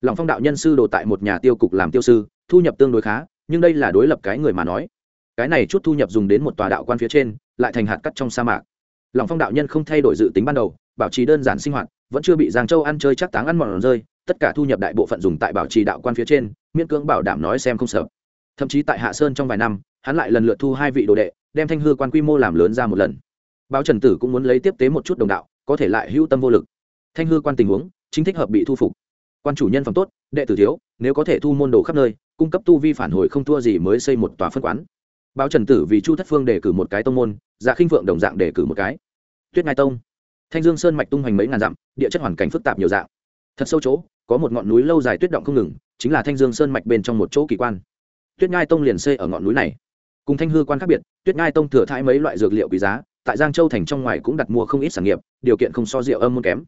Lòng phong đạo nhân sư đồ tại một nhà tiêu cục làm tiêu sư, thu nhập tương đối khá nhưng đây là đối lập cái người mà nói. Cái này chút thu nhập dùng đến một tòa đạo quan phía trên, lại thành hạt cắt trong sa mạc. Lòng phong đạo nhân không thay đổi dự tính ban đầu, bảo trì đơn giản sinh hoạt, vẫn chưa bị giang châu ăn chơi chắc táng ăn mòn rơi, tất cả thu nhập đại bộ phận dùng tại bảo trì đạo quan phía trên, miễn cưỡng bảo đảm nói xem không sợ. Thậm chí tại hạ sơn trong vài năm, hắn lại lần lượt thu hai vị đồ đệ, đem thanh hư quan quy mô làm lớn ra một lần. Báo trần tử cũng muốn lấy tiếp tế một chút đồng đạo, có thể lại hữu tâm vô lực. Thanh hư quan tình huống, chính thích hợp bị thu phục. Quan chủ nhân phẩm tốt, đệ tử thiếu, nếu có thể thu môn đồ khắp nơi cung cấp tu vi phản hồi không thua gì mới xây một tòa phân quán. Báo trần tử vì chu thất phương đề cử một cái tông môn dạ khinh phượng đồng dạng đề cử một cái. Tuyết ngai tông. Thanh dương sơn mạch tung hoành mấy ngàn dặm, địa chất hoàn cảnh phức tạp nhiều dạng. Thật sâu chỗ, có một ngọn núi lâu dài tuyết động không ngừng, chính là thanh dương sơn mạch bên trong một chỗ kỳ quan. Tuyết ngai tông liền xây ở ngọn núi này. Cùng thanh hư quan khác biệt, tuyết ngai tông thừa thãi mấy loại dược liệu quý giá, tại giang châu thành trong ngoài cũng đặt mua không ít sản nghiệp, điều kiện không so rượu âm môn kém.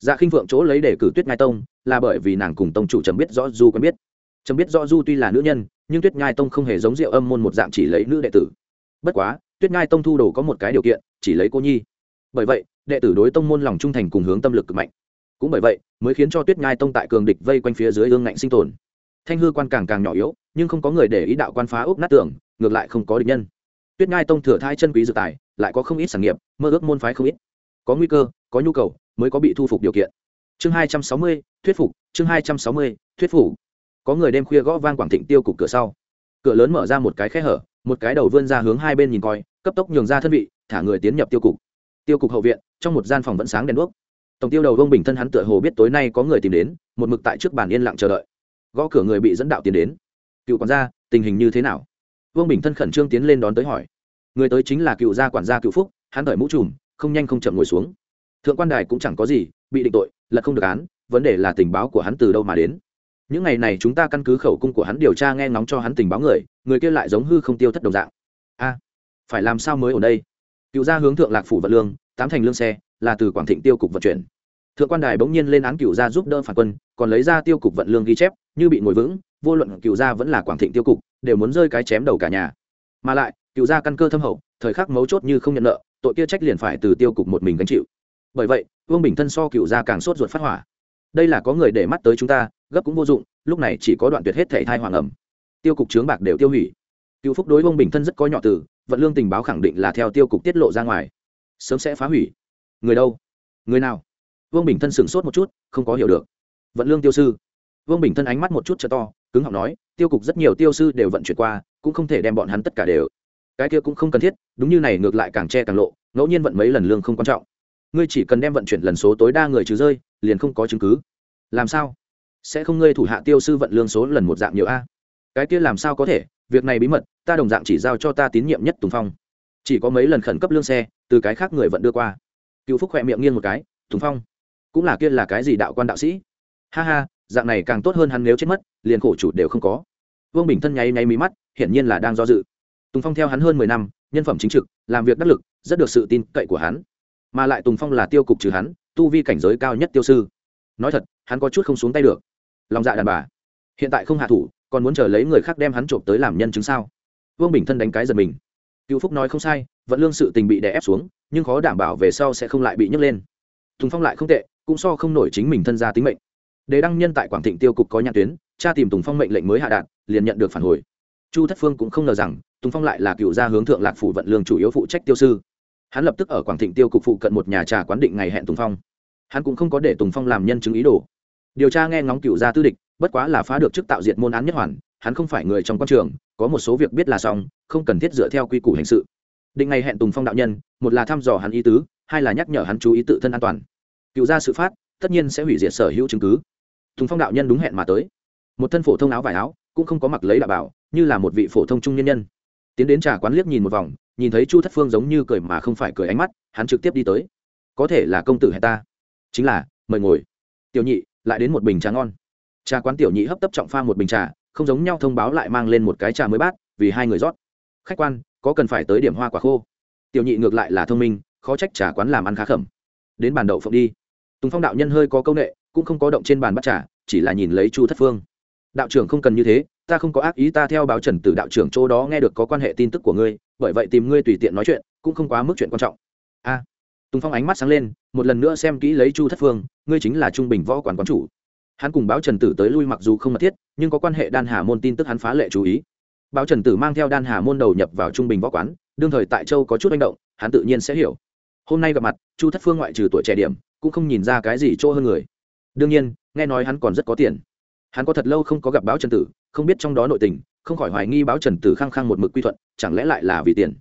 Dạ khinh phượng chỗ lấy đề cử tuyết ngai tông, là bởi vì nàng cùng tông chủ trầm biết rõ du quen biết trầm biết rõ du tuy là nữ nhân, nhưng tuyết ngai tông không hề giống rượu âm môn một dạng chỉ lấy nữ đệ tử. Bất quá, tuyết ngai tông thu đồ có một cái điều kiện, chỉ lấy cô nhi. Bởi vậy, đệ tử đối tông môn lòng trung thành cùng hướng tâm lực cực mạnh. Cũng bởi vậy, mới khiến cho tuyết ngai tông tại cường địch vây quanh phía dưới ương ngạnh sinh tồn. Thanh hư quan càng càng nhỏ yếu, nhưng không có người để ý đạo quan phá úp nát tưởng ngược lại không có địch nhân. Tuyết ngai tông thừa thai chân quý dự tài, lại có không ít sản nghiệp, mơ ước môn phái không ít. Có nguy cơ, có nhu cầu, mới có bị thu phục điều kiện. Chương hai trăm sáu mươi, thuyết phục, chương hai trăm sáu mươi, thuyết phục có người đêm khuya gõ vang quảng thịnh tiêu cục cửa sau. Cửa lớn mở ra một cái khe hở, một cái đầu vươn ra hướng hai bên nhìn coi, cấp tốc nhường ra thân vị, thả người tiến nhập tiêu cục. Tiêu cục hậu viện, trong một gian phòng vẫn sáng đèn đuốc. Tổng tiêu đầu vông bình thân hắn tựa hồ biết tối nay có người tìm đến, một mực tại trước bàn yên lặng chờ đợi. Gõ cửa người bị dẫn đạo tiến đến. Cựu quản gia, tình hình như thế nào? Vương bình thân khẩn trương tiến lên đón tới hỏi. Người tới chính là cựu gia quản gia cựu phúc, hắn thời mũ trùm, không nhanh không chậm ngồi xuống. Thượng quan đài cũng chẳng có gì, bị định tội lật không được án, vấn đề là tình báo của hắn từ đâu mà đến những ngày này chúng ta căn cứ khẩu cung của hắn điều tra nghe ngóng cho hắn tình báo người người kia lại giống hư không tiêu thất đồng dạng. A, phải làm sao mới ở đây? Cựu gia hướng thượng lạc phủ vận lương, tám thành lương xe, là từ quảng thịnh tiêu cục vận chuyển. Thượng quan đài bỗng nhiên lên án cựu gia giúp đỡ phản quân, còn lấy ra tiêu cục vận lương ghi chép, như bị ngồi vững, vô luận cựu gia vẫn là quảng thịnh tiêu cục, đều muốn rơi cái chém đầu cả nhà. Mà lại, cựu gia căn cơ thâm hậu, thời khắc mấu chốt như không nhận nợ, tội kia trách liền phải từ tiêu cục một mình gánh chịu. Bởi vậy, vương bình thân so cựu gia càng sốt ruột phát hỏa. Đây là có người để mắt tới chúng ta gấp cũng vô dụng, lúc này chỉ có đoạn tuyệt hết thể thai hoàng ẩm. Tiêu cục trướng bạc đều tiêu hủy. Cựu phúc đối vương bình thân rất có nhỏ từ, vận lương tình báo khẳng định là theo tiêu cục tiết lộ ra ngoài. Sớm sẽ phá hủy. Người đâu? Người nào? Vương bình thân sửng sốt một chút, không có hiểu được. Vận lương tiêu sư. Vương bình thân ánh mắt một chút trở to, cứng họng nói, tiêu cục rất nhiều tiêu sư đều vận chuyển qua, cũng không thể đem bọn hắn tất cả đều. Cái kia cũng không cần thiết, đúng như này ngược lại càng che càng lộ, ngẫu nhiên vận mấy lần lương không quan trọng. Ngươi chỉ cần đem vận chuyển lần số tối đa người trừ rơi, liền không có chứng cứ. Làm sao? Sẽ không ngươi thủ hạ tiêu sư vận lương số lần một dạng nhiều a. Cái kia làm sao có thể, việc này bí mật, ta đồng dạng chỉ giao cho ta tín nhiệm nhất tùng phong. Chỉ có mấy lần khẩn cấp lương xe, từ cái khác người vẫn đưa qua. Cựu phúc khỏe miệng nghiêng một cái, tùng phong, cũng là kia là cái gì đạo quan đạo sĩ? Ha ha, dạng này càng tốt hơn hắn nếu chết mất, liền khổ chủ đều không có. Vương bình thân nháy nháy mí mắt, hiển nhiên là đang do dự. Tùng phong theo hắn hơn mười năm, nhân phẩm chính trực, làm việc đắc lực, rất được sự tin cậy của hắn. Mà lại tùng phong là tiêu cục trừ hắn, tu vi cảnh giới cao nhất tiêu sư. Nói thật, hắn có chút không xuống tay được lòng dạ đàn bà. Hiện tại không hạ thủ, còn muốn chờ lấy người khác đem hắn trộm tới làm nhân chứng sao? Vương bình thân đánh cái giật mình. Cựu phúc nói không sai vẫn lương sự tình bị đè ép xuống, nhưng khó đảm bảo về sau sẽ không lại bị nhấc lên. Tùng phong lại không tệ, cũng so không nổi chính mình thân ra tính mệnh. Đề đăng nhân tại quảng thịnh tiêu cục có nhãn tuyến cha tìm tùng phong mệnh lệnh mới hạ đạn, liền nhận được phản hồi. Chu thất phương cũng không ngờ rằng, tùng phong lại là cựu gia hướng thượng lạc phủ vận lương chủ yếu phụ trách tiêu sư. Hắn lập tức ở quảng thịnh tiêu cục phụ cận một nhà trà quán định ngày hẹn tùng phong. Hắn cũng không có để tùng phong làm nhân chứng ý đồ điều tra nghe ngóng cựu gia tư địch, bất quá là phá được chức tạo diệt môn án nhất hoàn, hắn không phải người trong quan trường, có một số việc biết là xong, không cần thiết dựa theo quy củ hành sự. Định ngày hẹn tùng phong đạo nhân, một là thăm dò hắn ý tứ, hai là nhắc nhở hắn chú ý tự thân an toàn. Cựu gia sự phát, tất nhiên sẽ hủy diệt sở hữu chứng cứ. Tùng phong đạo nhân đúng hẹn mà tới. Một thân phổ thông áo vải áo, cũng không có mặc lấy đạo bảo, như là một vị phổ thông trung nhân nhân. Tiến đến trà quán liếc nhìn một vòng, nhìn thấy chu thất phương giống như cười mà không phải cười ánh mắt, hắn trực tiếp đi tới. Có thể là công tử hay ta. Chính là, mời ngồi. Tiểu nhị lại đến một bình trà ngon. Trà quán tiểu nhị hấp tấp trọng pha một bình trà, không giống nhau thông báo lại mang lên một cái trà mới bát, vì hai người rót. Khách quan, có cần phải tới điểm hoa quả khô? Tiểu nhị ngược lại là thông minh, khó trách trà quán làm ăn khá khẩm. Đến bàn đậu phộng đi. Tùng phong đạo nhân hơi có công nghệ cũng không có động trên bàn bắt trà, chỉ là nhìn lấy chu thất phương. Đạo trưởng không cần như thế, ta không có ác ý, ta theo báo trần từ đạo trưởng chỗ đó nghe được có quan hệ tin tức của ngươi, bởi vậy tìm ngươi tùy tiện nói chuyện, cũng không quá mức chuyện quan trọng. A tùng phong ánh mắt sáng lên, một lần nữa xem kỹ lấy chu thất phương, ngươi chính là trung bình võ quản quán chủ. Hắn cùng báo trần tử tới lui mặc dù không mật thiết, nhưng có quan hệ đan hà môn tin tức hắn phá lệ chú ý. Báo trần tử mang theo đan hà môn đầu nhập vào trung bình võ quán, đương thời tại châu có chút manh động, hắn tự nhiên sẽ hiểu. Hôm nay gặp mặt, chu thất phương ngoại trừ tuổi trẻ điểm, cũng không nhìn ra cái gì chỗ hơn người. Đương nhiên, nghe nói hắn còn rất có tiền. Hắn có thật lâu không có gặp báo trần tử, không biết trong đó nội tình, không khỏi hoài nghi báo trần tử khăng khăng một mực quy thuận, chẳng lẽ lại là vì tiền?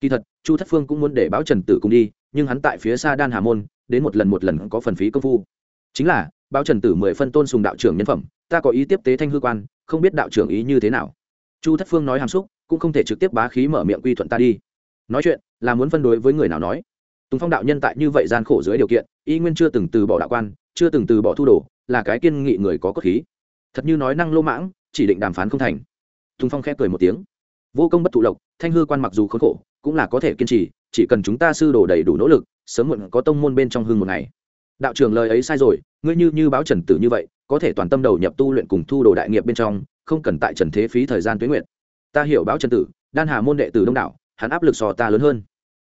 Kỳ thật, chu thất phương cũng muốn để báo trần tử cùng đi nhưng hắn tại phía xa đan hà môn, đến một lần một lần có phần phí công phu. Chính là, báo trần tử mười phân tôn sùng đạo trưởng nhân phẩm, ta có ý tiếp tế thanh hư quan, không biết đạo trưởng ý như thế nào. Chu thất phương nói hàm xúc, cũng không thể trực tiếp bá khí mở miệng quy thuận ta đi. Nói chuyện, là muốn phân đối với người nào nói. Tùng phong đạo nhân tại như vậy gian khổ dưới điều kiện, y nguyên chưa từng từ bỏ đạo quan, chưa từng từ bỏ thu đồ, là cái kiên nghị người có cốt khí. Thật như nói năng lô mãng, chỉ định đàm phán không thành. Tùng phong khẽ cười một tiếng. Vô công bất thụ lộc, thanh hư quan mặc dù khốn khổ, cũng là có thể kiên trì chỉ cần chúng ta sư đồ đầy đủ nỗ lực, sớm muộn có tông môn bên trong hương một ngày. Đạo trưởng lời ấy sai rồi, ngươi như như báo trần tử như vậy, có thể toàn tâm đầu nhập tu luyện cùng thu đồ đại nghiệp bên trong, không cần tại trần thế phí thời gian tuyến nguyện. Ta hiểu báo trần tử, đan hà môn đệ tử đông đảo, hắn áp lực sò ta lớn hơn.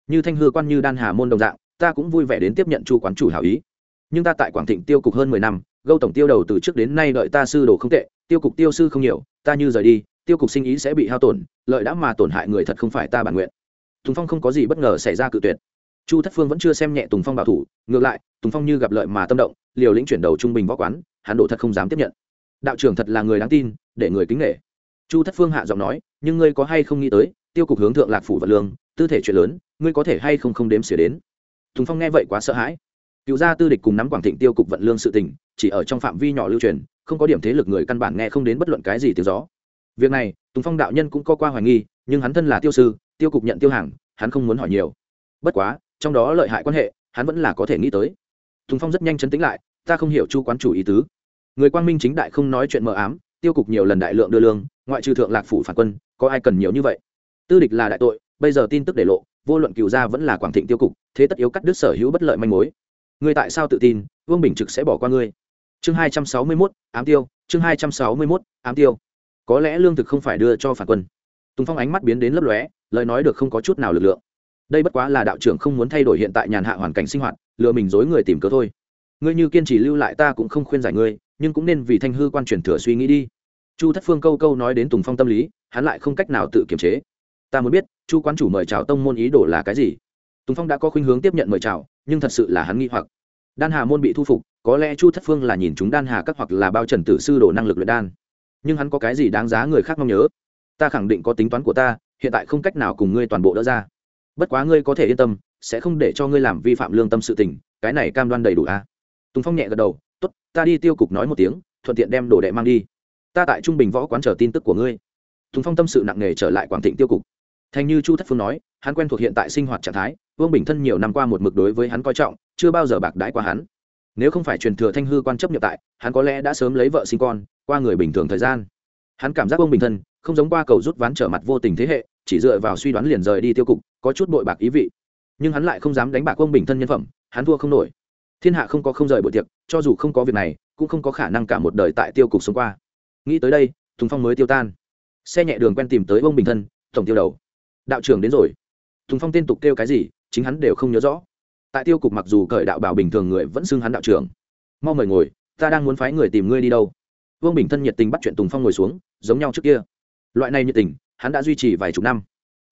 Như thanh hư quan như đan hà môn đồng dạng, ta cũng vui vẻ đến tiếp nhận chu quán chủ hảo ý. Nhưng ta tại quảng thịnh tiêu cục hơn mười năm, gâu tổng tiêu đầu từ trước đến nay đợi ta sư đồ không tệ, tiêu cục tiêu sư không nhiều, ta như rời đi, tiêu cục sinh ý sẽ bị hao tổn, lợi đã mà tổn hại người thật không phải ta bản nguyện tùng phong không có gì bất ngờ xảy ra cự tuyệt. Chu thất phương vẫn chưa xem nhẹ tùng phong bảo thủ, ngược lại, tùng phong như gặp lợi mà tâm động, liều lĩnh chuyển đầu trung bình võ quán, hắn độ thật không dám tiếp nhận. Đạo trưởng thật là người đáng tin, để người kính nghệ chu thất phương hạ giọng nói, nhưng ngươi có hay không nghĩ tới, tiêu cục hướng thượng lạc phủ vật lương, tư thể chuyện lớn, ngươi có thể hay không không đếm xỉa đến. Tùng phong nghe vậy quá sợ hãi. Cựu gia tư địch cùng nắm quảng thịnh tiêu cục vận lương sự tình, chỉ ở trong phạm vi nhỏ lưu truyền, không có điểm thế lực người căn bản nghe không đến bất luận cái gì tiếng gió. Việc này, tùng phong đạo nhân cũng có qua hoài nghi, nhưng hắn thân là tiêu sư tiêu cục nhận tiêu hàng, hắn không muốn hỏi nhiều. Bất quá, trong đó lợi hại quan hệ, hắn vẫn là có thể nghĩ tới. Tùng phong rất nhanh chấn tĩnh lại, ta không hiểu chu quán chủ ý tứ. Người quang minh chính đại không nói chuyện mờ ám, tiêu cục nhiều lần đại lượng đưa lương, ngoại trừ thượng lạc phủ phản quân, có ai cần nhiều như vậy? Tư địch là đại tội, bây giờ tin tức để lộ, vô luận cựu gia vẫn là quảng thịnh tiêu cục, thế tất yếu cắt đứt sở hữu bất lợi manh mối. Ngươi tại sao tự tin? Vương bình trực sẽ bỏ qua ngươi. Chương hai trăm sáu mươi mốt, ám tiêu, chương hai trăm sáu mươi mốt, ám tiêu. Có lẽ lương thực không phải đưa cho phản quân. Tùng phong ánh mắt biến đến lấp lóe lời nói được không có chút nào lực lượng. Đây bất quá là đạo trưởng không muốn thay đổi hiện tại nhàn hạ hoàn cảnh sinh hoạt, lừa mình dối người tìm cớ thôi. Ngươi như kiên trì lưu lại ta cũng không khuyên giải ngươi, nhưng cũng nên vì thanh hư quan truyền thừa suy nghĩ đi. Chu thất phương câu câu nói đến tùng phong tâm lý, hắn lại không cách nào tự kiềm chế. Ta muốn biết, chu quán chủ mời chào tông môn ý đồ là cái gì? Tùng phong đã có khuynh hướng tiếp nhận mời chào, nhưng thật sự là hắn nghi hoặc. Đan hà môn bị thu phục, có lẽ chu thất phương là nhìn chúng đan hà các hoặc là bao trần tử sư đồ năng lực luyện đan. Nhưng hắn có cái gì đáng giá người khác mong nhớ? Ta khẳng định có tính toán của ta hiện tại không cách nào cùng ngươi toàn bộ đỡ ra. Bất quá ngươi có thể yên tâm, sẽ không để cho ngươi làm vi phạm lương tâm sự tình, cái này cam đoan đầy đủ a à? tùng phong nhẹ gật đầu t ố t ta đi tiêu cục nói một tiếng, thuận tiện đem đồ đệ mang đi. Ta tại trung bình võ quán chờ tin tức của ngươi. Tùng phong tâm sự nặng nề trở lại quảng thịnh tiêu cục. Thành như chu thất phương nói, hắn quen thuộc hiện tại sinh hoạt trạng thái, vương bình thân nhiều năm qua một mực đối với hắn coi trọng, chưa bao giờ bạc đãi qua hắn. Nếu không phải truyền thừa thanh hư quan chấp nhập tại, hắn có lẽ đã sớm lấy vợ sinh con, qua người bình thường thời gian. Hắn cảm giác vương bình thân không giống qua cầu rút ván trở mặt vô tình thế hệ, chỉ dựa vào suy đoán liền rời đi tiêu cục, có chút bội bạc ý vị. Nhưng hắn lại không dám đánh bạc vương bình thân nhân phẩm, hắn thua không nổi. Thiên hạ không có không rời buổi tiệc, cho dù không có việc này, cũng không có khả năng cả một đời tại tiêu cục sống qua. Nghĩ tới đây thùng phong mới tiêu tan. Xe nhẹ đường quen tìm tới ông bình thân, tổng tiêu đầu. Đạo trưởng đến rồi. Thùng phong tên tục kêu cái gì, chính hắn đều không nhớ rõ. Tại tiêu cục mặc dù cởi đạo bảo bình thường người vẫn xưng hắn đạo trưởng. Mau mời ngồi, ta đang muốn phái người tìm ngươi đi đâu. Vương bình thân nhiệt tình bắt chuyện tùng phong ngồi xuống, giống nhau trước kia loại này nhiệt tình hắn đã duy trì vài chục năm.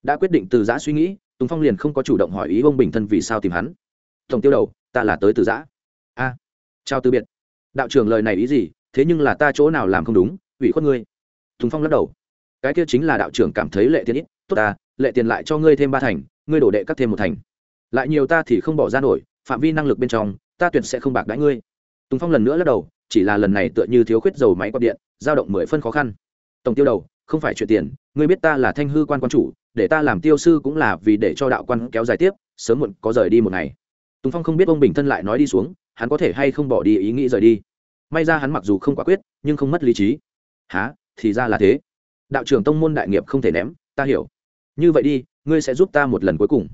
Đã quyết định từ giã suy nghĩ tùng phong liền không có chủ động hỏi ý ông bình thân vì sao tìm hắn. Tổng tiêu đầu ta là tới từ giã. A à, chào từ biệt. Đạo trưởng lời này ý gì thế nhưng là ta chỗ nào làm không đúng ủy khuất ngươi. Tùng phong lắc đầu. Cái kia chính là đạo trưởng cảm thấy lệ tiền ít tốt ta lệ tiền lại cho ngươi thêm ba thành ngươi đổ đệ cắt thêm một thành. Lại nhiều ta thì không bỏ ra nổi phạm vi năng lực bên trong ta tuyệt sẽ không bạc đãi ngươi. Tùng phong lần nữa lắc đầu chỉ là lần này tựa như thiếu khuyết dầu máy quạt điện dao động mười phân khó khăn. Tổng tiêu đầu không phải chuyện tiền, ngươi biết ta là thanh hư quan quan chủ, để ta làm tiêu sư cũng là vì để cho đạo quan kéo dài tiếp, sớm muộn có rời đi một ngày. Tùng phong không biết ông bình thân lại nói đi xuống, hắn có thể hay không bỏ đi ý nghĩ rời đi. May ra hắn mặc dù không quả quyết, nhưng không mất lý trí. Há thì ra là thế. Đạo trưởng tông môn đại nghiệp không thể ném, ta hiểu. Như vậy đi, ngươi sẽ giúp ta một lần cuối cùng.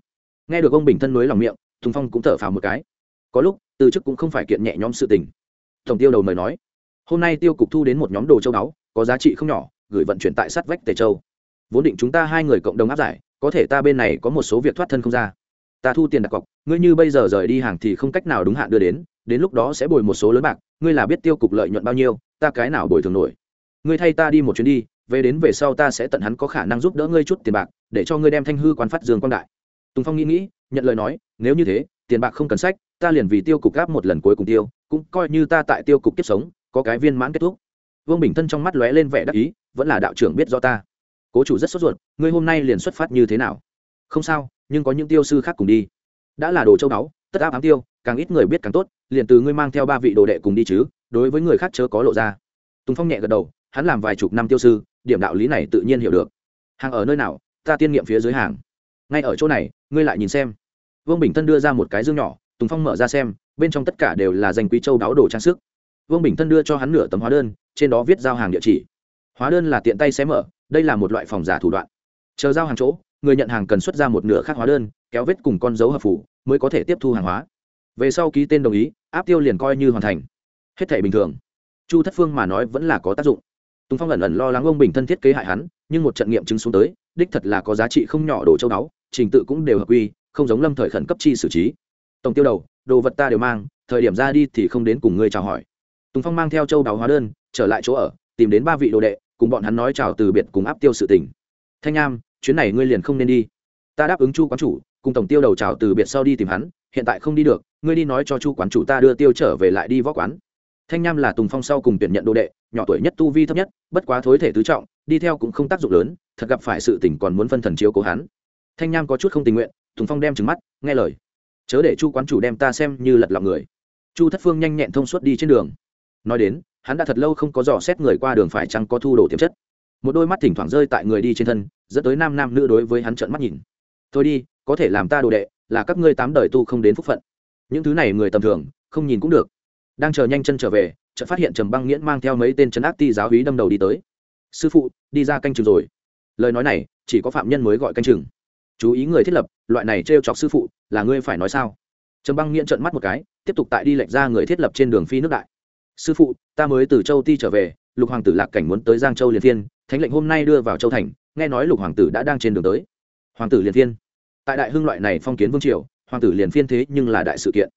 Nghe được ông bình thân nối lòng miệng, tùng phong cũng thở phào một cái. Có lúc, từ chức cũng không phải kiện nhẹ nhõm sự tình. Tổng tiêu đầu mời nói, hôm nay tiêu cục thu đến một nhóm đồ châu báu, có giá trị không nhỏ gửi vận chuyển tại sát vách tề châu. Vốn định chúng ta hai người cộng đồng áp giải, có thể ta bên này có một số việc thoát thân không ra. Ta thu tiền đặt cọc, ngươi như bây giờ rời đi hàng thì không cách nào đúng hạn đưa đến đến lúc đó sẽ bồi một số lớn bạc, ngươi là biết tiêu cục lợi nhuận bao nhiêu, ta cái nào bồi thường nổi. Ngươi thay ta đi một chuyến đi, về đến về sau ta sẽ tận hắn có khả năng giúp đỡ ngươi chút tiền bạc, để cho ngươi đem thanh hư quan phát dương quang đại. Tùng phong nghĩ nghĩ, nhận lời nói, nếu như thế, tiền bạc không cần sách, ta liền vì tiêu cục gáp một lần cuối cùng tiêu, cũng coi như ta tại tiêu cục kiếp sống, có cái viên mãn kết thúc vương bình thân trong mắt lóe lên vẻ đắc ý, vẫn là đạo trưởng biết do ta. Cố chủ rất sốt ruột, ngươi hôm nay liền xuất phát như thế nào? Không sao, nhưng có những tiêu sư khác cùng đi. Đã là đồ châu báu, tất áp ám tiêu, càng ít người biết càng tốt, liền từ ngươi mang theo ba vị đồ đệ cùng đi chứ, đối với người khác chớ có lộ ra. Tùng phong nhẹ gật đầu, hắn làm vài chục năm tiêu sư, điểm đạo lý này tự nhiên hiểu được. Hàng ở nơi nào, ta tiên nghiệm phía dưới hàng. Ngay ở chỗ này, ngươi lại nhìn xem. Vương bình thân đưa ra một cái dương nhỏ, tùng phong mở ra xem, bên trong tất cả đều là danh quý châu đáo đồ trang sức. Vương bình thân đưa cho hắn nửa tấm hóa đơn trên đó viết giao hàng địa chỉ. Hóa đơn là tiện tay xé mở, đây là một loại phòng giả thủ đoạn. Chờ giao hàng chỗ, người nhận hàng cần xuất ra một nửa khác hóa đơn, kéo vết cùng con dấu hợp phủ, mới có thể tiếp thu hàng hóa. Về sau ký tên đồng ý, áp tiêu liền coi như hoàn thành. Hết thể bình thường. Chu thất phương mà nói vẫn là có tác dụng. Tùng phong ẩn ẩn lo lắng ông bình thân thiết kế hại hắn, nhưng một trận nghiệm chứng xuống tới, đích thật là có giá trị không nhỏ đồ châu đáo trình tự cũng đều hợp quy, không giống lâm thời khẩn cấp chi xử trí. Tổng tiêu đầu, đồ vật ta đều mang, thời điểm ra đi thì không đến cùng ngươi chào hỏi tùng phong mang theo châu đào hóa đơn, trở lại chỗ ở, tìm đến ba vị đồ đệ, cùng bọn hắn nói chào từ biệt cùng áp tiêu sự tình. Thanh nam chuyến này ngươi liền không nên đi. Ta đáp ứng chu quán chủ, cùng tổng tiêu đầu chào từ biệt sau đi tìm hắn, hiện tại không đi được, ngươi đi nói cho chu quán chủ ta đưa tiêu trở về lại đi võ quán. Thanh nam là tùng phong sau cùng tuyển nhận đồ đệ, nhỏ tuổi nhất tu vi thấp nhất, bất quá thối thể tứ trọng, đi theo cũng không tác dụng lớn, thật gặp phải sự tỉnh còn muốn phân thần chiếu cố hắn. Thanh nam có chút không tình nguyện, tùng phong đem trừng mắt, nghe lời. Chớ để chu quán chủ đem ta xem như lật lọng người. Chu thất phương nhanh nhẹn thông suốt đi trên đường nói đến, hắn đã thật lâu không có dò xét người qua đường phải chăng có thu đồ tiềm chất. Một đôi mắt thỉnh thoảng rơi tại người đi trên thân, dẫn tới nam nam nữ đối với hắn trợn mắt nhìn. Thôi đi, có thể làm ta đồ đệ, là các ngươi tám đời tu không đến phúc phận. Những thứ này người tầm thường, không nhìn cũng được. Đang chờ nhanh chân trở về, chợt phát hiện trầm băng nghiễn mang theo mấy tên trấn áp ti giáo hí đâm đầu đi tới. Sư phụ, đi ra canh chừng rồi. Lời nói này, chỉ có phạm nhân mới gọi canh chừng. Chú ý người thiết lập, loại này trêu chọc sư phụ, là ngươi phải nói sao? Trầm băng nghiễn trợn mắt một cái, tiếp tục tại đi lệch ra người thiết lập trên đường phi nước đại sư phụ, ta mới từ châu ti trở về, lục hoàng tử lạc cảnh muốn tới giang châu liền thiên, thánh lệnh hôm nay đưa vào châu thành, nghe nói lục hoàng tử đã đang trên đường tới. Hoàng tử liền thiên? Tại đại hưng loại này phong kiến vương triều, hoàng tử liền phiên thế nhưng là đại sự kiện.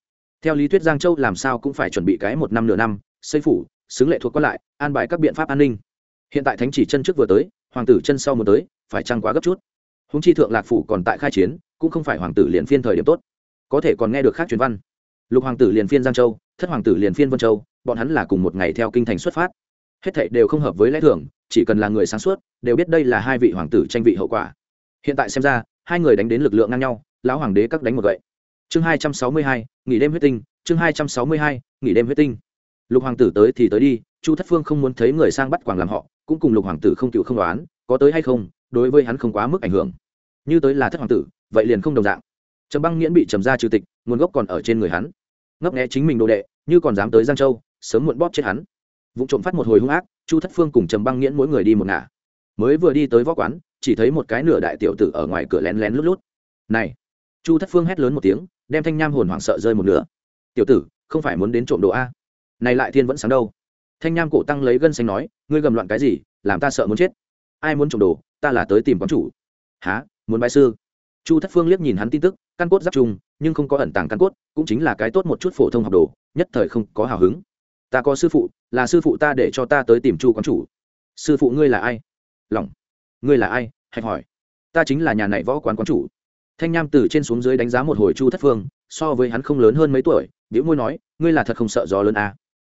Theo lý thuyết giang châu làm sao cũng phải chuẩn bị cái một năm nửa năm, xây phủ, xứng lệ thuộc qua lại, an bài các biện pháp an ninh. Hiện tại thánh chỉ chân trước vừa tới, hoàng tử chân sau muốn tới, phải trăng quá gấp chút? Húng chi thượng lạc phủ còn tại khai chiến, cũng không phải hoàng tử liền phiên thời điểm tốt. Có thể còn nghe được khác truyền văn. Lục hoàng tử liền phiên giang châu, thất hoàng tử liền phiên vân châu bọn hắn là cùng một ngày theo kinh thành xuất phát. Hết thảy đều không hợp với lẽ thường, chỉ cần là người sáng suốt, đều biết đây là hai vị hoàng tử tranh vị hậu quả. Hiện tại xem ra, hai người đánh đến lực lượng ngang nhau, lão hoàng đế các đánh một gậy. Chương hai trăm sáu mươi hai, nghỉ đêm huyết tinh, chương hai trăm sáu mươi hai, nghỉ đêm huyết tinh. Lục hoàng tử tới thì tới đi, chu thất phương không muốn thấy người sang bắt quảng làm họ, cũng cùng lục hoàng tử không cựu không đoán, có tới hay không, đối với hắn không quá mức ảnh hưởng. Như tới là thất hoàng tử, vậy liền không đồng dạng. Trầm băng nghiễn bị trầm ra trừ tịch, nguồn gốc còn ở trên người hắn. Ngấp nghẽ chính mình đồ đệ, như còn dám tới giang châu sớm muộn bóp chết hắn. Vụ trộm phát một hồi hung ác, chu thất phương cùng trầm băng nghiễn mỗi người đi một ngả. Mới vừa đi tới võ quán, chỉ thấy một cái nửa đại tiểu tử ở ngoài cửa lén lén lút lút. Này! Chu thất phương hét lớn một tiếng, đem thanh nham hồn hoảng sợ rơi một nửa. Tiểu tử, không phải muốn đến trộm đồ a? Này lại thiên vẫn sáng đâu? Thanh nham cổ tăng lấy gân xanh nói, ngươi gầm loạn cái gì, làm ta sợ muốn chết. Ai muốn trộm đồ, ta là tới tìm quán chủ. Há muốn bài sư? Chu thất phương liếc nhìn hắn tin tức, căn cốt giáp trùng, nhưng không có ẩn tàng căn cốt, cũng chính là cái tốt một chút phổ thông học đồ, nhất thời không có hào hứng ta có sư phụ, là sư phụ ta để cho ta tới tìm chu quán chủ. Sư phụ ngươi là ai? Lòng ngươi là ai? Hạch hỏi. Ta chính là nhà này võ quán quán chủ. Thanh nham từ trên xuống dưới đánh giá một hồi chu thất phương, so với hắn không lớn hơn mấy tuổi biểu môi nói, ngươi là thật không sợ gió lớn à.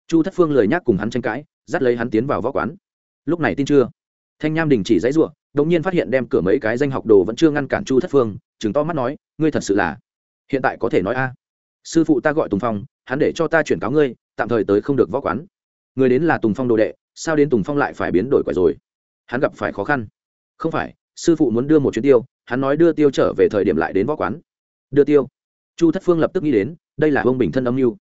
chu thất phương lời nhắc cùng hắn tranh cãi, dắt lấy hắn tiến vào võ quán. Lúc này tin chưa? Thanh nham đình chỉ dãy ruộng đống nhiên phát hiện đem cửa mấy cái danh học đồ vẫn chưa ngăn cản chu thất phương chứng to mắt nói, ngươi thật sự là, hiện tại có thể nói a. Sư phụ ta gọi tùng phong, hắn để cho ta chuyển cáo ngươi tạm thời tới không được võ quán. Người đến là tùng phong đồ đệ, sao đến tùng phong lại phải biến đổi quả rồi? Hắn gặp phải khó khăn. Không phải, sư phụ muốn đưa một chuyến tiêu, hắn nói đưa tiêu trở về thời điểm lại đến võ quán. Đưa tiêu. Chu thất phương lập tức nghĩ đến, đây là ông bình thân âm mưu.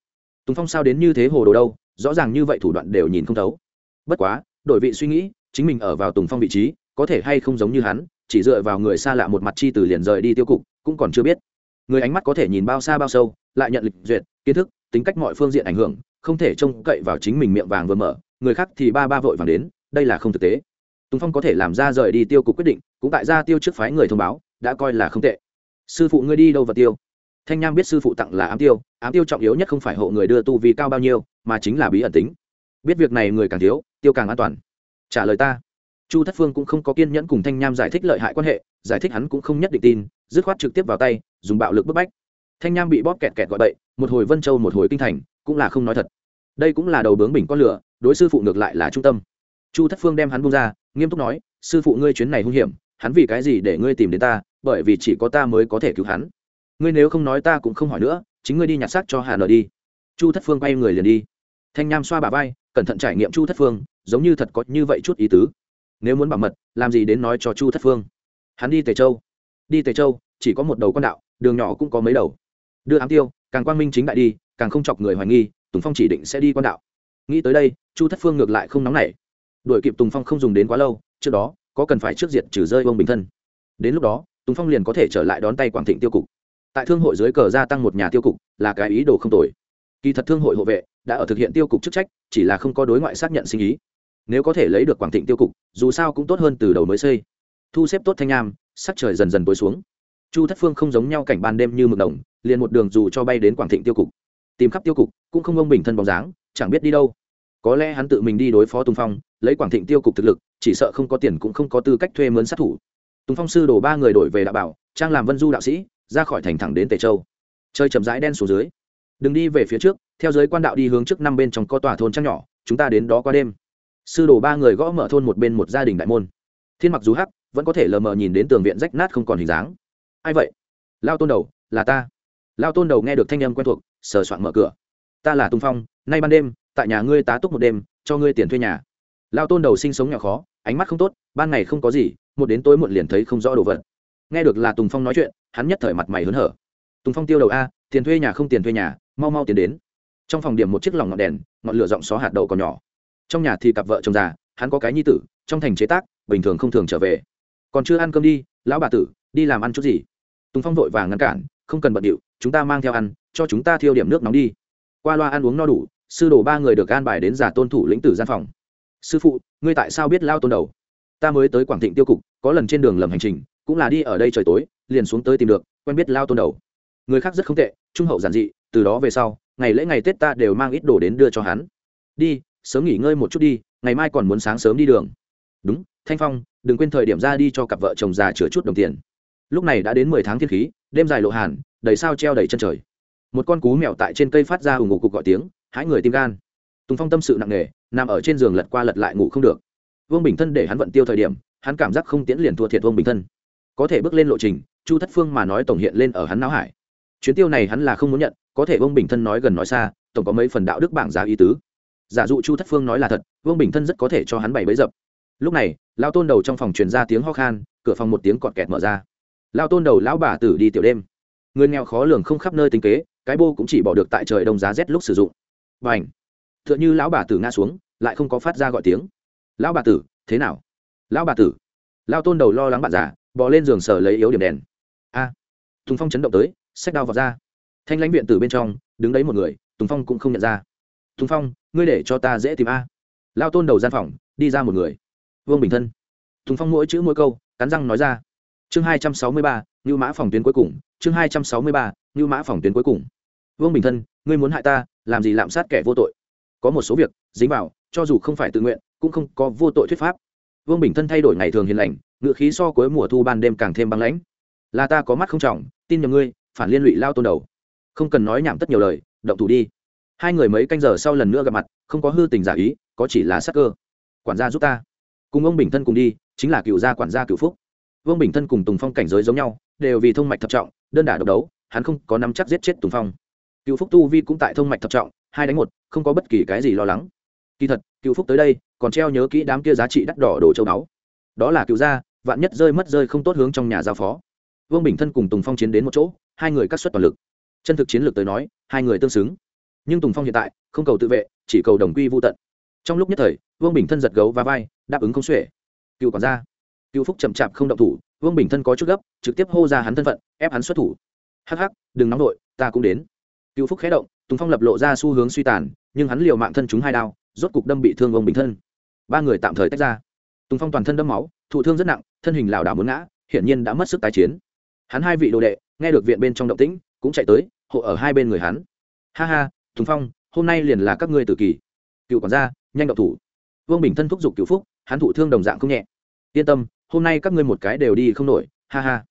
Tùng phong sao đến như thế hồ đồ đâu, rõ ràng như vậy thủ đoạn đều nhìn không thấu. Bất quá, đổi vị suy nghĩ, chính mình ở vào tùng phong vị trí, có thể hay không giống như hắn, chỉ dựa vào người xa lạ một mặt chi từ liền rời đi tiêu cục, cũng còn chưa biết. Người ánh mắt có thể nhìn bao xa bao sâu, lại nhận lịch duyệt, kiến thức, tính cách mọi phương diện ảnh hưởng không thể trông cậy vào chính mình miệng vàng vừa mở, người khác thì ba ba vội vàng đến, đây là không thực tế. Tùng phong có thể làm ra rời đi tiêu cục quyết định, cũng tại ra tiêu trước phái người thông báo, đã coi là không tệ. Sư phụ ngươi đi đâu và tiêu? Thanh nham biết sư phụ tặng là ám tiêu ám tiêu trọng yếu nhất không phải hộ người đưa tu vì cao bao nhiêu, mà chính là bí ẩn tính. Biết việc này người càng thiếu, tiêu càng an toàn. Trả lời ta. Chu thất phương cũng không có kiên nhẫn cùng thanh nham giải thích lợi hại quan hệ, giải thích hắn cũng không nhất định tin, dứt khoát trực tiếp vào tay, dùng bạo lực bức bách. Thanh nham bị bóp kẹt kẹt gọi bậy, một hồi vân châu một hồi kinh thành, cũng là không nói thật đây cũng là đầu bướng bình con lửa, đối sư phụ ngược lại là trung tâm. Chu thất phương đem hắn bung ra, nghiêm túc nói, sư phụ ngươi chuyến này hung hiểm, hắn vì cái gì để ngươi tìm đến ta, bởi vì chỉ có ta mới có thể cứu hắn. Ngươi nếu không nói ta cũng không hỏi nữa, chính ngươi đi nhặt xác cho hà nở đi. Chu thất phương quay người liền đi. Thanh nham xoa bà vai, cẩn thận trải nghiệm chu thất phương, giống như thật có như vậy chút ý tứ. Nếu muốn bảo mật, làm gì đến nói cho chu thất phương? Hắn đi tề châu. Đi tề châu, chỉ có một đầu con đạo, đường nhỏ cũng có mấy đầu. Đưa ám tiêu, càng quang minh chính đại đi, càng không chọc người hoài nghi tùng phong chỉ định sẽ đi quan đạo. Nghĩ tới đây, chu thất phương ngược lại không nóng nảy. Đuổi kịp tùng phong không dùng đến quá lâu, trước đó, có cần phải trước diệt trừ rơi ông bình thân. Đến lúc đó, tùng phong liền có thể trở lại đón tay quảng thịnh tiêu cục. Tại thương hội dưới cờ gia tăng một nhà tiêu cục, là cái ý đồ không tồi. Kỳ thật thương hội hộ vệ đã ở thực hiện tiêu cục chức trách, chỉ là không có đối ngoại xác nhận sinh ý. Nếu có thể lấy được quảng thịnh tiêu cục, dù sao cũng tốt hơn từ đầu mới xây. Thu xếp tốt thanh nham sắc trời dần dần tối xuống. Chu thất phương không giống nhau cảnh ban đêm như mực đồng, liền một đường dù cho bay đến quảng thịnh tiêu cục tìm khắp tiêu cục, cũng không ông bình thân bóng dáng, chẳng biết đi đâu. Có lẽ hắn tự mình đi đối phó tùng phong, lấy quảng thịnh tiêu cục thực lực, chỉ sợ không có tiền cũng không có tư cách thuê mướn sát thủ. Tùng phong sư đổ ba người đổi về đạo bảo, trang làm vân du đạo sĩ, ra khỏi thành thẳng đến tề châu. Chơi chậm rãi đen xuống dưới. Đừng đi về phía trước, theo giới quan đạo đi hướng trước năm bên trong có tòa thôn trang nhỏ, chúng ta đến đó qua đêm. Sư đồ ba người gõ mở thôn một bên một gia đình đại môn. Thiên mặc dù hắc, vẫn có thể lờ mờ nhìn đến tường viện rách nát không còn hình dáng. Ai vậy? Lao tôn đầu, là ta lao tôn đầu nghe được thanh âm quen thuộc, sờ soạn mở cửa. Ta là tung phong, nay ban đêm, tại nhà ngươi tá túc một đêm, cho ngươi tiền thuê nhà. Lao tôn đầu sinh sống nhỏ khó, ánh mắt không tốt, ban ngày không có gì, một đến tối muộn liền thấy không rõ đồ vật. Nghe được là tùng phong nói chuyện, hắn nhất thời mặt mày hớn hở. Tùng phong tiêu đầu a, tiền thuê nhà không tiền thuê nhà, mau mau tiền đến. Trong phòng điểm một chiếc lỏng ngọn đèn, ngọn lửa giọng xó hạt đậu còn nhỏ. Trong nhà thì cặp vợ chồng già, hắn có cái nhi tử, trong thành chế tác, bình thường không thường trở về. Còn chưa ăn cơm đi, lão bà tử, đi làm ăn chút gì? Tùng phong vội vàng ngăn cản không cần bận điệu, chúng ta mang theo ăn, cho chúng ta thiêu điểm nước nóng đi. Qua loa ăn uống no đủ, sư đồ ba người được an bài đến giả tôn thủ lĩnh tử gian phòng. Sư phụ, ngươi tại sao biết lao tôn đầu? Ta mới tới quảng thịnh tiêu cục, có lần trên đường lầm hành trình, cũng là đi ở đây trời tối, liền xuống tới tìm được, quen biết lao tôn đầu. Người khác rất không tệ, trung hậu giản dị, từ đó về sau, ngày lễ ngày tết ta đều mang ít đồ đến đưa cho hắn. Đi, sớm nghỉ ngơi một chút đi, ngày mai còn muốn sáng sớm đi đường. Đúng, thanh phong, đừng quên thời điểm ra đi cho cặp vợ chồng già chứa chút đồng tiền lúc này đã đến mười tháng thiên khí, đêm dài lộ hàn, đầy sao treo đầy chân trời. Một con cú mèo tại trên cây phát ra ủng ngủ cục gọi tiếng, hãi người tim gan. Tùng phong tâm sự nặng nề, nằm ở trên giường lật qua lật lại ngủ không được. Vương bình thân để hắn vận tiêu thời điểm, hắn cảm giác không tiễn liền thua thiệt vương bình thân. Có thể bước lên lộ trình, chu thất phương mà nói tổng hiện lên ở hắn não hải. Chuyến tiêu này hắn là không muốn nhận, có thể vương bình thân nói gần nói xa, tổng có mấy phần đạo đức bảng giá ý tứ. Giả dụ chu thất phương nói là thật, vương bình thân rất có thể cho hắn bày bấy dập. Lúc này lao tôn đầu trong phòng truyền ra tiếng ho khan, cửa phòng một tiếng cọt kẹt mở ra lao tôn đầu lão bà tử đi tiểu đêm. Người nghèo khó lường không khắp nơi tính kế cái bô cũng chỉ bỏ được tại trời đông giá rét lúc sử dụng. Và ảnh t h ư ợ n h ư lão bà tử ngã xuống lại không có phát ra gọi tiếng. Lão bà tử thế nào? Lão bà tử! Lao tôn đầu lo lắng bạn già bò lên giường sở lấy yếu điểm đèn. A! À, tùng phong chấn động tới sách đao vào ra. Thanh lãnh viện từ bên trong đứng đấy một người tùng phong cũng không nhận ra. Tùng phong ngươi để cho ta dễ tìm a. Lao tôn đầu gian phòng đi ra một người. Vương bình thân. Tùng phong mỗi chữ mỗi câu cắn răng nói ra chương hai trăm sáu mươi ba ngưu mã phòng tuyến cuối cùng, chương hai trăm sáu mươi ba ngưu mã phòng tuyến cuối cùng. Vương bình thân, ngươi muốn hại ta, làm gì lạm sát kẻ vô tội? Có một số việc, dính vào, cho dù không phải tự nguyện, cũng không có vô tội thuyết pháp. Vương bình thân thay đổi ngày thường hiền lành, ngựa khí so cuối mùa thu ban đêm càng thêm băng lãnh. Là ta có mắt không trọng, tin nhầm ngươi, phản liên lụy lao tôn đầu. Không cần nói nhảm tất nhiều lời, động thủ đi. Hai người mấy canh giờ sau lần nữa gặp mặt, không có hư tình giả ý, có chỉ là sắc cơ. Quản gia giúp ta. Cùng ông bình thân cùng đi, chính là cựu gia quản gia cựu phúc vương bình thân cùng tùng phong cảnh giới giống nhau đều vì thông mạch thập trọng đơn đả độc đấu hắn không có nắm chắc giết chết tùng phong cựu phúc tu vi cũng tại thông mạch thập trọng hai đánh một không có bất kỳ cái gì lo lắng kỳ thật cựu phúc tới đây còn treo nhớ kỹ đám kia giá trị đắt đỏ đồ châu báu đó là cựu gia vạn nhất rơi mất rơi không tốt hướng trong nhà giao phó vương bình thân cùng tùng phong chiến đến một chỗ hai người cắt xuất toàn lực chân thực chiến lược tới nói hai người tương xứng nhưng tùng phong hiện tại không cầu tự vệ chỉ cầu đồng quy vô tận trong lúc nhất thời vương bình thân giật gấu và vai đáp ứng không xuể cựu quản gia cựu phúc chậm chạp không động thủ, vương bình thân có chút gấp, trực tiếp hô ra hắn thân phận, ép hắn xuất thủ. Hắc hắc, đừng nóng đội ta cũng đến. Cựu phúc khé động, tùng phong lập lộ ra xu hướng suy tàn, nhưng hắn liều mạng thân chúng hai đao, rốt cục đâm bị thương Vương bình thân. Ba người tạm thời tách ra. Tùng phong toàn thân đâm máu, thụ thương rất nặng, thân hình lảo đảo muốn ngã, hiển nhiên đã mất sức tái chiến. Hắn hai vị đồ đệ, nghe được viện bên trong động tĩnh, cũng chạy tới, hộ ở hai bên người hắn. Ha ha, tùng phong, hôm nay liền là các ngươi tử kỳ. Cựu quản gia, nhanh động thủ. Vương bình thân thúc giục cựu phúc, hắn thụ thương đồng dạng không nhẹ. Yên tâm hôm nay các ngươi một cái đều đi không nổi, ha ha.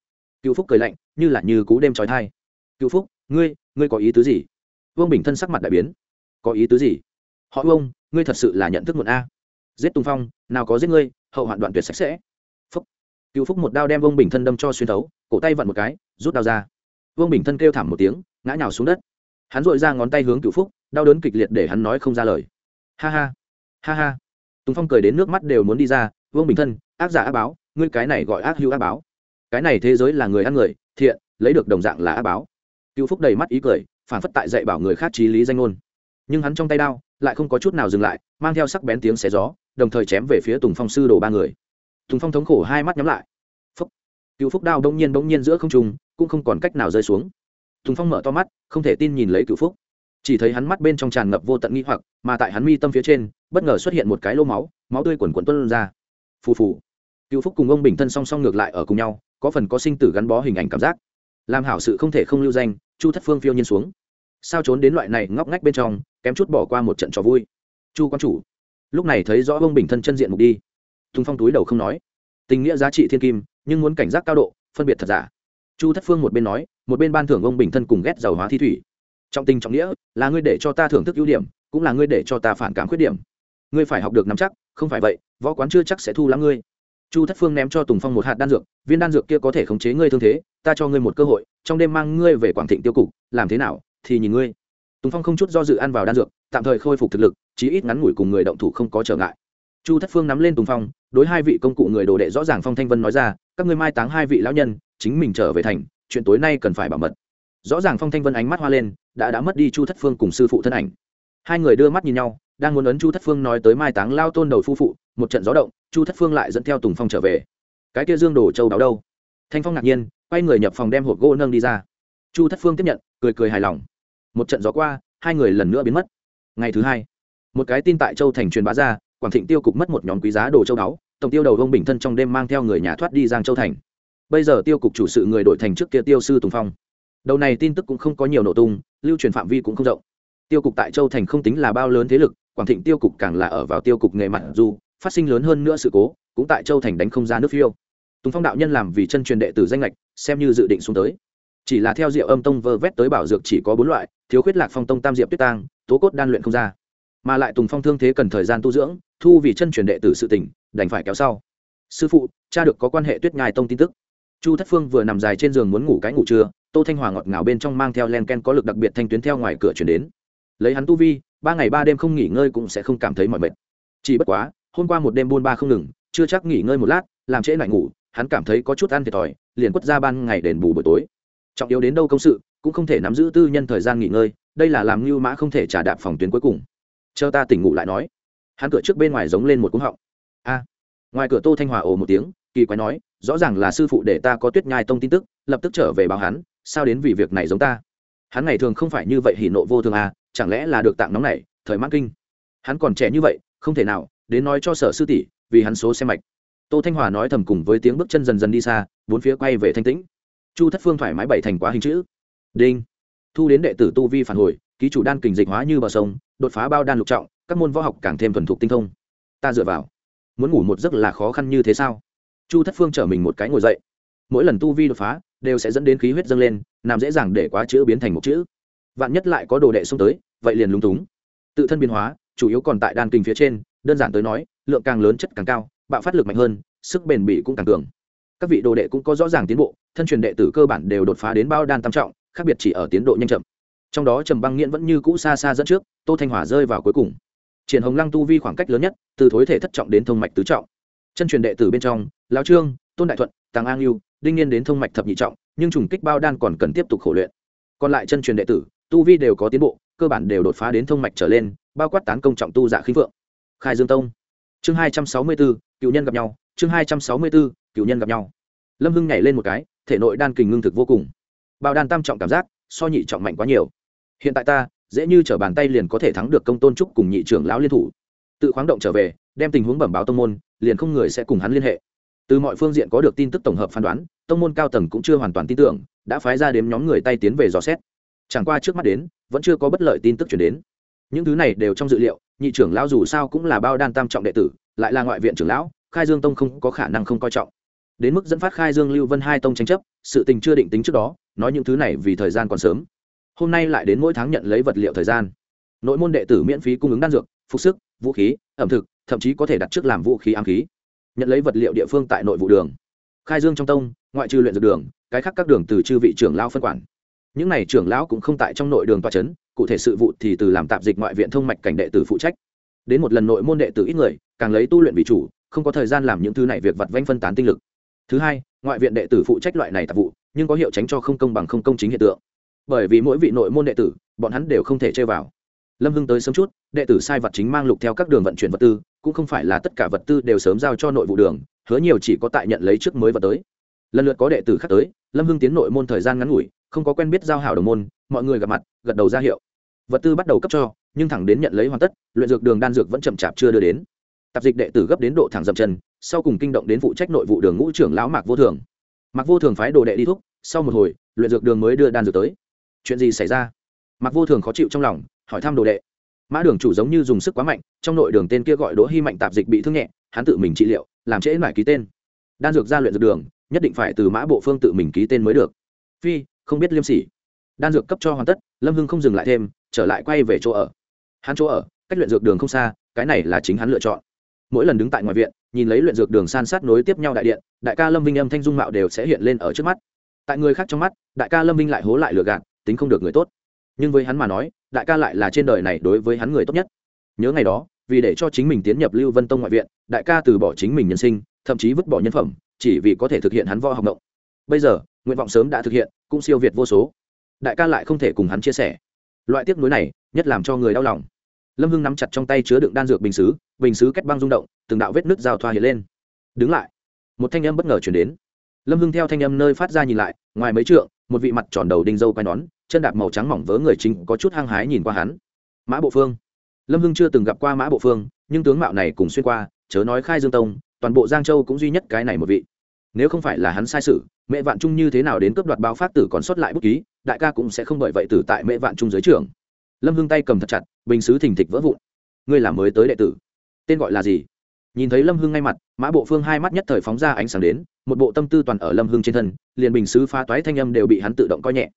Cựu phúc cười lạnh, như là như cú đêm trói thai. Cựu phúc, ngươi ngươi có ý tứ gì? Vương bình thân sắc mặt đại biến. Có ý tứ gì? Họ vương, ngươi thật sự là nhận thức một a. Giết tùng phong, nào có giết ngươi, hậu hoạn đoạn tuyệt sạch sẽ. Phúc. Cựu phúc một đao đem vương bình thân đâm cho xuyên thấu, cổ tay vặn một cái, rút đao ra. Vương bình thân kêu thảm một tiếng, ngã nhào xuống đất. Hắn dội ra ngón tay hướng cựu phúc, đau đớn kịch liệt để hắn nói không ra lời. Ha ha ha ha. Tùng phong cười đến nước mắt đều muốn đi ra, vương bình thân, ác giả ác báo ngươi cái này gọi ác hữu ác báo. Cái này thế giới là người ăn người, thiện, lấy được đồng dạng là ác báo. Cựu phúc đầy mắt ý cười, phản phất tại dạy bảo người khác trí lý danh ngôn. Nhưng hắn trong tay đao, lại không có chút nào dừng lại, mang theo sắc bén tiếng xé gió, đồng thời chém về phía tùng phong sư đồ ba người. Tùng phong thống khổ hai mắt nhắm lại. Phúc. Cựu phúc đao đông nhiên bỗng nhiên giữa không trung, cũng không còn cách nào rơi xuống. Tùng phong mở to mắt, không thể tin nhìn lấy cựu phúc. Chỉ thấy hắn mắt bên trong tràn ngập vô tận nghi hoặc, mà tại hắn mi tâm phía trên, bất ngờ xuất hiện một cái lô máu máu tươi quần quần tuân ra. Phù phù cựu phúc cùng ông bình thân song song ngược lại ở cùng nhau, có phần có sinh tử gắn bó hình ảnh cảm giác. Làm hảo sự không thể không lưu danh, chu thất phương phiêu nhiên xuống. Sao trốn đến loại này ngóc ngách bên trong, kém chút bỏ qua một trận trò vui. Chu quan chủ. Lúc này thấy rõ ông bình thân chân diện mục đi. Thùng phong túi đầu không nói. Tình nghĩa giá trị thiên kim, nhưng muốn cảnh giác cao độ, phân biệt thật giả. Chu thất phương một bên nói, một bên ban thưởng ông bình thân cùng ghét giàu hóa thi thủy. Trọng tình trọng nghĩa, là ngươi để cho ta thưởng thức ưu điểm, cũng là ngươi để cho ta phản cảm khuyết điểm. Ngươi phải học được nắm chắc, không phải vậy, võ quán chưa chắc sẽ thu lắm ngươi chu thất phương ném cho tùng phong một hạt đan dược, viên đan dược kia có thể khống chế ngươi thương thế, ta cho ngươi một cơ hội, trong đêm mang ngươi về quảng thịnh tiêu cục, làm thế nào, thì nhìn ngươi. Tùng phong không chút do dự ăn vào đan dược, tạm thời khôi phục thực lực, chí ít ngắn ngủi cùng người động thủ không có trở ngại. Chu thất phương nắm lên tùng phong, đối hai vị công cụ người đồ đệ rõ ràng phong thanh vân nói ra, các ngươi mai táng hai vị lão nhân, chính mình trở về thành, chuyện tối nay cần phải bảo mật. Rõ ràng phong thanh vân ánh mắt hoa lên, đã đã mất đi chu thất phương cùng sư phụ thân ảnh. Hai người đưa mắt nhìn nhau đang muốn ấn chu thất phương nói tới mai táng lao tôn đầu phu phụ, một trận gió động, chu thất phương lại dẫn theo tùng phong trở về. Cái kia dương đồ châu đáo đâu? Thanh phong ngạc nhiên, quay người nhập phòng đem hộp gỗ nâng đi ra. Chu thất phương tiếp nhận, cười cười hài lòng. Một trận gió qua, hai người lần nữa biến mất. Ngày thứ hai, một cái tin tại châu thành truyền bá ra, quảng thịnh tiêu cục mất một nhóm quý giá đồ châu đáo, tổng tiêu đầu vông bình thân trong đêm mang theo người nhà thoát đi giang châu thành. Bây giờ tiêu cục chủ sự người đổi thành trước kia tiêu sư tùng phong. Đầu này tin tức cũng không có nhiều nổ tung, lưu truyền phạm vi cũng không rộng. Tiêu cục tại châu thành không tính là bao lớn thế lực quảng thịnh tiêu cục càng là ở vào tiêu cục nghề mặt dù, phát sinh lớn hơn nữa sự cố, cũng tại châu thành đánh không ra nước phiêu. Tùng phong đạo nhân làm vì chân truyền đệ tử danh lệch xem như dự định xuống tới. Chỉ là theo diệu âm tông vơ vét tới bảo dược chỉ có bốn loại, thiếu khuyết lạc phong tông tam diệp tuyết tang, tố cốt đan luyện không ra. Mà lại tùng phong thương thế cần thời gian tu dưỡng, thu vì chân truyền đệ tử sự tỉnh đành phải kéo sau. Sư phụ, cha được có quan hệ tuyết ngài tông tin tức. Chu thất phương vừa nằm dài trên giường muốn ngủ cái ngủ trưa, tô thanh hòa ngọt ngào bên trong mang theo len ken có lực đặc biệt thanh tuyến theo ngoài cửa chuyển đến. Lấy hắn tu vi ba ngày ba đêm không nghỉ ngơi cũng sẽ không cảm thấy mỏi mệt. Chỉ bất quá, hôm qua một đêm buôn ba không ngừng, chưa chắc nghỉ ngơi một lát, làm trễ lại ngủ, hắn cảm thấy có chút ăn thiệt thòi, liền quất ra ban ngày đền bù buổi tối. Trọng yếu đến đâu công sự, cũng không thể nắm giữ tư nhân thời gian nghỉ ngơi, đây là làm như mã không thể trả đạp phòng tuyến cuối cùng. Chờ ta tỉnh ngủ lại nói. Hắn cửa trước bên ngoài giống lên một cúng họng. A. Ngoài cửa tô thanh hòa ồ một tiếng, kỳ quái nói, rõ ràng là sư phụ để ta có tuyết nhai tông tin tức, lập tức trở về báo hắn, sao đến vì việc này giống ta? Hắn ngày thường không phải như vậy hỉ nộ vô thường à chẳng lẽ là được tặng nóng này, thời mãn kinh. Hắn còn trẻ như vậy, không thể nào, đến nói cho sở sư tỷ, vì hắn số xe mạch. Tô thanh hòa nói thầm cùng với tiếng bước chân dần dần đi xa, bốn phía quay về thanh tĩnh. Chu thất phương thoải mái bảy thành quá hình chữ. Đinh. Thu đến đệ tử tu vi phản hồi, ký chủ đan kình dịch hóa như bờ sông, đột phá bao đan lục trọng, các môn võ học càng thêm thuần thục tinh thông. Ta dựa vào. Muốn ngủ một giấc là khó khăn như thế sao? Chu thất phương chở mình một cái ngồi dậy. Mỗi lần tu vi đột phá, đều sẽ dẫn đến khí huyết dâng lên làm dễ dàng để quá chữ biến thành một chữ. Vạn nhất lại có đồ đệ xông tới vậy liền lúng túng. Tự thân biến hóa, chủ yếu còn tại đan kinh phía trên, đơn giản tới nói, lượng càng lớn chất càng cao, bạo phát lực mạnh hơn, sức bền bỉ cũng càng cường. Các vị đồ đệ cũng có rõ ràng tiến bộ, thân truyền đệ tử cơ bản đều đột phá đến bao đan tam trọng, khác biệt chỉ ở tiến độ nhanh chậm. Trong đó trầm băng nghiễn vẫn như cũ xa xa dẫn trước, tô thanh hỏa rơi vào cuối cùng. Triển hồng lăng tu vi khoảng cách lớn nhất, từ thối thể thất trọng đến thông mạch tứ trọng. Chân truyền đệ tử bên trong, lão trương, tôn đại thuận, tàng an yêu đinh niên đến thông mạch thập nhị trọng, nhưng trùng kích bao đan còn cần tiếp tục khổ luyện. Còn lại chân truyền đệ tử, tu vi đều có tiến bộ cơ bản đều đột phá đến thông mạch trở lên, bao quát tán công trọng tu giả khí vượng khai dương tông. Chương hai trăm sáu mươi bốn cựu nhân gặp nhau. Chương hai trăm sáu mươi bốn cựu nhân gặp nhau. Lâm hưng nhảy lên một cái, thể nội đan kình ngưng thực vô cùng. Bao đan tam trọng cảm giác, so nhị trọng mạnh quá nhiều. Hiện tại ta, dễ như t r ở bàn tay liền có thể thắng được công tôn trúc cùng nhị trưởng lão liên thủ. Tự khoáng động trở về, đem tình huống bẩm báo tông môn, liền không người sẽ cùng hắn liên hệ. Từ mọi phương diện có được tin tức tổng hợp phán đoán, tông môn cao tầng cũng chưa hoàn toàn tin tưởng, đã phái ra đếm nhóm người tay tiến về dò xét. Chẳng qua trước mắt đến vẫn chưa có bất lợi tin tức chuyển đến. Những thứ này đều trong dự liệu, nhị trưởng lão dù sao cũng là bao đan tam trọng đệ tử, lại là ngoại viện trưởng lão, khai dương tông không có khả năng không coi trọng. Đến mức dẫn phát khai dương lưu vân hai tông tranh chấp, sự tình chưa định tính trước đó, nói những thứ này vì thời gian còn sớm. Hôm nay lại đến mỗi tháng nhận lấy vật liệu thời gian. Nội môn đệ tử miễn phí cung ứng đan dược, phục sức, vũ khí, ẩm thực, thậm chí có thể đặt trước làm vũ khí ám khí. Nhận lấy vật liệu địa phương tại nội vụ đường. Khai dương trong tông, ngoại trừ luyện dược đường, cái khác các đường từ chư vị trưởng lão phân quản những n à y trưởng lão cũng không tại trong nội đường toa c h ấ n cụ thể sự vụ thì từ làm tạp dịch ngoại viện thông mạch cảnh đệ tử phụ trách. Đến một lần nội môn đệ tử ít người, càng lấy tu luyện vì chủ, không có thời gian làm những thứ này việc vặt vanh phân tán tinh lực. Thứ hai, ngoại viện đệ tử phụ trách loại này tạp vụ, nhưng có hiệu tránh cho không công bằng không công chính hiện tượng. Bởi vì mỗi vị nội môn đệ tử, bọn hắn đều không thể chơi vào. Lâm hưng tới sớm chút, đệ tử sai vật chính mang lục theo các đường vận chuyển vật tư, cũng không phải là tất cả vật tư đều sớm giao cho nội vụ đường, hứa nhiều chỉ có tại nhận lấy trước mới vật tới lần lượt có đệ tử khác tới, lâm hưng tiến nội môn thời gian ngắn ngủi, không có quen biết giao hảo đồng môn, mọi người gặp mặt, gật đầu ra hiệu. Vật tư bắt đầu cấp cho, nhưng thẳng đến nhận lấy hoàn tất, luyện dược đường đan dược vẫn chậm chạp chưa đưa đến. Tạp dịch đệ tử gấp đến độ thẳng dậm chân, sau cùng kinh động đến phụ trách nội vụ đường ngũ trưởng lão mạc vô thường. Mạc vô thường phái đồ đệ đi thuốc sau một hồi, luyện dược đường mới đưa đan dược tới. Chuyện gì xảy ra? Mạc vô thường khó chịu trong lòng, hỏi thăm đồ đệ. Mã đường chủ giống như dùng sức quá mạnh, trong nội đường tên kia gọi đỗ hy mạnh tạp dịch bị thương nhẹ, hắn tự mình trị liệu, làm trễ mải ký tên. Đan dược ra luyện dược đường nhất định phải từ mã bộ phương tự mình ký tên mới được. Phi, không biết liêm sỉ. Đan dược cấp cho hoàn tất, lâm hưng không dừng lại thêm, trở lại quay về chỗ ở. Hắn chỗ ở, cách luyện dược đường không xa, cái này là chính hắn lựa chọn. Mỗi lần đứng tại ngoài viện, nhìn lấy luyện dược đường san sát nối tiếp nhau đại điện, đại ca lâm vinh âm thanh dung mạo đều sẽ hiện lên ở trước mắt. Tại người khác trong mắt, đại ca lâm vinh lại hố lại lừa gạt, tính không được người tốt. Nhưng với hắn mà nói, đại ca lại là trên đời này đối với hắn người tốt nhất. Nhớ ngày đó, vì để cho chính mình tiến nhập lưu vân tông ngoại viện, đại ca từ bỏ chính mình nhân sinh, thậm chí vứt bỏ nhân phẩm chỉ vì có thể thực hiện hắn võ học động bây giờ, nguyện vọng sớm đã thực hiện, cũng siêu việt vô số. Đại ca lại không thể cùng hắn chia sẻ. Loại tiếc nuối này, nhất làm cho người đau lòng. Lâm hưng nắm chặt trong tay chứa đựng đan dược bình xứ bình xứ kết băng rung động, từng đạo vết nước giao thoa hiện lên. Đứng lại. Một thanh âm bất ngờ chuyển đến. Lâm hưng theo thanh âm nơi phát ra nhìn lại, ngoài mấy trượng, một vị mặt tròn đầu đinh dâu quai nón, chân đạp màu trắng mỏng vớ người chính có chút hăng hái nhìn qua hắn. Mã bộ phương. Lâm hưng chưa từng gặp qua mã bộ phương, nhưng tướng mạo này cùng xuyên qua, chớ nói khai dương tông toàn bộ giang châu cũng duy nhất cái này một vị. Nếu không phải là hắn sai sự, mẹ vạn trung như thế nào đến cướp đoạt báo phát tử còn sót lại bút ký, đại ca cũng sẽ không bởi vậy tử tại mẹ vạn trung dưới trường lâm hưng tay cầm thật chặt, bình xứ thình thịch vỡ vụn. Ngươi là mới tới đệ tử. Tên gọi là gì? Nhìn thấy lâm hưng ngay mặt, mã bộ phương hai mắt nhất thời phóng ra ánh sáng đến, một bộ tâm tư toàn ở lâm hưng trên thân, liền bình xứ phá toái thanh âm đều bị hắn tự động coi nhẹ.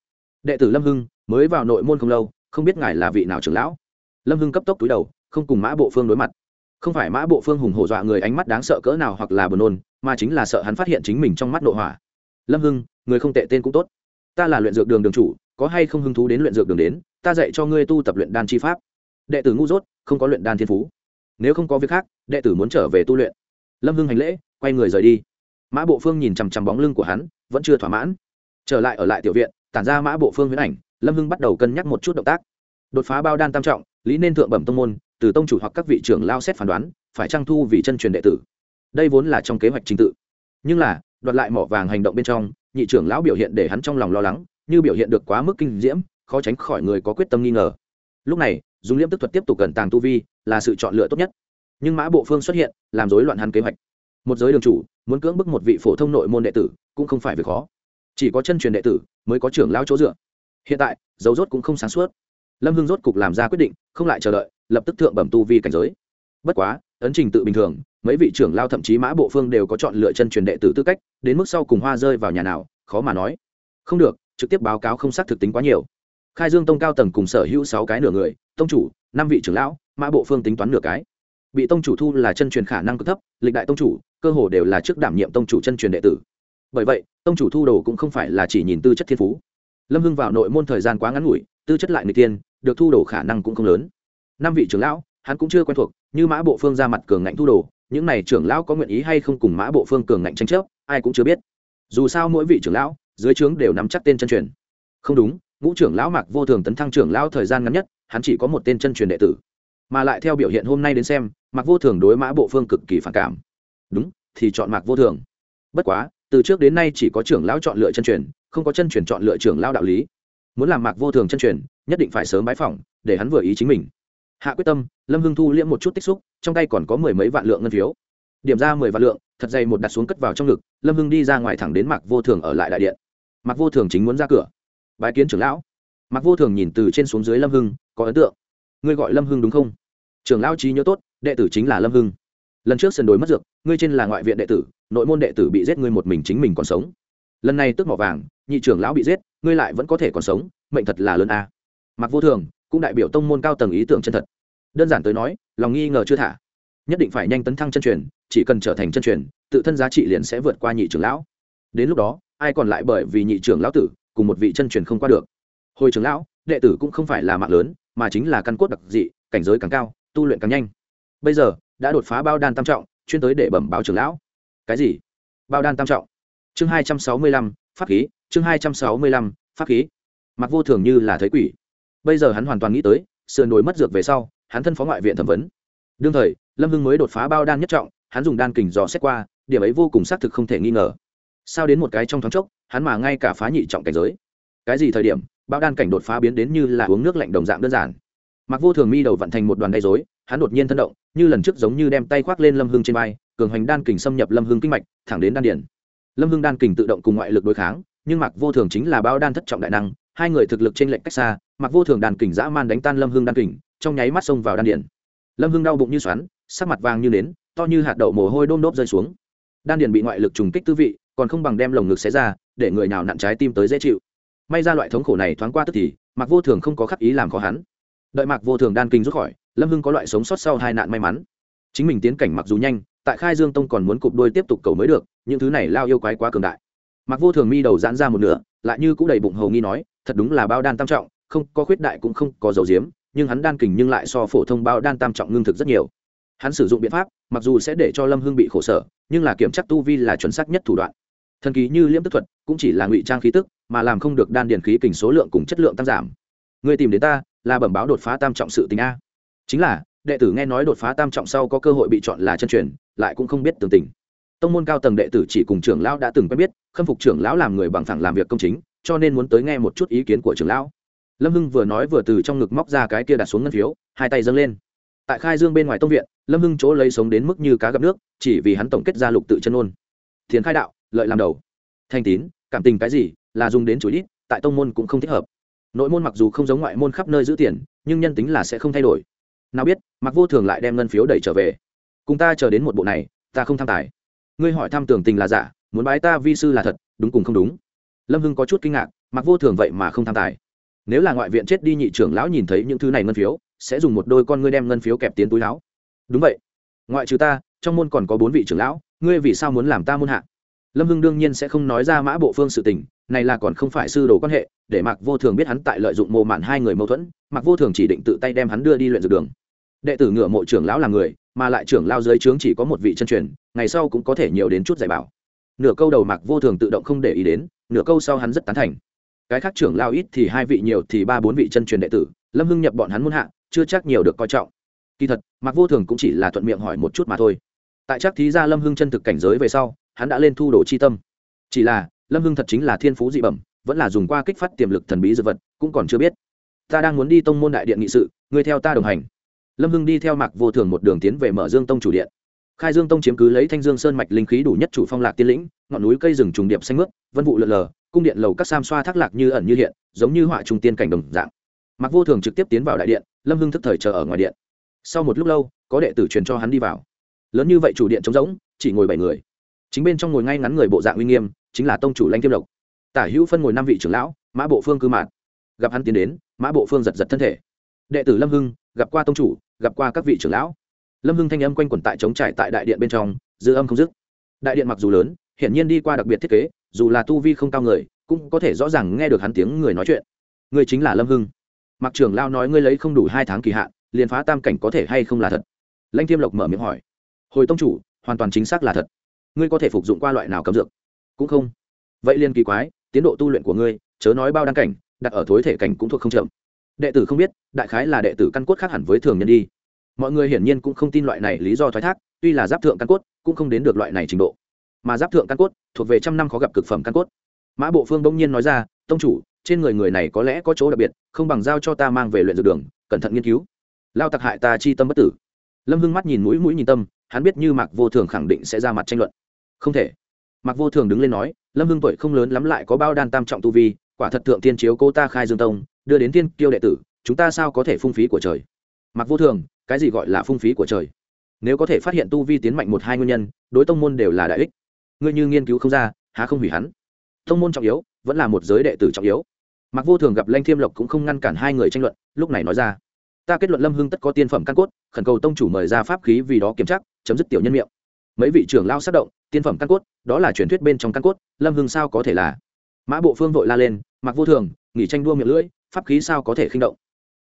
Đệ tử lâm hưng, mới vào nội môn không lâu, không biết ngài là vị nào trưởng lão. Lâm hưng cấp tốc túi đầu, không cùng mã bộ phương đối mặt không phải mã bộ phương hùng hổ dọa người ánh mắt đáng sợ cỡ nào hoặc là buồn nôn, mà chính là sợ hắn phát hiện chính mình trong mắt nội hỏa. Lâm hưng, người không tệ tên cũng tốt. Ta là luyện dược đường đường chủ, có hay không hứng thú đến luyện dược đường đến, ta dạy cho ngươi tu tập luyện đan chi pháp. Đệ tử ngu dốt, không có luyện đan thiên phú. Nếu không có việc khác, đệ tử muốn trở về tu luyện. Lâm hưng hành lễ, quay người rời đi. Mã bộ phương nhìn chằm chằm bóng lưng của hắn, vẫn chưa thỏa mãn. Trở lại ở lại tiểu viện, tản ra mã bộ phương huyễn ảnh, lâm hưng bắt đầu cân nhắc một chút động tác. Đột phá bao đan tam trọng, lý nên thượng bẩm tông môn từ tông chủ hoặc các vị trưởng lao xét phán đoán, phải trang thu vì chân truyền đệ tử. Đây vốn là trong kế hoạch trình tự. Nhưng là, đoạt lại mỏ vàng hành động bên trong, nhị trưởng lão biểu hiện để hắn trong lòng lo lắng, như biểu hiện được quá mức kinh diễm, khó tránh khỏi người có quyết tâm nghi ngờ. Lúc này dùng liêm tức thuật tiếp tục cẩn tàng tu vi, là sự chọn lựa tốt nhất. Nhưng mã bộ phương xuất hiện, làm rối loạn hắn kế hoạch. Một giới đường chủ, muốn cưỡng bức một vị phổ thông nội môn đệ tử, cũng không phải việc khó. Chỉ có chân truyền đệ tử, mới có trưởng lao chỗ dựa. Hiện tại, dấu rốt cũng không sáng suốt. Lâm hưng rốt cục làm ra quyết định, không lại chờ đợi lập tức thượng bẩm tu vi cảnh giới. Bất quá, ấn trình tự bình thường, mấy vị trưởng lao thậm chí mã bộ phương đều có chọn lựa chân truyền đệ tử tư cách, đến mức sau cùng hoa rơi vào nhà nào, khó mà nói. Không được, trực tiếp báo cáo không xác thực tính quá nhiều. Khai dương tông cao tầng cùng sở hữu sáu cái nửa người, tông chủ, năm vị trưởng lão, mã bộ phương tính toán nửa cái. Bị tông chủ thu là chân truyền khả năng cực thấp, lịch đại tông chủ, cơ hồ đều là trước đảm nhiệm tông chủ chân truyền đệ tử. Bởi vậy, tông chủ thu đồ cũng không phải là chỉ nhìn tư chất thiên phú. Lâm hưng vào nội môn thời gian quá ngắn ngủi, tư chất lại người tiên được thu đồ khả năng cũng không lớn năm vị trưởng lão, hắn cũng chưa quen thuộc, như mã bộ phương ra mặt cường ngạnh thu đồ, những này trưởng lão có nguyện ý hay không cùng mã bộ phương cường ngạnh tranh chấp, ai cũng chưa biết. Dù sao mỗi vị trưởng lão, dưới trướng đều nắm chắc tên chân truyền. Không đúng, ngũ trưởng lão mạc vô thường tấn thăng trưởng lão thời gian ngắn nhất, hắn chỉ có một tên chân truyền đệ tử. Mà lại theo biểu hiện hôm nay đến xem, mạc vô thường đối mã bộ phương cực kỳ phản cảm. Đúng, thì chọn mạc vô thường. Bất quá, từ trước đến nay chỉ có trưởng lão chọn lựa chân truyền, không có chân truyền chọn lựa trưởng lão đạo lý. Muốn làm mạc vô thường chân truyền, nhất định phải sớm bái phỏng, để hắn vừa ý chính mình hạ quyết tâm, lâm hưng thu liễm một chút tích xúc, trong tay còn có mười mấy vạn lượng ngân phiếu. Điểm ra mười vạn lượng, thật dày một đặt xuống cất vào trong ngực, lâm hưng đi ra ngoài thẳng đến mạc vô thường ở lại đại điện. Mạc vô thường chính muốn ra cửa. Bái kiến trưởng lão. Mạc vô thường nhìn từ trên xuống dưới lâm hưng, có ấn tượng. Ngươi gọi lâm hưng đúng không? Trưởng lão trí nhớ tốt, đệ tử chính là lâm hưng. Lần trước sân đối mất dược, ngươi trên là ngoại viện đệ tử, nội môn đệ tử bị giết ngươi một mình chính mình còn sống. Lần này tức mỏ vàng, nhị trưởng lão bị giết, ngươi lại vẫn có thể còn sống, mệnh thật là lớn a. Mạc vô thường cũng đại biểu tông môn cao tầng ý tưởng chân thật. Đơn giản tới nói, lòng nghi ngờ chưa thả. Nhất định phải nhanh tấn thăng chân truyền, chỉ cần trở thành chân truyền, tự thân giá trị liền sẽ vượt qua nhị trưởng lão. Đến lúc đó, ai còn lại bởi vì nhị trưởng lão tử, cùng một vị chân truyền không qua được. Hồi trưởng lão, đệ tử cũng không phải là mạng lớn, mà chính là căn cốt đặc dị, cảnh giới càng cao, tu luyện càng nhanh. Bây giờ, đã đột phá bao đan tam trọng, chuyên tới để bẩm báo trưởng lão. Cái gì? Bao đan tam trọng. Chương hai trăm sáu mươi lăm, pháp khí, chương hai trăm sáu mươi lăm, pháp khí. Mặc vô thường như là thấy quỷ bây giờ hắn hoàn toàn nghĩ tới, sườn đồi mất dược về sau, hắn thân phó ngoại viện thẩm vấn. Đương thời, lâm hưng mới đột phá bao đan nhất trọng, hắn dùng đan kình dò xét qua, điểm ấy vô cùng xác thực không thể nghi ngờ. Sao đến một cái trong thoáng chốc, hắn mà ngay cả phá nhị trọng cảnh giới. Cái gì thời điểm, bao đan cảnh đột phá biến đến như là uống nước lạnh đồng dạng đơn giản. Mặc vô thường mi đầu vận thành một đoàn gây dối hắn đột nhiên thân động, như lần trước giống như đem tay khoác lên lâm hưng trên vai, cường hoành đan kình xâm nhập lâm hưng kinh mạch, thẳng đến đan điển lâm hưng đan kình tự động cùng ngoại lực đối kháng, nhưng mặc vô thường chính là bao đan thất trọng đại năng hai người thực lực trên lệnh cách xa, mặc vô thường đàn kình dã man đánh tan lâm hưng đan kình, trong nháy mắt xông vào đan điển lâm hưng đau bụng như xoắn, sắc mặt vàng như nến, to như hạt đậu mồ hôi đôm đốp rơi xuống. Đan điển bị ngoại lực trùng kích tư vị, còn không bằng đem lồng ngực xé ra, để người nào nặn trái tim tới dễ chịu. May ra loại thống khổ này thoáng qua tức thì, mặc vô thường không có khắc ý làm khó hắn. Đợi mặc vô thường đan kinh rút khỏi, lâm hưng có loại sống sót sau hai nạn may mắn. Chính mình tiến cảnh mặc dù nhanh, tại khai dương tông còn muốn cụp đôi tiếp tục cầu mới được, những thứ này lao yêu quái quá cường đại. Mặc vô thường mi đầu giãn ra một nửa, lại như cũng đầy bụng hầu nghi nói thật đúng là bao đan tam trọng, không có khuyết đại cũng không có dầu diếm, nhưng hắn đan kình nhưng lại so phổ thông bao đan tam trọng ngưng thực rất nhiều. Hắn sử dụng biện pháp, mặc dù sẽ để cho lâm hưng bị khổ sở, nhưng là kiểm tra tu vi là chuẩn xác nhất thủ đoạn. Thần kỳ như liễm tức thuật, cũng chỉ là ngụy trang khí tức, mà làm không được đan điền khí kình số lượng cùng chất lượng tăng giảm. Người tìm đến ta, là bẩm báo đột phá tam trọng sự tình a. Chính là, đệ tử nghe nói đột phá tam trọng sau có cơ hội bị chọn là chân truyền, lại cũng không biết tường tình. Tông môn cao tầng đệ tử chỉ cùng trưởng lão đã từng quen biết, khâm phục trưởng lão làm người bằng thẳng làm việc công chính cho nên muốn tới nghe một chút ý kiến của trưởng lão. Lâm hưng vừa nói vừa từ trong ngực móc ra cái kia đặt xuống ngân phiếu, hai tay dâng lên. Tại khai dương bên ngoài tông viện, lâm hưng chỗ lấy sống đến mức như cá gặp nước, chỉ vì hắn tổng kết ra lục tự chân ôn. Thiền khai đạo, lợi làm đầu. Thanh tín, cảm tình cái gì, là dùng đến chủ ít tại tông môn cũng không thích hợp. Nội môn mặc dù không giống ngoại môn khắp nơi giữ tiền, nhưng nhân tính là sẽ không thay đổi. Nào biết mặc vô thường lại đem ngân phiếu đẩy trở về. Cùng ta chờ đến một bộ này, ta không tham tài. Ngươi hỏi thăm tưởng tình là giả, muốn bái ta vi sư là thật, đúng cùng không đúng lâm hưng có chút kinh ngạc, mặc vô thường vậy mà không tham tài. Nếu là ngoại viện chết đi nhị trưởng lão nhìn thấy những thứ này ngân phiếu, sẽ dùng một đôi con ngươi đem ngân phiếu kẹp tiến túi lão đúng vậy. Ngoại trừ ta, trong môn còn có bốn vị trưởng lão, ngươi vì sao muốn làm ta môn hạ? Lâm hưng đương nhiên sẽ không nói ra mã bộ phương sự tình, này là còn không phải sư đồ quan hệ, để mạc vô thường biết hắn tại lợi dụng mồ mạn hai người mâu thuẫn mạc vô thường chỉ định tự tay đem hắn đưa đi luyện dược đường. Đệ tử ngựa mộ trưởng lão là người, mà lại trưởng lao dưới trướng chỉ có một vị chân truyền, ngày sau cũng có thể nhiều đến chút dạy bảo nửa câu đầu mạc vô thường tự động không để ý đến, nửa câu sau hắn rất tán thành. Cái khác trưởng lao ít thì hai vị, nhiều thì ba bốn vị chân truyền đệ tử, lâm hưng nhập bọn hắn muôn hạ, chưa chắc nhiều được coi trọng. Kỳ thật, mạc vô thường cũng chỉ là thuận miệng hỏi một chút mà thôi. Tại chắc thí ra lâm hưng chân thực cảnh giới về sau, hắn đã lên thu đồ chi tâm. Chỉ là, lâm hưng thật chính là thiên phú dị bẩm, vẫn là dùng qua kích phát tiềm lực thần bí dược vật, cũng còn chưa biết. Ta đang muốn đi tông môn đại điện nghị sự, ngươi theo ta đồng hành. Lâm hưng đi theo mạc vô thường một đường tiến về mở dương tông chủ điện khai dương tông chiếm cứ lấy thanh dương sơn mạch linh khí đủ nhất chủ phong lạc tiên lĩnh, ngọn núi cây rừng trùng điệp xanh mướt, vân vụ lượn lờ, cung điện lầu các sam xoa thác lạc như ẩn như hiện, giống như họa trung tiên cảnh đồng dạng. Mặc vô thường trực tiếp tiến vào đại điện, lâm hưng thức thời chờ ở ngoài điện. Sau một lúc lâu, có đệ tử truyền cho hắn đi vào. Lớn như vậy chủ điện trống rỗng, chỉ ngồi bảy người. Chính bên trong ngồi ngay ngắn người bộ dạng uy nghiêm, chính là tông chủ lanh tiêm lộc. Tả hữu phân ngồi năm vị trưởng lão, mã bộ phương cư mạn gặp hắn tiến đến, mã bộ phương giật giật thân thể. Đệ tử lâm hưng, gặp qua tông chủ, gặp qua các vị trưởng lão lâm hưng thanh âm quanh quẩn tại chống trải tại đại điện bên trong, dư âm không dứt. Đại điện mặc dù lớn, hiển nhiên đi qua đặc biệt thiết kế, dù là tu vi không cao người, cũng có thể rõ ràng nghe được hắn tiếng người nói chuyện. Người chính là lâm hưng. Mặc trưởng lao nói ngươi lấy không đủ hai tháng kỳ hạn, liền phá tam cảnh có thể hay không là thật? Lãnh thiêm lộc mở miệng hỏi. Hồi tông chủ, hoàn toàn chính xác là thật. Ngươi có thể phục dụng qua loại nào cấm dược? Cũng không. Vậy liên kỳ quái, tiến độ tu luyện của ngươi, chớ nói bao đăng cảnh, đặt ở thối thể cảnh cũng thuộc không chậm. Đệ tử không biết, đại khái là đệ tử căn cốt khác hẳn với thường nhân đi mọi người hiển nhiên cũng không tin loại này lý do thoái thác, tuy là giáp thượng căn cốt, cũng không đến được loại này trình độ. Mà giáp thượng căn cốt, thuộc về trăm năm khó gặp cực phẩm căn cốt. Mã bộ phương bỗng nhiên nói ra, tông chủ, trên người người này có lẽ có chỗ đặc biệt, không bằng giao cho ta mang về luyện dược đường, cẩn thận nghiên cứu. Lao tặc hại ta chi tâm bất tử. Lâm hưng mắt nhìn mũi mũi nhìn tâm, hắn biết như mạc vô thường khẳng định sẽ ra mặt tranh luận. Không thể. Mạc vô thường đứng lên nói, lâm hưng tuổi không lớn lắm lại có bao đan tam trọng tu vi, quả thật thượng tiên chiếu cô ta khai dương tông, đưa đến tiên tiêu đệ tử, chúng ta sao có thể phung phí của trời? Mạc vô thường cái gì gọi là phung phí của trời? Nếu có thể phát hiện tu vi tiến mạnh một hai nguyên nhân, đối tông môn đều là đại ích. Ngươi như nghiên cứu không ra, há không hủy hắn? Tông môn trọng yếu, vẫn là một giới đệ tử trọng yếu. Mặc vô thường gặp lanh thiêm lộc cũng không ngăn cản hai người tranh luận, lúc này nói ra. Ta kết luận lâm hưng tất có tiên phẩm căn cốt, khẩn cầu tông chủ mời ra pháp khí vì đó kiểm tra, chấm dứt tiểu nhân miệng. Mấy vị trưởng lao sát động, tiên phẩm căn cốt, đó là truyền thuyết bên trong căn cốt, lâm hưng sao có thể là? Mã bộ phương vội la lên mặc vô thường, nghỉ tranh đua miệng lưỡi, pháp khí sao có thể khinh động?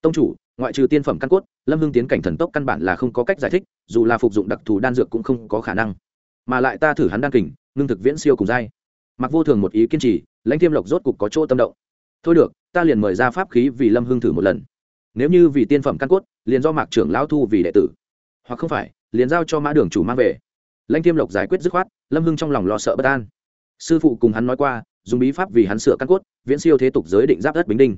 Tông chủ ngoại trừ tiên phẩm căn cốt, lâm hưng tiến cảnh thần tốc căn bản là không có cách giải thích, dù là phục dụng đặc thù đan dược cũng không có khả năng. Mà lại ta thử hắn đan kình, ngưng thực viễn siêu cùng dai mặc vô thường một ý kiên trì, lãnh thiêm lộc rốt cục có chỗ tâm động. Thôi được, ta liền mời ra pháp khí vì lâm hưng thử một lần. Nếu như vì tiên phẩm căn cốt, liền do mạc trưởng lão thu vì đệ tử. Hoặc không phải, liền giao cho mã đường chủ mang về. Lãnh thiêm lộc giải quyết dứt khoát, lâm hưng trong lòng lo sợ bất an. Sư phụ cùng hắn nói qua, dùng bí pháp vì hắn sửa căn cốt, viễn siêu thế tục giới định giáp đất bình đinh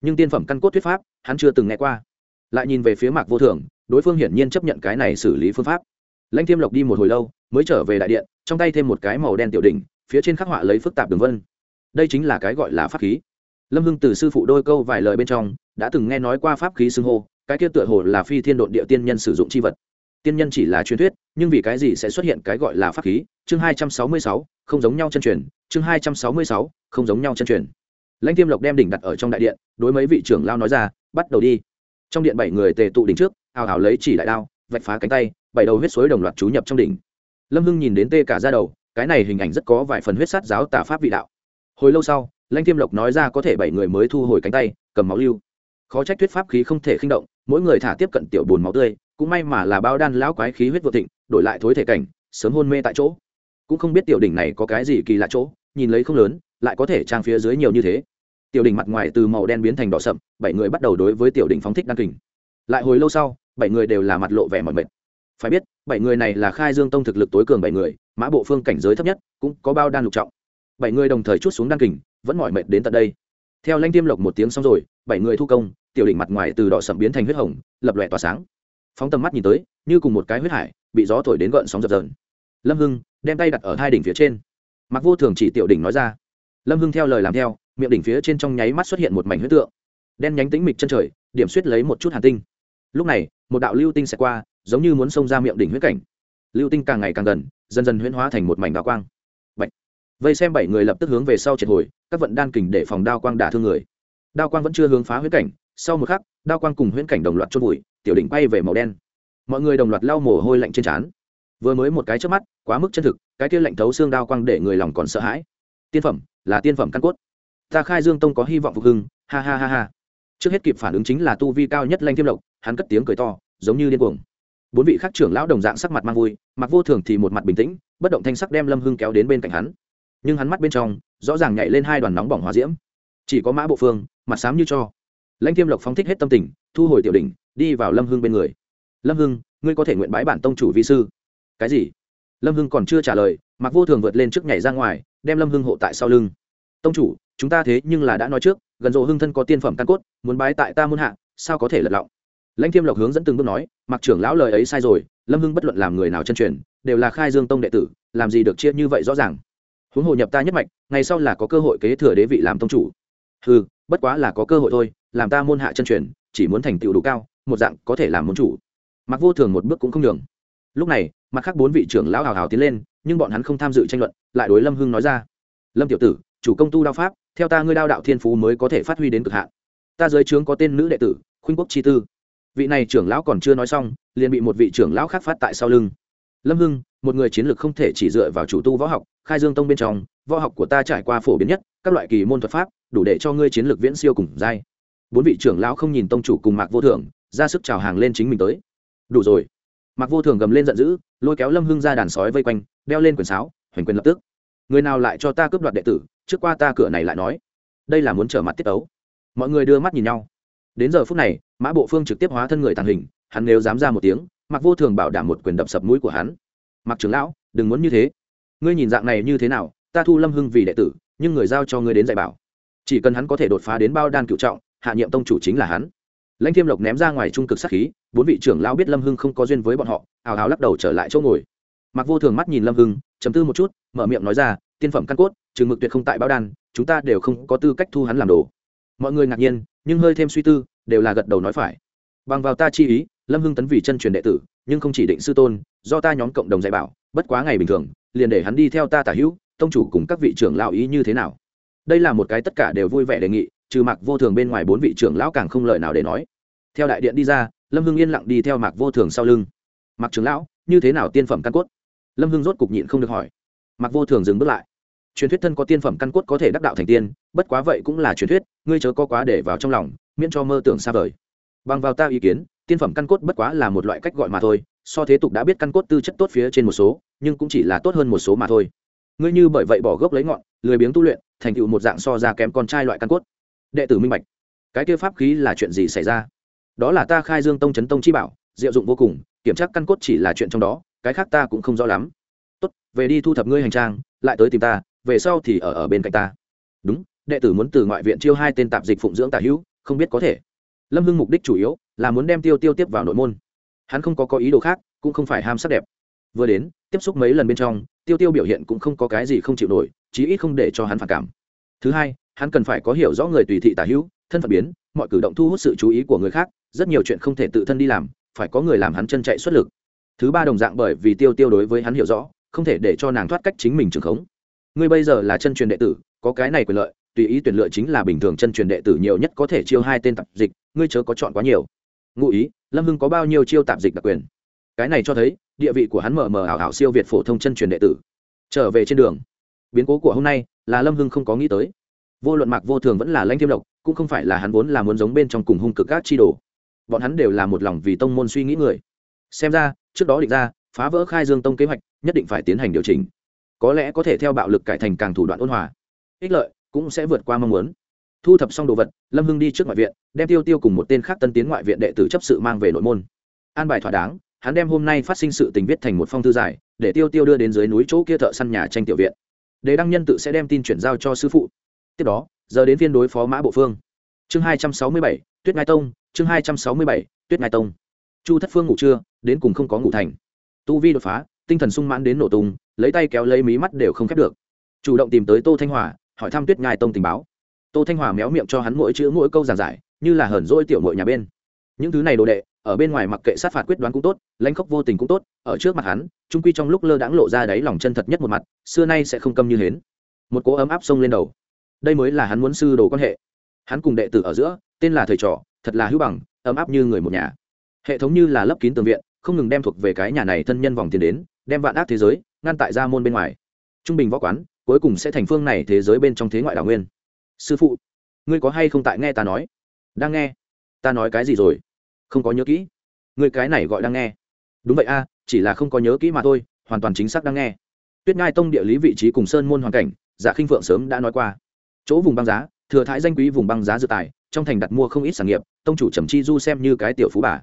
nhưng tiên phẩm căn cốt thuyết pháp, hắn chưa từng nghe qua. Lại nhìn về phía mạc vô thường, đối phương hiển nhiên chấp nhận cái này xử lý phương pháp. Lãnh thiêm lộc đi một hồi lâu, mới trở về đại điện, trong tay thêm một cái màu đen tiểu đỉnh, phía trên khắc họa lấy phức tạp đường vân. Đây chính là cái gọi là pháp khí. Lâm hưng từ sư phụ đôi câu vài lời bên trong, đã từng nghe nói qua pháp khí xưng hô, cái kia tựa hồ là phi thiên độn địa tiên nhân sử dụng c h i vật. Tiên nhân chỉ là truyền thuyết, nhưng vì cái gì sẽ xuất hiện cái gọi là pháp khí? Chương hai trăm sáu mươi sáu, không giống nhau chân truyền. Chương hai trăm sáu mươi sáu, không giống nhau chân truyền lãnh tiêm lộc đem đỉnh đặt ở trong đại điện, đối mấy vị trưởng lao nói ra, bắt đầu đi. Trong điện bảy người tề tụ đỉnh trước, hào hào lấy chỉ đại đao, vạch phá cánh tay, bảy đầu huyết suối đồng loạt chú nhập trong đỉnh. Lâm hưng nhìn đến tê cả ra đầu, cái này hình ảnh rất có vài phần huyết sát giáo tà pháp vị đạo. Hồi lâu sau, lãnh tiêm lộc nói ra có thể bảy người mới thu hồi cánh tay, cầm máu lưu. Khó trách thuyết pháp khí không thể khinh động, mỗi người thả tiếp cận tiểu bồn máu tươi, cũng may mà là bao đan lão quái khí huyết vô thịnh, đổi lại thối thể cảnh, sớm hôn mê tại chỗ. Cũng không biết tiểu đỉnh này có cái gì kỳ lạ chỗ, nhìn lấy không lớn, lại có thể trang phía dưới nhiều như thế tiểu đỉnh mặt ngoài từ màu đen biến thành đỏ sậm, bảy người bắt đầu đối với tiểu đỉnh phóng thích đăng kình. Lại hồi lâu sau, bảy người đều là mặt lộ vẻ mỏi mệt. Phải biết, bảy người này là khai dương tông thực lực tối cường bảy người, mã bộ phương cảnh giới thấp nhất, cũng có bao đan lục trọng. Bảy người đồng thời chút xuống đăng kình, vẫn mỏi mệt đến tận đây. Theo lanh tiêm lộc một tiếng xong rồi, bảy người thu công, tiểu đỉnh mặt ngoài từ đỏ sậm biến thành huyết hồng, lập lòe tỏa sáng. Phóng tầm mắt nhìn tới, như cùng một cái huyết hải, bị gió thổi đến gợn sóng dập dờn. Lâm hưng đem tay đặt ở hai đỉnh phía trên. Mặc vô thường chỉ tiểu đỉnh nói ra. Lâm hưng theo lời làm theo miệng đỉnh phía trên trong nháy mắt xuất hiện một mảnh huyết tượng, đen nhánh tính mịch chân trời, điểm suýt lấy một chút hàn tinh. Lúc này, một đạo lưu tinh sẽ qua, giống như muốn xông ra miệng đỉnh huyết cảnh. Lưu tinh càng ngày càng gần, dần dần huyễn hóa thành một mảnh đao quang. Bạch. vây xem bảy người lập tức hướng về sau triệt hồi, các vận đan kình để phòng đao quang đả thương người. Đao quang vẫn chưa hướng phá huyết cảnh, sau một khắc, đao quang cùng huyễn cảnh đồng loạt chôn vùi, tiểu đỉnh bay về màu đen. Mọi người đồng loạt lau mồ hôi lạnh trên trán. Vừa mới một cái trước mắt, quá mức chân thực, cái kia lạnh thấu xương đao quang để người lòng còn sợ hãi. Tiên phẩm, là tiên phẩm căn cốt ta khai dương tông có hy vọng phục hưng, ha ha ha ha. Trước hết kịp phản ứng chính là tu vi cao nhất lanh thiêm lộc, hắn cất tiếng cười to, giống như điên cuồng. Bốn vị khác trưởng lão đồng dạng sắc mặt mang vui, mặc vô thường thì một mặt bình tĩnh, bất động thanh sắc đem lâm hưng kéo đến bên cạnh hắn. Nhưng hắn mắt bên trong, rõ ràng nhảy lên hai đoàn nóng bỏng hòa diễm. Chỉ có mã bộ phương, mặt xám như cho. Lãnh thiêm lộc phóng thích hết tâm tình, thu hồi tiểu đỉnh, đi vào lâm hưng bên người. Lâm hưng, ngươi có thể nguyện bái bản tông chủ vi sư. Cái gì? Lâm hưng còn chưa trả lời, mặc vô thường vượt lên trước nhảy ra ngoài, đem lâm hưng hộ tại sau lưng tông chủ, chúng ta thế nhưng là đã nói trước, gần rộ hưng thân có tiên phẩm căn cốt, muốn bái tại ta muôn hạ, sao có thể lật lọng? Lãnh thiêm lộc hướng dẫn từng bước nói, mặc trưởng lão lời ấy sai rồi, lâm hưng bất luận làm người nào chân truyền, đều là khai dương tông đệ tử, làm gì được chia như vậy rõ ràng? Huống hồ nhập ta nhất mạch, ngày sau là có cơ hội kế thừa đế vị làm tông chủ. Ừ bất quá là có cơ hội thôi, làm ta môn hạ chân truyền, chỉ muốn thành tựu đủ cao, một dạng có thể làm môn chủ. Mặc vô thường một bước cũng không đường lúc này, mặt khác bốn vị trưởng lão hào hào tiến lên, nhưng bọn hắn không tham dự tranh luận, lại đối lâm hưng nói ra. Lâm tiểu tử chủ công tu đao pháp, theo ta ngươi đao đạo thiên phú mới có thể phát huy đến cực hạn. Ta dưới trướng có tên nữ đệ tử, khuynh quốc chi tư. Vị này trưởng lão còn chưa nói xong, liền bị một vị trưởng lão khác phát tại sau lưng. Lâm hưng, một người chiến lược không thể chỉ dựa vào chủ tu võ học, khai dương tông bên trong, võ học của ta trải qua phổ biến nhất, các loại kỳ môn thuật pháp, đủ để cho ngươi chiến lược viễn siêu cùng giai. Bốn vị trưởng lão không nhìn tông chủ cùng mạc vô thưởng, ra sức chào hàng lên chính mình tới. Đủ rồi. Mạc vô thường gầm lên giận dữ, lôi kéo lâm hưng ra đàn sói vây quanh, đeo lên quyền sáo, hoành quyền lập tức. Người nào lại cho ta cướp đoạt đệ tử trước qua ta cửa này lại nói. Đây là muốn trở mặt tiết ấu mọi người đưa mắt nhìn nhau. Đến giờ phút này, mã bộ phương trực tiếp hóa thân người tàng hình, hắn nếu dám ra một tiếng mặc vô thường bảo đảm một quyền đập sập mũi của hắn. Mặc trưởng lão, đừng muốn như thế. Ngươi nhìn dạng này như thế nào, ta thu lâm hưng vì đệ tử, nhưng người giao cho ngươi đến dạy bảo. Chỉ cần hắn có thể đột phá đến bao đan cựu trọng, hạ nhiệm tông chủ chính là hắn. Lãnh thiêm lộc ném ra ngoài trung cực sát khí, bốn vị trưởng lão biết lâm hưng không có duyên với bọn họ, ào ào lắc đầu trở lại chỗ ngồi. Mặc vô thường mắt nhìn lâm hưng chấm tư một chút, mở miệng nói ra, tiên phẩm căn cốt chừng mực tuyệt không tại bao đan, chúng ta đều không có tư cách thu hắn làm đồ. Mọi người ngạc nhiên, nhưng hơi thêm suy tư, đều là gật đầu nói phải. Bằng vào ta chi ý, lâm hưng tấn vì chân truyền đệ tử, nhưng không chỉ định sư tôn, do ta nhóm cộng đồng dạy bảo, bất quá ngày bình thường, liền để hắn đi theo ta tả hữu, tông chủ cùng các vị trưởng lão ý như thế nào. Đây là một cái tất cả đều vui vẻ đề nghị, trừ mạc vô thường bên ngoài bốn vị trưởng lão càng không lời nào để nói. Theo đại điện đi ra, lâm hưng yên lặng đi theo mạc vô thường sau lưng. Mạc trưởng lão, như thế nào tiên phẩm căn cốt? Lâm hưng rốt cục nhịn không được hỏi. Mạc vô thường dừng bước lại truyền thuyết thân có tiên phẩm căn cốt có thể đắc đạo thành tiên, bất quá vậy cũng là truyền thuyết, ngươi chớ có quá để vào trong lòng, miễn cho mơ tưởng xa vời. Bằng vào ta ý kiến, tiên phẩm căn cốt bất quá là một loại cách gọi mà thôi, so thế tục đã biết căn cốt tư chất tốt phía trên một số, nhưng cũng chỉ là tốt hơn một số mà thôi. Ngươi như bởi vậy bỏ gốc lấy ngọn, lười biếng tu luyện, thành tựu một dạng so ra kém con trai loại căn cốt. Đệ tử minh bạch. Cái kia pháp khí là chuyện gì xảy ra? Đó là ta khai dương tông chấn tông chi bảo, diệu dụng vô cùng, kiểm tra căn cốt chỉ là chuyện trong đó, cái khác ta cũng không rõ lắm. Tốt, về đi thu thập ngươi hành trang, lại tới tìm ta về sau thì ở ở bên cạnh ta. Đúng, đệ tử muốn từ ngoại viện chiêu hai tên tạp dịch phụng dưỡng tả hữu, không biết có thể. Lâm hưng mục đích chủ yếu là muốn đem tiêu tiêu tiếp vào nội môn. Hắn không có có ý đồ khác, cũng không phải ham sắc đẹp. Vừa đến, tiếp xúc mấy lần bên trong, tiêu tiêu biểu hiện cũng không có cái gì không chịu nổi, chí ít không để cho hắn phản cảm. Thứ hai, hắn cần phải có hiểu rõ người tùy thị tả hữu, thân phận biến, mọi cử động thu hút sự chú ý của người khác, rất nhiều chuyện không thể tự thân đi làm, phải có người làm hắn chân chạy xuất lực. Thứ ba đồng dạng bởi vì tiêu tiêu đối với hắn hiểu rõ, không thể để cho nàng thoát cách chính mình trường khống ngươi bây giờ là chân truyền đệ tử, có cái này quyền lợi, tùy ý tuyển lựa chính là bình thường chân truyền đệ tử nhiều nhất có thể chiêu hai tên tạp dịch, ngươi chớ có chọn quá nhiều. Ngụ ý, lâm hưng có bao nhiêu chiêu tạp dịch đặc quyền? Cái này cho thấy, địa vị của hắn mờ mờ ảo ảo siêu việt phổ thông chân truyền đệ tử. Trở về trên đường, biến cố của hôm nay là lâm hưng không có nghĩ tới. Vô luận mạc vô thường vẫn là lãnh thiêm lộc, cũng không phải là hắn vốn là muốn giống bên trong cùng hung cực các chi đồ. Bọn hắn đều là một lòng vì tông môn suy nghĩ người. Xem ra, trước đó định ra, phá vỡ khai dương tông kế hoạch, nhất định phải tiến hành điều chỉnh có lẽ có thể theo bạo lực cải thành càng thủ đoạn ôn hòa. Ích lợi cũng sẽ vượt qua mong muốn. Thu thập xong đồ vật, lâm hưng đi trước ngoại viện, đem tiêu tiêu cùng một tên khác tân tiến ngoại viện đệ tử chấp sự mang về nội môn. An bài thỏa đáng, hắn đem hôm nay phát sinh sự tình viết thành một phong thư dài, để tiêu tiêu đưa đến dưới núi chỗ kia thợ săn nhà tranh tiểu viện. Để đăng nhân tự sẽ đem tin chuyển giao cho sư phụ. Tiếp đó, giờ đến phiên đối phó mã bộ phương. Chương hai trăm sáu mươi bảy, tuyết ngai tông, chương hai trăm sáu mươi bảy, tuyết ngai tông. Chu thất phương ngủ trưa, đến cùng không có ngủ thành. Tu vi đột phá tinh thần sung mãn đến nổ tung, lấy tay kéo lấy mí mắt đều không khép được. Chủ động tìm tới tô thanh hòa, hỏi thăm tuyết ngai tông tình báo. Tô thanh hòa méo miệng cho hắn mỗi chữ mỗi câu giảng giải, như là hờn dỗi tiểu mội nhà bên. Những thứ này đồ đệ, ở bên ngoài mặc kệ sát phạt quyết đoán cũng tốt, lãnh khốc vô tình cũng tốt, ở trước mặt hắn, trung quy trong lúc lơ đãng lộ ra đáy lòng chân thật nhất một mặt, xưa nay sẽ không câm như hến. Một cố ấm áp sông lên đầu. Đây mới là hắn muốn sư đồ quan hệ. Hắn cùng đệ tử ở giữa, tên là thầy trò, thật là hữu bằng, ấm áp như người một nhà. Hệ thống như là lấp kín tường viện, không ngừng đem thuộc về cái nhà này thân nhân vòng tiền đến đem vạn ác thế giới ngăn tại gia môn bên ngoài. Trung bình võ quán, cuối cùng sẽ thành phương này thế giới bên trong thế ngoại đảo nguyên. Sư phụ, ngươi có hay không tại nghe ta nói? Đang nghe. Ta nói cái gì rồi? Không có nhớ kỹ. Ngươi cái này gọi đang nghe. Đúng vậy a, chỉ là không có nhớ kỹ mà thôi, hoàn toàn chính xác đang nghe. Tuyết ngai tông địa lý vị trí cùng sơn môn hoàn cảnh dạ khinh phượng sớm đã nói qua. Chỗ vùng băng giá, thừa thái danh quý vùng băng giá dự tài, trong thành đặt mua không ít sản nghiệp, tông chủ trầm chi du xem như cái tiểu phú bà,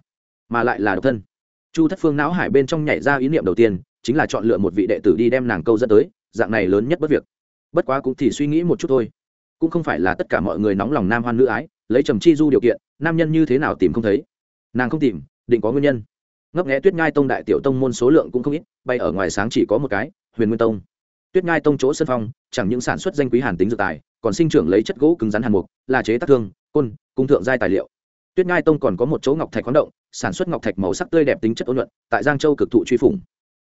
mà lại là độc thân chu thất phương não hải bên trong nhảy ra ý niệm đầu tiên, chính là chọn lựa một vị đệ tử đi đem nàng câu dẫn tới, dạng này lớn nhất bất việc. Bất quá cũng thì suy nghĩ một chút thôi. Cũng không phải là tất cả mọi người nóng lòng nam hoan nữ ái, lấy trầm chi du điều kiện, nam nhân như thế nào tìm không thấy. Nàng không tìm, định có nguyên nhân. Ngấp nghẽ tuyết ngai tông đại tiểu tông môn số lượng cũng không ít, bay ở ngoài sáng chỉ có một cái, huyền nguyên tông. Tuyết ngai tông chỗ sân phong, chẳng những sản xuất danh quý hàn tính dược tài, còn sinh trưởng lấy chất gỗ cứng rắn hàn mục, là chế tác thương, côn, cung thượng giai tài liệu. Tuyết ngai tông còn có một chỗ ngọc thạch khoáng động sản xuất ngọc thạch màu sắc tươi đẹp tính chất ôn nhuận, tại giang châu cực thụ truy phủng.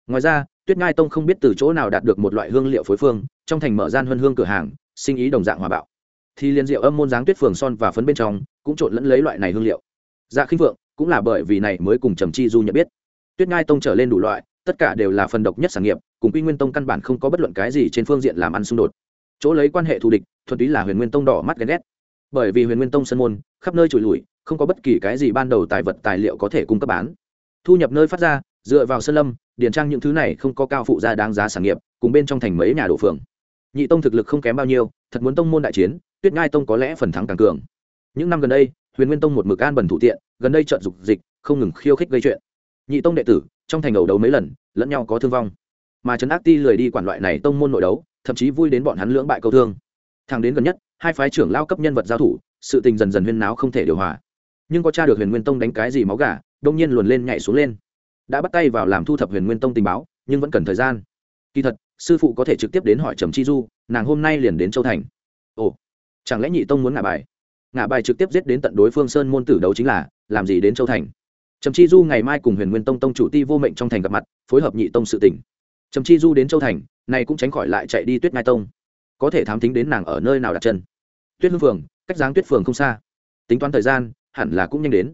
Ngoài ra, tuyết ngai tông không biết từ chỗ nào đạt được một loại hương liệu phối phương, trong thành mở gian huân hương cửa hàng, sinh ý đồng dạng hòa bạo. Thì liên diệu âm môn dáng tuyết phường son và phấn bên trong, cũng trộn lẫn lấy loại này hương liệu. Dạ khinh phượng cũng là bởi vì này mới cùng trầm chi du nhận biết. Tuyết ngai tông trở lên đủ loại, tất cả đều là phần độc nhất sản nghiệp, cùng quy nguyên tông căn bản không có bất luận cái gì trên phương diện làm ăn xung đột. Chỗ lấy quan hệ thù địch, thuần túy là huyền nguyên tông đỏ mắt ghen ghét. Bởi vì huyền nguyên tông sân môn, khắp nơi trụi lùi không có bất kỳ cái gì ban đầu tài vật tài liệu có thể cung cấp bán. Thu nhập nơi phát ra, dựa vào sơn lâm, điền trang những thứ này không có cao phụ gia đáng giá sản nghiệp, cùng bên trong thành mấy nhà đổ phường. Nhị tông thực lực không kém bao nhiêu, thật muốn tông môn đại chiến, tuyết ngai tông có lẽ phần thắng càng cường. Những năm gần đây, huyền nguyên tông một mực an bẩn thủ tiện, gần đây trận dục dịch, không ngừng khiêu khích gây chuyện. Nhị tông đệ tử, trong thành ẩu đấu mấy lần, lẫn nhau có thương vong. Mà trấn ác ti lười đi quản loại này tông môn nội đấu, thậm chí vui đến bọn hắn lưỡng bại câu thương. Thang đến gần nhất, hai phái trưởng lao cấp nhân vật giao thủ, sự tình dần dần huyên náo không thể điều hòa nhưng có cha được huyền nguyên tông đánh cái gì máu gà, đông nhiên luồn lên nhảy xuống lên. Đã bắt tay vào làm thu thập huyền nguyên tông tình báo, nhưng vẫn cần thời gian. Kỳ thật, sư phụ có thể trực tiếp đến hỏi trầm chi du, nàng hôm nay liền đến châu thành. Ồ, chẳng lẽ nhị tông muốn ngả bài? Ngả bài trực tiếp giết đến tận đối phương sơn môn tử đấu chính là, làm gì đến châu thành? Trầm chi du ngày mai cùng huyền nguyên tông tông chủ ti vô mệnh trong thành gặp mặt, phối hợp nhị tông sự tỉnh trầm chi du đến châu thành, này cũng tránh khỏi lại chạy đi tuyết ngai tông. Có thể thám tính đến nàng ở nơi nào đặt chân? Tuyết hương phường, cách giáng tuyết phường không xa. Tính toán thời gian hẳn là cũng nhanh đến.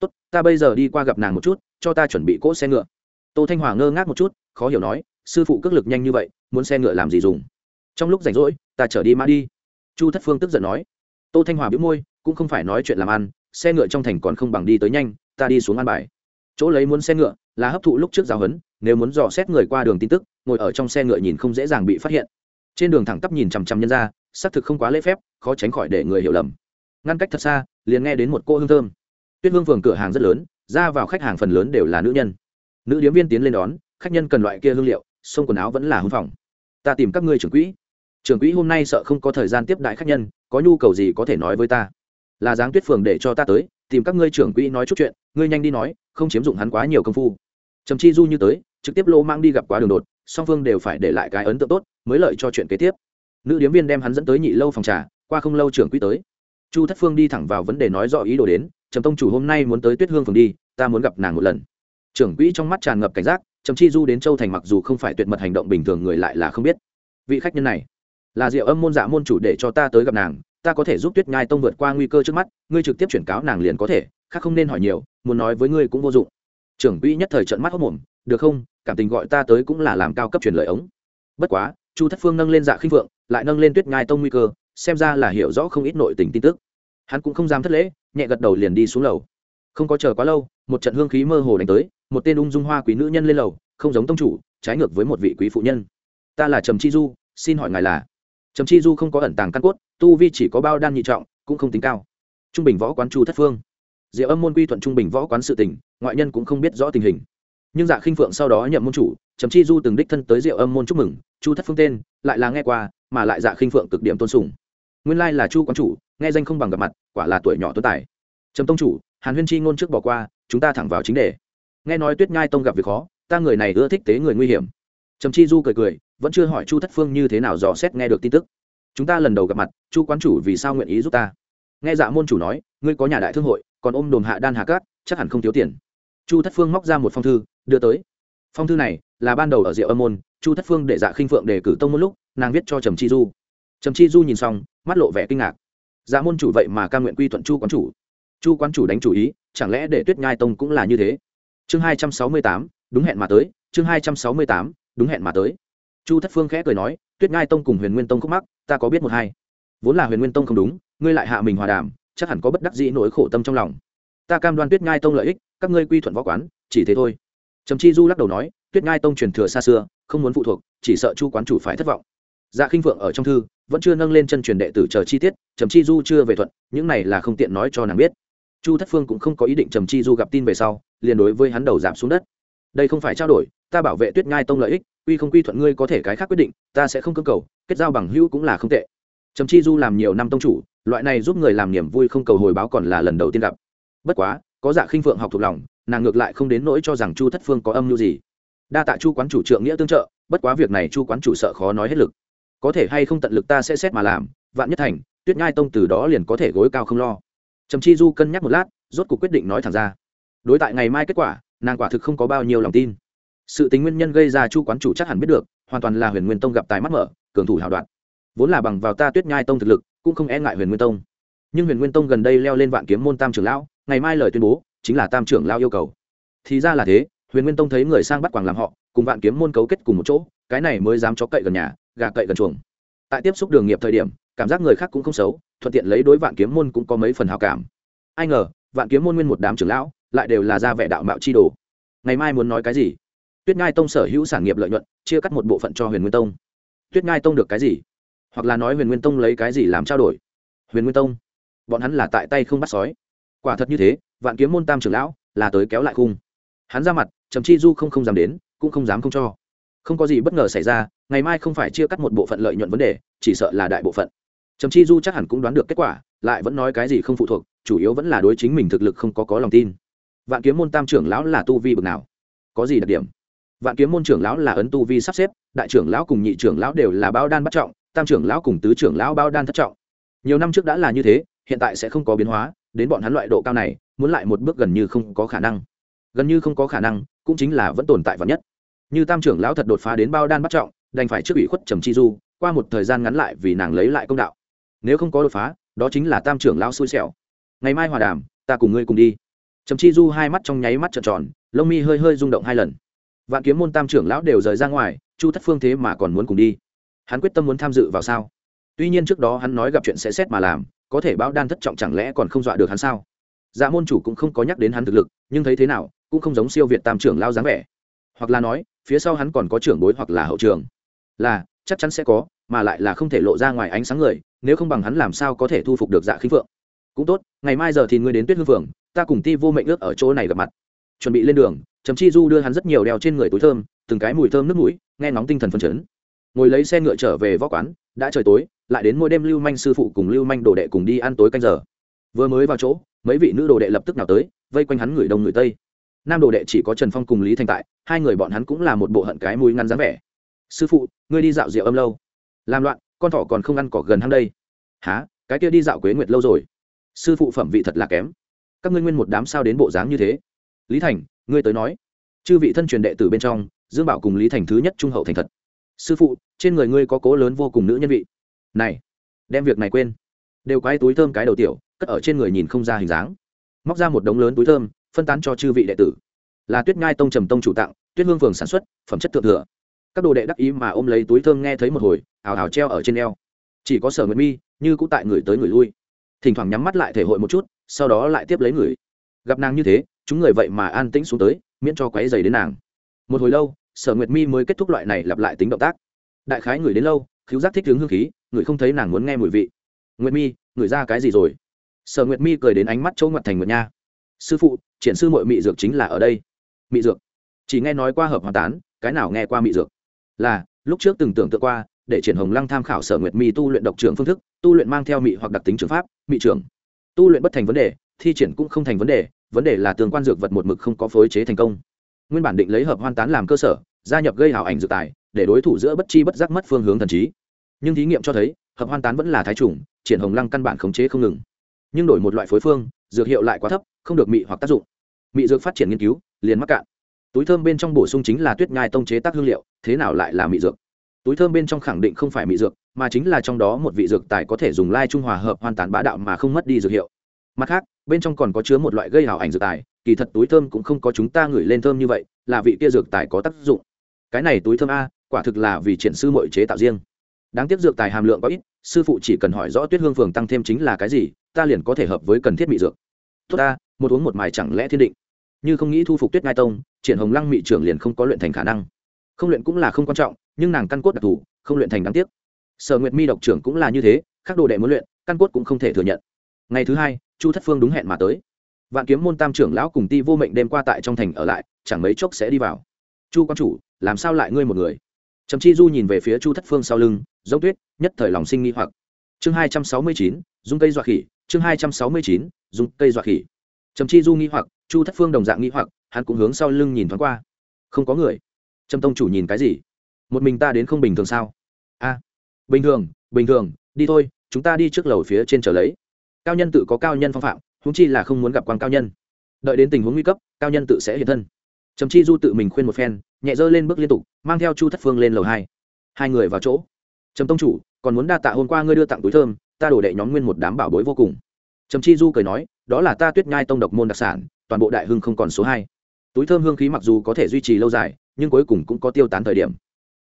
Tốt, ta bây giờ đi qua gặp nàng một chút, cho ta chuẩn bị cỗ xe ngựa. Tô thanh hòa ngơ ngác một chút, khó hiểu nói, sư phụ cước lực nhanh như vậy, muốn xe ngựa làm gì dùng? Trong lúc rảnh rỗi, ta chở đi mã đi. Chu thất phương tức giận nói. Tô thanh hòa biếu môi, cũng không phải nói chuyện làm ăn, xe ngựa trong thành còn không bằng đi tới nhanh, ta đi xuống ăn bài. Chỗ lấy muốn xe ngựa là hấp thụ lúc trước giáo huấn, nếu muốn dò xét người qua đường tin tức, ngồi ở trong xe ngựa nhìn không dễ dàng bị phát hiện. Trên đường thẳng tắp nhìn chằm chằm nhân ra, xác thực không quá lễ phép, khó tránh khỏi để người hiểu lầm. Ngăn cách thật xa liền nghe đến một cô hương thơm. Tuyết hương phường cửa hàng rất lớn, ra vào khách hàng phần lớn đều là nữ nhân. Nữ điếm viên tiến lên đón, khách nhân cần loại kia hương liệu, xông quần áo vẫn là hưng phòng ta tìm các ngươi trưởng quỹ. Trưởng quỹ hôm nay sợ không có thời gian tiếp đại khách nhân, có nhu cầu gì có thể nói với ta. Là dáng tuyết phường để cho ta tới, tìm các ngươi trưởng quỹ nói chút chuyện, ngươi nhanh đi nói, không chiếm dụng hắn quá nhiều công phu. Trầm chi du như tới, trực tiếp lô mang đi gặp quá đường đột, song phương đều phải để lại cái ấn tượng tốt, mới lợi cho chuyện kế tiếp. Nữ điếm viên đem hắn dẫn tới nhị lâu phòng trà, qua không lâu trưởng quỹ tới chu thất phương đi thẳng vào vấn đề nói rõ ý đồ đến, trầm tông chủ hôm nay muốn tới tuyết hương phường đi, ta muốn gặp nàng một lần. Trưởng quỹ trong mắt tràn ngập cảnh giác, trầm chi du đến châu thành mặc dù không phải tuyệt mật hành động bình thường người lại là không biết. Vị khách nhân này, là diệu âm môn dạ môn chủ để cho ta tới gặp nàng, ta có thể giúp tuyết nhai tông vượt qua nguy cơ trước mắt, ngươi trực tiếp chuyển cáo nàng liền có thể, khác không nên hỏi nhiều, muốn nói với ngươi cũng vô dụng. Trưởng quỹ nhất thời trận mắt hốc mồm, được không, cảm tình gọi ta tới cũng là làm cao cấp truyền lời ống. Bất quá, chu thất phương nâng lên dạ khinh vượng lại nâng lên tuyết nhai tông nguy cơ xem ra là hiểu rõ không ít nội tình tin tức. Hắn cũng không dám thất lễ, nhẹ gật đầu liền đi xuống lầu. Không có chờ quá lâu, một trận hương khí mơ hồ đánh tới, một tên ung dung hoa quý nữ nhân lên lầu, không giống tông chủ, trái ngược với một vị quý phụ nhân. Ta là trầm chi du, xin hỏi ngài là? Trầm chi du không có ẩn tàng căn cốt, tu vi chỉ có bao đan nhị trọng, cũng không tính cao. Trung bình võ quán chu thất phương. Diệu âm môn quy thuận trung bình võ quán sự tình, ngoại nhân cũng không biết rõ tình hình. Nhưng dạ khinh phượng sau đó nhậm môn chủ, trầm chi du từng đích thân tới diệu âm môn chúc mừng, chu thất phương tên, lại là nghe qua, mà lại dạ khinh phượng cực điểm tôn sùng nguyên lai là chu quán chủ, nghe danh không bằng gặp mặt, quả là tuổi nhỏ tuấn tài. Trầm tông chủ, hàn huyên chi ngôn trước bỏ qua, chúng ta thẳng vào chính đề. Nghe nói tuyết nhai tông gặp việc khó, ta người này ưa thích tế người nguy hiểm. Trầm chi du cười cười, vẫn chưa hỏi chu thất phương như thế nào dò xét nghe được tin tức. Chúng ta lần đầu gặp mặt, chu quán chủ vì sao nguyện ý giúp ta? Nghe dạ môn chủ nói, ngươi có nhà đại thương hội, còn ôm đồm hạ đan hạ cát, chắc hẳn không thiếu tiền. Chu thất phương móc ra một phong thư, đưa tới. Phong thư này là ban đầu ở diệu âm môn, chu thất phương để dạ khinh phượng đề cử tông một lúc, nàng viết cho trầm chi du trầm chi du nhìn xong, mắt lộ vẻ kinh ngạc. Dạ môn chủ vậy mà ca nguyện quy thuận chu quán chủ. Chu quán chủ đánh chủ ý, chẳng lẽ để tuyết nhai tông cũng là như thế? Chương hai trăm sáu mươi tám, đúng hẹn mà tới, chương hai trăm sáu mươi tám, đúng hẹn mà tới. Chu thất phương khẽ cười nói, tuyết nhai tông cùng huyền nguyên tông khúc mắc, ta có biết một hai. Vốn là huyền nguyên tông không đúng, ngươi lại hạ mình hòa đàm, chắc hẳn có bất đắc dĩ nỗi khổ tâm trong lòng. Ta cam đoan tuyết nhai tông lợi ích, các ngươi quy thuận võ quán, chỉ thế thôi. Trầm chi du lắc đầu nói, tuyết Nhai tông truyền thừa xa xưa, không muốn phụ thuộc, chỉ sợ chu quán chủ phải thất vọng. Dạ khinh phượng ở trong thư vẫn chưa nâng lên chân truyền đệ tử chờ chi tiết, trầm chi du chưa về thuận, những này là không tiện nói cho nàng biết. Chu thất phương cũng không có ý định trầm chi du gặp tin về sau, liền đối với hắn đầu giảm xuống đất. Đây không phải trao đổi, ta bảo vệ tuyết ngai tông lợi ích quy không quy thuận ngươi có thể cái khác quyết định, ta sẽ không cơ cầu, kết giao bằng hữu cũng là không tệ. Trầm chi du làm nhiều năm tông chủ, loại này giúp người làm niềm vui không cầu hồi báo còn là lần đầu tiên gặp. Bất quá, có dạ khinh phượng học thuộc lòng, nàng ngược lại không đến nỗi cho rằng chu thất phương có âm mưu gì. Đa tạ chu quán chủ trượng nghĩa tương trợ, bất quá việc này chu quán chủ sợ khó nói hết lực có thể hay không tận lực ta sẽ xét mà làm, vạn nhất thành, tuyết nhai tông từ đó liền có thể gối cao không lo. Trầm chi du cân nhắc một lát, rốt cuộc quyết định nói thẳng ra. Đối tại ngày mai kết quả, nàng quả thực không có bao nhiêu lòng tin. Sự tính nguyên nhân gây ra chu quán chủ chắc hẳn biết được, hoàn toàn là huyền nguyên tông gặp tài mắt mở, cường thủ hào đoạn. Vốn là bằng vào ta tuyết nhai tông thực lực, cũng không e ngại huyền nguyên tông. Nhưng huyền nguyên tông gần đây leo lên vạn kiếm môn tam trưởng lão, ngày mai lời tuyên bố, chính là tam trưởng lão yêu cầu. Thì ra là thế, huyền nguyên tông thấy người sang bắt quảng làm họ, cùng vạn kiếm môn cấu kết cùng một chỗ, cái này mới dám chó cậy gần nhà gà cậy gần chuồng. Tại tiếp xúc đường nghiệp thời điểm, cảm giác người khác cũng không xấu, thuận tiện lấy đối vạn kiếm môn cũng có mấy phần hào cảm. Ai ngờ, vạn kiếm môn nguyên một đám trưởng lão lại đều là ra vẻ đạo mạo chi đồ. Ngày mai muốn nói cái gì? Tuyết ngai tông sở hữu sản nghiệp lợi nhuận, chia cắt một bộ phận cho huyền nguyên tông. Tuyết ngai tông được cái gì? Hoặc là nói huyền nguyên tông lấy cái gì làm trao đổi? Huyền nguyên tông? Bọn hắn là tại tay không bắt sói. Quả thật như thế, vạn kiếm môn tam trưởng lão là tới kéo lại khung. Hắn ra mặt, trầm chi du không không dám đến, cũng không dám không cho không có gì bất ngờ xảy ra, ngày mai không phải chia cắt một bộ phận lợi nhuận vấn đề, chỉ sợ là đại bộ phận. Trầm chi du chắc hẳn cũng đoán được kết quả, lại vẫn nói cái gì không phụ thuộc, chủ yếu vẫn là đối chính mình thực lực không có có lòng tin. Vạn kiếm môn tam trưởng lão là tu vi bực nào? Có gì đặc điểm? Vạn kiếm môn trưởng lão là ấn tu vi sắp xếp, đại trưởng lão cùng nhị trưởng lão đều là bao đan bắt trọng, tam trưởng lão cùng tứ trưởng lão bao đan thất trọng. Nhiều năm trước đã là như thế, hiện tại sẽ không có biến hóa, đến bọn hắn loại độ cao này, muốn lại một bước gần như không có khả năng. Gần như không có khả năng, cũng chính là vẫn tồn tại vật nhất như tam trưởng lão thật đột phá đến bao đan bắt trọng, đành phải trước ủy khuất trầm chi du, qua một thời gian ngắn lại vì nàng lấy lại công đạo. Nếu không có đột phá, đó chính là tam trưởng lão xui xẻo. Ngày mai hòa đàm, ta cùng ngươi cùng đi. Trầm chi du hai mắt trong nháy mắt trợn tròn, lông mi hơi hơi rung động hai lần. Vạn kiếm môn tam trưởng lão đều rời ra ngoài, chu thất phương thế mà còn muốn cùng đi. Hắn quyết tâm muốn tham dự vào sao? Tuy nhiên trước đó hắn nói gặp chuyện sẽ xét mà làm, có thể báo đan thất trọng chẳng lẽ còn không dọa được hắn sao? Dạ môn chủ cũng không có nhắc đến hắn thực lực, nhưng thấy thế nào, cũng không giống siêu việt tam trưởng lao dáng vẻ. Hoặc là nói phía sau hắn còn có trưởng bối hoặc là hậu trường. Là, chắc chắn sẽ có, mà lại là không thể lộ ra ngoài ánh sáng người, nếu không bằng hắn làm sao có thể thu phục được dạ khí phượng. Cũng tốt, ngày mai giờ thì ngươi đến tuyết hương phượng, ta cùng ti vô mệnh ước ở chỗ này gặp mặt. Chuẩn bị lên đường chấm chi du đưa hắn rất nhiều đeo trên người túi thơm, từng cái mùi thơm nước mũi, nghe nóng tinh thần phân chấn. Ngồi lấy xe ngựa trở về võ quán, đã trời tối, lại đến mỗi đêm lưu manh sư phụ cùng lưu manh đồ đệ cùng đi ăn tối canh giờ. Vừa mới vào chỗ, mấy vị nữ đồ đệ lập tức nào tới, vây quanh hắn người đông người tây nam đồ đệ chỉ có trần phong cùng lý thành tại, hai người bọn hắn cũng là một bộ hận cái mùi ngăn dáng vẻ. Sư phụ, ngươi đi dạo rượu âm lâu. Làm loạn, con thỏ còn không ăn cỏ gần hăng đây. Há cái kia đi dạo quế nguyệt lâu rồi. Sư phụ phẩm vị thật là kém. Các ngươi nguyên một đám sao đến bộ dáng như thế? Lý thành, ngươi tới nói. Chư vị thân truyền đệ tử bên trong, dương bảo cùng lý thành thứ nhất trung hậu thành thật. Sư phụ, trên người ngươi có cố lớn vô cùng nữ nhân vị. Này, đem việc này quên. Đều quái túi thơm cái đầu tiểu, cất ở trên người nhìn không ra hình dáng. Móc ra một đống lớn túi thơm phân tán cho chư vị đệ tử. Là tuyết ngai tông trầm tông chủ tặng, tuyết hương phường sản xuất, phẩm chất thượng thừa. Các đồ đệ đắc ý mà ôm lấy túi thơm nghe thấy một hồi, ào ào treo ở trên eo. Chỉ có sở nguyệt mi, như cũng tại người tới người lui. Thỉnh thoảng nhắm mắt lại thể hội một chút, sau đó lại tiếp lấy người. Gặp nàng như thế, chúng người vậy mà an tĩnh xuống tới, miễn cho quáy dày đến nàng. Một hồi lâu, sở nguyệt mi mới kết thúc loại này lặp lại tính động tác. Đại khái người đến lâu, khiếu giác thích hướng hương khí, người không thấy nàng muốn nghe mùi vị. Nguyệt mi, người ra cái gì rồi? Sở nguyệt mi cười đến ánh mắt chỗ ngoặt thành nguyệt nha sư phụ, triển sư mội mị dược chính là ở đây. Mị dược? Chỉ nghe nói qua hợp hoàn tán, cái nào nghe qua mị dược? Là, lúc trước từng tưởng tượng qua, để triển hồng lăng tham khảo sở nguyệt mi tu luyện độc trưởng phương thức, tu luyện mang theo mị hoặc đặc tính trường pháp, mị trưởng. Tu luyện bất thành vấn đề, thi triển cũng không thành vấn đề vấn đề là tương quan dược vật một mực không có phối chế thành công. Nguyên bản định lấy hợp hoan tán làm cơ sở, gia nhập gây hảo ảnh dược tài, để đối thủ giữa bất chi bất giác mất phương hướng thần trí. Nhưng thí nghiệm cho thấy, hợp hoan tán vẫn là thái chủng, triển hồng lăng căn bản khống chế không ngừng. Nhưng đổi một loại phối phương dược hiệu lại quá thấp, không được mị hoặc tác dụng. Mị dược phát triển nghiên cứu, liền mắc cạn. Túi thơm bên trong bổ sung chính là tuyết nhai tông chế tác hương liệu, thế nào lại là mị dược? Túi thơm bên trong khẳng định không phải mị dược, mà chính là trong đó một vị dược tài có thể dùng lai trung hòa hợp hoàn tán bá đạo mà không mất đi dược hiệu. Mặt khác, bên trong còn có chứa một loại gây hảo ảnh dược tài, kỳ thật túi thơm cũng không có chúng ta ngửi lên thơm như vậy, là vị kia dược tài có tác dụng. Cái này túi thơm a, quả thực là vì triển sư mội chế tạo riêng. Đáng tiếc dược tài hàm lượng có ít, sư phụ chỉ cần hỏi rõ tuyết hương phường tăng thêm chính là cái gì ta liền có thể hợp với cần thiết bị dược. Tốt ta, một uống một mài chẳng lẽ thiên định? Như không nghĩ thu phục tuyết ngai tông, triển hồng lăng mị trưởng liền không có luyện thành khả năng. Không luyện cũng là không quan trọng, nhưng nàng căn cốt đặc thù, không luyện thành đáng tiếc. Sở nguyệt mi độc trưởng cũng là như thế, các đồ đệ muốn luyện, căn cốt cũng không thể thừa nhận. Ngày thứ hai, chu thất phương đúng hẹn mà tới. Vạn kiếm môn tam trưởng lão cùng ti vô mệnh đêm qua tại trong thành ở lại, chẳng mấy chốc sẽ đi vào. Chu quan chủ, làm sao lại ngươi một người? Trầm chi du nhìn về phía chu thất phương sau lưng, giống tuyết, nhất thời lòng sinh nghi hoặc. Chương hai trăm sáu mươi chín, dung cây dọa khỉ chương hai trăm sáu mươi chín, dùng cây dọa khỉ. Trầm chi du nghĩ hoặc, chu thất phương đồng dạng nghĩ hoặc, hắn cũng hướng sau lưng nhìn thoáng qua. Không có người. Trầm tông chủ nhìn cái gì? Một mình ta đến không bình thường sao? A. Bình thường bình thường, đi thôi, chúng ta đi trước lầu phía trên trở lấy. Cao nhân tự có cao nhân phong phạm húng chi là không muốn gặp quan cao nhân. Đợi đến tình huống nguy cấp, cao nhân tự sẽ hiện thân. Trầm chi du tự mình khuyên một phen, nhẹ dơ lên bước liên tục, mang theo chu thất phương lên lầu hai. Hai người vào chỗ. Trầm tông chủ, còn muốn đa tạ hôm qua ngươi đưa tặng túi thơm ta đổ đệ nhóm nguyên một đám bảo bối vô cùng. Trầm chi du cười nói, đó là ta tuyết nhai tông độc môn đặc sản, toàn bộ đại hưng không còn số hai. Túi thơm hương khí mặc dù có thể duy trì lâu dài, nhưng cuối cùng cũng có tiêu tán thời điểm.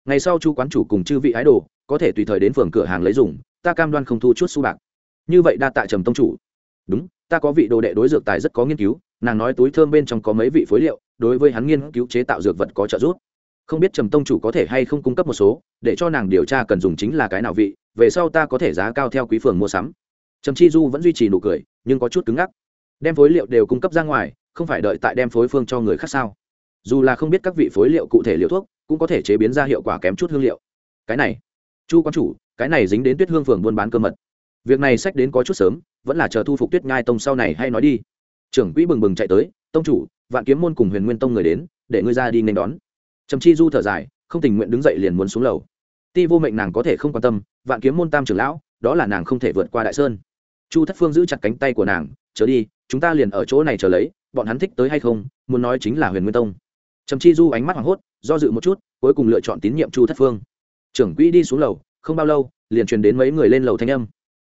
Ngày sau chu quán chủ cùng chư vị ái đồ, có thể tùy thời đến phường cửa hàng lấy dùng, ta cam đoan không thu chút su bạc. Như vậy đa tạ trầm tông chủ. Đúng, ta có vị đồ đệ đối dược tài rất có nghiên cứu, nàng nói túi thơm bên trong có mấy vị phối liệu, đối với hắn nghiên cứu chế tạo dược vật có trợ giúp không biết trầm tông chủ có thể hay không cung cấp một số, để cho nàng điều tra cần dùng chính là cái nào vị, về sau ta có thể giá cao theo quý phường mua sắm. Trầm chi du vẫn duy trì nụ cười, nhưng có chút cứng ngắc. Đem phối liệu đều cung cấp ra ngoài, không phải đợi tại đem phối phương cho người khác sao? Dù là không biết các vị phối liệu cụ thể liệu thuốc, cũng có thể chế biến ra hiệu quả kém chút hương liệu. Cái này, chu quan chủ, cái này dính đến tuyết hương phường buôn bán cơ mật. Việc này sách đến có chút sớm, vẫn là chờ thu phục tuyết nhai tông sau này hay nói đi. Trưởng quỹ bừng bừng chạy tới, tông chủ, vạn kiếm môn cùng huyền nguyên tông người đến, để ngươi ra đi nên đón trầm chi du thở dài, không tình nguyện đứng dậy liền muốn xuống lầu. Ti vô mệnh nàng có thể không quan tâm, vạn kiếm môn tam trưởng lão, đó là nàng không thể vượt qua đại sơn. Chu thất phương giữ chặt cánh tay của nàng trở đi, chúng ta liền ở chỗ này chờ lấy, bọn hắn thích tới hay không, muốn nói chính là huyền nguyên tông. Trầm chi du ánh mắt hoảng hốt, do dự một chút, cuối cùng lựa chọn tín nhiệm chu thất phương. Trưởng quỹ đi xuống lầu, không bao lâu, liền truyền đến mấy người lên lầu thanh âm.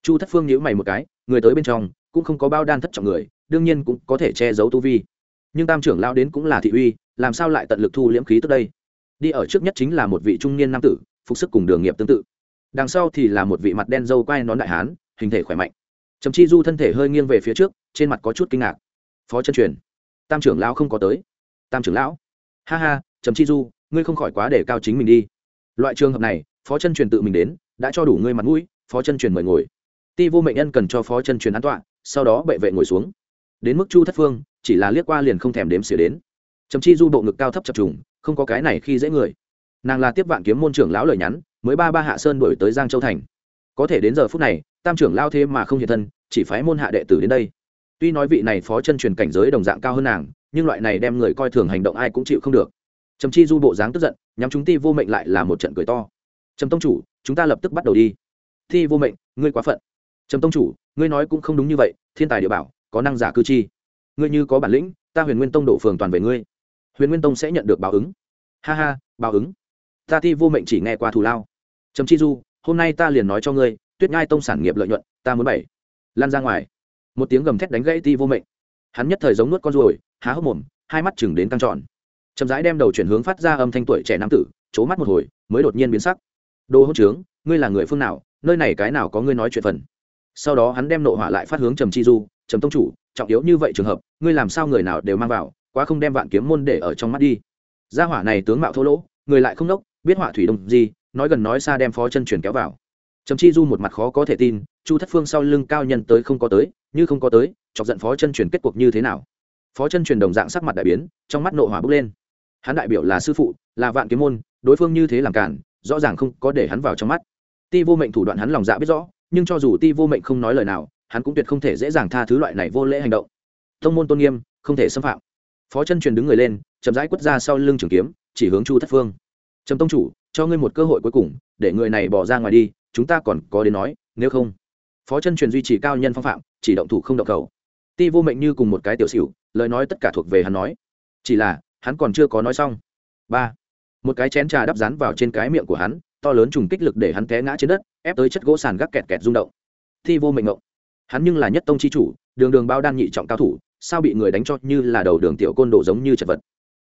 Chu thất phương nhíu mày một cái, người tới bên trong, cũng không có bao đan thất trọng người, đương nhiên cũng có thể che giấu tu vi. Nhưng tam trưởng lao đến cũng là thị uy làm sao lại tận lực thu liễm khí tức đây? Đi ở trước nhất chính là một vị trung niên nam tử, phục sức cùng đường nghiệp tương tự. Đằng sau thì là một vị mặt đen dâu quai nón đại hán, hình thể khỏe mạnh. Trầm chi du thân thể hơi nghiêng về phía trước, trên mặt có chút kinh ngạc. Phó chân truyền, tam trưởng lão không có tới. Tam trưởng lão? Ha ha, trầm chi du, ngươi không khỏi quá để cao chính mình đi. Loại trường hợp này, phó chân truyền tự mình đến, đã cho đủ ngươi mặt mũi, phó chân truyền mời ngồi. Ti vô mệnh nhân cần cho phó chân truyền an tọa, sau đó bệ vệ ngồi xuống. Đến mức chu thất phương, chỉ là liếc qua liền không thèm đếm xỉa đến trầm chi du bộ ngực cao thấp chập trùng, không có cái này khi dễ người. Nàng là tiếp vạn kiếm môn trưởng lão lời nhắn, mới ba ba hạ sơn đổi tới giang châu thành. Có thể đến giờ phút này, tam trưởng lao thế mà không hiện thân, chỉ phái môn hạ đệ tử đến đây. Tuy nói vị này phó chân truyền cảnh giới đồng dạng cao hơn nàng, nhưng loại này đem người coi thường hành động ai cũng chịu không được. Trầm chi du bộ dáng tức giận, nhắm chúng ti vô mệnh lại là một trận cười to. Trầm tông chủ, chúng ta lập tức bắt đầu đi. Thi vô mệnh, ngươi quá phận. Trầm tông chủ, ngươi nói cũng không đúng như vậy, thiên tài địa bảo, có năng giả cư chi. Ngươi như có bản lĩnh, ta huyền nguyên tông đổ phường toàn về ngươi huyền nguyên tông sẽ nhận được báo ứng. Ha ha, báo ứng. Ta thi vô mệnh chỉ nghe qua thù lao. Trầm chi du, hôm nay ta liền nói cho ngươi, tuyết ngai tông sản nghiệp lợi nhuận, ta muốn bảy. Lan ra ngoài. Một tiếng gầm thét đánh gãy ti vô mệnh. Hắn nhất thời giống nuốt con ruồi, há hốc mồm, hai mắt chừng đến căng tròn. Chậm rãi đem đầu chuyển hướng phát ra âm thanh tuổi trẻ nam tử c mắt một hồi, mới đột nhiên biến sắc. Đồ hỗn trướng, ngươi là người phương nào, nơi này cái nào có ngươi nói chuyện phần? Sau đó hắn đem nộ hỏa lại phát hướng trầm chi du, trầm tông chủ, trọng yếu như vậy trường hợp, ngươi làm sao người nào đều mang vào quá không đem vạn kiếm môn để ở trong mắt đi. Gia hỏa này tướng mạo thô lỗ, người lại không đốc, biết họa thủy đông gì, nói gần nói xa đem phó chân truyền kéo vào. Trầm chi du một mặt khó có thể tin, chu thất phương sau lưng cao nhân tới không có tới, như không có tới, chọc giận phó chân truyền kết cuộc như thế nào? Phó chân truyền đồng dạng sắc mặt đại biến, trong mắt nộ hỏa bốc lên. Hắn đại biểu là sư phụ, là vạn kiếm môn, đối phương như thế làm cản, rõ ràng không có để hắn vào trong mắt. Ti vô mệnh thủ đoạn hắn lòng dạ biết rõ, nhưng cho dù ti vô mệnh không nói lời nào, hắn cũng tuyệt không thể dễ dàng tha thứ loại này vô lễ hành động. Thông môn tôn nghiêm, không thể xâm phạm phó chân truyền đứng người lên, chậm rãi quất ra sau lưng trường kiếm, chỉ hướng chu thất phương. Trầm tông chủ, cho ngươi một cơ hội cuối cùng, để người này bỏ ra ngoài đi, chúng ta còn có đến nói, nếu không. Phó chân truyền duy trì cao nhân phong phạm, chỉ động thủ không động cầu. Ti vô mệnh như cùng một cái tiểu xỉu, lời nói tất cả thuộc về hắn nói. Chỉ là, hắn còn chưa có nói xong. Ba. Một cái chén trà đắp rán vào trên cái miệng của hắn, to lớn trùng kích lực để hắn té ngã trên đất, ép tới chất gỗ sàn gác kẹt kẹt rung động. Thi vô mệnh ngộng. Hắn nhưng là nhất tông chi chủ, đường đường bao đan nhị trọng cao thủ sao bị người đánh cho như là đầu đường tiểu côn đồ giống như chật vật.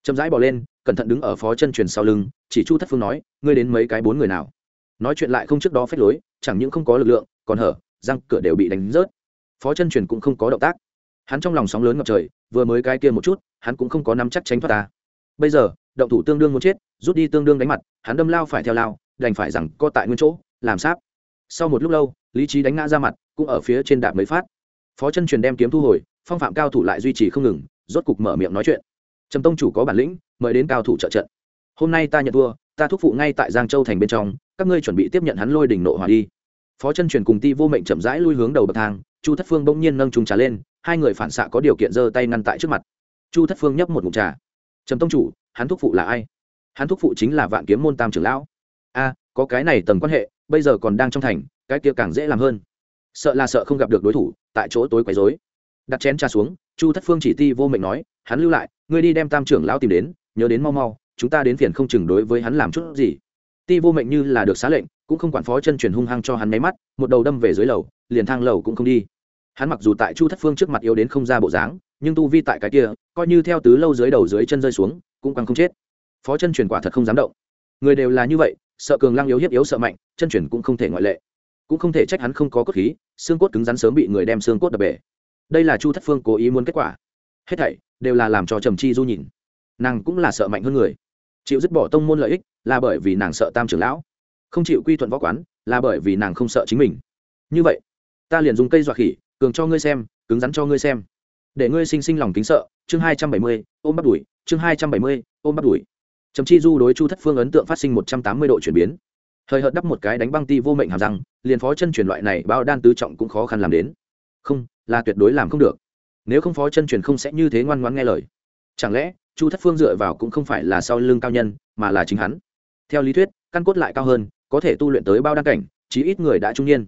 Chậm rãi bỏ lên, cẩn thận đứng ở phó chân truyền sau lưng, chỉ chu thất phương nói, ngươi đến mấy cái bốn người nào? Nói chuyện lại không trước đó phép lối, chẳng những không có lực lượng, còn hở, răng, cửa đều bị đánh rớt. Phó chân truyền cũng không có động tác. Hắn trong lòng sóng lớn ngập trời, vừa mới cái kia một chút, hắn cũng không có nắm chắc tránh thoát ta. Bây giờ, động thủ tương đương muốn chết, rút đi tương đương đánh mặt, hắn đâm lao phải theo lao, đành phải rằng co tại nguyên chỗ, làm sáp. Sau một lúc lâu, lý trí đánh ngã ra mặt, cũng ở phía trên đạp mới phát. Phó chân truyền đem kiếm thu hồi phong phạm cao thủ lại duy trì không ngừng, rốt cục mở miệng nói chuyện. Trầm tông chủ có bản lĩnh, mời đến cao thủ trợ trận. Hôm nay ta nhận thua, ta thúc phụ ngay tại giang châu thành bên trong, các ngươi chuẩn bị tiếp nhận hắn lôi đỉnh nộ hòa đi. Phó chân truyền cùng ti vô mệnh chậm rãi lui hướng đầu bậc thang, chu thất phương bỗng nhiên nâng trùng trà lên, hai người phản xạ có điều kiện giơ tay ngăn tại trước mặt. Chu thất phương nhấp một ngụm trà. Trầm tông chủ, hắn thúc phụ là ai? Hắn thúc phụ chính là vạn kiếm môn tam trưởng lão. A, có cái này tầm quan hệ, bây giờ còn đang trong thành, cái kia càng dễ làm hơn. Sợ là sợ không gặp được đối thủ, tại chỗ tối quấy rối đặt chén trà xuống, chu thất phương chỉ ti vô mệnh nói, hắn lưu lại, ngươi đi đem tam trưởng lão tìm đến, nhớ đến mau mau, chúng ta đến phiền không chừng đối với hắn làm chút gì. Ti vô mệnh như là được xá lệnh, cũng không quản phó chân truyền hung hăng cho hắn nháy mắt, một đầu đâm về dưới lầu, liền thang lầu cũng không đi. Hắn mặc dù tại chu thất phương trước mặt yếu đến không ra bộ dáng, nhưng tu vi tại cái kia, coi như theo tứ lâu dưới đầu dưới chân rơi xuống, cũng quăng không chết. Phó chân truyền quả thật không dám động. Người đều là như vậy, sợ cường lăng yếu hiếp yếu sợ mạnh, chân truyền cũng không thể ngoại lệ. Cũng không thể trách hắn không có cốt khí, xương cốt cứng rắn sớm bị người đem xương cốt đập bể đây là chu thất phương cố ý muốn kết quả. Hết thảy đều là làm cho trầm chi du nhìn. Nàng cũng là sợ mạnh hơn người. Chịu dứt bỏ tông môn lợi ích là bởi vì nàng sợ tam trưởng lão. Không chịu quy thuận võ quán là bởi vì nàng không sợ chính mình. Như vậy, ta liền dùng cây dọa khỉ, cường cho ngươi xem, cứng rắn cho ngươi xem. Để ngươi sinh sinh lòng kính sợ, chương hai trăm bảy mươi, ôm bắt đuổi, chương hai trăm bảy mươi, ôm bắt đuổi. Trầm chi du đối chu thất phương ấn tượng phát sinh một trăm tám mươi độ chuyển biến. Thời hợt đắp một cái đánh băng ti vô mệnh hàm răng, liền phó chân truyền loại này bao đan tứ trọng cũng khó khăn làm đến. Không là tuyệt đối làm không được. Nếu không phó chân truyền không sẽ như thế ngoan ngoãn nghe lời. Chẳng lẽ, chu thất phương dựa vào cũng không phải là sau lưng cao nhân, mà là chính hắn? Theo lý thuyết, căn cốt lại cao hơn, có thể tu luyện tới bao đan cảnh, chí ít người đã trung niên.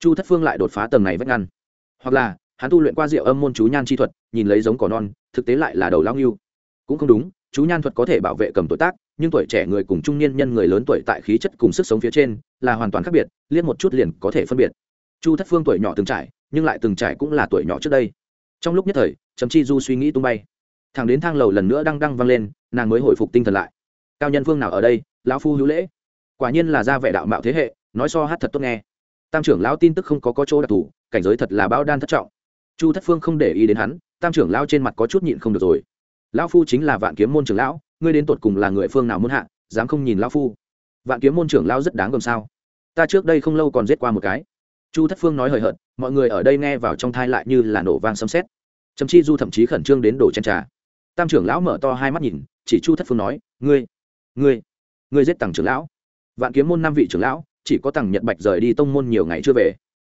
Chu thất phương lại đột phá tầng này vách ngăn. Hoặc là, hắn tu luyện qua rượu âm môn chú nhan chi thuật, nhìn lấy giống cỏ non, thực tế lại là đầu lao nghiêu cũng không đúng, chú nhan thuật có thể bảo vệ cầm tuổi tác, nhưng tuổi trẻ người cùng trung niên nhân người lớn tuổi tại khí chất cùng sức sống phía trên, là hoàn toàn khác biệt liên một chút liền có thể phân biệt. Chu thất phương tuổi nhỏ từng trải nhưng lại từng trải cũng là tuổi nhỏ trước đây. Trong lúc nhất thời trầm chi du suy nghĩ tung bay. Thằng đến thang lầu lần nữa đang đăng vang lên nàng mới hồi phục tinh thần lại. Cao nhân phương nào ở đây lão phu hữu lễ. Quả nhiên là ra vẻ đạo mạo thế hệ nói so hát thật tốt nghe. Tam trưởng lão tin tức không có, có chỗ đặc thù cảnh giới thật là bao đan thất trọng. Chu thất phương không để ý đến hắn tam trưởng lão trên mặt có chút nhịn không được rồi. Lão phu chính là vạn kiếm môn trưởng lão ngươi đến tột cùng là người phương nào muốn hạ dám không nhìn lão phu? Vạn kiếm môn trưởng lão rất đáng gồm sao? Ta trước đây không lâu còn giết qua một cái chu thất phương nói hời hợt, mọi người ở đây nghe vào trong thai lại như là nổ vang sấm xét trầm chi du thậm chí khẩn trương đến đổ chen trà. Tam trưởng lão mở to hai mắt nhìn, chỉ chu thất phương nói, ngươi ngươi ngươi giết tằng trưởng lão. Vạn kiếm môn năm vị trưởng lão, chỉ có tằng nhật bạch rời đi tông môn nhiều ngày chưa về.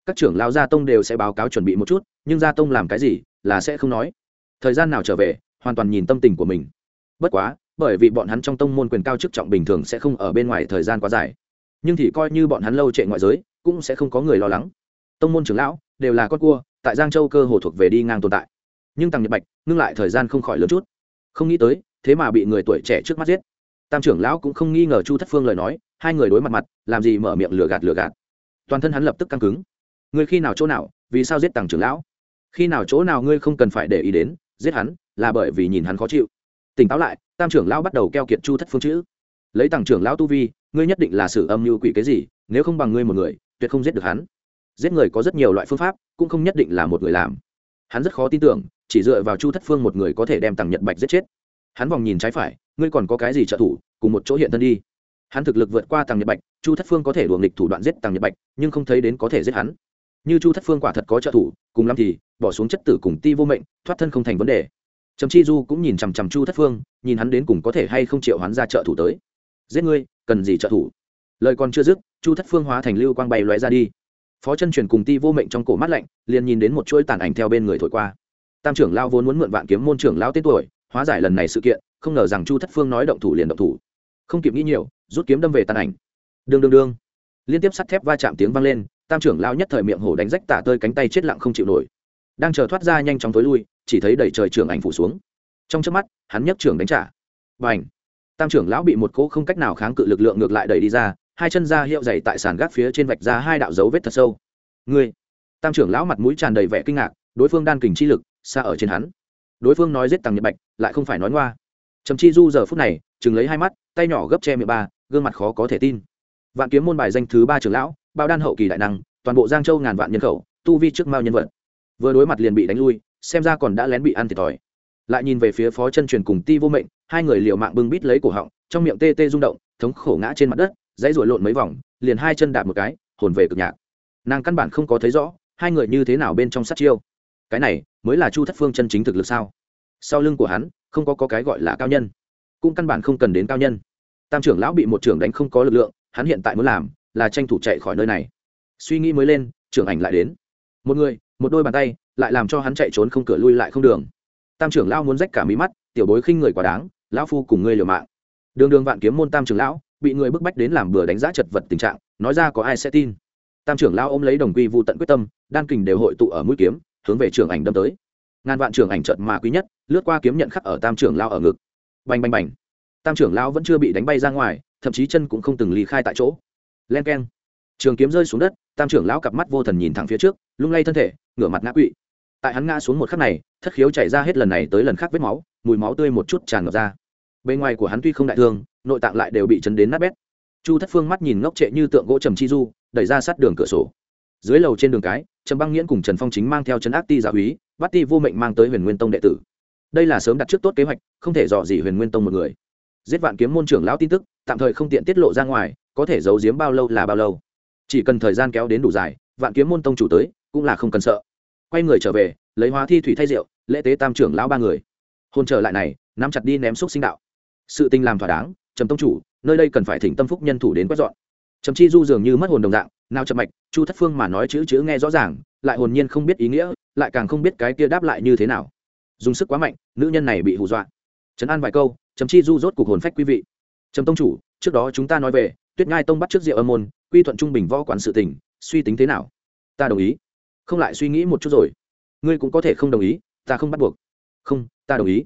Các trưởng lão gia tông đều sẽ báo cáo chuẩn bị một chút, nhưng gia tông làm cái gì là sẽ không nói. Thời gian nào trở về, hoàn toàn nhìn tâm tình của mình. Bất quá, bởi vì bọn hắn trong tông môn quyền cao chức trọng bình thường sẽ không ở bên ngoài thời gian quá dài. Nhưng thì coi như bọn hắn lâu trệ ngoại giới cũng sẽ không có người lo lắng. Tông môn trưởng lão đều là con cua, tại giang châu cơ hồ thuộc về đi ngang tồn tại. Nhưng tăng nhật bạch ngưng lại thời gian không khỏi lớn chút. Không nghĩ tới, thế mà bị người tuổi trẻ trước mắt giết. Tam trưởng lão cũng không nghi ngờ chu thất phương lời nói, hai người đối mặt mặt, làm gì mở miệng lừa gạt lừa gạt. Toàn thân hắn lập tức căng cứng. Ngươi khi nào chỗ nào, vì sao giết tàng trưởng lão? Khi nào chỗ nào ngươi không cần phải để ý đến, giết hắn là bởi vì nhìn hắn khó chịu. Tỉnh táo lại, tam trưởng lão bắt đầu keo kiệt chu thất phương chữ. Lấy tàng trưởng lão tu vi, ngươi nhất định là sự âm mưu quỷ cái gì, nếu không bằng ngươi một người tuyệt không giết được hắn. Giết người có rất nhiều loại phương pháp, cũng không nhất định là một người làm. Hắn rất khó tin tưởng, chỉ dựa vào chu thất phương một người có thể đem tằng nhật bạch giết chết. Hắn vòng nhìn trái phải, ngươi còn có cái gì trợ thủ, cùng một chỗ hiện thân đi. Hắn thực lực vượt qua tàng nhật bạch, chu thất phương có thể đuồng nghịch thủ đoạn giết tàng nhật bạch, nhưng không thấy đến có thể giết hắn. Như chu thất phương quả thật có trợ thủ, cùng lắm thì, bỏ xuống chất tử cùng ti vô mệnh, thoát thân không thành vấn đề. Trầm chi du cũng nhìn chằm chằm chu thất phương, nhìn hắn đến cùng có thể hay không triệu hắn ra trợ thủ tới. Giết ngươi, cần gì trợ thủ? Lời còn chưa dứt, chu thất phương hóa thành lưu quang bay lóe ra đi. Phó chân truyền cùng ti vô mệnh trong cổ mắt lạnh, liền nhìn đến một chuỗi tàn ảnh theo bên người thổi qua. Tam trưởng lao vốn muốn mượn vạn kiếm môn trưởng lao tên tuổi, hóa giải lần này sự kiện, không ngờ rằng chu thất phương nói động thủ liền động thủ. Không kịp nghĩ nhiều, rút kiếm đâm về tàn ảnh. Đương đương đương. Liên tiếp sắt thép va chạm tiếng vang lên, tam trưởng lao nhất thời miệng hổ đánh rách tả tơi cánh tay chết lặng không chịu nổi. Đang chờ thoát ra nhanh chóng tối lui, chỉ thấy đẩy trời trưởng ảnh phủ xuống. Trong trước mắt, hắn nhấc trưởng đánh trả. Và ảnh tam trưởng lão bị một cỗ không cách nào kháng cự lực lượng ngược lại đẩy đi ra hai chân ra hiệu dày tại sàn gác phía trên vạch ra hai đạo dấu vết thật sâu. Ngươi, tam trưởng lão mặt mũi tràn đầy vẻ kinh ngạc, đối phương đan kình chi lực, xa ở trên hắn. Đối phương nói giết tàng nhật bạch, lại không phải nói ngoa. Trầm chi du giờ phút này, chừng lấy hai mắt, tay nhỏ gấp che miệng ba, gương mặt khó có thể tin. Vạn kiếm môn bài danh thứ ba trưởng lão bao đan hậu kỳ đại năng, toàn bộ giang châu ngàn vạn nhân khẩu, tu vi trước mao nhân vật. Vừa đối mặt liền bị đánh lui, xem ra còn đã lén bị ăn thiệt thòi. Lại nhìn về phía phó chân truyền cùng ti vô mệnh, hai người liều mạng bưng bít lấy cổ họng, trong miệng tê tê rung động, thống khổ ngã trên mặt đất dãy ruổi lộn mấy vòng liền hai chân đạp một cái hồn về cực nhạc. Nàng căn bản không có thấy rõ hai người như thế nào bên trong sát chiêu. Cái này mới là chu thất phương chân chính thực lực sao? Sau lưng của hắn không có, có cái gọi là cao nhân. Cũng căn bản không cần đến cao nhân. Tam trưởng lão bị một trưởng đánh không có lực lượng hắn hiện tại muốn làm là tranh thủ chạy khỏi nơi này. Suy nghĩ mới lên trưởng ảnh lại đến. Một người một đôi bàn tay lại làm cho hắn chạy trốn không cửa lui lại không đường. Tam trưởng lão muốn rách cả mí mắt tiểu bối khinh người quá đáng lão phu cùng ngươi liều mạng. Đường đường vạn kiếm môn tam trưởng lão bị người bức bách đến làm bừa đánh giá chật vật tình trạng, nói ra có ai sẽ tin. Tam trưởng lão ôm lấy đồng quy vô tận quyết tâm, đan kình đều hội tụ ở mũi kiếm, hướng về trưởng ảnh đâm tới. Ngàn vạn trưởng ảnh trợt mà quý nhất, lướt qua kiếm nhận khắc ở tam trưởng lão ở ngực. Bành bành bành. Tam trưởng lão vẫn chưa bị đánh bay ra ngoài, thậm chí chân cũng không từng lý khai tại chỗ. Len k e n trường kiếm rơi xuống đất, tam trưởng lão cặp mắt vô thần nhìn thẳng phía trước, lung lay thân thể, ngửa mặt ngã quỵ. Tại hắn ngã xuống một khắc này, thất khiếu chảy ra hết lần này tới lần khác vết máu, mùi máu tươi một chút tràn ngập ra. Bên ngoài của hắn tuy không đại thương nội tạng lại đều bị chấn đến nát bét. Chu thất phương mắt nhìn ngốc trệ như tượng gỗ trầm chi du, đẩy ra sát đường cửa sổ. Dưới lầu trên đường cái, trầm băng nghiễn cùng trần phong chính mang theo chân ác ti giả húy, bắt ti vô mệnh mang tới huyền nguyên tông đệ tử. Đây là sớm đặt trước tốt kế hoạch, không thể dò gì huyền nguyên tông một người. Giết vạn kiếm môn trưởng lão tin tức, tạm thời không tiện tiết lộ ra ngoài, có thể giấu giếm bao lâu là bao lâu. Chỉ cần thời gian kéo đến đủ dài, vạn kiếm môn tông chủ tới, cũng là không cần sợ. Quay người trở về, lấy hóa thi thủy thay rượu, lễ tế tam trưởng lão ba người. Hôn trở lại này, nắm chặt đi ném xúc sinh đạo. Sự tình làm thỏa đáng trầm tông chủ, nơi đây cần phải thỉnh tâm phúc nhân thủ đến quét dọn. Trầm chi du dường như mất hồn đồng dạng, nào chậm mạch, chu thất phương mà nói chữ chữ nghe rõ ràng, lại hồn nhiên không biết ý nghĩa, lại càng không biết cái kia đáp lại như thế nào. Dùng sức quá mạnh, nữ nhân này bị hù dọa. Trấn an vài câu, trầm chi du rốt cục hồn phách quý vị. Trầm tông chủ, trước đó chúng ta nói về, tuyết ngai tông bắt trước rượu âm môn, quy thuận trung bình võ quản sự tình, suy tính thế nào? Ta đồng ý. Không lại suy nghĩ một chút rồi. Ngươi cũng có thể không đồng ý, ta không bắt buộc. Không, ta đồng ý.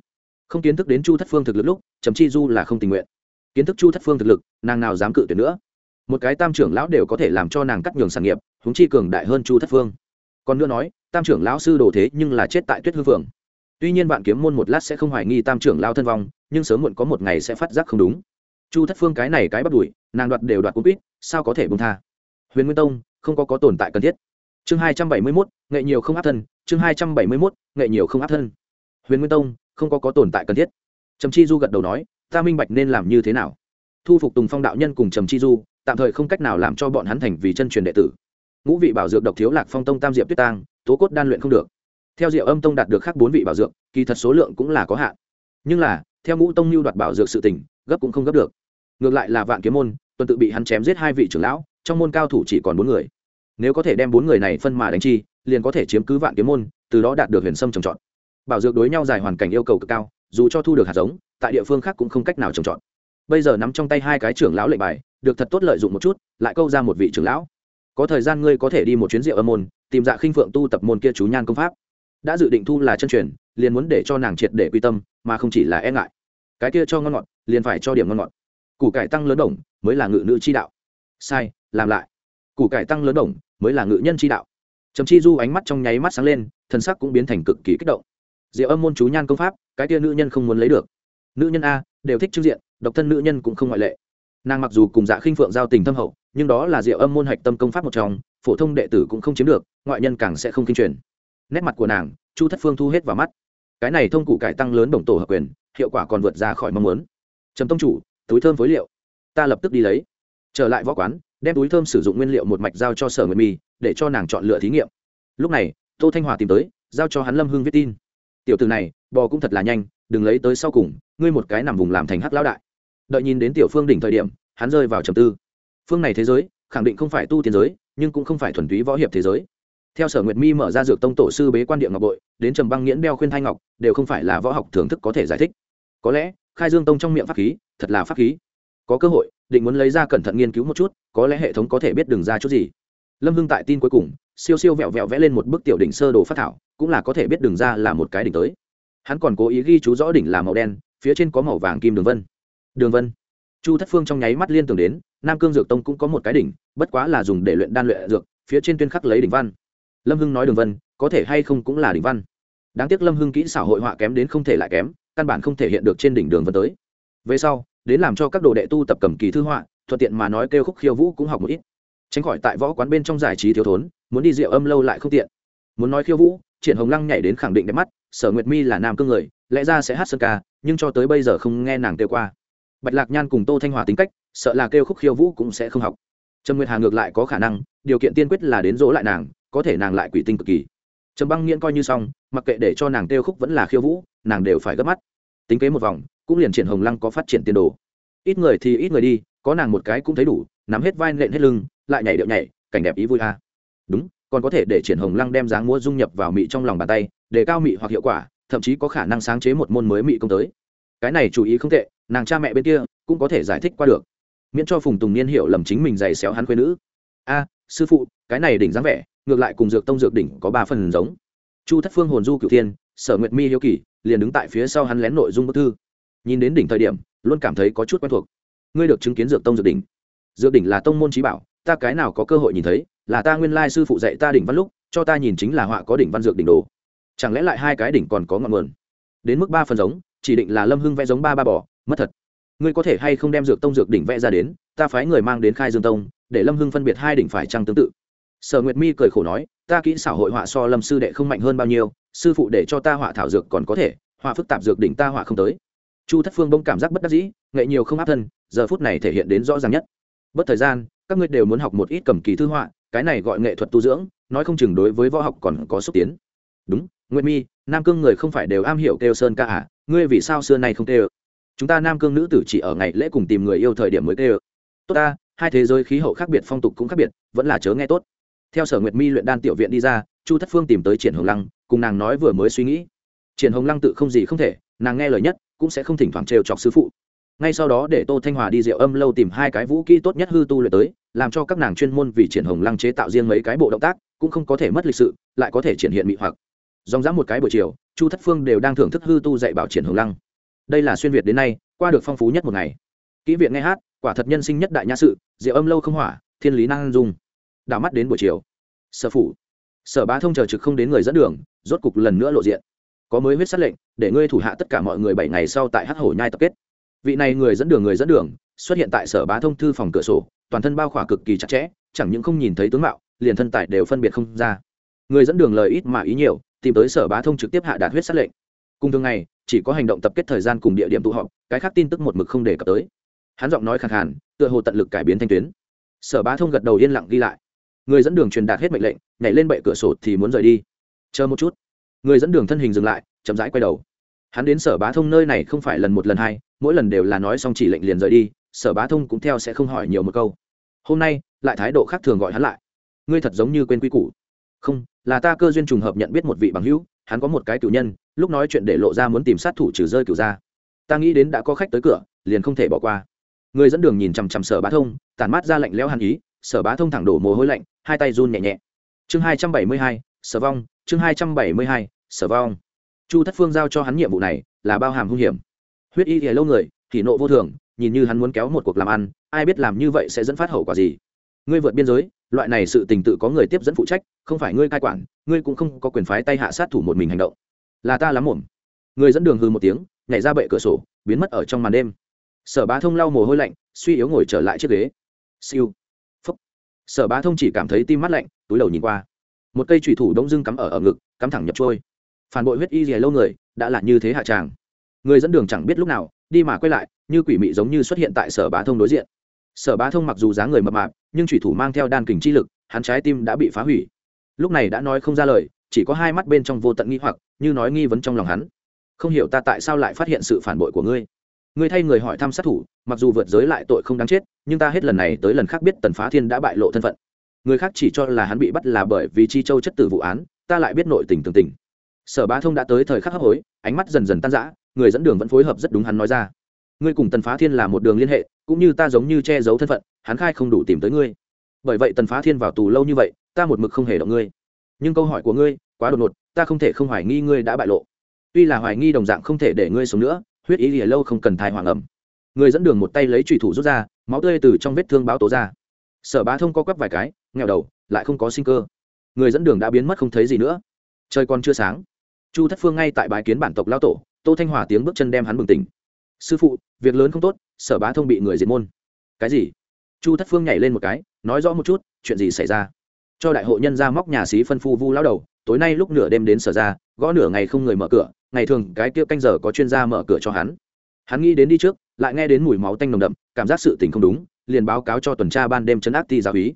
Không kiến thức đến chu thất phương thực lực lúc, trầm chi du là không tình nguyện kiến thức chu thất phương thực lực, nàng nào dám cự tuyệt nữa. Một cái tam trưởng lão đều có thể làm cho nàng cắt nhường sản nghiệp húng chi cường đại hơn chu thất phương. Còn nữa nói, tam trưởng lão sư đồ thế nhưng là chết tại tuyết hư phường tuy nhiên bạn kiếm môn một lát sẽ không hoài nghi tam trưởng lão thân vong, nhưng sớm muộn có một ngày sẽ phát giác không đúng. Chu thất phương cái này cái bắt đuổi, nàng đoạt đều đoạt cũng ít sao có thể bông tha. Huyền nguyên tông, không có có tồn tại cần thiết. Chương hai trăm bảy mươi mốt, nghệ nhiều không áp thân. Chương hai trăm bảy mươi mốt, nghệ nhiều không áp thân. Huyền nguyên tông, không có có tồn tại cần thiết. Trầm chi du gật đầu nói ta minh bạch nên làm như thế nào. Thu phục tùng phong đạo nhân cùng trầm chi du, tạm thời không cách nào làm cho bọn hắn thành vì chân truyền đệ tử. Ngũ vị bảo dược độc thiếu lạc phong tông tam diệp tuyết tang, tố cốt đan luyện không được. Theo diệu âm tông đạt được khác bốn vị bảo dược, kỳ thật số lượng cũng là có hạn. Nhưng là, theo ngũ tông lưu đoạt bảo dược sự tỉnh gấp cũng không gấp được. Ngược lại là vạn kiếm môn, tuần tự bị hắn chém giết hai vị trưởng lão, trong môn cao thủ chỉ còn bốn người. Nếu có thể đem bốn người này phân mà đánh chi, liền có thể chiếm cứ vạn kiếm môn, từ đó đạt được huyền sâm trồng trọt. Bảo dược đối nhau dài hoàn cảnh yêu cầu cực cao dù cho thu được hạt giống, tại địa phương khác cũng không cách nào trồng trọt. Bây giờ nắm trong tay hai cái trưởng lão lệnh bài, được thật tốt lợi dụng một chút, lại câu ra một vị trưởng lão. Có thời gian ngươi có thể đi một chuyến rượu âm môn, tìm dạ khinh phượng tu tập môn kia chú nhan công pháp. Đã dự định thu là chân truyền, liền muốn để cho nàng triệt để quy tâm, mà không chỉ là e ngại. Cái kia cho ngon ngọt, liền phải cho điểm ngon ngọt. Củ cải tăng lớn đồng, mới là ngự nữ chi đạo. Sai, làm lại. Củ cải tăng lớn đồng, mới là ngự nhân chi đạo. Trầm chi du ánh mắt trong nháy mắt sáng lên, thân sắc cũng biến thành cực kỳ kích động. Diệu âm môn chú nhan công pháp cái kia nữ nhân không muốn lấy được. Nữ nhân a, đều thích trưng diện, độc thân nữ nhân cũng không ngoại lệ. Nàng mặc dù cùng dạ khinh phượng giao tình thâm hậu, nhưng đó là diệu âm môn hạch tâm công pháp một trong, phổ thông đệ tử cũng không chiếm được, ngoại nhân càng sẽ không kinh truyền. Nét mặt của nàng, chu thất phương thu hết vào mắt. Cái này thông cụ cải tăng lớn đồng tổ hợp quyền, hiệu quả còn vượt ra khỏi mong muốn. Trầm tông chủ, túi thơm phối liệu. Ta lập tức đi lấy. Trở lại võ quán, đem túi thơm sử dụng nguyên liệu một mạch giao cho sở nguyệt mi để cho nàng chọn lựa thí nghiệm. Lúc này, tô thanh hòa tìm tới, giao cho hắn lâm hưng viết tin tiểu từ này, bò cũng thật là nhanh, đừng lấy tới sau cùng, ngươi một cái nằm vùng làm thành hắc lão đại. Đợi nhìn đến tiểu phương đỉnh thời điểm, hắn rơi vào trầm tư. Phương này thế giới, khẳng định không phải tu tiên giới, nhưng cũng không phải thuần túy võ hiệp thế giới. Theo sở nguyệt mi mở ra dược tông tổ sư bế quan địa ngọc bội, đến trầm băng nghiễn đeo khuyên thanh ngọc, đều không phải là võ học thưởng thức có thể giải thích. Có lẽ, khai dương tông trong miệng pháp khí, thật là pháp khí. Có cơ hội, định muốn lấy ra cẩn thận nghiên cứu một chút, có lẽ hệ thống có thể biết đường ra chút gì. Lâm hưng tại tin cuối cùng siêu siêu vẹo vẹo vẽ lên một bức tiểu đỉnh sơ đồ phát thảo, cũng là có thể biết đường ra là một cái đỉnh tới. Hắn còn cố ý ghi chú rõ đỉnh là màu đen, phía trên có màu vàng kim đường vân. Đường vân. Chu thất phương trong nháy mắt liên tưởng đến, nam cương dược tông cũng có một cái đỉnh, bất quá là dùng để luyện đan luyện dược, phía trên tuyên khắc lấy đỉnh văn. Lâm hưng nói đường vân, có thể hay không cũng là đỉnh văn. Đáng tiếc lâm hưng kỹ xảo hội họa kém đến không thể lại kém, căn bản không thể hiện được trên đỉnh đường vân tới. Về sau, đến làm cho các đồ đệ tu tập cầm kỳ thư họa, thuận tiện mà nói kêu khúc khiêu vũ cũng học một ít. Tránh khỏi tại võ quán bên trong giải trí thiếu thốn muốn đi rượu âm lâu lại không tiện. Muốn nói khiêu vũ, triển hồng lăng nhảy đến khẳng định đẹp mắt, sở nguyệt mi là nam cương người, lẽ ra sẽ hát sơn ca, nhưng cho tới bây giờ không nghe nàng kêu qua. Bạch lạc nhan cùng tô thanh hòa tính cách, sợ là kêu khúc khiêu vũ cũng sẽ không học. Trầm nguyệt hà ngược lại có khả năng, điều kiện tiên quyết là đến dỗ lại nàng, có thể nàng lại quỷ tinh cực kỳ. Trầm băng nghiễn coi như xong, mặc kệ để cho nàng kêu khúc vẫn là khiêu vũ, nàng đều phải gấp mắt. Tính kế một vòng, cũng liền triển hồng lăng có phát triển tiền đồ. Ít người thì ít người đi, có nàng một cái cũng thấy đủ, nắm hết vai nện hết lưng, lại nhảy điệu nhảy, cảnh đẹp ý vui a đúng, còn có thể để triển hồng lăng đem dáng múa dung nhập vào mị trong lòng bàn tay, để cao mị hoặc hiệu quả, thậm chí có khả năng sáng chế một môn mới mị công tới. Cái này chú ý không tệ, nàng cha mẹ bên kia cũng có thể giải thích qua được. Miễn cho phùng tùng niên hiểu lầm chính mình giày xéo hắn quê nữ. A, sư phụ, cái này đỉnh dáng vẻ, ngược lại cùng dược tông dược đỉnh có ba phần giống. Chu thất phương hồn du cửu thiên, sở nguyệt mi hiếu kỳ, liền đứng tại phía sau hắn lén nội dung bức thư. Nhìn đến đỉnh thời điểm, luôn cảm thấy có chút quen thuộc. Ngươi được chứng kiến dược tông dược đỉnh. Dược đỉnh là tông môn trí bảo, ta cái nào có cơ hội nhìn thấy là ta nguyên lai sư phụ dạy ta đỉnh văn lúc, cho ta nhìn chính là họa có đỉnh văn dược đỉnh đồ. Chẳng lẽ lại hai cái đỉnh còn có ngọn nguồn? Đến mức ba phần giống, chỉ định là lâm hưng vẽ giống ba ba bỏ mất thật. Ngươi có thể hay không đem dược tông dược đỉnh vẽ ra đến, ta phái người mang đến khai dương tông, để lâm hưng phân biệt hai đỉnh phải trăng tương tự. Sở nguyệt mi cười khổ nói, ta kỹ xảo hội họa so lâm sư đệ không mạnh hơn bao nhiêu, sư phụ để cho ta họa thảo dược còn có thể, họa phức tạp dược đỉnh ta họa không tới. Chu thất phương bông cảm giác bất đắc dĩ, nghệ nhiều không áp thân, giờ phút này thể hiện đến rõ ràng nhất. Bất thời gian, các ngươi đều muốn học một ít cầm kỳ thư họa cái này gọi nghệ thuật tu dưỡng, nói không chừng đối với võ học còn có xúc tiến. Đúng, nguyệt mi, nam cương người không phải đều am hiểu kêu sơn ca à? Ngươi vì sao xưa nay không kêu? Chúng ta nam cương nữ tử chỉ ở ngày lễ cùng tìm người yêu thời điểm mới kêu. Tốt ta, hai thế giới khí hậu khác biệt, phong tục cũng khác biệt, vẫn là chớ nghe tốt. Theo sở nguyệt mi luyện đan tiểu viện đi ra, chu thất phương tìm tới triển hồng lăng, cùng nàng nói vừa mới suy nghĩ. Triển hồng lăng tự không gì không thể, nàng nghe lời nhất, cũng sẽ không thỉnh thoảng trêu chọc sư phụ. Ngay sau đó để tô thanh hòa đi rượu âm lâu tìm hai cái vũ kỹ tốt nhất hư tu luyện tới làm cho các nàng chuyên môn vì triển hồng lăng chế tạo riêng mấy cái bộ động tác, cũng không có thể mất lịch sự, lại có thể triển hiện mị hoặc. Dòng dã một cái buổi chiều, chu thất phương đều đang thưởng thức hư tu dạy bảo triển hồng lăng. Đây là xuyên việt đến nay, qua được phong phú nhất một ngày. Kỹ viện nghe hát, quả thật nhân sinh nhất đại nhã sự, diệu âm lâu không hỏa, thiên lý năng dung. Đảo mắt đến buổi chiều. Sở phủ. Sở bá thông chờ trực không đến người dẫn đường, rốt cục lần nữa lộ diện. Có mới huyết sát lệnh, để ngươi thủ hạ tất cả mọi người bảy ngày sau tại hắc hổ nhai tập kết. Vị này người dẫn đường, người dẫn đường xuất hiện tại sở bá thông thư phòng cửa sổ, toàn thân bao khỏa cực kỳ chặt chẽ, chẳng những không nhìn thấy tướng mạo, liền thân tài đều phân biệt không ra. Người dẫn đường lời ít mà ý nhiều, tìm tới sở bá thông trực tiếp hạ đạt huyết sát lệnh. Cùng thường ngày, chỉ có hành động tập kết thời gian cùng địa điểm tụ họp, cái khác tin tức một mực không đề cập tới. Hắn giọng nói khẳng hẳn tựa hồ tận lực cải biến thanh tuyến. Sở bá thông gật đầu yên lặng ghi lại. Người dẫn đường truyền đạt hết mệnh lệnh, nhảy lên bệ cửa sổ thì muốn rời đi. Chờ một chút. Người dẫn đường thân hình dừng lại, chậm rãi quay đầu. Hắn đến sở bá thông nơi này không phải lần một lần hai, mỗi lần đều là nói xong chỉ lệnh liền rời đi sở bá thông cũng theo sẽ không hỏi nhiều một câu. Hôm nay, lại thái độ khác thường gọi hắn lại. Ngươi thật giống như quên quy củ. Không, là ta cơ duyên trùng hợp nhận biết một vị bằng hữu, hắn có một cái cựu nhân, lúc nói chuyện để lộ ra muốn tìm sát thủ trừ rơi cựu ra ta nghĩ đến đã có khách tới cửa, liền không thể bỏ qua. Người dẫn đường nhìn chằm chằm sở bá thông tàn mát ra lạnh lẽo hàn ý, sở bá thông thẳng đổ mồ hôi lạnh, hai tay run nhẹ nhẹ. Chương hai trăm bảy mươi hai, sở vong, chương hai trăm bảy mươi hai, sở vong. Chu thất phương giao cho hắn nhiệm vụ này là bao hàm hung hiểm. Huyết y thì lâu người, thì nộ vô thường nhìn như hắn muốn kéo một cuộc làm ăn, ai biết làm như vậy sẽ dẫn phát hậu quả gì. Ngươi vượt biên giới, loại này sự tình tự có người tiếp dẫn phụ trách, không phải ngươi cai quản, ngươi cũng không có quyền phái tay hạ sát thủ một mình hành động. Là ta lắm mồm người dẫn đường hư một tiếng, nhảy ra bệ cửa sổ, biến mất ở trong màn đêm. Sở bá thông lau mồ hôi lạnh, suy yếu ngồi trở lại chiếc ghế. Siêu. Phúc. Sở bá thông chỉ cảm thấy tim mắt lạnh, túi đầu nhìn qua. Một cây trùy thủ đông dưng cắm ở ở ngực, cắm thẳng nhập trôi. Phản bội huyết y gì lâu người, đã là như thế hạ tràng. Người dẫn đường chẳng biết lúc nào đi mà quay lại, như quỷ mị giống như xuất hiện tại sở bá thông đối diện. Sở bá thông mặc dù dáng người mập mạp, nhưng thủy thủ mang theo đan kình chi lực, hắn trái tim đã bị phá hủy. Lúc này đã nói không ra lời, chỉ có hai mắt bên trong vô tận nghi hoặc, như nói nghi vấn trong lòng hắn. Không hiểu ta tại sao lại phát hiện sự phản bội của ngươi. Ngươi thay người hỏi thăm sát thủ, mặc dù vượt giới lại tội không đáng chết, nhưng ta hết lần này tới lần khác biết tần phá thiên đã bại lộ thân phận. Người khác chỉ cho là hắn bị bắt là bởi vì chi châu chất tử vụ án, ta lại biết nội tình tường tình. Sở bá thông đã tới thời khắc hấp hối, ánh mắt dần dần tan rã người dẫn đường vẫn phối hợp rất đúng hắn nói ra. Ngươi cùng tần phá thiên là một đường liên hệ, cũng như ta giống như che giấu thân phận, hắn khai không đủ tìm tới ngươi. Bởi vậy tần phá thiên vào tù lâu như vậy, ta một mực không hề động ngươi. Nhưng câu hỏi của ngươi, quá đột ngột, ta không thể không hoài nghi ngươi đã bại lộ. Tuy là hoài nghi đồng dạng không thể để ngươi sống nữa, huyết ý lìa lâu không cần thai hoàng ẩm. Người dẫn đường một tay lấy trùy thủ rút ra, máu tươi từ trong vết thương báo tố ra. Sở bá thông co quắp vài cái nghèo đầu, lại không có sinh cơ. Người dẫn đường đã biến mất không thấy gì nữa. Trời còn chưa sáng. Chu thất phương ngay tại bãi kiến bản tộc lao tổ tô thanh hòa tiếng bước chân đem hắn bừng tỉnh. Sư phụ, việc lớn không tốt, sở bá thông bị người diệt môn. Cái gì? Chu thất phương nhảy lên một cái, nói rõ một chút, chuyện gì xảy ra? Cho đại hội nhân ra móc nhà xí phân phu vu lao đầu, tối nay lúc nửa đêm đến sở ra, gõ nửa ngày không người mở cửa, ngày thường cái kia canh giờ có chuyên gia mở cửa cho hắn. Hắn nghĩ đến đi trước, lại nghe đến mùi máu tanh nồng đậm, cảm giác sự tình không đúng, liền báo cáo cho tuần tra ban đêm chấn áp ti giáo úy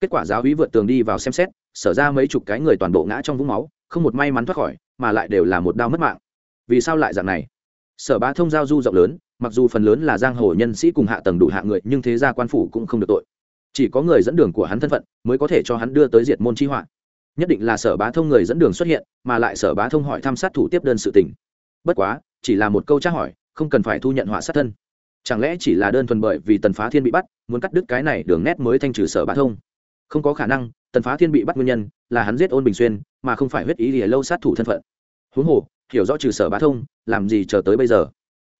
kết quả giáo úy vượt tường đi vào xem xét, sở ra mấy chục cái người toàn bộ ngã trong vũng máu, không một may mắn thoát khỏi, mà lại đều là một đau mất mạng vì sao lại dạng này? Sở bá thông giao du rộng lớn, mặc dù phần lớn là giang hồ nhân sĩ cùng hạ tầng đủ hạ người, nhưng thế gia quan phủ cũng không được tội. Chỉ có người dẫn đường của hắn thân phận mới có thể cho hắn đưa tới diệt môn chi họa. Nhất định là sở bá thông người dẫn đường xuất hiện, mà lại sở bá thông hỏi thăm sát thủ tiếp đơn sự tình. Bất quá, chỉ là một câu tra hỏi, không cần phải thu nhận họa sát thân. Chẳng lẽ chỉ là đơn thuần bởi vì tần phá thiên bị bắt, muốn cắt đứt cái này đường nét mới thanh trừ sở bá thông? Không có khả năng, tần phá thiên bị bắt nguyên nhân là hắn giết ôn bình xuyên, mà không phải huyết ý lìa lâu sát thủ thân phận. Huống hồ hiểu rõ trừ sở bá thông, làm gì chờ tới bây giờ?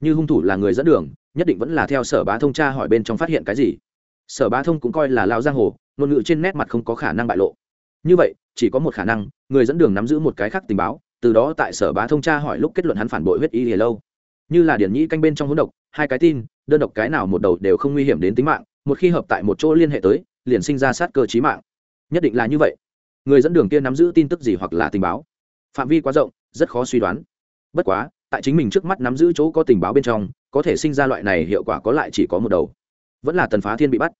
Như hung thủ là người dẫn đường, nhất định vẫn là theo sở bá thông tra hỏi bên trong phát hiện cái gì. Sở bá thông cũng coi là lao giang hồ, ngôn ngữ trên nét mặt không có khả năng bại lộ. Như vậy, chỉ có một khả năng, người dẫn đường nắm giữ một cái khác tình báo, từ đó tại sở bá thông tra hỏi lúc kết luận hắn phản bội huyết y hề lâu. Như là điển nhĩ canh bên trong hỗn độc, hai cái tin, đơn độc cái nào một đầu đều không nguy hiểm đến tính mạng, một khi hợp tại một chỗ liên hệ tới, liền sinh ra sát cơ chí mạng. Nhất định là như vậy. Người dẫn đường kia nắm giữ tin tức gì hoặc là tình báo? Phạm vi quá rộng, rất khó suy đoán. Bất quá, tại chính mình trước mắt nắm giữ chỗ có tình báo bên trong, có thể sinh ra loại này hiệu quả có lại chỉ có một đầu. Vẫn là tần phá thiên bị bắt.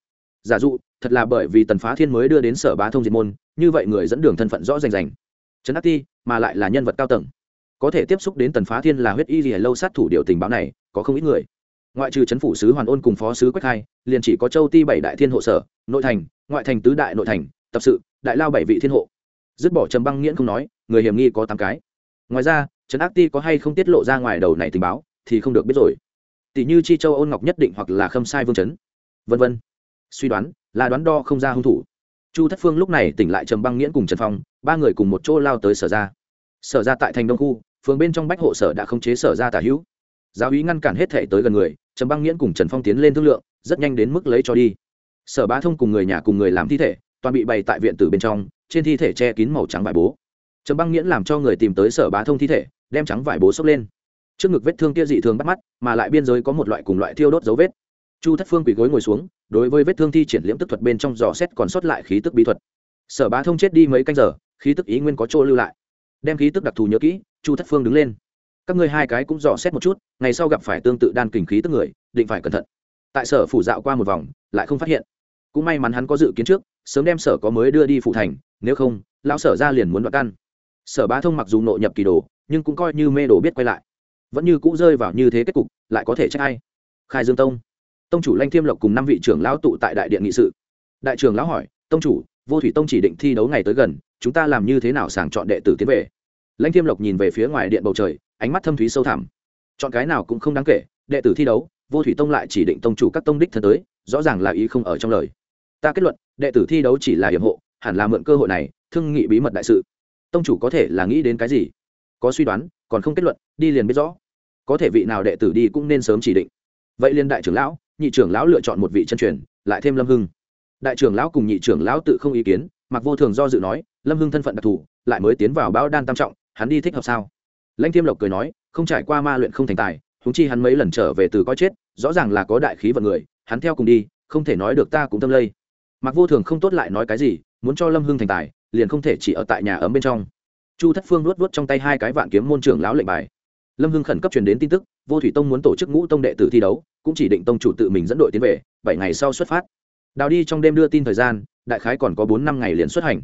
Giả dụ, thật là bởi vì tần phá thiên mới đưa đến sở bá thông diệt môn, như vậy người dẫn đường thân phận rõ rành rành. Trấn ác ti, mà lại là nhân vật cao tầng. Có thể tiếp xúc đến tần phá thiên là huyết y gì lâu sát thủ điều tình báo này, có không ít người. Ngoại trừ chấn phủ sứ hoàn ôn cùng phó sứ quách hai, liền chỉ có châu ti bảy đại thiên hộ sở, nội thành, ngoại thành tứ đại nội thành, tập sự, đại lao bảy vị thiên hộ. Dứt bỏ trầm băng nghiễn không nói người hiểm nghi có tám cái. Ngoài ra, trấn ác ti có hay không tiết lộ ra ngoài đầu này tình báo thì không được biết rồi. Tỷ như chi châu ôn ngọc nhất định hoặc là khâm sai vương chấn. Vân vân. Suy đoán, là đoán đo không ra hung thủ. Chu thất phương lúc này tỉnh lại trầm băng nghiễn cùng trần phong, ba người cùng một chỗ lao tới sở ra. Sở ra tại thành đông khu, phường bên trong bách hộ sở đã khống chế sở ra tả hữu. Giáo úy ngăn cản hết thể tới gần người, trầm băng nghiễn cùng trần phong tiến lên thương lượng, rất nhanh đến mức lấy cho đi. Sở bá thông cùng người nhà cùng người làm thi thể, toàn bị bày tại viện tử bên trong, trên thi thể che kín màu trắng vải bố trầm băng nghiễn làm cho người tìm tới sở bá thông thi thể, đem trắng vải bố xốc lên. Trước ngực vết thương kia dị thường bắt mắt, mà lại biên giới có một loại cùng loại thiêu đốt dấu vết. Chu thất phương quỳ gối ngồi xuống, đối với vết thương thi triển liễm tức thuật bên trong dò xét còn sót lại khí tức bí thuật. Sở bá thông chết đi mấy canh giờ, khí tức ý nguyên có chỗ lưu lại. Đem khí tức đặc thù nhớ kỹ, chu thất phương đứng lên. Các ngươi hai cái cũng dò xét một chút, ngày sau gặp phải tương tự đan kình khí tức người, định phải cẩn thận. Tại sở phủ dạo qua một vòng, lại không phát hiện. Cũng may mắn hắn có dự kiến trước, sớm đem sở có mới đưa đi phụ thành, nếu không, lão sở ra liền muốn đoạt căn sở bá thông mặc dù nội nhập kỳ đồ, nhưng cũng coi như mê đồ biết quay lại. Vẫn như cũ rơi vào như thế kết cục, lại có thể trách ai? Khai dương tông. Tông chủ lanh thiêm lộc cùng năm vị trưởng lão tụ tại đại điện nghị sự. Đại trưởng lão hỏi, tông chủ, vô thủy tông chỉ định thi đấu ngày tới gần, chúng ta làm như thế nào sàng chọn đệ tử tiến về? Lanh thiêm lộc nhìn về phía ngoài điện bầu trời, ánh mắt thâm thúy sâu thẳm. Chọn cái nào cũng không đáng kể, đệ tử thi đấu, vô thủy tông lại chỉ định tông chủ các tông đích thân tới, rõ ràng là ý không ở trong lời. Ta kết luận, đệ tử thi đấu chỉ là hiểm hộ, hẳn là mượn cơ hội này, thương nghị bí mật đại sự tông chủ có thể là nghĩ đến cái gì? Có suy đoán, còn không kết luận, đi liền biết rõ. Có thể vị nào đệ tử đi cũng nên sớm chỉ định. Vậy liên đại trưởng lão, nhị trưởng lão lựa chọn một vị chân truyền, lại thêm lâm hưng. Đại trưởng lão cùng nhị trưởng lão tự không ý kiến mặc vô thường do dự nói, lâm hưng thân phận đặc thù, lại mới tiến vào bão đan tam trọng, hắn đi thích hợp sao? Lãnh thiêm lộc cười nói, không trải qua ma luyện không thành tài húng chi hắn mấy lần trở về từ coi chết, rõ ràng là có đại khí vận người, hắn theo cùng đi, không thể nói được ta cũng tâm lây. Mặc vô thường không tốt lại nói cái gì, muốn cho lâm hưng thành tài liền không thể chỉ ở tại nhà ấm bên trong. Chu thất phương luốt luốt trong tay hai cái vạn kiếm môn trưởng lão lệnh bài. Lâm hưng khẩn cấp truyền đến tin tức, vô thủy tông muốn tổ chức ngũ tông đệ tử thi đấu, cũng chỉ định tông chủ tự mình dẫn đội tiến về, bảy ngày sau xuất phát. Đào đi trong đêm đưa tin thời gian, đại khái còn có bốn năm ngày liền xuất hành.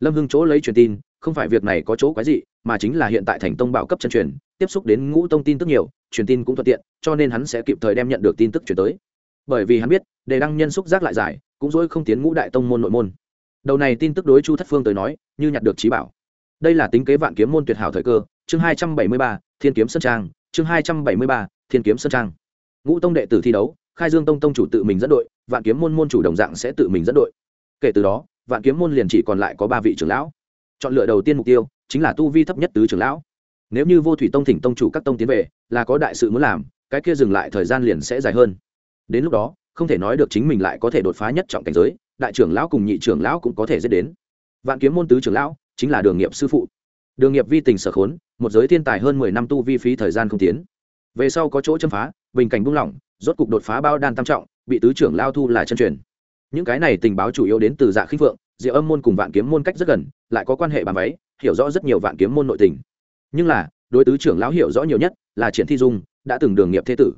Lâm hưng chỗ lấy truyền tin, không phải việc này có chỗ quái gì mà chính là hiện tại thành tông bảo cấp chân truyền, tiếp xúc đến ngũ tông tin tức nhiều, truyền tin cũng thuận tiện, cho nên hắn sẽ kịp thời đem nhận được tin tức chuyển tới. Bởi vì hắn biết, đề đăng nhân xúc giác lại giải, cũng dỗi không tiến ngũ đại tông môn nội môn đầu này tin tức đối chu thất phương tới nói, như nhặt được trí bảo. Đây là tính kế vạn kiếm môn tuyệt hảo thời cơ, chương hai trăm bảy mươi ba, thiên kiếm sơn trang, chương hai trăm bảy mươi ba, thiên kiếm sơn trang. Ngũ tông đệ tử thi đấu, khai dương tông tông chủ tự mình dẫn đội, vạn kiếm môn môn chủ đồng dạng sẽ tự mình dẫn đội. Kể từ đó, vạn kiếm môn liền chỉ còn lại có ba vị trưởng lão. Chọn lựa đầu tiên mục tiêu, chính là tu vi thấp nhất tứ trưởng lão. Nếu như vô thủy tông thỉnh tông chủ các tông tiến về, là có đại sự muốn làm, cái kia dừng lại thời gian liền sẽ dài hơn. Đến lúc đó, không thể nói được chính mình lại có thể đột phá nhất trọng cảnh giới đại trưởng lão cùng nhị trưởng lão cũng có thể giết đến. Vạn kiếm môn tứ trưởng lão chính là đường nghiệp sư phụ. Đường nghiệp vi tình sở khốn, một giới thiên tài hơn mười năm tu vi phí thời gian không tiến. Về sau có chỗ châm phá, bình cảnh buông lỏng, rốt cục đột phá bao đan tam trọng, bị tứ trưởng lao thu là chân truyền. Những cái này tình báo chủ yếu đến từ dạ khinh phượng, diệu âm môn cùng vạn kiếm môn cách rất gần, lại có quan hệ bàn váy, hiểu rõ rất nhiều vạn kiếm môn nội tình. Nhưng là, đối tứ trưởng lão hiểu rõ nhiều nhất là triển thi dung, đã từng đường nghiệp thế tử.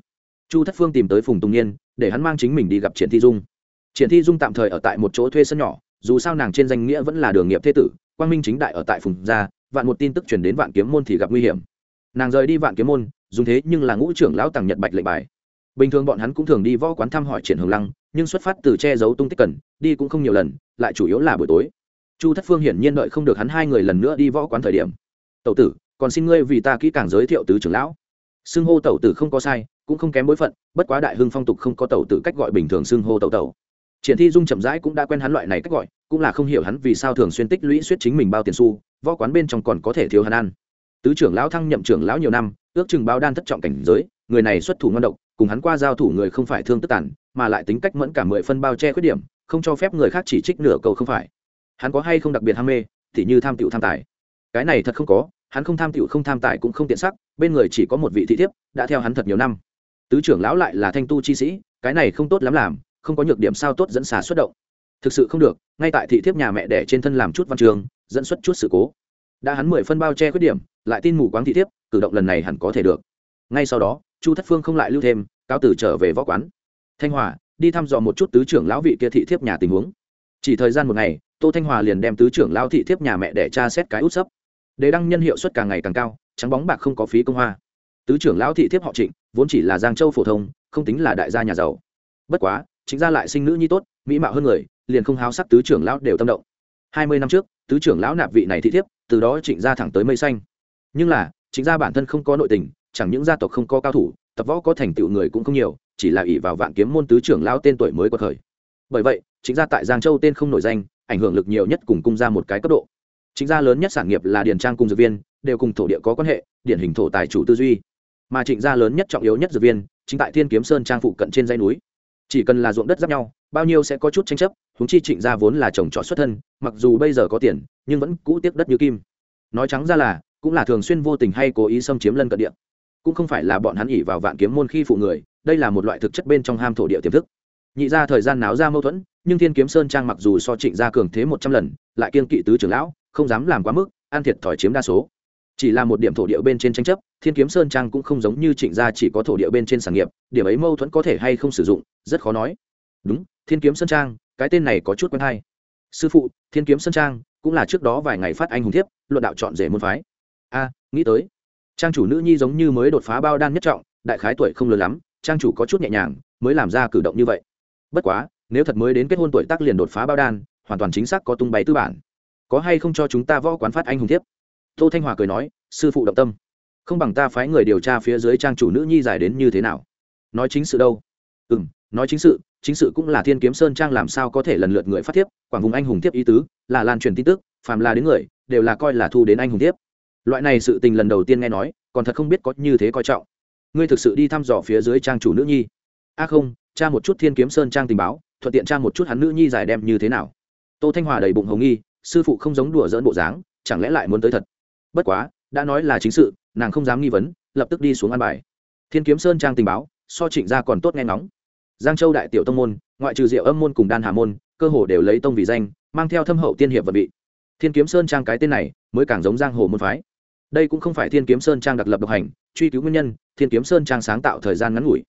Chu thất phương tìm tới phùng tùng niên, để hắn mang chính mình đi gặp triển thi dung triển thi dung tạm thời ở tại một chỗ thuê sân nhỏ, dù sao nàng trên danh nghĩa vẫn là đường nghiệp thế tử, quang minh chính đại ở tại phùng gia, vạn một tin tức chuyển đến vạn kiếm môn thì gặp nguy hiểm. Nàng rời đi vạn kiếm môn, dùng thế nhưng là ngũ trưởng lão tàng nhật bạch lệnh bài. Bình thường bọn hắn cũng thường đi võ quán thăm hỏi triển hồng lăng, nhưng xuất phát từ che giấu tung tích cần, đi cũng không nhiều lần, lại chủ yếu là buổi tối. Chu thất phương hiển nhiên đợi không được hắn hai người lần nữa đi võ quán thời điểm. Tẩu tử, còn xin ngươi vì ta kỹ càng giới thiệu tứ trưởng lão. Xưng hô tẩu tử không có sai, cũng không kém bối phận, bất quá đại hưng phong tục không có tẩu tử cách gọi bình thường xưng hô tẩu tẩu triển thi dung chậm rãi cũng đã quen hắn loại này cách gọi, cũng là không hiểu hắn vì sao thường xuyên tích lũy suýt chính mình bao tiền xu, võ quán bên trong còn có thể thiếu hắn ăn. Tứ trưởng lão thăng nhậm trưởng lão nhiều năm, ước chừng bao đan thất trọng cảnh giới, người này xuất thủ ngon độc, cùng hắn qua giao thủ người không phải thương tức tàn, mà lại tính cách mẫn cả mười phân bao che khuyết điểm, không cho phép người khác chỉ trích nửa cầu không phải. Hắn có hay không đặc biệt ham mê, thì như tham tiểu tham tài. Cái này thật không có, hắn không tham tiểu không tham tài cũng không tiện sắc, bên người chỉ có một vị thị thiếp, đã theo hắn thật nhiều năm. Tứ trưởng lão lại là thanh tu chi sĩ, cái này không tốt lắm làm không có nhược điểm sao tốt dẫn xà xuất động. Thực sự không được, ngay tại thị thiếp nhà mẹ đẻ trên thân làm chút văn trường, dẫn xuất chút sự cố. Đã hắn mười phân bao che khuyết điểm, lại tin mù quáng thị thiếp, cử động lần này hẳn có thể được. Ngay sau đó, chu thất phương không lại lưu thêm cao tử trở về võ quán. Thanh hòa, đi thăm dò một chút tứ trưởng lão vị kia thị thiếp nhà tình huống. Chỉ thời gian một ngày, tô thanh hòa liền đem tứ trưởng lão thị thiếp nhà mẹ để tra xét cái út sấp. Để đăng nhân hiệu suất càng ngày càng cao, trắng bóng bạc không có phí công hoa. Tứ trưởng lão thị thiếp họ trịnh, vốn chỉ là giang châu phổ thông, không tính là đại gia nhà giàu. Bất quá chính ra lại sinh nữ nhi tốt, mỹ mạo hơn người, liền không háo sắc tứ trưởng lão đều tâm động. Hai mươi năm trước, tứ trưởng lão nạp vị này thị thiếp, từ đó trịnh gia thẳng tới mây xanh. Nhưng là chính gia bản thân không có nội tình, chẳng những gia tộc không có cao thủ, tập võ có thành tựu người cũng không nhiều, chỉ là ỷ vào vạn kiếm môn tứ trưởng lão tên tuổi mới có thời bởi vậy chính gia tại giang châu tên không nổi danh, ảnh hưởng lực nhiều nhất cùng cung ra một cái cấp độ. Chính gia lớn nhất sản nghiệp là điền trang cùng dược viên, đều cùng thổ địa có quan hệ, điển hình thổ tài chủ tư duy. Mà trịnh gia lớn nhất trọng yếu nhất dược viên, chính tại thiên kiếm sơn trang phụ cận trên dãy núi chỉ cần là ruộng đất giáp nhau, bao nhiêu sẽ có chút tranh chấp húng chi trịnh gia vốn là trồng trọt xuất thân, mặc dù bây giờ có tiền, nhưng vẫn cũ tiếc đất như kim. Nói trắng ra là, cũng là thường xuyên vô tình hay cố ý xâm chiếm lân cận địa. Cũng không phải là bọn hắn ỉ vào vạn kiếm môn khi phụ người, đây là một loại thực chất bên trong ham thổ địa tiềm thức. Nhị ra thời gian náo ra mâu thuẫn, nhưng thiên kiếm sơn trang mặc dù so trịnh gia cường thế một trăm lần, lại kiên kỵ tứ trưởng lão, không dám làm quá mức an thiệt thòi chiếm đa số chỉ là một điểm thổ địa bên trên tranh chấp, thiên kiếm sơn trang cũng không giống như trịnh gia chỉ có thổ địa bên trên sản nghiệp, điểm ấy mâu thuẫn có thể hay không sử dụng, rất khó nói. Đúng, thiên kiếm sơn trang, cái tên này có chút quen hay. Sư phụ, thiên kiếm sơn trang cũng là trước đó vài ngày phát anh hùng thiếp, luận đạo chọn rể môn phái. A, nghĩ tới, trang chủ nữ nhi giống như mới đột phá bao đan nhất trọng, đại khái tuổi không lớn lắm, trang chủ có chút nhẹ nhàng, mới làm ra cử động như vậy. Bất quá, nếu thật mới đến kết hôn tuổi tác liền đột phá bao đan, hoàn toàn chính xác có tung bày tư bản. Có hay không cho chúng ta võ quán phát anh hùng thiếp? Tô thanh hòa cười nói, sư phụ động tâm. Không bằng ta phái người điều tra phía dưới trang chủ nữ nhi giải đến như thế nào. Nói chính sự đâu? Ừ m nói chính sự chính sự cũng là thiên kiếm sơn trang làm sao có thể lần lượt người phát thiếp, quảng vùng anh hùng thiếp ý tứ, là lan truyền tin tức, phàm là đến người, đều là coi là thu đến anh hùng thiếp. Loại này sự tình lần đầu tiên nghe nói, còn thật không biết có như thế coi trọng. Ngươi thực sự đi thăm dò phía dưới trang chủ nữ nhi? A không cha một chút thiên kiếm sơn trang tình báo, thuận tiện tra một chút hắn nữ nhi giải đem như thế nào. Tô thanh hòa đầy bụng hồng nghi, sư phụ không giống đùa dỡn bộ dáng, chẳng lẽ lại muốn tới thật? Bất quá, đã nói là chính sự, nàng không dám nghi vấn, lập tức đi xuống ăn bài. Thiên kiếm sơn trang tình báo, so trịnh gia còn tốt nghe ngóng. Giang châu đại tiểu tông môn, ngoại trừ diệu âm môn cùng đan hà môn, cơ hồ đều lấy tông vì danh, mang theo thâm hậu tiên hiệp vật vị. Thiên kiếm sơn trang cái tên này, mới càng giống giang hồ môn phái. Đây cũng không phải thiên kiếm sơn trang đặc lập độc hành, truy cứu nguyên nhân, thiên kiếm sơn trang sáng tạo thời gian ngắn ngủi.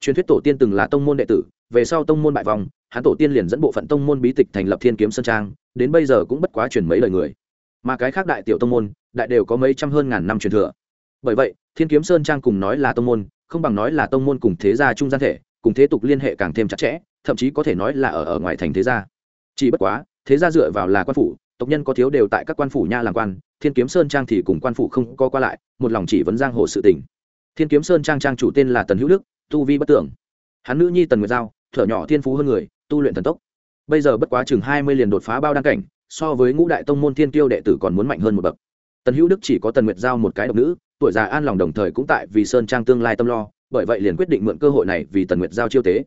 Truyền thuyết tổ tiên từng là tông môn đệ tử, về sau tông môn bại vòng hắn tổ tiên liền dẫn bộ phận tông môn bí tịch thành lập thiên kiếm sơn trang, đến bây giờ cũng bất quá truyền mấy lời người. Mà cái khác đại tiểu tông môn đại đều có mấy trăm hơn ngàn năm truyền thừa. Bởi vậy, thiên kiếm sơn trang cùng nói là tông môn, không bằng nói là tông môn cùng thế gia trung gian thể, cùng thế tục liên hệ càng thêm chặt chẽ, thậm chí có thể nói là ở ở ngoài thành thế gia. Chỉ bất quá, thế gia dựa vào là quan phủ, tộc nhân có thiếu đều tại các quan phủ nha làm quan, thiên kiếm sơn trang thì cùng quan phủ không có qua lại, một lòng chỉ vấn giang hồ sự tình. Thiên kiếm sơn trang trang chủ tên là tần hữu đức, tu vi bất tưởng. Hắn nữ nhi tần nguyệt giao, thở nhỏ thiên phú hơn người, tu luyện thần tốc. Bây giờ bất quá chừng hai mươi liền đột phá bao đăng cảnh, so với ngũ đại tông môn thiên tiêu đệ tử còn muốn mạnh hơn một bậc tần hữu đức chỉ có tần nguyệt giao một cái độc nữ, tuổi già an lòng đồng thời cũng tại vì sơn trang tương lai tâm lo, bởi vậy liền quyết định mượn cơ hội này vì tần nguyệt giao chiêu tế.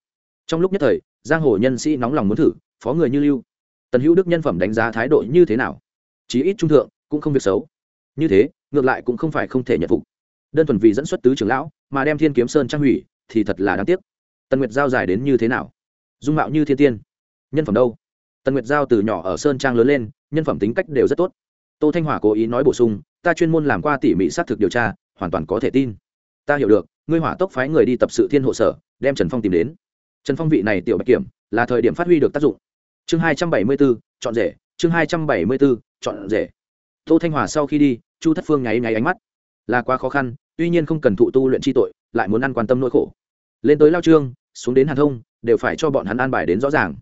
Trong lúc nhất thời, giang hồ nhân sĩ nóng lòng muốn thử, phó người như lưu. Tần hữu đức nhân phẩm đánh giá thái độ như thế nào? Chí ít trung thượng, cũng không việc xấu. Như thế, ngược lại cũng không phải không thể nhận phục. Đơn thuần vì dẫn xuất tứ trưởng lão, mà đem thiên kiếm sơn trang hủy, thì thật là đáng tiếc. Tần nguyệt giao dài đến như thế nào? Dung mạo như thiên tiên. Nhân phẩm đâu? Tần nguyệt giao từ nhỏ ở sơn trang lớn lên, nhân phẩm tính cách đều rất tốt tô thanh hòa cố ý nói bổ sung, ta chuyên môn làm qua tỉ mỉ xác thực điều tra, hoàn toàn có thể tin. Ta hiểu được, ngươi hỏa tốc phái người đi tập sự thiên hộ sở, đem trần phong tìm đến. Trần phong vị này tiểu bạch kiểm, là thời điểm phát huy được tác dụng. Chương hai trăm bảy mươi b ố chọn rể, chương hai trăm bảy mươi b ố chọn rể. Tô thanh hòa sau khi đi, chu thất phương nháy nháy ánh mắt. Là quá khó khăn, tuy nhiên không cần thụ tu luyện tri tội, lại muốn ăn quan tâm nỗi khổ. Lên tới lao trương, xuống đến hàn thông, đều phải cho bọn hắn an bài đến rõ ràng.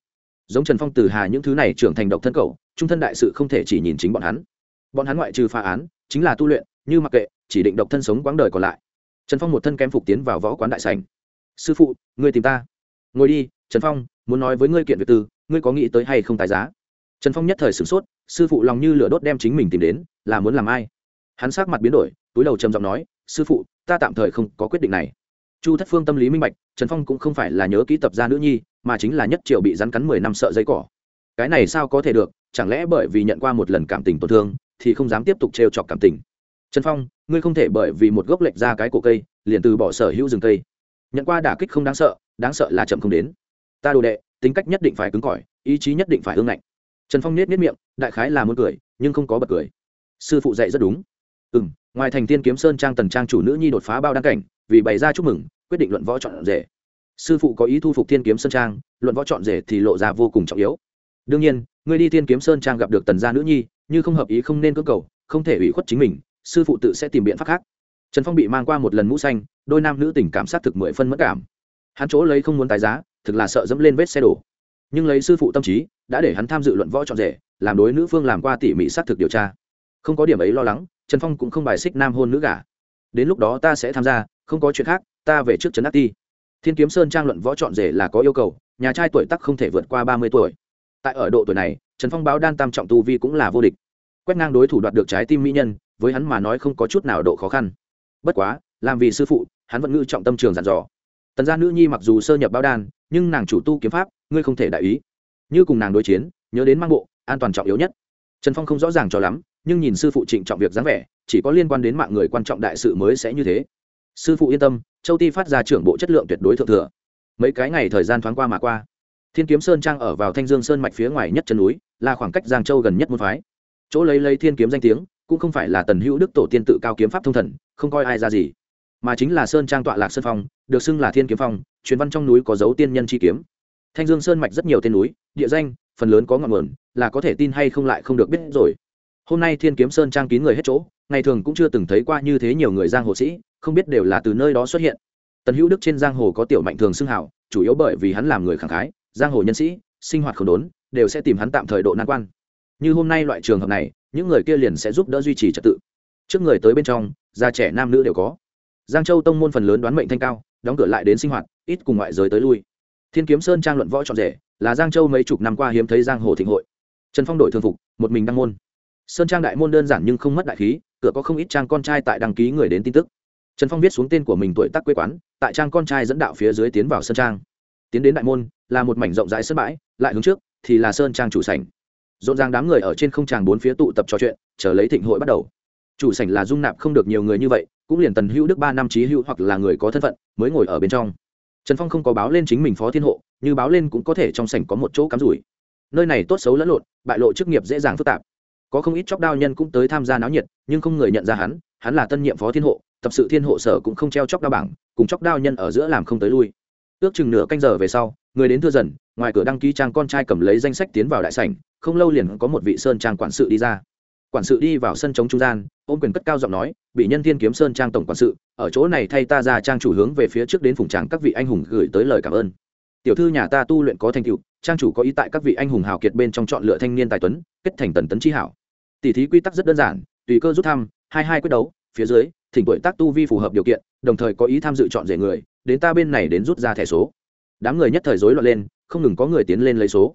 Giống trần phong từ hà những thứ này trưởng thành độc thân cầu trung thân đại sự không thể chỉ nhìn chính bọn hắn bọn hắn ngoại trừ phá án, chính là tu luyện, như mặc kệ, chỉ định độc thân sống quãng đời còn lại. Trần phong một thân kém phục tiến vào võ quán đại sành sư phụ, ngươi tìm ta. Ngồi đi, trần phong, muốn nói với ngươi kiện việc tư, ngươi có nghĩ tới hay không tài giá? Trần phong nhất thời sửng sốt, sư phụ lòng như lửa đốt đem chính mình tìm đến, là muốn làm ai? Hắn sát mặt biến đổi, túi đầu trầm giọng nói, sư phụ, ta tạm thời không có quyết định này. Chu thất phương tâm lý minh bạch, trần phong cũng không phải là nhớ kỹ tập gia nữ nhi, mà chính là nhất triệu bị rắn cắn mười năm sợ dây cỏ. Cái này sao có thể được, chẳng lẽ bởi vì nhận qua một lần cảm tình tổn thương thì không dám tiếp tục trêu chọc cảm tình. Trần phong, ngươi không thể bởi vì một gốc lệch ra cái cổ cây, liền từ bỏ sở hữu rừng cây. Nhận qua đả kích không đáng sợ đáng sợ là chậm không đến. Ta đồ đệ, tính cách nhất định phải cứng cỏi, ý chí nhất định phải hương ngạnh. Trần phong nết nết miệng, đại khái là muốn cười, nhưng không có bật cười. Sư phụ dạy rất đúng. Ừ m ngoài thành tiên kiếm sơn trang tần trang chủ nữ nhi đột phá bao đăng cảnh, vì bày ra chúc mừng, quyết định luận võ chọn rể. Sư phụ có ý thu phục thiên kiếm sơn trang, luận võ chọn rể thì lộ ra vô cùng trọng yếu. Đương nhiên, ngươi đi thiên kiếm sơn trang gặp được tần gia nữ nhi như không hợp ý không nên cưỡng cầu, không thể ủy khuất chính mình, sư phụ tự sẽ tìm biện pháp khác. Trần phong bị mang qua một lần mũ xanh, đôi nam nữ tình cảm sát thực mười phân mất cảm. Hắn chỗ lấy không muốn tái giá, thực là sợ dẫm lên vết xe đổ. Nhưng lấy sư phụ tâm trí, đã để hắn tham dự luận võ trọn rể, làm đối nữ phương làm qua tỉ mỉ xác thực điều tra. Không có điểm ấy lo lắng, trần phong cũng không bài xích nam hôn nữ gả. Đến lúc đó ta sẽ tham gia, không có chuyện khác, ta về trước trấn ác ti. Thiên kiếm sơn trang luận võ trọn rể là có yêu cầu, nhà trai tuổi tắc không thể vượt qua ba mươi tuổi. Tại ở độ tuổi này trần phong báo đan tam trọng tu vi cũng là vô địch. Quét ngang đối thủ đoạt được trái tim mỹ nhân, với hắn mà nói không có chút nào độ khó khăn. Bất quá, làm vì sư phụ, hắn vẫn ngư trọng tâm trường dặn dò. Tần gia nữ nhi mặc dù sơ nhập báo đan, nhưng nàng chủ tu kiếm pháp, ngươi không thể đại ý. Như cùng nàng đối chiến, nhớ đến mang bộ, an toàn trọng yếu nhất. Trần phong không rõ ràng cho lắm, nhưng nhìn sư phụ trịnh trọng việc dáng vẻ, chỉ có liên quan đến mạng người quan trọng đại sự mới sẽ như thế. Sư phụ yên tâm, châu ti phát ra trưởng bộ chất lượng tuyệt đối thượng thừa. Mấy cái ngày thời gian thoáng qua mà qua, thiên kiếm sơn trang ở vào thanh dương sơn mạch phía ngoài nhất chân núi là khoảng cách giang châu gần nhất môn phái. Chỗ lấy lấy thiên kiếm danh tiếng, cũng không phải là tần hữu đức tổ tiên tự cao kiếm pháp thông thần, không coi ai ra gì, mà chính là sơn trang tọa lạc sơn phong, được xưng là thiên kiếm phong, truyền văn trong núi có dấu tiên nhân chi kiếm. Thanh dương sơn mạch rất nhiều tên núi, địa danh, phần lớn có ngọn nguồn, là có thể tin hay không lại không được biết rồi. Hôm nay thiên kiếm sơn trang kín người hết chỗ, ngày thường cũng chưa từng thấy qua như thế nhiều người giang hồ sĩ, không biết đều là từ nơi đó xuất hiện. Tần hữu đức trên giang hồ có tiểu mạnh thường xưng hảo chủ yếu bởi vì hắn làm người khẳng khái, giang hồ nhân sĩ, sinh hoạt không đốn đều sẽ tìm hắn tạm thời độ nan quan. Như hôm nay loại trường hợp này, những người kia liền sẽ giúp đỡ duy trì trật tự. Trước người tới bên trong, già trẻ nam nữ đều có. Giang châu tông môn phần lớn đoán mệnh thanh cao, đóng cửa lại đến sinh hoạt, ít cùng ngoại giới tới lui. Thiên kiếm sơn trang luận võ trọn rể, là giang châu mấy chục năm qua hiếm thấy giang hồ thịnh hội. Trần phong đội thường phục, một mình đăng môn. Sơn trang đại môn đơn giản nhưng không mất đại khí, cửa có không ít trang con trai tại đăng ký người đến tin tức. Trần phong viết xuống tên của mình tuổi tác quê quán, tại trang con trai dẫn đạo phía dưới tiến vào sơn trang. Tiến đến đại môn, là một mảnh rộng rãi sân bãi, lại hướng trước thì là sơn trang chủ sảnh. Rộn ràng đám người ở trên không tràng bốn phía tụ tập trò chuyện, chờ lấy thịnh hội bắt đầu. Chủ sảnh là dung nạp không được nhiều người như vậy, cũng liền tần hữu đức ba năm trí hữu hoặc là người có thân phận, mới ngồi ở bên trong. Trần phong không có báo lên chính mình phó thiên hộ, như báo lên cũng có thể trong sảnh có một chỗ cắm rủi. Nơi này tốt xấu lẫn lộn, bại lộ chức nghiệp dễ dàng phức tạp. Có không ít chóc đao nhân cũng tới tham gia náo nhiệt, nhưng không người nhận ra hắn hắn là tân nhiệm phó thiên hộ, tập sự thiên hộ sở cũng không treo chóc đao bảng, cùng chóc đao nhân ở giữa làm không tới lui. Ước chừng nửa canh giờ về sau, người đến thưa dần ngoài cửa đăng ký trang con trai cầm lấy danh sách tiến vào đại sảnh, không lâu liền có một vị sơn trang quản sự đi ra. Quản sự đi vào sân trống trung gian, ôm quyền cất cao giọng nói bị nhân thiên kiếm sơn trang tổng quản sự, ở chỗ này thay ta ra trang chủ hướng về phía trước đến phùng tràng các vị anh hùng gửi tới lời cảm ơn. Tiểu thư nhà ta tu luyện có thành tựu, trang chủ có ý tại các vị anh hùng hào kiệt bên trong chọn lựa thanh niên tài tuấn, kết thành tần tấn chi hảo. Tỷ thí quy tắc rất đơn giản, tùy cơ rút thăm, hai hai quyết đấu, phía dưới, thỉnh tuổi tác tu vi phù hợp điều kiện, đồng thời có ý tham dự chọn rể người, đến ta bên này đến rút ra thẻ số. Đám người nhất thời rối loạn lên không ngừng có người tiến lên lấy số.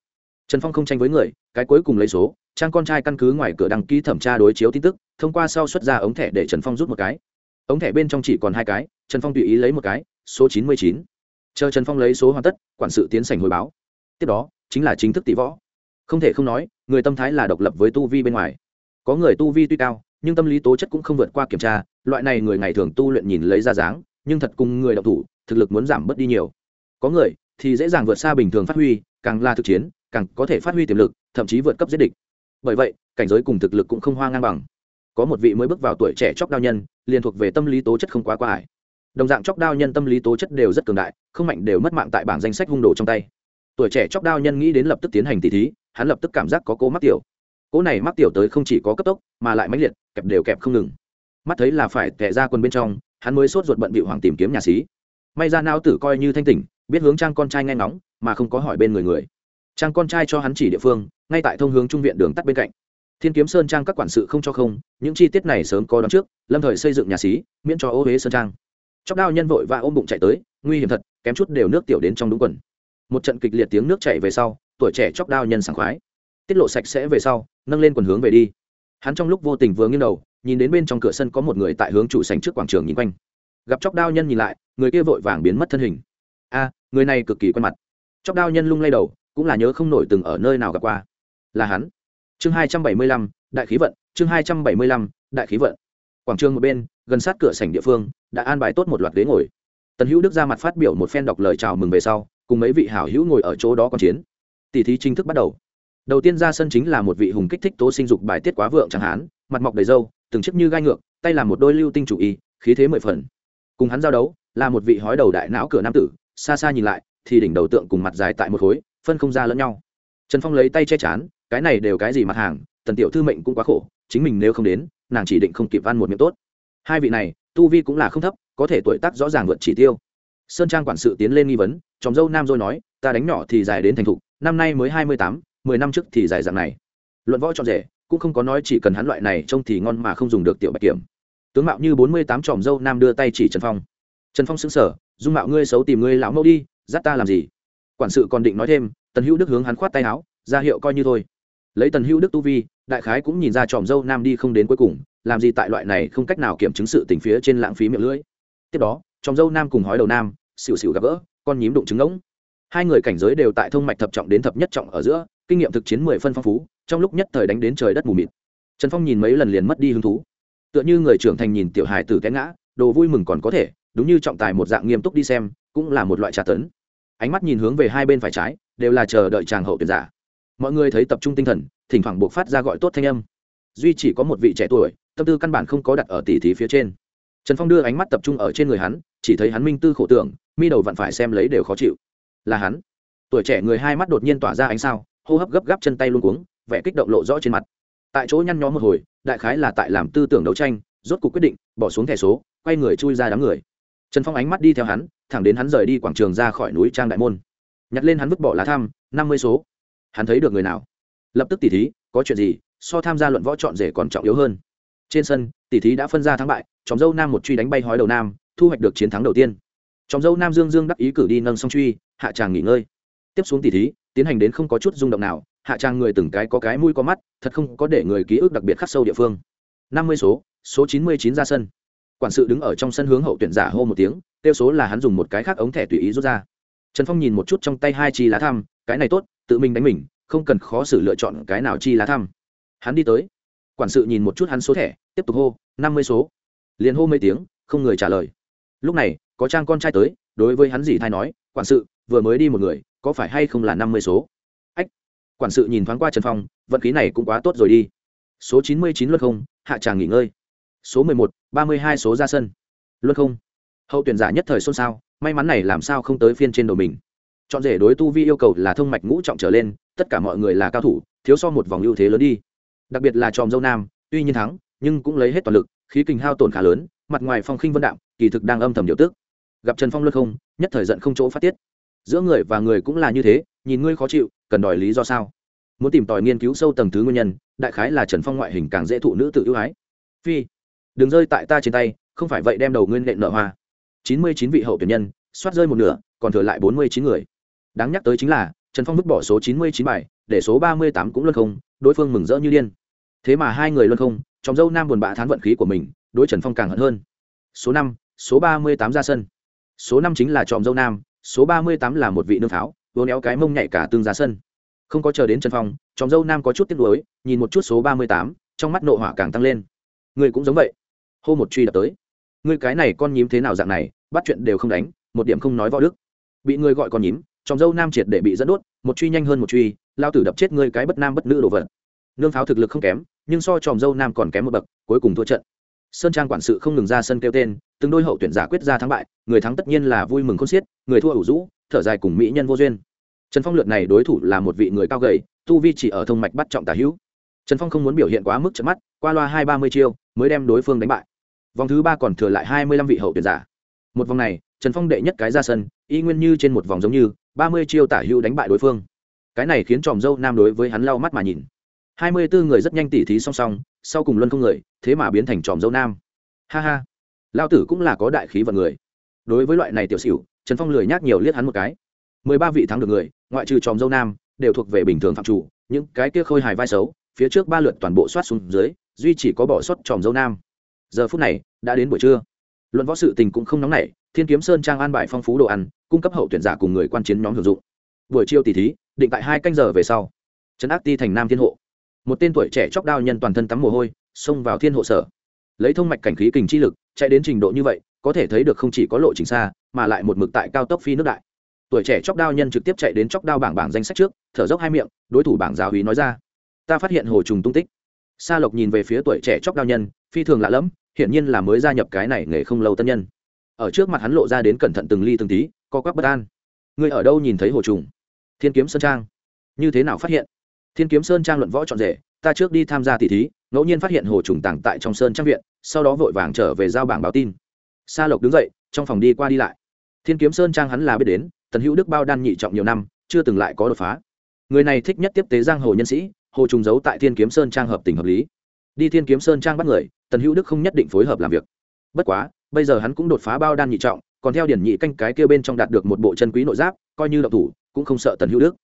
Trần phong không tranh với người, cái cuối cùng lấy số, trang con trai căn cứ ngoài cửa đăng ký thẩm tra đối chiếu tin tức, thông qua sau xuất ra ống thẻ để trần phong rút một cái. Ống thẻ bên trong chỉ còn hai cái, trần phong tùy ý lấy một cái, số chín mươi chín. Chờ trần phong lấy số hoàn tất, quản sự tiến sành hồi báo. Tiếp đó, chính là chính thức tỷ võ. Không thể không nói, người tâm thái là độc lập với tu vi bên ngoài. Có người tu vi tuy cao, nhưng tâm lý tố chất cũng không vượt qua kiểm tra, loại này người ngày thường tu luyện nhìn lấy ra dáng, nhưng thật cùng người đọc thủ, thực lực muốn giảm bớt đi nhiều. Có người thì dễ dàng vượt xa bình thường phát huy, càng là thực chiến, càng có thể phát huy tiềm lực, thậm chí vượt cấp giết địch. Bởi vậy, cảnh giới cùng thực lực cũng không hoa ngang bằng. Có một vị mới bước vào tuổi trẻ chóc đao nhân, liền thuộc về tâm lý tố chất không quá quá ải. Đồng dạng chóc đao nhân tâm lý tố chất đều rất cường đại, không mạnh đều mất mạng tại bảng danh sách hung đồ trong tay. Tuổi trẻ chóc đao nhân nghĩ đến lập tức tiến hành tỷ thí, hắn lập tức cảm giác có cố mắc tiểu. Cô này mắc tiểu tới không chỉ có cấp tốc, mà lại mãnh liệt, kẹp đều kẹp không ngừng. Mắt thấy là phải tệ ra quần bên trong, hắn mới sốt ruột bận bị hoàng tìm kiếm nhà xí. May ra nao tử coi như thanh tỉnh biết hướng trang con trai nghe ngóng, mà không có hỏi bên người người. Trang con trai cho hắn chỉ địa phương, ngay tại thông hướng trung viện đường tắt bên cạnh. Thiên kiếm sơn trang các quản sự không cho không, những chi tiết này sớm có đón trước, lâm thời xây dựng nhà xí, miễn cho ô huế sơn trang. Chóc đao nhân vội và ôm bụng chạy tới, nguy hiểm thật, kém chút đều nước tiểu đến trong đúng quần. Một trận kịch liệt tiếng nước chảy về sau, tuổi trẻ chóc đao nhân sảng khoái. Tiết lộ sạch sẽ về sau, nâng lên quần hướng về đi. Hắn trong lúc vô tình vừa nghiêng đầu, nhìn đến bên trong cửa sân có một người tại hướng chủ sành trước quảng trường nhìn quanh. Gặp chóc đao nhân nhìn lại, người kia vội vàng biến mất thân hình a, người này cực kỳ quen mặt. Chóc đao nhân lung lay đầu, cũng là nhớ không nổi từng ở nơi nào gặp qua. Là hắn. Chương hai trăm bảy mươi lăm, đại khí vận, chương hai trăm bảy mươi lăm, đại khí vận. Quảng trường một bên, gần sát cửa sảnh địa phương, đã an bài tốt một loạt ghế ngồi. Tần hữu đức ra mặt phát biểu một phen đọc lời chào mừng về sau, cùng mấy vị hảo hữu ngồi ở chỗ đó còn chiến. Tỷ thí chính thức bắt đầu. Đầu tiên ra sân chính là một vị hùng kích thích tố sinh dục bài tiết quá vượng chẳng hán mặt mọc đầy râu, từng chiếc như gai ngược, tay làm một đôi lưu tinh chủ y, khí thế mười phần. Cùng hắn giao đấu, là một vị hói đầu đại não cửa nam tử xa xa nhìn lại, thì đỉnh đầu tượng cùng mặt dài tại một khối, phân không ra lẫn nhau. Trần phong lấy tay che chán, cái này đều cái gì mặt hàng, tần tiểu thư mệnh cũng quá khổ, chính mình nếu không đến, nàng chỉ định không kịp ăn một miệng tốt. Hai vị này, tu vi cũng là không thấp, có thể tuổi tác rõ ràng vượt chỉ tiêu. Sơn trang quản sự tiến lên nghi vấn, chồng dâu nam rồi nói, ta đánh nhỏ thì dài đến thành thục, năm nay mới hai mươi tám, mười năm trước thì dài dạng này. Luận võ chọn rể, cũng không có nói chỉ cần hắn loại này trông thì ngon mà không dùng được tiểu bạch kiểm. Tướng mạo như bốn mươi tám chòm dâu nam đưa tay chỉ trần phong. Trần phong xứng sở dung mạo ngươi xấu tìm ngươi lão mẫu đi, dắt ta làm gì? Quản sự còn định nói thêm, tần hữu đức hướng hắn khoát tay áo, ra hiệu coi như thôi. Lấy tần hữu đức tu vi, đại khái cũng nhìn ra tròm dâu nam đi không đến cuối cùng, làm gì tại loại này không cách nào kiểm chứng sự tình phía trên lãng phí miệng lưỡi. Tiếp đó, tròm dâu nam cùng hói đầu nam, xỉu xỉu gặp gỡ, con nhím đụng trứng ngỗng. Hai người cảnh giới đều tại thông mạch thập trọng đến thập nhất trọng ở giữa, kinh nghiệm thực chiến mười phân phong phú, trong lúc nhất thời đánh đến trời đất mù mịt. Trần phong nhìn mấy lần liền mất đi hứng thú. Tựa như người trưởng thành nhìn tiểu hài tử té ngã, đồ vui mừng còn có thể đúng như trọng tài một dạng nghiêm túc đi xem, cũng là một loại trà tấn. Ánh mắt nhìn hướng về hai bên phải trái, đều là chờ đợi chàng hậu tuyển giả. Mọi người thấy tập trung tinh thần, thỉnh thoảng buộc phát ra gọi tốt thanh âm. Duy chỉ có một vị trẻ tuổi, tâm tư căn bản không có đặt ở tỉ thí phía trên. Trần phong đưa ánh mắt tập trung ở trên người hắn, chỉ thấy hắn minh tư khổ tưởng, mi đầu vặn phải xem lấy đều khó chịu. Là hắn. Tuổi trẻ người hai mắt đột nhiên tỏa ra ánh sao, hô hấp gấp gáp chân tay luôn cuống, vẻ kích động lộ rõ trên mặt. Tại chỗ nhăn nhó một hồi, đại khái là tại làm tư tưởng đấu tranh, rốt cuộc quyết định, bỏ xuống thẻ số, quay người chui ra đám người trần phong ánh mắt đi theo hắn, thẳng đến hắn rời đi quảng trường ra khỏi núi trang đại môn. Nhặt lên hắn vứt bỏ lá thăm năm mươi số. Hắn thấy được người nào? Lập tức tỉ thí, có chuyện gì, so tham gia luận võ chọn rể còn trọng yếu hơn. Trên sân tỉ thí đã phân ra thắng bại chóng dâu nam một truy đánh bay hói đầu nam, thu hoạch được chiến thắng đầu tiên. Chóng dâu nam dương dương đắc ý cử đi nâng song truy, hạ tràng nghỉ ngơi. Tiếp xuống tỉ thí, tiến hành đến không có chút rung động nào, hạ tràng người từng cái có cái mũi có mắt, thật không có để người ký ức đặc biệt khắc sâu địa phương. năm mươi số số chín mươi chín ra sân quản sự đứng ở trong sân hướng hậu tuyển giả hô một tiếng tiêu số là hắn dùng một cái khác ống thẻ tùy ý rút ra. Trần phong nhìn một chút trong tay hai chi lá thăm, cái này tốt, tự mình đánh mình, không cần khó xử lựa chọn cái nào chi lá thăm. Hắn đi tới. Quản sự nhìn một chút hắn số thẻ, tiếp tục hô, năm mươi số. Liền hô mấy tiếng, không người trả lời. Lúc này, có trang con trai tới, đối với hắn dì thai nói, quản sự, vừa mới đi một người, có phải hay không là năm mươi số? Ách. Quản sự nhìn thoáng qua trần phong, vận khí này cũng quá tốt rồi đi. Số chín mươi chín luật không, hạ tràng nghỉ ngơi số mười một, ba mươi hai số ra sân. Luân không? Hậu tuyển giả nhất thời xôn xao, may mắn này làm sao không tới phiên trên đầu mình. Chọn rể đối tu vi yêu cầu là thông mạch ngũ trọng trở lên, tất cả mọi người là cao thủ, thiếu so một vòng ưu thế lớn đi. Đặc biệt là tròm dâu nam, tuy nhiên thắng, nhưng cũng lấy hết toàn lực, khí kình hao tổn khá lớn, mặt ngoài phong khinh vân đạm, kỳ thực đang âm thầm điều tức. Gặp trần phong luân không, nhất thời giận không chỗ phát tiết. Giữa người và người cũng là như thế, nhìn ngươi khó chịu, cần đòi lý do sao? Muốn tìm tòi nghiên cứu sâu tầng thứ nguyên nhân, đại khái là trần phong ngoại hình càng dễ thụ nữ tự ưu ái. Phi đừng rơi tại ta trên tay, không phải vậy đem đầu nguyên nện nợ hoa. Chín mươi chín vị hậu tuyển nhân, soát rơi một nửa, còn thừa lại bốn mươi chín người. Đáng nhắc tới chính là, trần phong vứt bỏ số chín mươi chín bài, để số ba mươi tám cũng luân không, đối phương mừng rỡ như điên. Thế mà hai người luân không, trong dâu nam buồn bã thán vận khí của mình, đối trần phong càng hận hơn. Số năm, số ba mươi tám ra sân. Số năm chính là tròm dâu nam, số ba mươi tám là một vị nương pháo, vô néo cái mông nhảy cả tương ra sân. Không có chờ đến trần phong, tròm dâu nam có chút tiếc nuối, nhìn một chút số ba mươi tám, trong mắt nộ hỏa càng tăng lên. Người cũng giống vậy hô một truy đập tới. Người cái này con nhím thế nào dạng này, bắt chuyện đều không đánh, một điểm không nói võ đức. Bị người gọi con nhím, trong dâu nam triệt để bị dẫn đốt, một truy nhanh hơn một truy, lao tử đập chết ngươi cái bất nam bất nữ đồ vật. Nương pháo thực lực không kém, nhưng so tròm dâu nam còn kém một bậc, cuối cùng thua trận. Sơn trang quản sự không ngừng ra sân kêu tên, từng đôi hậu tuyển giả quyết ra thắng bại, người thắng tất nhiên là vui mừng khôn xiết, người thua ủ rũ, thở dài cùng mỹ nhân vô duyên. Trần phong lượt này đối thủ là một vị người cao gầy, tu vi chỉ ở thông mạch bắt trọng tả hữu. Trần phong không muốn biểu hiện quá mức trận mắt, qua loa hai ba mươi chiêu, mới đem đối phương đánh bại vòng thứ ba còn thừa lại hai mươi lăm vị hậu tuyển giả. Một vòng này, trần phong đệ nhất cái ra sân, y nguyên như trên một vòng giống như, ba mươi chiêu tả hữu đánh bại đối phương. Cái này khiến tròm dâu nam đối với hắn lau mắt mà nhìn. hai mươi bốn người rất nhanh tỉ thí song song, sau cùng luân không người, thế mà biến thành tròm dâu nam. Ha ha. Lao tử cũng là có đại khí vận người. Đối với loại này tiểu xỉu, trần phong lười nhác nhiều liếc hắn một cái. mười ba vị thắng được người, ngoại trừ tròm dâu nam, đều thuộc về bình thường phạm chủ, những cái kia khôi hài vai xấu, phía trước ba lượt toàn bộ soát xuống dưới, duy chỉ có bỏ sót tròm dâu nam giờ phút này, đã đến buổi trưa. Luận võ sự tình cũng không nóng nảy, thiên kiếm sơn trang an bài phong phú đồ ăn, cung cấp hậu tuyển giả cùng người quan chiến nhóm hưởng dụng. Buổi chiều tỷ thí, định tại hai canh giờ về sau. Trấn ác ti thành nam thiên hộ. Một tên tuổi trẻ chóc đao nhân toàn thân tắm mồ hôi, xông vào thiên hộ sở. Lấy thông mạch cảnh khí kình chi lực, chạy đến trình độ như vậy, có thể thấy được không chỉ có lộ trình xa, mà lại một mực tại cao tốc phi nước đại. Tuổi trẻ chóc đao nhân trực tiếp chạy đến chóc đao bảng bảng danh sách trước, thở dốc hai miệng, đối thủ bảng giáo hí nói ra. Ta phát hiện hồ trùng tung tích. Sa lộc nhìn về phía tuổi trẻ chóc đao nhân, phi thường lạ lẫm hiển nhiên là mới gia nhập cái này nghề không lâu tân nhân. Ở trước mặt hắn lộ ra đến cẩn thận từng ly từng tí, co quắp bất an. Người ở đâu nhìn thấy hồ trùng? Thiên kiếm sơn trang. Như thế nào phát hiện? Thiên kiếm sơn trang luận võ trọn rể, ta trước đi tham gia tỷ thí, ngẫu nhiên phát hiện hồ trùng tàng tại trong sơn trang viện, sau đó vội vàng trở về giao bảng báo tin. Sa lộc đứng dậy, trong phòng đi qua đi lại. Thiên kiếm sơn trang hắn là biết đến, tần hữu đức bao đan nhị trọng nhiều năm, chưa từng lại có đột phá. Người này thích nhất tiếp tế giang hồ nhân sĩ, hồ trùng giấu tại thiên kiếm sơn trang hợp tình hợp lý đi thiên kiếm sơn trang bắt người, tần hữu đức không nhất định phối hợp làm việc. Bất quá, bây giờ hắn cũng đột phá bao đan nhị trọng, còn theo điển nhị canh cái kêu bên trong đạt được một bộ chân quý nội giáp, coi như đậu thủ, cũng không sợ tần hữu đức.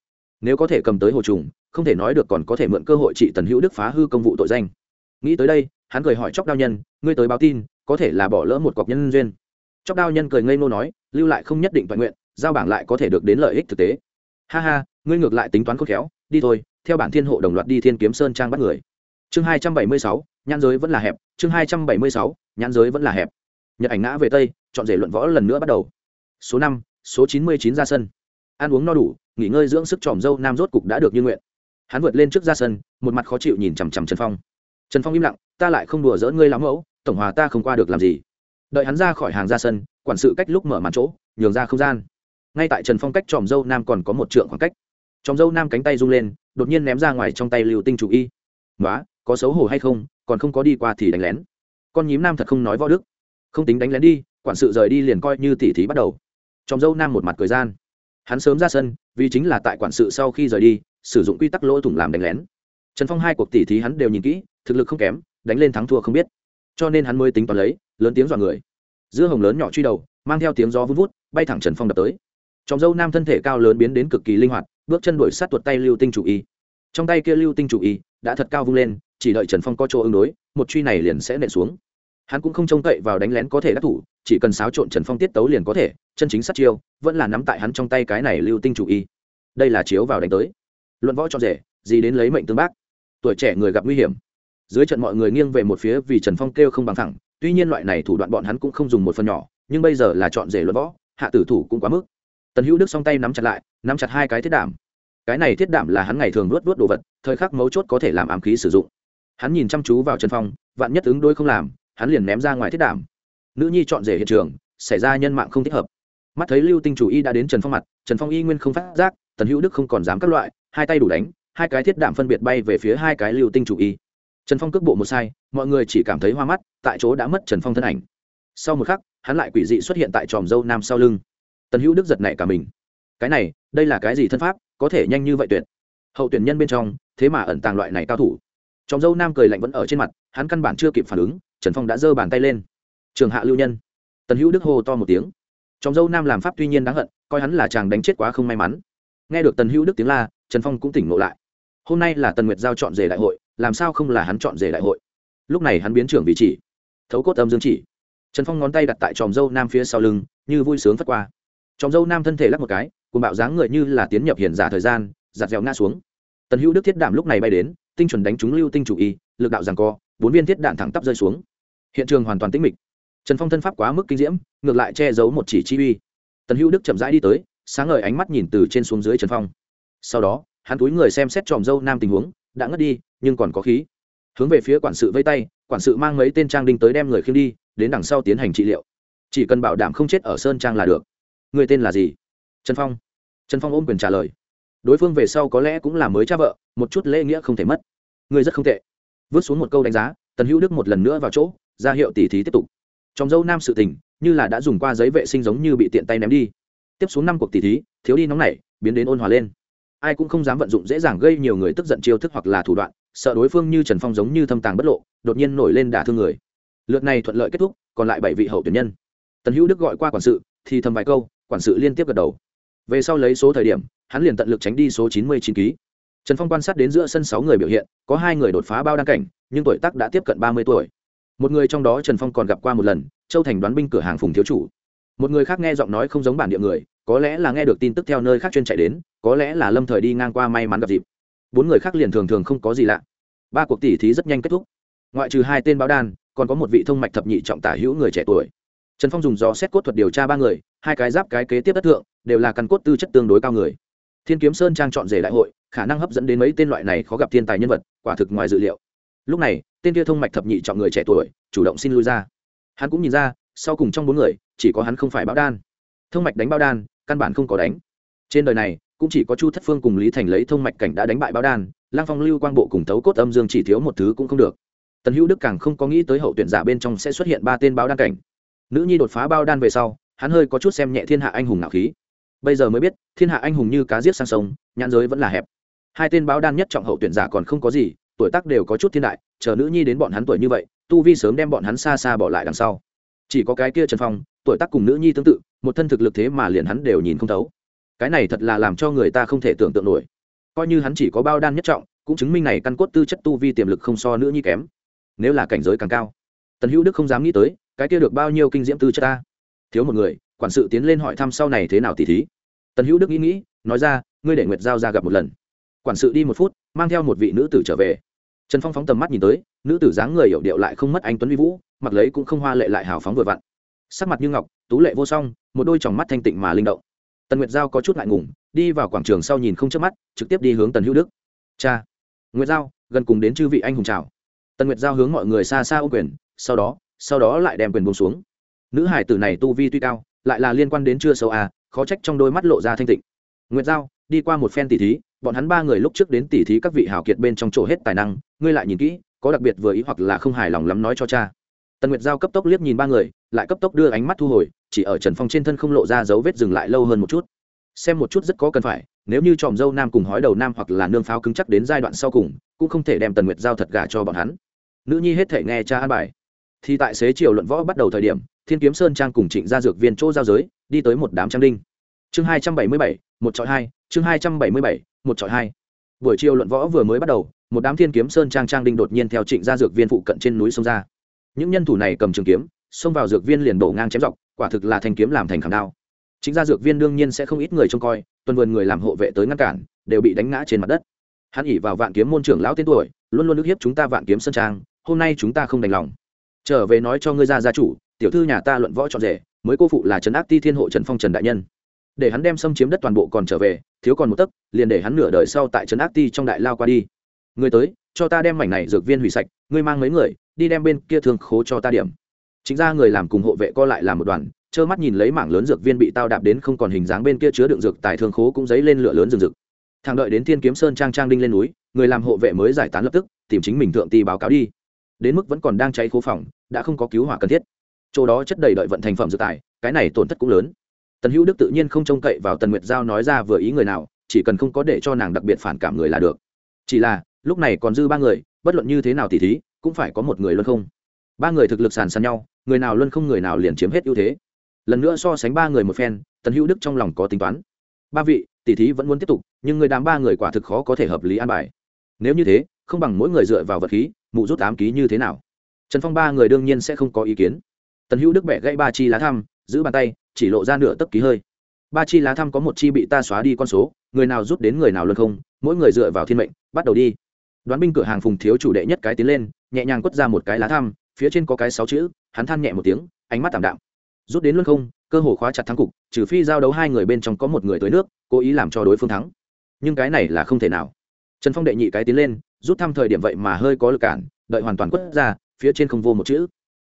Nếu có thể cầm tới hồ trùng, không thể nói được còn có thể mượn cơ hội trị tần hữu đức phá hư công vụ tội danh. Nghĩ tới đây, hắn cười hỏi chóc đao nhân, ngươi tới báo tin, có thể là bỏ lỡ một cọc nhân duyên? Chóc đao nhân cười ngây ngô nói, lưu lại không nhất định toàn nguyện, giao bảng lại có thể được đến lợi ích thực tế. Ha ha, ngươi ngược lại tính toán khôn khéo, đi thôi, theo bản thiên hộ đồng loạt đi thiên kiếm sơn trang bắt người chương hai trăm bảy mươi sáu, nhãn giới vẫn là hẹp. Chương hai trăm bảy mươi sáu, nhãn giới vẫn là hẹp. Nhật ảnh ngã về tây, chọn rể luận võ lần nữa bắt đầu. Số năm, số chín mươi chín ra sân. Ăn uống no đủ, nghỉ ngơi dưỡng sức tròm dâu nam rốt cục đã được như nguyện. Hắn vượt lên trước ra sân, một mặt khó chịu nhìn chằm chằm trần phong. Trần phong im lặng, ta lại không đùa dỡ ngươi lắm, mẫu. Tổng hòa ta không qua được làm gì. Đợi hắn ra khỏi hàng ra sân, quản sự cách lúc mở màn chỗ, nhường ra không gian. Ngay tại trần phong cách tròm dâu nam còn có một trượng khoảng cách. Tròm dâu nam cánh tay rung lên, đột nhiên ném ra ngoài trong tay lưu tinh chủ y. Nói có xấu hổ hay không, còn không có đi qua thì đánh lén. Con nhím nam thật không nói võ đức. Không tính đánh lén đi, quản sự rời đi liền coi như tỉ thí bắt đầu. Tròm dâu nam một mặt cười gian. Hắn sớm ra sân, vì chính là tại quản sự sau khi rời đi, sử dụng quy tắc lỗ thủng làm đánh lén. Trần phong hai cuộc tỉ thí hắn đều nhìn kỹ, thực lực không kém, đánh lên thắng thua không biết. Cho nên hắn mới tính toán lấy, lớn tiếng dọa người. Giữa hồng lớn nhỏ truy đầu, mang theo tiếng gió vun vút, bay thẳng trần phong đập tới. Trong dâu nam thân thể cao lớn biến đến cực kỳ linh hoạt, bước chân đuổi sát tuột tay lưu tinh chủ y. Trong tay kia lưu tinh chủ y, đã thật cao vung lên chỉ đợi trần phong có chỗ ứng đối, một truy này liền sẽ nện xuống. Hắn cũng không trông cậy vào đánh lén có thể đắc thủ, chỉ cần xáo trộn trần phong tiết tấu liền có thể, chân chính sát chiêu, vẫn là nắm tại hắn trong tay cái này lưu tinh chủ y. Đây là chiếu vào đánh tới. Luận võ cho rể, gì đến lấy mệnh tương bác. Tuổi trẻ người gặp nguy hiểm. Dưới trận mọi người nghiêng về một phía vì trần phong kêu không bằng thẳng, tuy nhiên loại này thủ đoạn bọn hắn cũng không dùng một phần nhỏ, nhưng bây giờ là chọn rể luận võ, hạ tử thủ cũng quá mức. Tần hữu đức song tay nắm chặt lại, nắm chặt hai cái thiết đảm. Cái này thiết đảm là hắn ngày thường luốt luốt đồ vật, thời khắc mấu chốt có thể làm ám khí sử dụng hắn nhìn chăm chú vào trần phong, vạn nhất ứng đôi không làm, hắn liền ném ra ngoài thiết đảm nữ nhi chọn rể hiện trường, xảy ra nhân mạng không thích hợp. Mắt thấy lưu tinh chủ y đã đến trần phong mặt, trần phong y nguyên không phát giác, tần hữu đức không còn dám các loại, hai tay đủ đánh, hai cái thiết đảm phân biệt bay về phía hai cái lưu tinh chủ y. Trần phong cước bộ một sai, mọi người chỉ cảm thấy hoa mắt, tại chỗ đã mất trần phong thân ảnh. Sau một khắc, hắn lại quỷ dị xuất hiện tại tròm dâu nam sau lưng. Tần hữu đức giật nảy cả mình. Cái này, đây là cái gì thân pháp, có thể nhanh như vậy tuyệt. Hậu tuyển nhân bên trong, thế mà ẩn tàng loại này cao thủ tròm dâu nam cười lạnh vẫn ở trên mặt, hắn căn bản chưa kịp phản ứng, trần phong đã giơ bàn tay lên. Trường hạ lưu nhân. Tần hữu đức hô to một tiếng. Tròm dâu nam làm pháp tuy nhiên đáng hận, coi hắn là chàng đánh chết quá không may mắn. Nghe được tần hữu đức tiếng la, trần phong cũng tỉnh ngộ lại. Hôm nay là tần nguyệt giao chọn rể đại hội, làm sao không là hắn chọn rể đại hội? Lúc này hắn biến trưởng vị chỉ, thấu cốt âm dương chỉ. Trần phong ngón tay đặt tại tròm dâu nam phía sau lưng, như vui sướng phất qua. Tròm dâu nam thân thể lắc một cái cùng bạo dáng người như là tiến nhập hiền giả thời gian, giặt dẻo ngã xuống. Tần hữu đức thiết đảm lúc này bay đến tinh chuẩn đánh trúng lưu tinh chủ y, lực đạo rằng co, bốn viên thiết đạn thẳng tắp rơi xuống. Hiện trường hoàn toàn tĩnh mịch. Trần phong thân pháp quá mức kinh diễm, ngược lại che giấu một chỉ chi uy. Tần hữu đức chậm rãi đi tới, sáng ngời ánh mắt nhìn từ trên xuống dưới trần phong. Sau đó, hắn túi người xem xét tròm dâu nam tình huống, đã ngất đi, nhưng còn có khí. Hướng về phía quản sự vây tay, quản sự mang mấy tên trang đinh tới đem người khiêng đi, đến đằng sau tiến hành trị liệu. Chỉ cần bảo đảm không chết ở sơn trang là được. Người tên là gì? Trần phong. Trần phong ôm quyền trả lời đối phương về sau có lẽ cũng là mới cha vợ, một chút lễ nghĩa không thể mất. Người rất không tệ. Vứt xuống một câu đánh giá, tần hữu đức một lần nữa vào chỗ, ra hiệu tỉ thí tiếp tục. Trong dâu nam sự tình, như là đã dùng qua giấy vệ sinh giống như bị tiện tay ném đi. Tiếp xuống năm cuộc tỉ thí, thiếu đi nóng nảy, biến đến ôn hòa lên. Ai cũng không dám vận dụng dễ dàng gây nhiều người tức giận chiêu thức hoặc là thủ đoạn, sợ đối phương như trần phong giống như thâm tàng bất lộ, đột nhiên nổi lên đả thương người. Lượt này thuận lợi kết thúc, còn lại bảy vị hậu tuyển nhân. Tần hữu đức gọi qua quản sự, thì thầm vài câu, quản sự liên tiếp gật đầu. Về sau lấy số thời điểm hắn liền tận lực tránh đi số chín mươi chín ký. Trần phong quan sát đến giữa sân sáu người biểu hiện, có hai người đột phá bao đăng cảnh, nhưng tuổi tác đã tiếp cận ba mươi tuổi. Một người trong đó trần phong còn gặp qua một lần, châu thành đoán binh cửa hàng phùng thiếu chủ. Một người khác nghe giọng nói không giống bản địa người, có lẽ là nghe được tin tức theo nơi khác chuyên chạy đến, có lẽ là lâm thời đi ngang qua may mắn gặp dịp. Bốn người khác liền thường thường không có gì lạ. Ba cuộc tỉ thí rất nhanh kết thúc. Ngoại trừ hai tên báo đan còn có một vị thông mạch thập nhị trọng tả hữu người trẻ tuổi. Trần phong dùng gió xét cốt thuật điều tra ba người, hai cái giáp cái kế tiếp đất thượng, đều là căn cốt tư chất tương đối cao người thiên kiếm sơn trang chọn rể đại hội, khả năng hấp dẫn đến mấy tên loại này khó gặp thiên tài nhân vật, quả thực ngoài dự liệu. Lúc này, tên kia thông mạch thập nhị chọn người trẻ tuổi, chủ động xin lui ra. Hắn cũng nhìn ra, sau cùng trong bốn người, chỉ có hắn không phải báo đan. Thông mạch đánh báo đan, căn bản không có đánh. Trên đời này, cũng chỉ có chu thất phương cùng lý thành lấy thông mạch cảnh đã đánh bại báo đan lang phong lưu quang bộ cùng tấu cốt âm dương chỉ thiếu một thứ cũng không được. Tần hữu đức càng không có nghĩ tới hậu tuyển giả bên trong sẽ xuất hiện ba tên báo đan cảnh. Nữ nhi đột phá bao đan về sau, hắn hơi có chút xem nhẹ thiên hạ anh hùng nạo khí bây giờ mới biết, thiên hạ anh hùng như cá giết sang sông, nhãn giới vẫn là hẹp. Hai tên báo đan nhất trọng hậu tuyển giả còn không có gì, tuổi tác đều có chút thiên đại, chờ nữ nhi đến bọn hắn tuổi như vậy, tu vi sớm đem bọn hắn xa xa bỏ lại đằng sau. Chỉ có cái kia trần phong, tuổi tác cùng nữ nhi tương tự, một thân thực lực thế mà liền hắn đều nhìn không thấu. Cái này thật là làm cho người ta không thể tưởng tượng nổi. Coi như hắn chỉ có bao đan nhất trọng, cũng chứng minh này căn cốt tư chất tu vi tiềm lực không so nữ nhi kém. Nếu là cảnh giới càng cao, tần hữu đức không dám nghĩ tới, cái kia được bao nhiêu kinh diễm tư chất ta? Thiếu một người quản sự tiến lên hỏi thăm sau này thế nào tỉ thí. Tần hữu đức nghĩ nghĩ, nói ra, ngươi để nguyệt giao ra gặp một lần. Quản sự đi một phút, mang theo một vị nữ tử trở về. Trần phong phóng tầm mắt nhìn tới, nữ tử dáng người hiểu điệu lại không mất anh tuấn vi vũ, mặc lấy cũng không hoa lệ lại hào phóng vừa vặn. Sắc mặt như ngọc, tú lệ vô song, một đôi tròng mắt thanh tịnh mà linh động. Tần nguyệt giao có chút ngại ngùng, đi vào quảng trường sau nhìn không chớp mắt, trực tiếp đi hướng tần hữu đức. Cha, nguyệt giao, gần cùng đến chư vị anh hùng chào. Tần nguyệt giao hướng mọi người xa xa ô quyền, sau đó sau đó lại đem quyền buông xuống. Nữ hải tử này tu vi tuy cao lại là liên quan đến chưa sâu à khó trách trong đôi mắt lộ ra thanh tịnh. Nguyệt giao, đi qua một phen tỉ thí, bọn hắn ba người lúc trước đến tỉ thí các vị hào kiệt bên trong chỗ hết tài năng, ngươi lại nhìn kỹ, có đặc biệt vừa ý hoặc là không hài lòng lắm nói cho cha. Tần nguyệt giao cấp tốc liếc nhìn ba người, lại cấp tốc đưa ánh mắt thu hồi, chỉ ở trần phong trên thân không lộ ra dấu vết dừng lại lâu hơn một chút. Xem một chút rất có cần phải, nếu như tròm dâu nam cùng hói đầu nam hoặc là nương pháo cứng chắc đến giai đoạn sau cùng, cũng không thể đem tần nguyệt giao thật gả cho bọn hắn. Nữ nhi hết thể nghe cha an bài. Thì tại xế chiều luận võ bắt đầu thời điểm thiên kiếm sơn trang cùng trịnh gia dược viên chỗ giao giới, đi tới một đám trang đinh. Chương hai trăm bảy mươi bảy, một trọi hai, chương hai trăm bảy mươi bảy, một trọi hai. Buổi chiều luận võ vừa mới bắt đầu, một đám thiên kiếm sơn trang trang đinh đột nhiên theo trịnh gia dược viên phụ cận trên núi sông ra. Những nhân thủ này cầm trường kiếm, xông vào dược viên liền đổ ngang chém dọc, quả thực là thanh kiếm làm thành khảm đao. Chính gia dược viên đương nhiên sẽ không ít người trông coi, tuần vườn người làm hộ vệ tới ngăn cản, đều bị đánh ngã trên mặt đất. Hắn ỉ vào vạn kiếm môn trưởng lão tên tuổi, luôn luôn ức hiếp chúng ta vạn kiếm sơn trang, hôm nay chúng ta không đành lòng. Trở về nói cho ngươi gia gia chủ tiểu thư nhà ta luận võ trọn rể, mới cô phụ là trấn Áp ti thiên hộ trần phong trần đại nhân. Để hắn đem xâm chiếm đất toàn bộ còn trở về, thiếu còn một tấc, liền để hắn nửa đời sau tại trấn Áp ti trong đại lao qua đi. Người tới, cho ta đem mảnh này dược viên hủy sạch, ngươi mang mấy người, đi đem bên kia thương khố cho ta điểm. Chính ra người làm cùng hộ vệ co lại làm một đoàn, trơ mắt nhìn lấy mảng lớn dược viên bị tao đạp đến không còn hình dáng bên kia chứa đựng dược tại thương khố cũng dấy lên lửa lớn rừng rực. Thằng đợi đến thiên kiếm sơn trang trang đinh lên núi, người làm hộ vệ mới giải tán lập tức, tìm chính mình thượng ti báo cáo đi. Đến mức vẫn còn đang cháy khố phòng, đã không có cứu hỏa cần thiết chỗ đó chất đầy đợi vận thành phẩm dược tài, cái này tổn thất cũng lớn. Tần hữu đức tự nhiên không trông cậy vào tần nguyệt giao nói ra vừa ý người nào, chỉ cần không có để cho nàng đặc biệt phản cảm người là được. Chỉ là, lúc này còn dư ba người, bất luận như thế nào thì thí, cũng phải có một người luân không. Ba người thực lực sàn sàn nhau, người nào luân không người nào liền chiếm hết ưu thế. Lần nữa so sánh ba người một phen, tần hữu đức trong lòng có tính toán. Ba vị tỷ thí vẫn muốn tiếp tục, nhưng người đám ba người quả thực khó có thể hợp lý an bài. Nếu như thế, không bằng mỗi người dựa vào vật khí, mụ rút ám ký như thế nào? Trần phong ba người đương nhiên sẽ không có ý kiến tần hữu đức bẻ gãy ba chi lá thăm, giữ bàn tay, chỉ lộ ra nửa tấc ký hơi. Ba chi lá thăm có một chi bị ta xóa đi con số, người nào rút đến người nào luôn không, mỗi người dựa vào thiên mệnh, bắt đầu đi. Đoán binh cửa hàng phùng thiếu chủ đệ nhất cái tiến lên, nhẹ nhàng quất ra một cái lá thăm, phía trên có cái sáu chữ, hắn than nhẹ một tiếng, ánh mắt tảm đạm. Rút đến luôn không, cơ hồ khóa chặt thắng cục, trừ phi giao đấu hai người bên trong có một người tới nước, cố ý làm cho đối phương thắng. Nhưng cái này là không thể nào. Trần phong đệ nhị cái tiến lên, rút thăm thời điểm vậy mà hơi có lực cản, đợi hoàn toàn quất ra, phía trên không vô một chữ.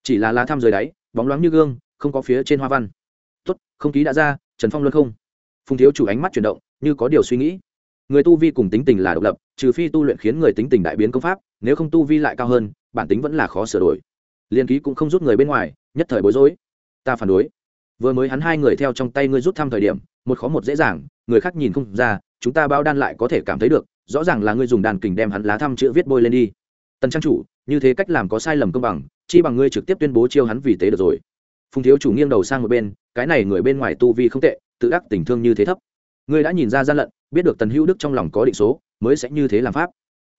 Chỉ là lá thăm rời đáy bóng loáng như gương, không có phía trên hoa văn. Tốt, không khí đã ra, trần phong luân không? Phùng thiếu chủ ánh mắt chuyển động, như có điều suy nghĩ. Người tu vi cùng tính tình là độc lập, trừ phi tu luyện khiến người tính tình đại biến công pháp, nếu không tu vi lại cao hơn, bản tính vẫn là khó sửa đổi. Liên ký cũng không rút người bên ngoài, nhất thời bối rối. Ta phản đối. Vừa mới hắn hai người theo trong tay ngươi rút thăm thời điểm, một khó một dễ dàng, người khác nhìn không ra, chúng ta bao đan lại có thể cảm thấy được, rõ ràng là ngươi dùng đàn kình đem hắn lá thăm chữ viết bôi lên đi. Tần trang chủ, như thế cách làm có sai lầm công bằng chi bằng ngươi trực tiếp tuyên bố chiêu hắn vì tế được rồi. Phùng thiếu chủ nghiêng đầu sang một bên, cái này người bên ngoài tu vi không tệ, tự đắc tình thương như thế thấp. Ngươi đã nhìn ra gian lận, biết được tần hữu đức trong lòng có định số, mới sẽ như thế làm pháp.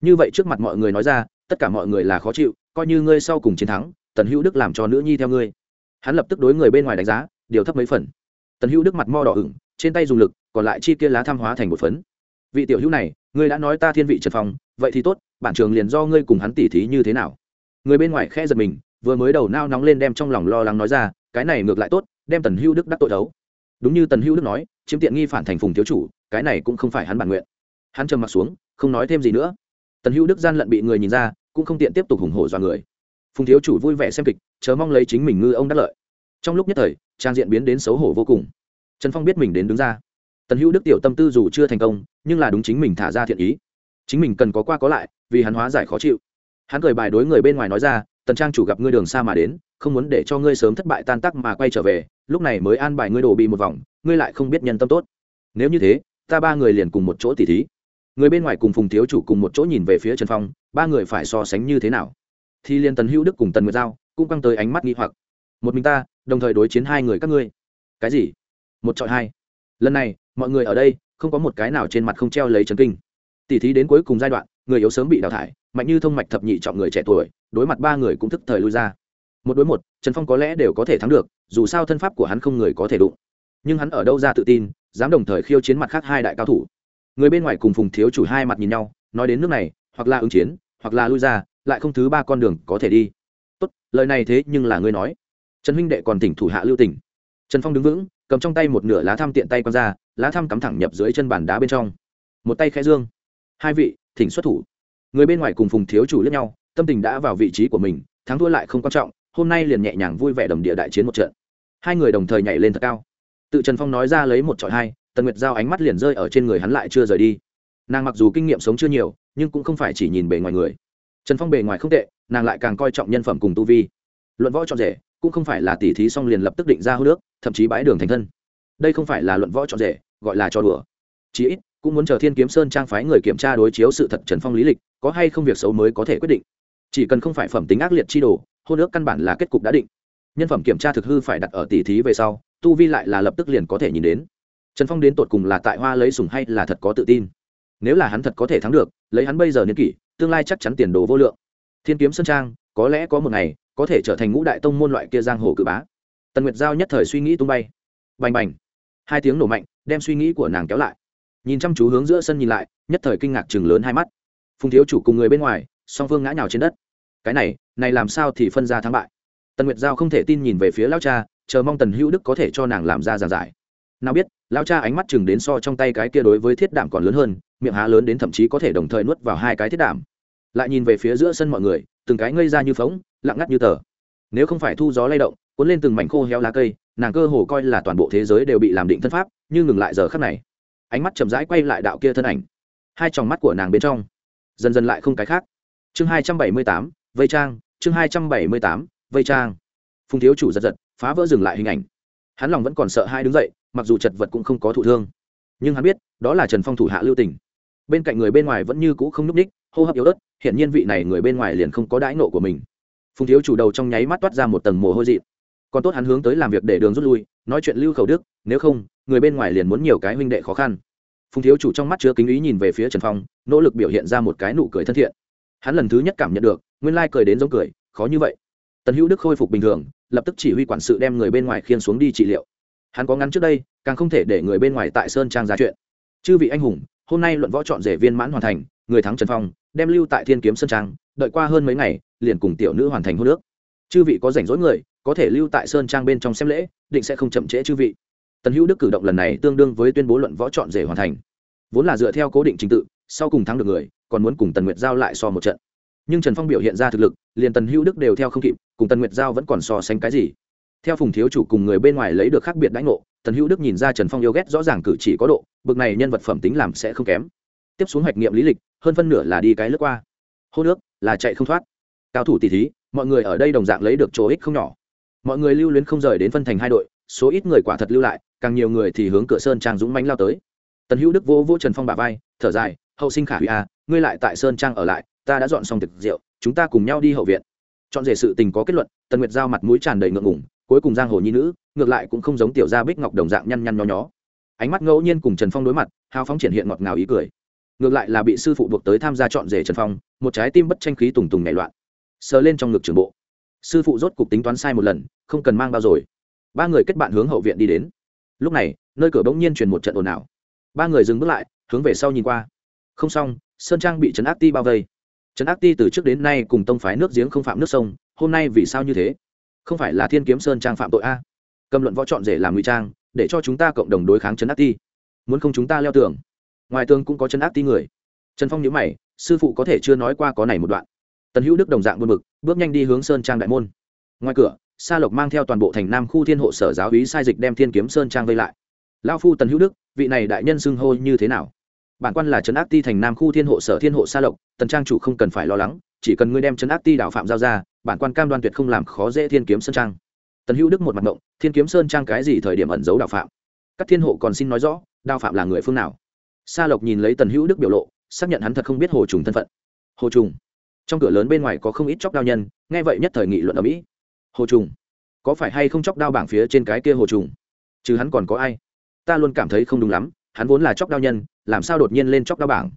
Như vậy trước mặt mọi người nói ra, tất cả mọi người là khó chịu, coi như ngươi sau cùng chiến thắng, tần hữu đức làm cho nữ nhi theo ngươi. Hắn lập tức đối người bên ngoài đánh giá, điều thấp mấy phần. Tần hữu đức mặt mo đỏ ửng, trên tay dùng lực, còn lại chi kia lá tham hóa thành một phấn. Vị tiểu hữu này, ngươi đã nói ta thiên vị trần phong, vậy thì tốt, bản trường liền do ngươi cùng hắn tỉ thí như thế nào? Người bên ngoài khẽ giật mình, vừa mới đầu nao nóng lên đem trong lòng lo lắng nói ra, cái này ngược lại tốt, đem tần hữu đức đắc tội đấu. đúng như tần hữu đức nói, chiếm tiện nghi phản thành phùng thiếu chủ, cái này cũng không phải hắn bản nguyện. Hắn trầm m ặ t xuống, không nói thêm gì nữa. Tần hữu đức gian lận bị người nhìn ra, cũng không tiện tiếp tục hùng hổ dọa người. Phùng thiếu chủ vui vẻ xem kịch chớ mong lấy chính mình ngư ông đắc lợi. Trong lúc nhất thời, trang diện biến đến xấu hổ vô cùng. Trần phong biết mình đến đứng ra. Tần hữu đức tiểu tâm tư dù chưa thành công, nhưng là đúng chính mình thả ra thiện ý. Chính mình cần có qua có lại, vì hắn hóa giải khó chịu hắn cười bài đối người bên ngoài nói ra, tần trang chủ gặp ngươi đường xa mà đến, không muốn để cho ngươi sớm thất bại tan tắc mà quay trở về, lúc này mới an bài ngươi đổ bị một vòng, ngươi lại không biết nhân tâm tốt. Nếu như thế, ta ba người liền cùng một chỗ tỉ thí. Người bên ngoài cùng phùng thiếu chủ cùng một chỗ nhìn về phía trần phong, ba người phải so sánh như thế nào? Thì liền tần hữu đức cùng tần nguyệt giao, cũng căng tới ánh mắt nghi hoặc. Một mình ta, đồng thời đối chiến hai người các ngươi. Cái gì? Một chọi hai. Lần này, mọi người ở đây, không có một cái nào trên mặt không treo lấy trần kinh. Tỉ thí đến cuối cùng giai đoạn người yếu sớm bị đào thải, mạnh như thông mạch thập nhị chọn người trẻ tuổi, đối mặt ba người cũng thức thời lui ra. Một đối một, trần phong có lẽ đều có thể thắng được, dù sao thân pháp của hắn không người có thể đụng. Nhưng hắn ở đâu ra tự tin, dám đồng thời khiêu chiến mặt khác hai đại cao thủ. Người bên ngoài cùng phùng thiếu chủ hai mặt nhìn nhau, nói đến nước này, hoặc là ứng chiến, hoặc là lui ra, lại không thứ ba con đường có thể đi. Tốt, lời này thế nhưng là ngươi nói. Trần huynh đệ còn tỉnh thủ hạ lưu tỉnh trần phong đứng vững, cầm trong tay một nửa lá thăm tiện tay q ra, lá thăm cắm thẳng nhập dưới chân bàn đá bên trong. Một tay khẽ dương. Hai vị thỉnh xuất thủ. Người bên ngoài cùng phùng thiếu chủ lẫn nhau, tâm tình đã vào vị trí của mình, thắng thua lại không quan trọng, hôm nay liền nhẹ nhàng vui vẻ đầm địa đại chiến một trận. Hai người đồng thời nhảy lên thật cao. Tự trần phong nói ra lấy một trọi hai, tần nguyệt giao ánh mắt liền rơi ở trên người hắn lại chưa rời đi. Nàng mặc dù kinh nghiệm sống chưa nhiều, nhưng cũng không phải chỉ nhìn bề ngoài người. Trần phong bề ngoài không tệ, nàng lại càng coi trọng nhân phẩm cùng tu vi. Luận võ chọn rể, cũng không phải là tỉ thí xong liền lập tức định ra hô nước, thậm chí bãi đường thành thân. Đây không phải là luận võ chọn rể, gọi là cho đùa. Chí ít cũng muốn chờ thiên kiếm sơn trang phái người kiểm tra đối chiếu sự thật trần phong lý lịch, có hay không việc xấu mới có thể quyết định. Chỉ cần không phải phẩm tính ác liệt chi đồ, hôn ước căn bản là kết cục đã định. Nhân phẩm kiểm tra thực hư phải đặt ở tỷ thí về sau, tu vi lại là lập tức liền có thể nhìn đến. Trần phong đến tột cùng là tại hoa lấy sùng hay là thật có tự tin? Nếu là hắn thật có thể thắng được, lấy hắn bây giờ niên kỷ, tương lai chắc chắn tiền đồ vô lượng. Thiên kiếm sơn trang, có lẽ có một ngày, có thể trở thành ngũ đại tông môn loại kia giang hồ cự bá. Tần nguyệt giao nhất thời suy nghĩ tung bay. Bành bành. Hai tiếng nổ mạnh, đem suy nghĩ của nàng kéo lại nhìn chăm chú hướng giữa sân nhìn lại, nhất thời kinh ngạc chừng lớn hai mắt. Phùng thiếu chủ cùng người bên ngoài, song phương ngã nhào trên đất. Cái này này làm sao thì phân ra thắng bại? Tần nguyệt giao không thể tin nhìn về phía lao cha, chờ mong tần hữu đức có thể cho nàng làm ra giàn giải. Nào biết lao cha ánh mắt chừng đến so trong tay cái kia đối với thiết đảm còn lớn hơn, miệng há lớn đến thậm chí có thể đồng thời nuốt vào hai cái thiết đảm lại nhìn về phía giữa sân mọi người, từng cái ngây ra như phóng lặng ngắt như tờ. Nếu không phải thu gió lay động, cuốn lên từng mảnh khô héo lá cây, nàng cơ hồ coi là toàn bộ thế giới đều bị làm định thân pháp, như ngừng lại giờ khắc này ánh mắt chậm rãi quay lại đạo kia thân ảnh. Hai tròng mắt của nàng bên trong, dần dần lại không cái khác. Chương hai trăm bảy mươi tám, vây trang, chương hai trăm bảy mươi tám, vây trang. Phùng thiếu chủ giật giật, phá vỡ dừng lại hình ảnh. Hắn lòng vẫn còn sợ hai đứng dậy, mặc dù chật vật cũng không có thụ thương. Nhưng hắn biết, đó là trần phong thủ hạ lưu tình. Bên cạnh người bên ngoài vẫn như cũ không n ú c ních hô hấp yếu ớt hiện nhiên vị này người bên ngoài liền không có đãi nộ của mình. Phùng thiếu chủ đầu trong nháy mắt toát ra một tầng mồ hôi dị còn tốt hắn hướng tới làm việc để đường rút lui nói chuyện lưu khẩu đức, nếu không, người bên ngoài liền muốn nhiều cái huynh đệ khó khăn. Phùng thiếu chủ trong mắt chứa kính ý nhìn về phía trần phong, nỗ lực biểu hiện ra một cái nụ cười thân thiện. Hắn lần thứ nhất cảm nhận được, nguyên lai cười đến giống cười, khó như vậy. Tần hữu đức khôi phục bình thường, lập tức chỉ huy quản sự đem người bên ngoài khiên xuống đi trị liệu. Hắn có ngắn trước đây, càng không thể để người bên ngoài tại sơn trang ra chuyện. Chư vị anh hùng, hôm nay luận võ chọn rể viên mãn hoàn thành, người thắng trần phong, đem lưu tại thiên kiếm sơn trang, đợi qua hơn mấy ngày, liền cùng tiểu nữ hoàn thành hô nước chư vị có rảnh rỗi người có thể lưu tại sơn trang bên trong xem lễ, định sẽ không chậm trễ chư vị. Tần hữu đức cử động lần này tương đương với tuyên bố luận võ chọn rể hoàn thành. Vốn là dựa theo cố định trình tự, sau cùng thắng được người, còn muốn cùng tần nguyệt giao lại so một trận. Nhưng trần phong biểu hiện ra thực lực, liền tần hữu đức đều theo không kịp, cùng tần nguyệt giao vẫn còn so sánh cái gì. Theo phùng thiếu chủ cùng người bên ngoài lấy được khác biệt đãi ngộ, tần hữu đức nhìn ra trần phong yêu ghét rõ ràng cử chỉ có độ, bực này nhân vật phẩm tính làm sẽ không kém. Tiếp xuống hoạch nghiệm lý lịch, hơn phân nửa là đi cái lướt qua. Hô nước, là chạy không thoát. Cao thủ tỷ thí, mọi người ở đây đồng dạng lấy được chỗ ích không nhỏ mọi người lưu luyến không rời đến phân thành hai đội, số ít người quả thật lưu lại, càng nhiều người thì hướng cửa sơn trang dũng mánh lao tới. Tần hữu đức vô vô trần phong bà vai, thở dài, hậu sinh khả hủy a ngươi lại tại sơn trang ở lại, ta đã dọn xong thực rượu, chúng ta cùng nhau đi hậu viện. Chọn rể sự tình có kết luận, tần nguyệt giao mặt mũi tràn đầy ngượng ngủng cuối cùng giang hồ nhi nữ, ngược lại cũng không giống tiểu gia bích ngọc đồng dạng nhăn nhăn nho nhó. Ánh mắt ngẫu nhiên cùng trần phong đối mặt, hào phóng triển hiện ngọt ngào ý cười. Ngược lại là bị sư phụ buộc tới tham gia chọn rể trần phong, một trái tim bất tranh khí tùng tùng nhảy loạn. Sờ lên trong ngực trường bộ sư phụ rốt cục tính toán sai một lần, không cần mang bao rồi. Ba người kết bạn hướng hậu viện đi đến. Lúc này, nơi cửa bỗng nhiên truyền một trận ồn ào. Ba người dừng bước lại, hướng về sau nhìn qua. Không xong, sơn trang bị trấn ác ti bao vây. Trấn ác ti từ trước đến nay cùng tông phái nước giếng không phạm nước sông, hôm nay vì sao như thế? Không phải là thiên kiếm sơn trang phạm tội a? Cầm luận võ chọn rể làm ngụy trang, để cho chúng ta cộng đồng đối kháng trấn ác ti. Muốn không chúng ta leo tường. Ngoài tường cũng có trấn ác ti người. Trần phong nhớ mày, sư phụ có thể chưa nói qua có này một đoạn tần hữu đức đồng dạng buồn mực bước nhanh đi hướng sơn trang đại môn. Ngoài cửa, sa lộc mang theo toàn bộ thành nam khu thiên hộ sở giáo hí sai dịch đem thiên kiếm sơn trang vây lại. Lao phu tần hữu đức, vị này đại nhân xưng hô như thế nào? Bản quan là trấn áp ti thành nam khu thiên hộ sở thiên hộ sa lộc, tần trang chủ không cần phải lo lắng, chỉ cần ngươi đem trấn áp ti đạo phạm giao ra, bản quan cam đoan tuyệt không làm khó dễ thiên kiếm sơn trang. Tần hữu đức một mặt động thiên kiếm sơn trang cái gì thời điểm ẩn giấu đạo phạm? Các thiên hộ còn xin nói rõ, đạo phạm là người phương nào? Sa lộc nhìn lấy tần hữu đức biểu lộ, xác nhận hắn thật không biết hồ trùng thân phận. Hồ trùng? Trong cửa lớn bên ngoài có không ít chóc đao nhân, nghe vậy nhất thời nghị luận ở mỹ. Hồ trùng, có phải hay không chóc đao bảng phía trên cái kia hồ trùng? Chứ hắn còn có ai? Ta luôn cảm thấy không đúng lắm, hắn vốn là chóc đao nhân, làm sao đột nhiên lên chóc đao bảng?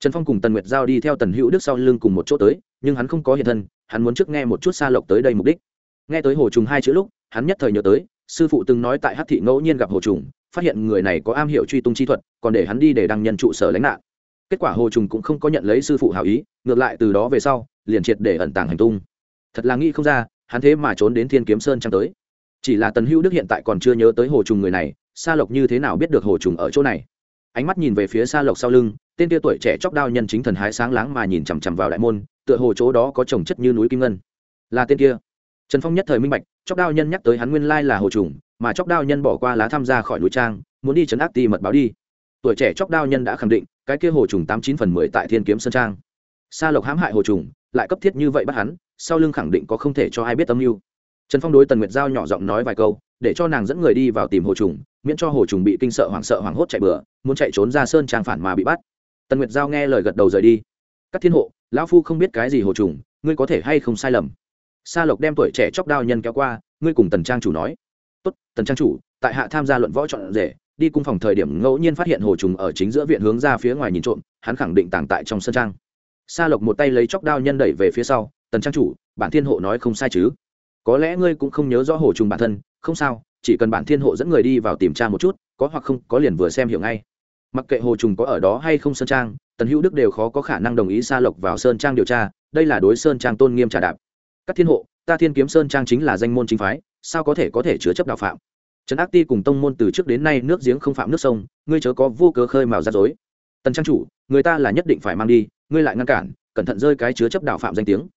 Trần phong cùng tần nguyệt giao đi theo tần hữu đức sau lưng cùng một chỗ tới, nhưng hắn không có hiện thân, hắn muốn trước nghe một chút xa lộc tới đây mục đích. Nghe tới hồ trùng hai chữ lúc, hắn nhất thời nhớ tới, sư phụ từng nói tại hát thị ngẫu nhiên gặp hồ trùng, phát hiện người này có am hiểu truy tung chi thuật, còn để hắn đi để đăng nhân trụ sở lãnh nạn kết quả hồ trùng cũng không có nhận lấy sư phụ hảo ý, ngược lại từ đó về sau, liền triệt để ẩn tàng hành tung. Thật là nghĩ không ra, hắn thế mà trốn đến thiên kiếm sơn trang tới. Chỉ là tần hữu đức hiện tại còn chưa nhớ tới hồ trùng người này, sa lộc như thế nào biết được hồ trùng ở chỗ này? Ánh mắt nhìn về phía sa lộc sau lưng, tên tia tuổi trẻ chóc đao nhân chính thần hái sáng láng mà nhìn chằm chằm vào đại môn, tựa hồ chỗ đó có trồng chất như núi kim ngân. Là tên kia. Trần phong nhất thời minh bạch, chóc đao nhân nhắc tới hắn nguyên lai là hồ trùng, mà chóc đao nhân bỏ qua lá tham gia khỏi núi trang, muốn đi chấn áp ti mật báo đi. Tuổi trẻ chóc đao nhân đã khẳng định cái kia hồ trùng tám chín phần mười tại thiên kiếm sơn trang. Sa lộc hãm hại hồ trùng, lại cấp thiết như vậy bắt hắn, sau lưng khẳng định có không thể cho ai biết âm mưu. Trần phong đối tần nguyệt giao nhỏ giọng nói vài câu, để cho nàng dẫn người đi vào tìm hồ trùng, miễn cho hồ trùng bị kinh sợ hoảng sợ hoảng hốt chạy bừa, muốn chạy trốn ra sơn trang phản mà bị bắt. Tần nguyệt giao nghe lời gật đầu rời đi. Các thiên hộ, lão phu không biết cái gì hồ trùng, ngươi có thể hay không sai lầm? Sa lộc đem tuổi trẻ chóc đao nhân kéo qua, ngươi cùng tần trang chủ nói. Tốt, tần trang chủ, tại hạ tham gia luận võ chọn rể đi cung phòng thời điểm ngẫu nhiên phát hiện hồ trùng ở chính giữa viện hướng ra phía ngoài nhìn trộm, hắn khẳng định tàng tại trong sân trang. Sa lộc một tay lấy chóc đao nhân đẩy về phía sau, tần trang chủ, bản thiên hộ nói không sai chứ? Có lẽ ngươi cũng không nhớ rõ hồ trùng bản thân, không sao, chỉ cần bản thiên hộ dẫn người đi vào tìm tra một chút, có hoặc không, có liền vừa xem hiểu ngay. Mặc kệ hồ trùng có ở đó hay không sơn trang, tần hữu đức đều khó có khả năng đồng ý sa lộc vào sơn trang điều tra, đây là đối sơn trang tôn nghiêm trả đạp. Các thiên hộ, ta thiên kiếm sơn trang chính là danh môn chính phái, sao có thể có thể chứa chấp đạo phạm? Trấn ác ti cùng tông môn từ trước đến nay nước giếng không phạm nước sông, ngươi chớ có vô cớ khơi mào ra dối. Tần trang chủ, người ta là nhất định phải mang đi, ngươi lại ngăn cản, cẩn thận rơi cái chứa chấp đạo phạm danh tiếng.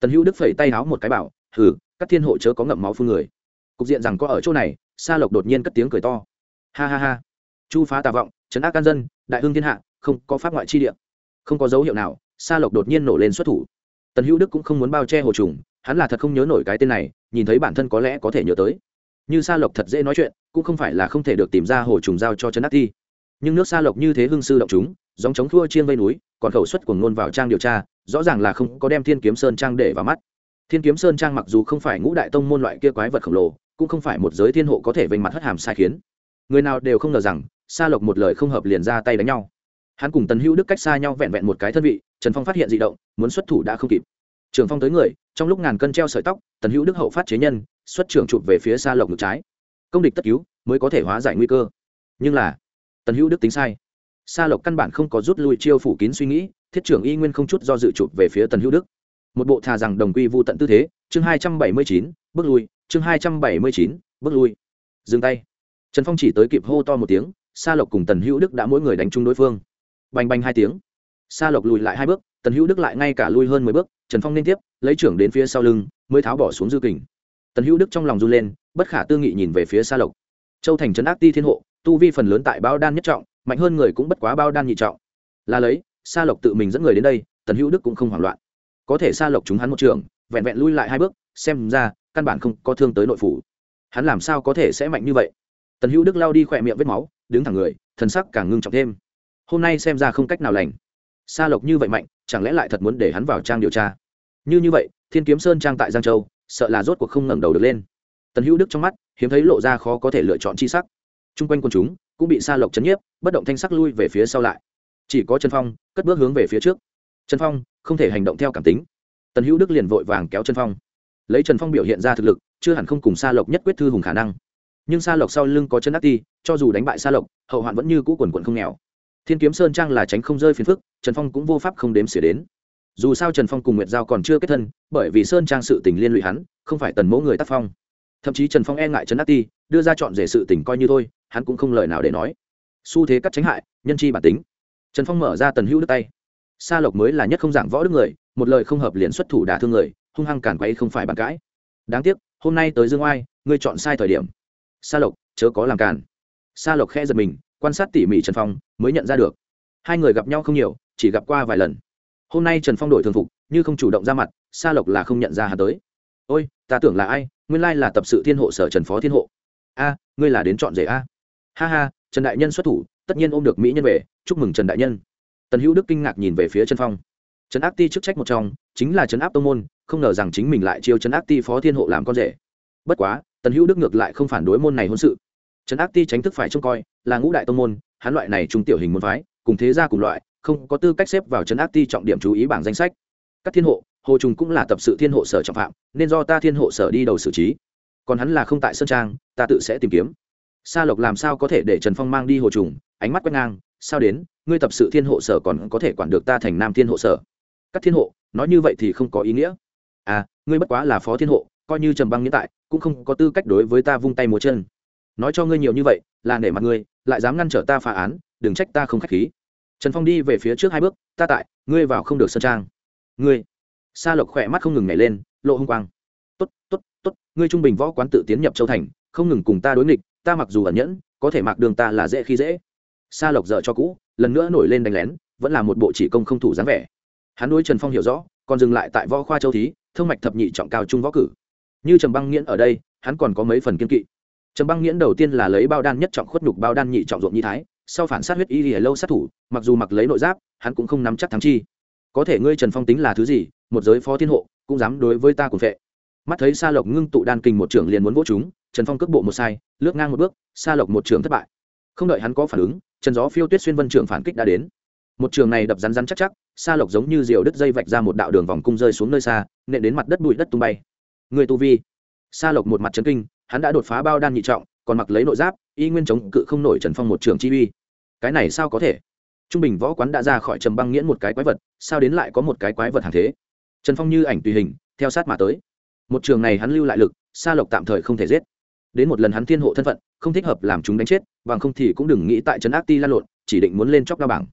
Tần hữu đức phẩy tay háo một cái bảo, hừ, các thiên hộ chớ có ngậm máu phương người. Cục diện rằng có ở chỗ này, sa lộc đột nhiên cất tiếng cười to. Ha ha ha. Chu phá tà vọng, trấn ác can dân, đại hưng thiên hạ, không có pháp ngoại chi địa. Không có dấu hiệu nào, sa lộc đột nhiên nổ lên xuất thủ. Tần hữu đức cũng không muốn bao che hồ trùng, hắn là thật không nhớ nổi cái tên này, nhìn thấy bản thân có lẽ có thể nhớ tới như sa lộc thật dễ nói chuyện, cũng không phải là không thể được tìm ra hồ trùng giao cho trấn ác thi. Nhưng nước sa lộc như thế hưng sư động chúng dòng chống thua chiên vây núi, còn khẩu suất của ngôn vào trang điều tra, rõ ràng là không có đem thiên kiếm sơn trang để vào mắt. Thiên kiếm sơn trang mặc dù không phải ngũ đại tông môn loại kia quái vật khổng lồ, cũng không phải một giới thiên hộ có thể vênh mặt hất hàm sai khiến. Người nào đều không ngờ rằng, sa lộc một lời không hợp liền ra tay đánh nhau. Hắn cùng tần hữu đức cách xa nhau vẹn vẹn một cái thân vị, trần phong phát hiện di động, muốn xuất thủ đã không kịp. Trường phong tới người, trong lúc ngàn cân treo sợi tóc, tần hữu đức hậu phát chế nhân xuất trưởng chụp về phía xa lộc ngực trái. Công địch tất cứu, mới có thể hóa giải nguy cơ. Nhưng là, tần hữu đức tính sai. Xa lộc căn bản không có rút lui chiêu phủ kín suy nghĩ, thiết trưởng y nguyên không chút do dự chụp về phía tần hữu đức. Một bộ thà rằng đồng quy vô tận tư thế, chương hai trăm bảy mươi chín, bước lui, chương hai trăm bảy mươi chín, bước lui. Dừng tay. Trần phong chỉ tới kịp hô to một tiếng, sa lộc cùng tần hữu đức đã mỗi người đánh trúng đối phương. Bành bành hai tiếng. Xa lộc lùi lại hai bước, tần hữu đức lại ngay cả lui hơn mười bước, trần phong liên tiếp, lấy trưởng đến phía sau lưng, mới tháo bỏ xuống dư kình tần hữu đức trong lòng run lên, bất khả tư nghị nhìn về phía xa lộc. Châu thành trấn ác ti thiên hộ, tu vi phần lớn tại bao đan nhất trọng, mạnh hơn người cũng bất quá bao đan nhị trọng. Là lấy xa lộc tự mình dẫn người đến đây, tần hữu đức cũng không hoảng loạn. Có thể xa lộc chúng hắn một trường, vẹn vẹn lui lại hai bước, xem ra, căn bản không có thương tới nội phủ. Hắn làm sao có thể sẽ mạnh như vậy? Tần hữu đức lao đi khỏe miệng vết máu, đứng thẳng người, thần sắc càng ngưng trọng thêm. Hôm nay xem ra không cách nào lành. Xa lộc như vậy mạnh, chẳng lẽ lại thật muốn để hắn vào trang điều tra? Như như vậy, thiên kiếm sơn trang tại giang châu sợ là rốt cuộc không ngẩng đầu được lên. Tần hữu đức trong mắt, hiếm thấy lộ ra khó có thể lựa chọn chi sắc. Trung quanh quần chúng cũng bị Sa lộc chấn nhiếp, bất động thanh sắc lui về phía sau lại. Chỉ có trần phong, cất bước hướng về phía trước. Trần phong, không thể hành động theo cảm tính. Tần hữu đức liền vội vàng kéo trần phong. Lấy trần phong biểu hiện ra thực lực, chưa hẳn không cùng Sa lộc nhất quyết thư hùng khả năng. Nhưng Sa lộc sau lưng có chân ác ti, cho dù đánh bại Sa lộc, hậu hoạn vẫn như cũ quần quận không nghèo. Thiên kiếm sơn trang là tránh không rơi phiền phức, trần phong cũng vô pháp không đếm xỉa đến dù sao trần phong cùng nguyệt giao còn chưa kết thân, bởi vì sơn trang sự tình liên lụy hắn, không phải tần mẫu người tác phong. thậm chí trần phong e ngại trấn ác ti, đưa ra chọn rể sự tình coi như thôi, hắn cũng không lời nào để nói. xu thế cắt tránh hại, nhân chi bản tính. trần phong mở ra tần hữu đức tay. sa lộc mới là nhất không giảng võ đức người, một lời không hợp liền xuất thủ đả thương người, hung hăng cản quay không phải bàn cãi. đáng tiếc, hôm nay tới dương oai, ngươi chọn sai thời điểm. sa lộc, chớ có làm cản sa lộc khẽ giật mình, quan sát tỉ mỉ trần phong, mới nhận ra được. hai người gặp nhau không nhiều, chỉ gặp qua vài lần hôm nay trần phong đổi thường phục như không chủ động ra mặt sa lộc là không nhận ra hà tới ôi ta tưởng là ai nguyên lai là tập sự thiên hộ sở trần phó thiên hộ a ngươi là đến chọn rể a ha ha trần đại nhân xuất thủ tất nhiên ôm được mỹ nhân về chúc mừng trần đại nhân tần hữu đức kinh ngạc nhìn về phía trần phong trấn áp ti chức trách một trong chính là trấn áp tông môn không ngờ rằng chính mình lại chiêu trấn áp ti phó thiên hộ làm con rể bất quá tần hữu đức ngược lại không phản đối môn này hôn sự trấn áp ti tránh thức phải trông coi là ngũ đại tông môn hắn loại này trung tiểu hình môn phái cùng thế gia cùng loại không có tư cách xếp vào trấn áp ti trọng điểm chú ý bảng danh sách. Các thiên hộ, hồ trùng cũng là tập sự thiên hộ sở trọng phạm, nên do ta thiên hộ sở đi đầu xử trí. Còn hắn là không tại sơn trang, ta tự sẽ tìm kiếm. Sa lộc làm sao có thể để trần phong mang đi hồ trùng? Ánh mắt quét ngang, sao đến, ngươi tập sự thiên hộ sở còn có thể quản được ta thành nam thiên hộ sở? Các thiên hộ, nói như vậy thì không có ý nghĩa. À ngươi bất quá là phó thiên hộ, coi như trầm băng hiện tại, cũng không có tư cách đối với ta vung tay múa chân. Nói cho ngươi nhiều như vậy, là nể mặt ngươi, lại dám ngăn trở ta phá án, đừng trách ta không k h á c h khí trần phong đi về phía trước hai bước, ta tại, ngươi vào không được sân trang. Ngươi? Sa lộc khỏe mắt không ngừng nhảy lên, lộ h ư n g quang. Tốt tốt tốt, ngươi trung bình võ quán tự tiến nhập châu thành, không ngừng cùng ta đối nghịch, ta mặc dù ẩn nhẫn, có thể mặc đường ta là dễ khi dễ. Sa lộc dợ cho cũ, lần nữa nổi lên đánh lén, vẫn là một bộ chỉ công không thủ dáng vẻ. Hắn đối trần phong hiểu rõ, còn dừng lại tại võ khoa châu thí thương mạch thập nhị trọng cao trung võ cử. Như trầm băng nghiễn ở đây, hắn còn có mấy phần kiên kỵ. Trầm băng nghiễn đầu tiên là lấy bao đan nhất trọng khuất nhục bao đan nhị trọng ruộng nhi thái sau phản sát huyết y lìa lâu sát thủ, mặc dù mặc lấy nội giáp, hắn cũng không nắm chắc thắng chi. Có thể ngươi trần phong tính là thứ gì, một giới phó thiên hộ, cũng dám đối với ta cùng phệ. Mắt thấy sa lộc ngưng tụ đan kình một trưởng liền muốn vỗ chúng, trần phong cước bộ một sai, lướt ngang một bước, sa lộc một trưởng thất bại. Không đợi hắn có phản ứng, trần gió phiêu tuyết xuyên vân trưởng phản kích đã đến. Một trường này đập rắn rắn chắc chắc, sa lộc giống như diều đứt dây vạch ra một đạo đường vòng cung rơi xuống nơi xa, nện đến mặt đất bụi đất tung bay. Người tu vi. Sa lộc một mặt trấn kinh, hắn đã đột phá bao đan nhị trọng, còn mặc lấy nội giáp y nguyên chống cự không nổi trần phong một trường chi uy. Cái này sao có thể? Trung bình võ quán đã ra khỏi trầm băng nghiễn một cái quái vật, sao đến lại có một cái quái vật hàng thế? Trần phong như ảnh tùy hình, theo sát mà tới. Một trường này hắn lưu lại lực, sa lộc tạm thời không thể giết. Đến một lần hắn thiên hộ thân phận, không thích hợp làm chúng đánh chết, bằng không thì cũng đừng nghĩ tại trấn ác ti lan lộn, chỉ định muốn lên chóc đa bảng.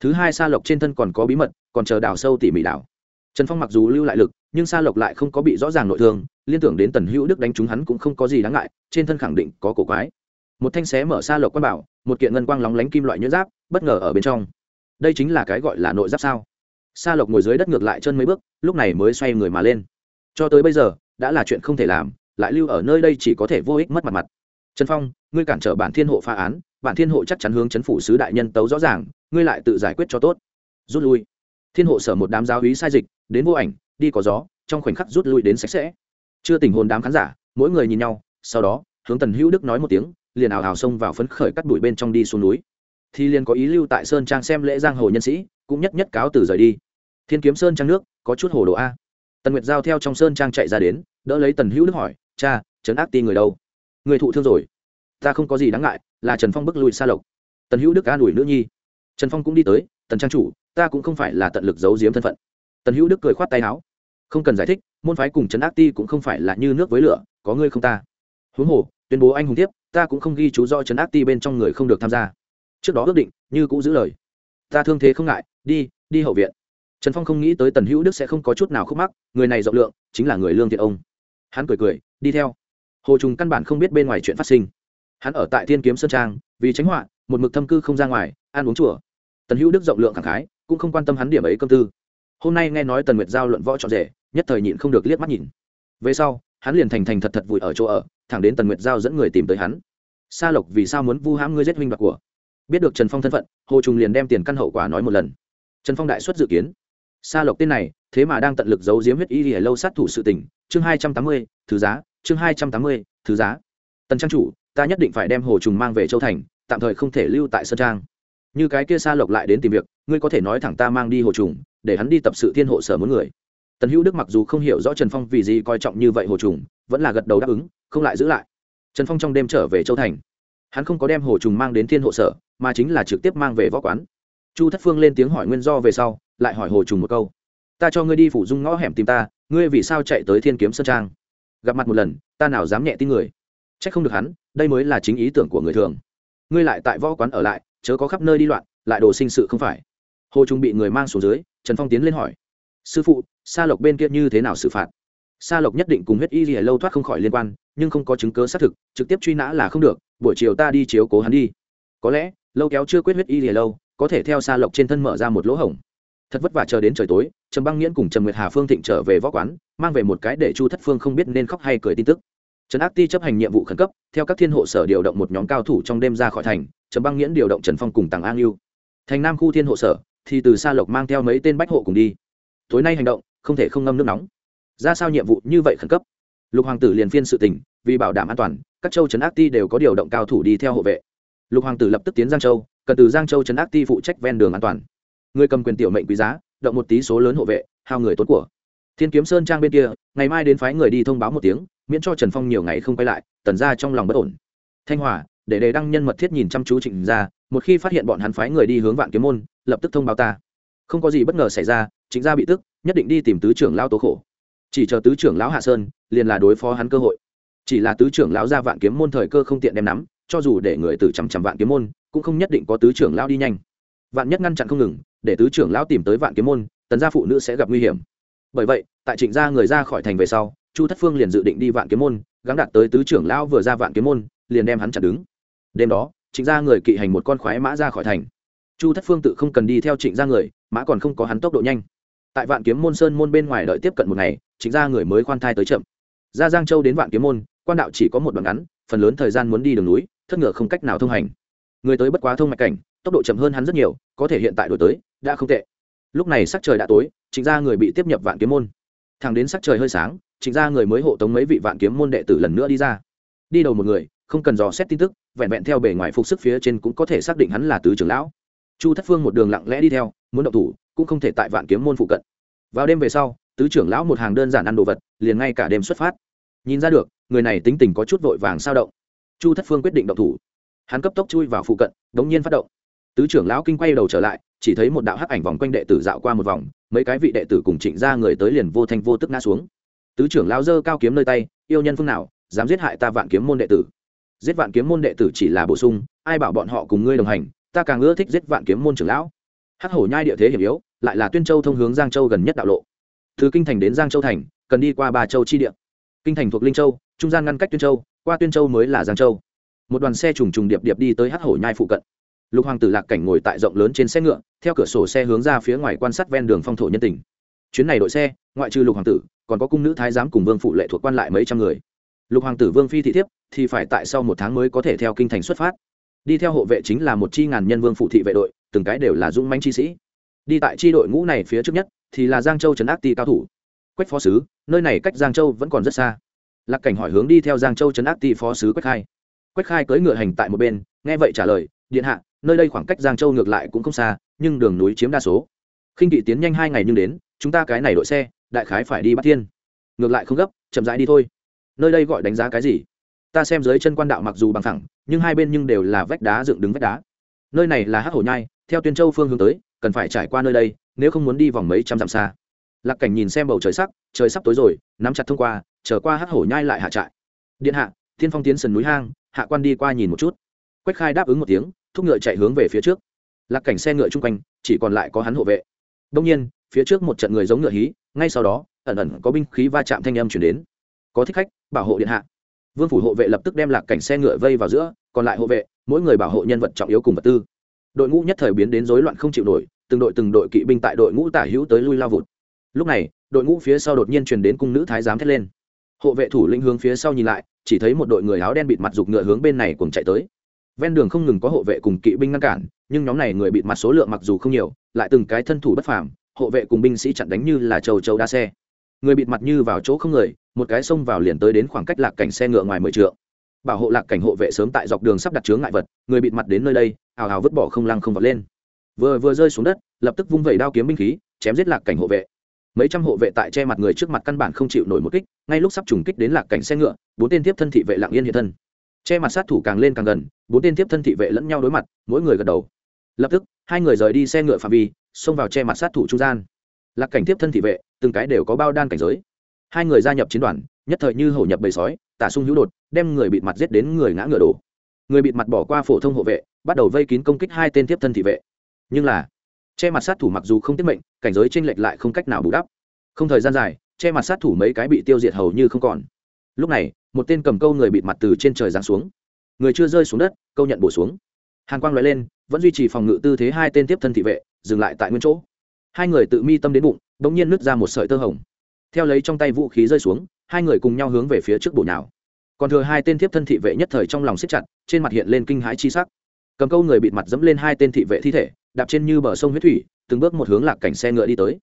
Thứ hai sa lộc trên thân còn có bí mật, còn chờ đào sâu tỉ mỉ đào trần phong mặc dù lưu lại lực, nhưng sa lộc lại không có bị rõ ràng nội thương, liên tưởng đến tần hữu đức đánh chúng hắn cũng không có gì đáng ngại, trên thân khẳng định có cổ quái một thanh xé mở xa lộc quan bảo, một kiện ngân quang lóng lánh kim loại nhuyễn giáp, bất ngờ ở bên trong. Đây chính là cái gọi là nội giáp sao? Xa lộc ngồi dưới đất ngược lại chân mấy bước, lúc này mới xoay người mà lên. Cho tới bây giờ, đã là chuyện không thể làm, lại lưu ở nơi đây chỉ có thể vô ích mất mặt mặt. Trần phong, ngươi cản trở bản thiên hộ phá án, bản thiên hộ chắc chắn hướng chấn phủ sứ đại nhân tấu rõ ràng, ngươi lại tự giải quyết cho tốt. Rút lui. Thiên hộ sở một đám giáo hí sai dịch, đến vô ảnh, đi có gió, trong khoảnh khắc rút lui đến sạch sẽ. Chưa tình hồn đám khán giả, mỗi người nhìn nhau, sau đó, hướng tần hữu đức nói một tiếng liền ảo ảo xông vào phấn khởi cắt bụi bên trong đi xuống núi. Thì liền có ý lưu tại sơn trang xem lễ giang hồ nhân sĩ, cũng nhất nhất cáo từ rời đi. Thiên kiếm sơn trang nước, có chút hồ đồ a. Tần nguyệt giao theo trong sơn trang chạy ra đến, đỡ lấy tần hữu đức hỏi, cha, trấn ác ti người đâu? Người thụ thương rồi. Ta không có gì đáng ngại, là trần phong bức lùi xa lộc. Tần hữu đức an ủi nữ nhi. Trần phong cũng đi tới, tần trang chủ, ta cũng không phải là tận lực giấu giếm thân phận. Tần hữu đức cười khoát tay áo. Không cần giải thích, môn phái cùng trấn ác ti cũng không phải là như nước với lửa, có ngươi không ta? Huống hồ, tuyên bố anh hùng tiếp ta cũng không ghi chú do trấn ác ti bên trong người không được tham gia. Trước đó ước định, như cũng giữ lời. Ta thương thế không ngại, đi đi hậu viện. Trần phong không nghĩ tới tần hữu đức sẽ không có chút nào khúc mắc, người này rộng lượng, chính là người lương thiện ông. Hắn cười cười, đi theo. Hồ trùng căn bản không biết bên ngoài chuyện phát sinh. Hắn ở tại thiên kiếm sơn trang, vì tránh họa, một mực thâm cư không ra ngoài, ăn uống chùa. Tần hữu đức rộng lượng khẳng khái, cũng không quan tâm hắn điểm ấy công tư. Hôm nay nghe nói tần nguyệt giao luận võ trọn rể, nhất thời nhịn không được liếc mắt nhìn. Về sau hắn liền thành thành thật thật vùi ở chỗ ở, thẳng đến tần nguyệt giao dẫn người tìm tới hắn. Sa lộc vì sao muốn vu hãm ngươi giết huynh đoạt của? Biết được trần phong thân phận, hồ trùng liền đem tiền căn hậu quả nói một lần. Trần phong đại xuất dự kiến. Sa lộc tên này, thế mà đang tận lực giấu giếm huyết y lìa lâu sát thủ sự tình. Chương hai trăm tám mươi, thứ giá, chương hai trăm tám mươi, thứ giá. Tần trang chủ, ta nhất định phải đem hồ trùng mang về châu thành, tạm thời không thể lưu tại sơn trang. Như cái kia sa lộc lại đến tìm việc, ngươi có thể nói thẳng ta mang đi hồ trùng, để hắn đi tập sự thiên hộ sở muốn người tần hữu đức mặc dù không hiểu rõ trần phong vì gì coi trọng như vậy hồ trùng, vẫn là gật đầu đáp ứng, không lại giữ lại. Trần phong trong đêm trở về châu thành. Hắn không có đem hồ trùng mang đến thiên hộ sở, mà chính là trực tiếp mang về võ quán. Chu thất phương lên tiếng hỏi nguyên do về sau, lại hỏi hồ trùng một câu. Ta cho ngươi đi phủ dung ngõ hẻm tìm ta, ngươi vì sao chạy tới thiên kiếm sơn trang? Gặp mặt một lần, ta nào dám nhẹ tin người? C h ắ c không được hắn, đây mới là chính ý tưởng của người thường. Ngươi lại tại võ quán ở lại, chớ có khắp nơi đi loạn, lại đồ sinh sự không phải. Hồ trùng bị người mang xuống dưới, trần phong tiến lên hỏi sư phụ, sa lộc bên kia như thế nào xử phạt? Sa lộc nhất định cùng huyết y gì lâu thoát không khỏi liên quan, nhưng không có chứng cớ xác thực, trực tiếp truy nã là không được, buổi chiều ta đi chiếu cố hắn đi. Có lẽ, lâu kéo chưa quyết huyết y gì lâu, có thể theo sa lộc trên thân mở ra một lỗ hổng. Thật vất vả chờ đến trời tối, trầm băng nghiễn cùng trầm nguyệt hà phương thịnh trở về võ quán, mang về một cái để chu thất phương không biết nên khóc hay cười tin tức. Trần ác ti chấp hành nhiệm vụ khẩn cấp, theo các thiên hộ sở điều động một nhóm cao thủ trong đêm ra khỏi thành, trầm băng nghiễn điều động trần phong cùng tàng an yêu thành nam khu thiên hộ sở, thì từ Sa lộc mang theo mấy tên bách hộ cùng đi tối nay hành động, không thể không ngâm nước nóng. Ra sao nhiệm vụ như vậy khẩn cấp? Lục hoàng tử liền phiên sự tình, vì bảo đảm an toàn, các châu trấn ác ti đều có điều động cao thủ đi theo hộ vệ. Lục hoàng tử lập tức tiến giang châu, cần từ giang châu trấn ác ti phụ trách ven đường an toàn. Người cầm quyền tiểu mệnh quý giá, động một tí số lớn hộ vệ, hao người tốt của. Thiên kiếm sơn trang bên kia, ngày mai đến phái người đi thông báo một tiếng, miễn cho trần phong nhiều ngày không quay lại, tần ra trong lòng bất ổn. Thanh hòa, để đề đăng nhân mật thiết nhìn chăm chú trịnh ra một khi phát hiện bọn hắn phái người đi hướng vạn kiếm môn, lập tức thông báo ta. Không có gì bất ngờ xảy ra trịnh gia bị tức, nhất định đi tìm tứ trưởng lao tố khổ. Chỉ chờ tứ trưởng lão hạ sơn, liền là đối phó hắn cơ hội. Chỉ là tứ trưởng lão ra vạn kiếm môn thời cơ không tiện đem nắm, cho dù để người từ chằm chằm vạn kiếm môn, cũng không nhất định có tứ trưởng lão đi nhanh. Vạn nhất ngăn chặn không ngừng, để tứ trưởng lão tìm tới vạn kiếm môn, tần gia phụ nữ sẽ gặp nguy hiểm. Bởi vậy, tại trịnh gia người ra khỏi thành về sau, chu thất phương liền dự định đi vạn kiếm môn gắn đạt tới tứ trưởng lão vừa ra vạn kiếm môn, liền đem hắn chặn đứng. Đêm đó, trịnh gia người kỵ hành một con khoái mã ra khỏi thành. Chu thất phương tự không cần đi theo trịnh gia người, mã còn không có hắn tốc độ nhanh tại vạn kiếm môn sơn môn bên ngoài đợi tiếp cận một ngày, chính gia người mới khoan thai tới chậm. Ra giang châu đến vạn kiếm môn, quan đạo chỉ có một đoạn ngắn, phần lớn thời gian muốn đi đường núi, thất ngựa không cách nào thông hành. Người tới bất quá thông mạch cảnh, tốc độ chậm hơn hắn rất nhiều, có thể hiện tại đổi tới, đã không tệ. Lúc này sắc trời đã tối, chính gia người bị tiếp nhập vạn kiếm môn. Thằng đến sắc trời hơi sáng, chính gia người mới hộ tống mấy vị vạn kiếm môn đệ tử lần nữa đi ra. Đi đầu một người, không cần dò xét tin tức, vẹn vẹn theo bề ngoài phục sức phía trên cũng có thể xác định hắn là tứ trưởng lão. Chu thất phương một đường lặng lẽ đi theo, muốn động thủ cũng không thể tại vạn kiếm môn phụ cận. Vào đêm về sau, tứ trưởng lão một hàng đơn giản ăn đồ vật, liền ngay cả đêm xuất phát. Nhìn ra được, người này tính tình có chút vội vàng sao động. Chu thất phương quyết định động thủ. Hắn cấp tốc chui vào phụ cận, đống nhiên phát động. Tứ trưởng lão kinh quay đầu trở lại, chỉ thấy một đạo hắc ảnh vòng quanh đệ tử dạo qua một vòng, mấy cái vị đệ tử cùng trịnh ra người tới liền vô thanh vô tức ngã xuống. Tứ trưởng lão giơ cao kiếm nơi tay, yêu nhân phương nào, dám giết hại ta vạn kiếm môn đệ tử? Giết vạn kiếm môn đệ tử chỉ là bổ sung, ai bảo bọn họ cùng ngươi đồng hành, ta càng ưa thích giết vạn kiếm môn trưởng lão hắc hổ nhai địa thế hiểm yếu, lại là tuyên châu thông hướng giang châu gần nhất đạo lộ. Từ kinh thành đến giang châu thành, cần đi qua ba châu chi địa. Kinh thành thuộc linh châu, trung gian ngăn cách tuyên châu, qua tuyên châu mới là giang châu. Một đoàn xe trùng trùng điệp điệp đi tới hắc hổ nhai phụ cận. Lục hoàng tử lạc cảnh ngồi tại rộng lớn trên xe ngựa, theo cửa sổ xe hướng ra phía ngoài quan sát ven đường phong thổ nhân tình. Chuyến này đội xe, ngoại trừ lục hoàng tử, còn có cung nữ thái giám cùng vương phụ lệ thuộc quan lại mấy trăm người. Lục hoàng tử vương phi thị thiếp, thì phải tại sau một tháng mới có thể theo kinh thành xuất phát đi theo hộ vệ chính là một chi ngàn nhân vương phụ thị vệ đội, từng cái đều là dũng manh chi sĩ. Đi tại chi đội ngũ này phía trước nhất, thì là giang châu trấn ác ti cao thủ. Quách phó sứ, nơi này cách giang châu vẫn còn rất xa. Lạc cảnh hỏi hướng đi theo giang châu trấn ác ti phó sứ quách khai. Quách khai cưỡi ngựa hành tại một bên, nghe vậy trả lời, điện hạ, nơi đây khoảng cách giang châu ngược lại cũng không xa, nhưng đường núi chiếm đa số. Khinh kỵ tiến nhanh hai ngày nhưng đến, chúng ta cái này đội xe, đại khái phải đi bắt thiên. Ngược lại không gấp, chậm rãi đi thôi. Nơi đây gọi đánh giá cái gì? Ta xem dưới chân quan đạo mặc dù bằng thẳng nhưng hai bên nhưng đều là vách đá dựng đứng vách đá. Nơi này là hắc hổ nhai, theo tuyên châu phương hướng tới, cần phải trải qua nơi đây, nếu không muốn đi vòng mấy trăm dặm xa. Lạc cảnh nhìn xem bầu trời sắc, trời sắp tối rồi, nắm chặt thông qua trở qua hắc hổ nhai lại hạ trại. Điện hạ, thiên phong tiến sườn núi hang, hạ quan đi qua nhìn một chút. Quách khai đáp ứng một tiếng, thúc ngựa chạy hướng về phía trước. Lạc cảnh xe ngựa chung quanh, chỉ còn lại có hắn hộ vệ. Đông nhiên, phía trước một trận người giống ngựa hí, ngay sau đó, ẩn ẩn có binh khí va chạm thanh âm chuyển đến. Có thích khách, bảo hộ điện hạ vương phủ hộ vệ lập tức đem lạc cảnh xe ngựa vây vào giữa, còn lại hộ vệ, mỗi người bảo hộ nhân vật trọng yếu cùng vật tư. Đội ngũ nhất thời biến đến rối loạn không chịu nổi, từng đội từng đội kỵ binh tại đội ngũ tả hữu tới lui lao vụt. Lúc này, đội ngũ phía sau đột nhiên truyền đến cung nữ thái giám thét lên. Hộ vệ thủ lĩnh hướng phía sau nhìn lại, chỉ thấy một đội người áo đen bịt mặt giục ngựa hướng bên này cùng chạy tới. Ven đường không ngừng có hộ vệ cùng kỵ binh ngăn cản, nhưng nhóm này người bịt mặt số lượng mặc dù không nhiều, lại từng cái thân thủ bất phàm, hộ vệ cùng binh sĩ chặn đánh như là trầu trầu đa xe. Người bịt mặt như vào chỗ không người một cái xông vào liền tới đến khoảng cách lạc cảnh xe ngựa ngoài mười trượng. Bảo hộ lạc cảnh hộ vệ sớm tại dọc đường sắp đặt chướng ngại vật, người bịt mặt đến nơi đây, hào hào vứt bỏ không lăng không vọt lên. Vừa vừa rơi xuống đất, lập tức vung vẩy đao kiếm binh khí, chém giết lạc cảnh hộ vệ. Mấy trăm hộ vệ tại che mặt người trước mặt căn bản không chịu nổi một kích, ngay lúc sắp trùng kích đến lạc cảnh xe ngựa, bốn tên tiếp thân thị vệ lặng yên hiện thân. Che mặt sát thủ càng lên càng gần, bốn tên tiếp thân thị vệ lẫn nhau đối mặt, mỗi người gật đầu. Lập tức, hai người rời đi xe ngựa phạm vi, xông vào che mặt sát thủ trung gian. Lạc cảnh tiếp thân thị vệ, từng cái đều có bao đan cảnh giới hai người gia nhập chiến đoàn, nhất thời như hổ nhập bầy sói, tả sung hữu đột, đem người bịt mặt giết đến người ngã ngựa đổ. Người bịt mặt bỏ qua phổ thông hộ vệ, bắt đầu vây kín công kích hai tên tiếp thân thị vệ. Nhưng là, che mặt sát thủ mặc dù không tiết mệnh, cảnh giới tranh lệch lại không cách nào bù đắp. Không thời gian dài, che mặt sát thủ mấy cái bị tiêu diệt hầu như không còn. Lúc này, một tên cầm câu người bịt mặt từ trên trời giáng xuống. Người chưa rơi xuống đất, câu nhận bổ xuống. Hàn quang loại lên, vẫn duy trì phòng ngự tư thế hai tên tiếp thân thị vệ, dừng lại tại nguyên chỗ. Hai người tự mi tâm đến bụng đ ỗ n g nhiên nứt ra một sợi tơ hồng theo lấy trong tay vũ khí rơi xuống, hai người cùng nhau hướng về phía trước bổ nào còn thừa hai tên tiếp thân thị vệ nhất thời trong lòng siết chặt, trên mặt hiện lên kinh hãi chi sắc. Cầm câu người bịt mặt dẫm lên hai tên thị vệ thi thể, đạp trên như bờ sông huyết thủy, từng bước một hướng lạc cảnh xe ngựa đi tới.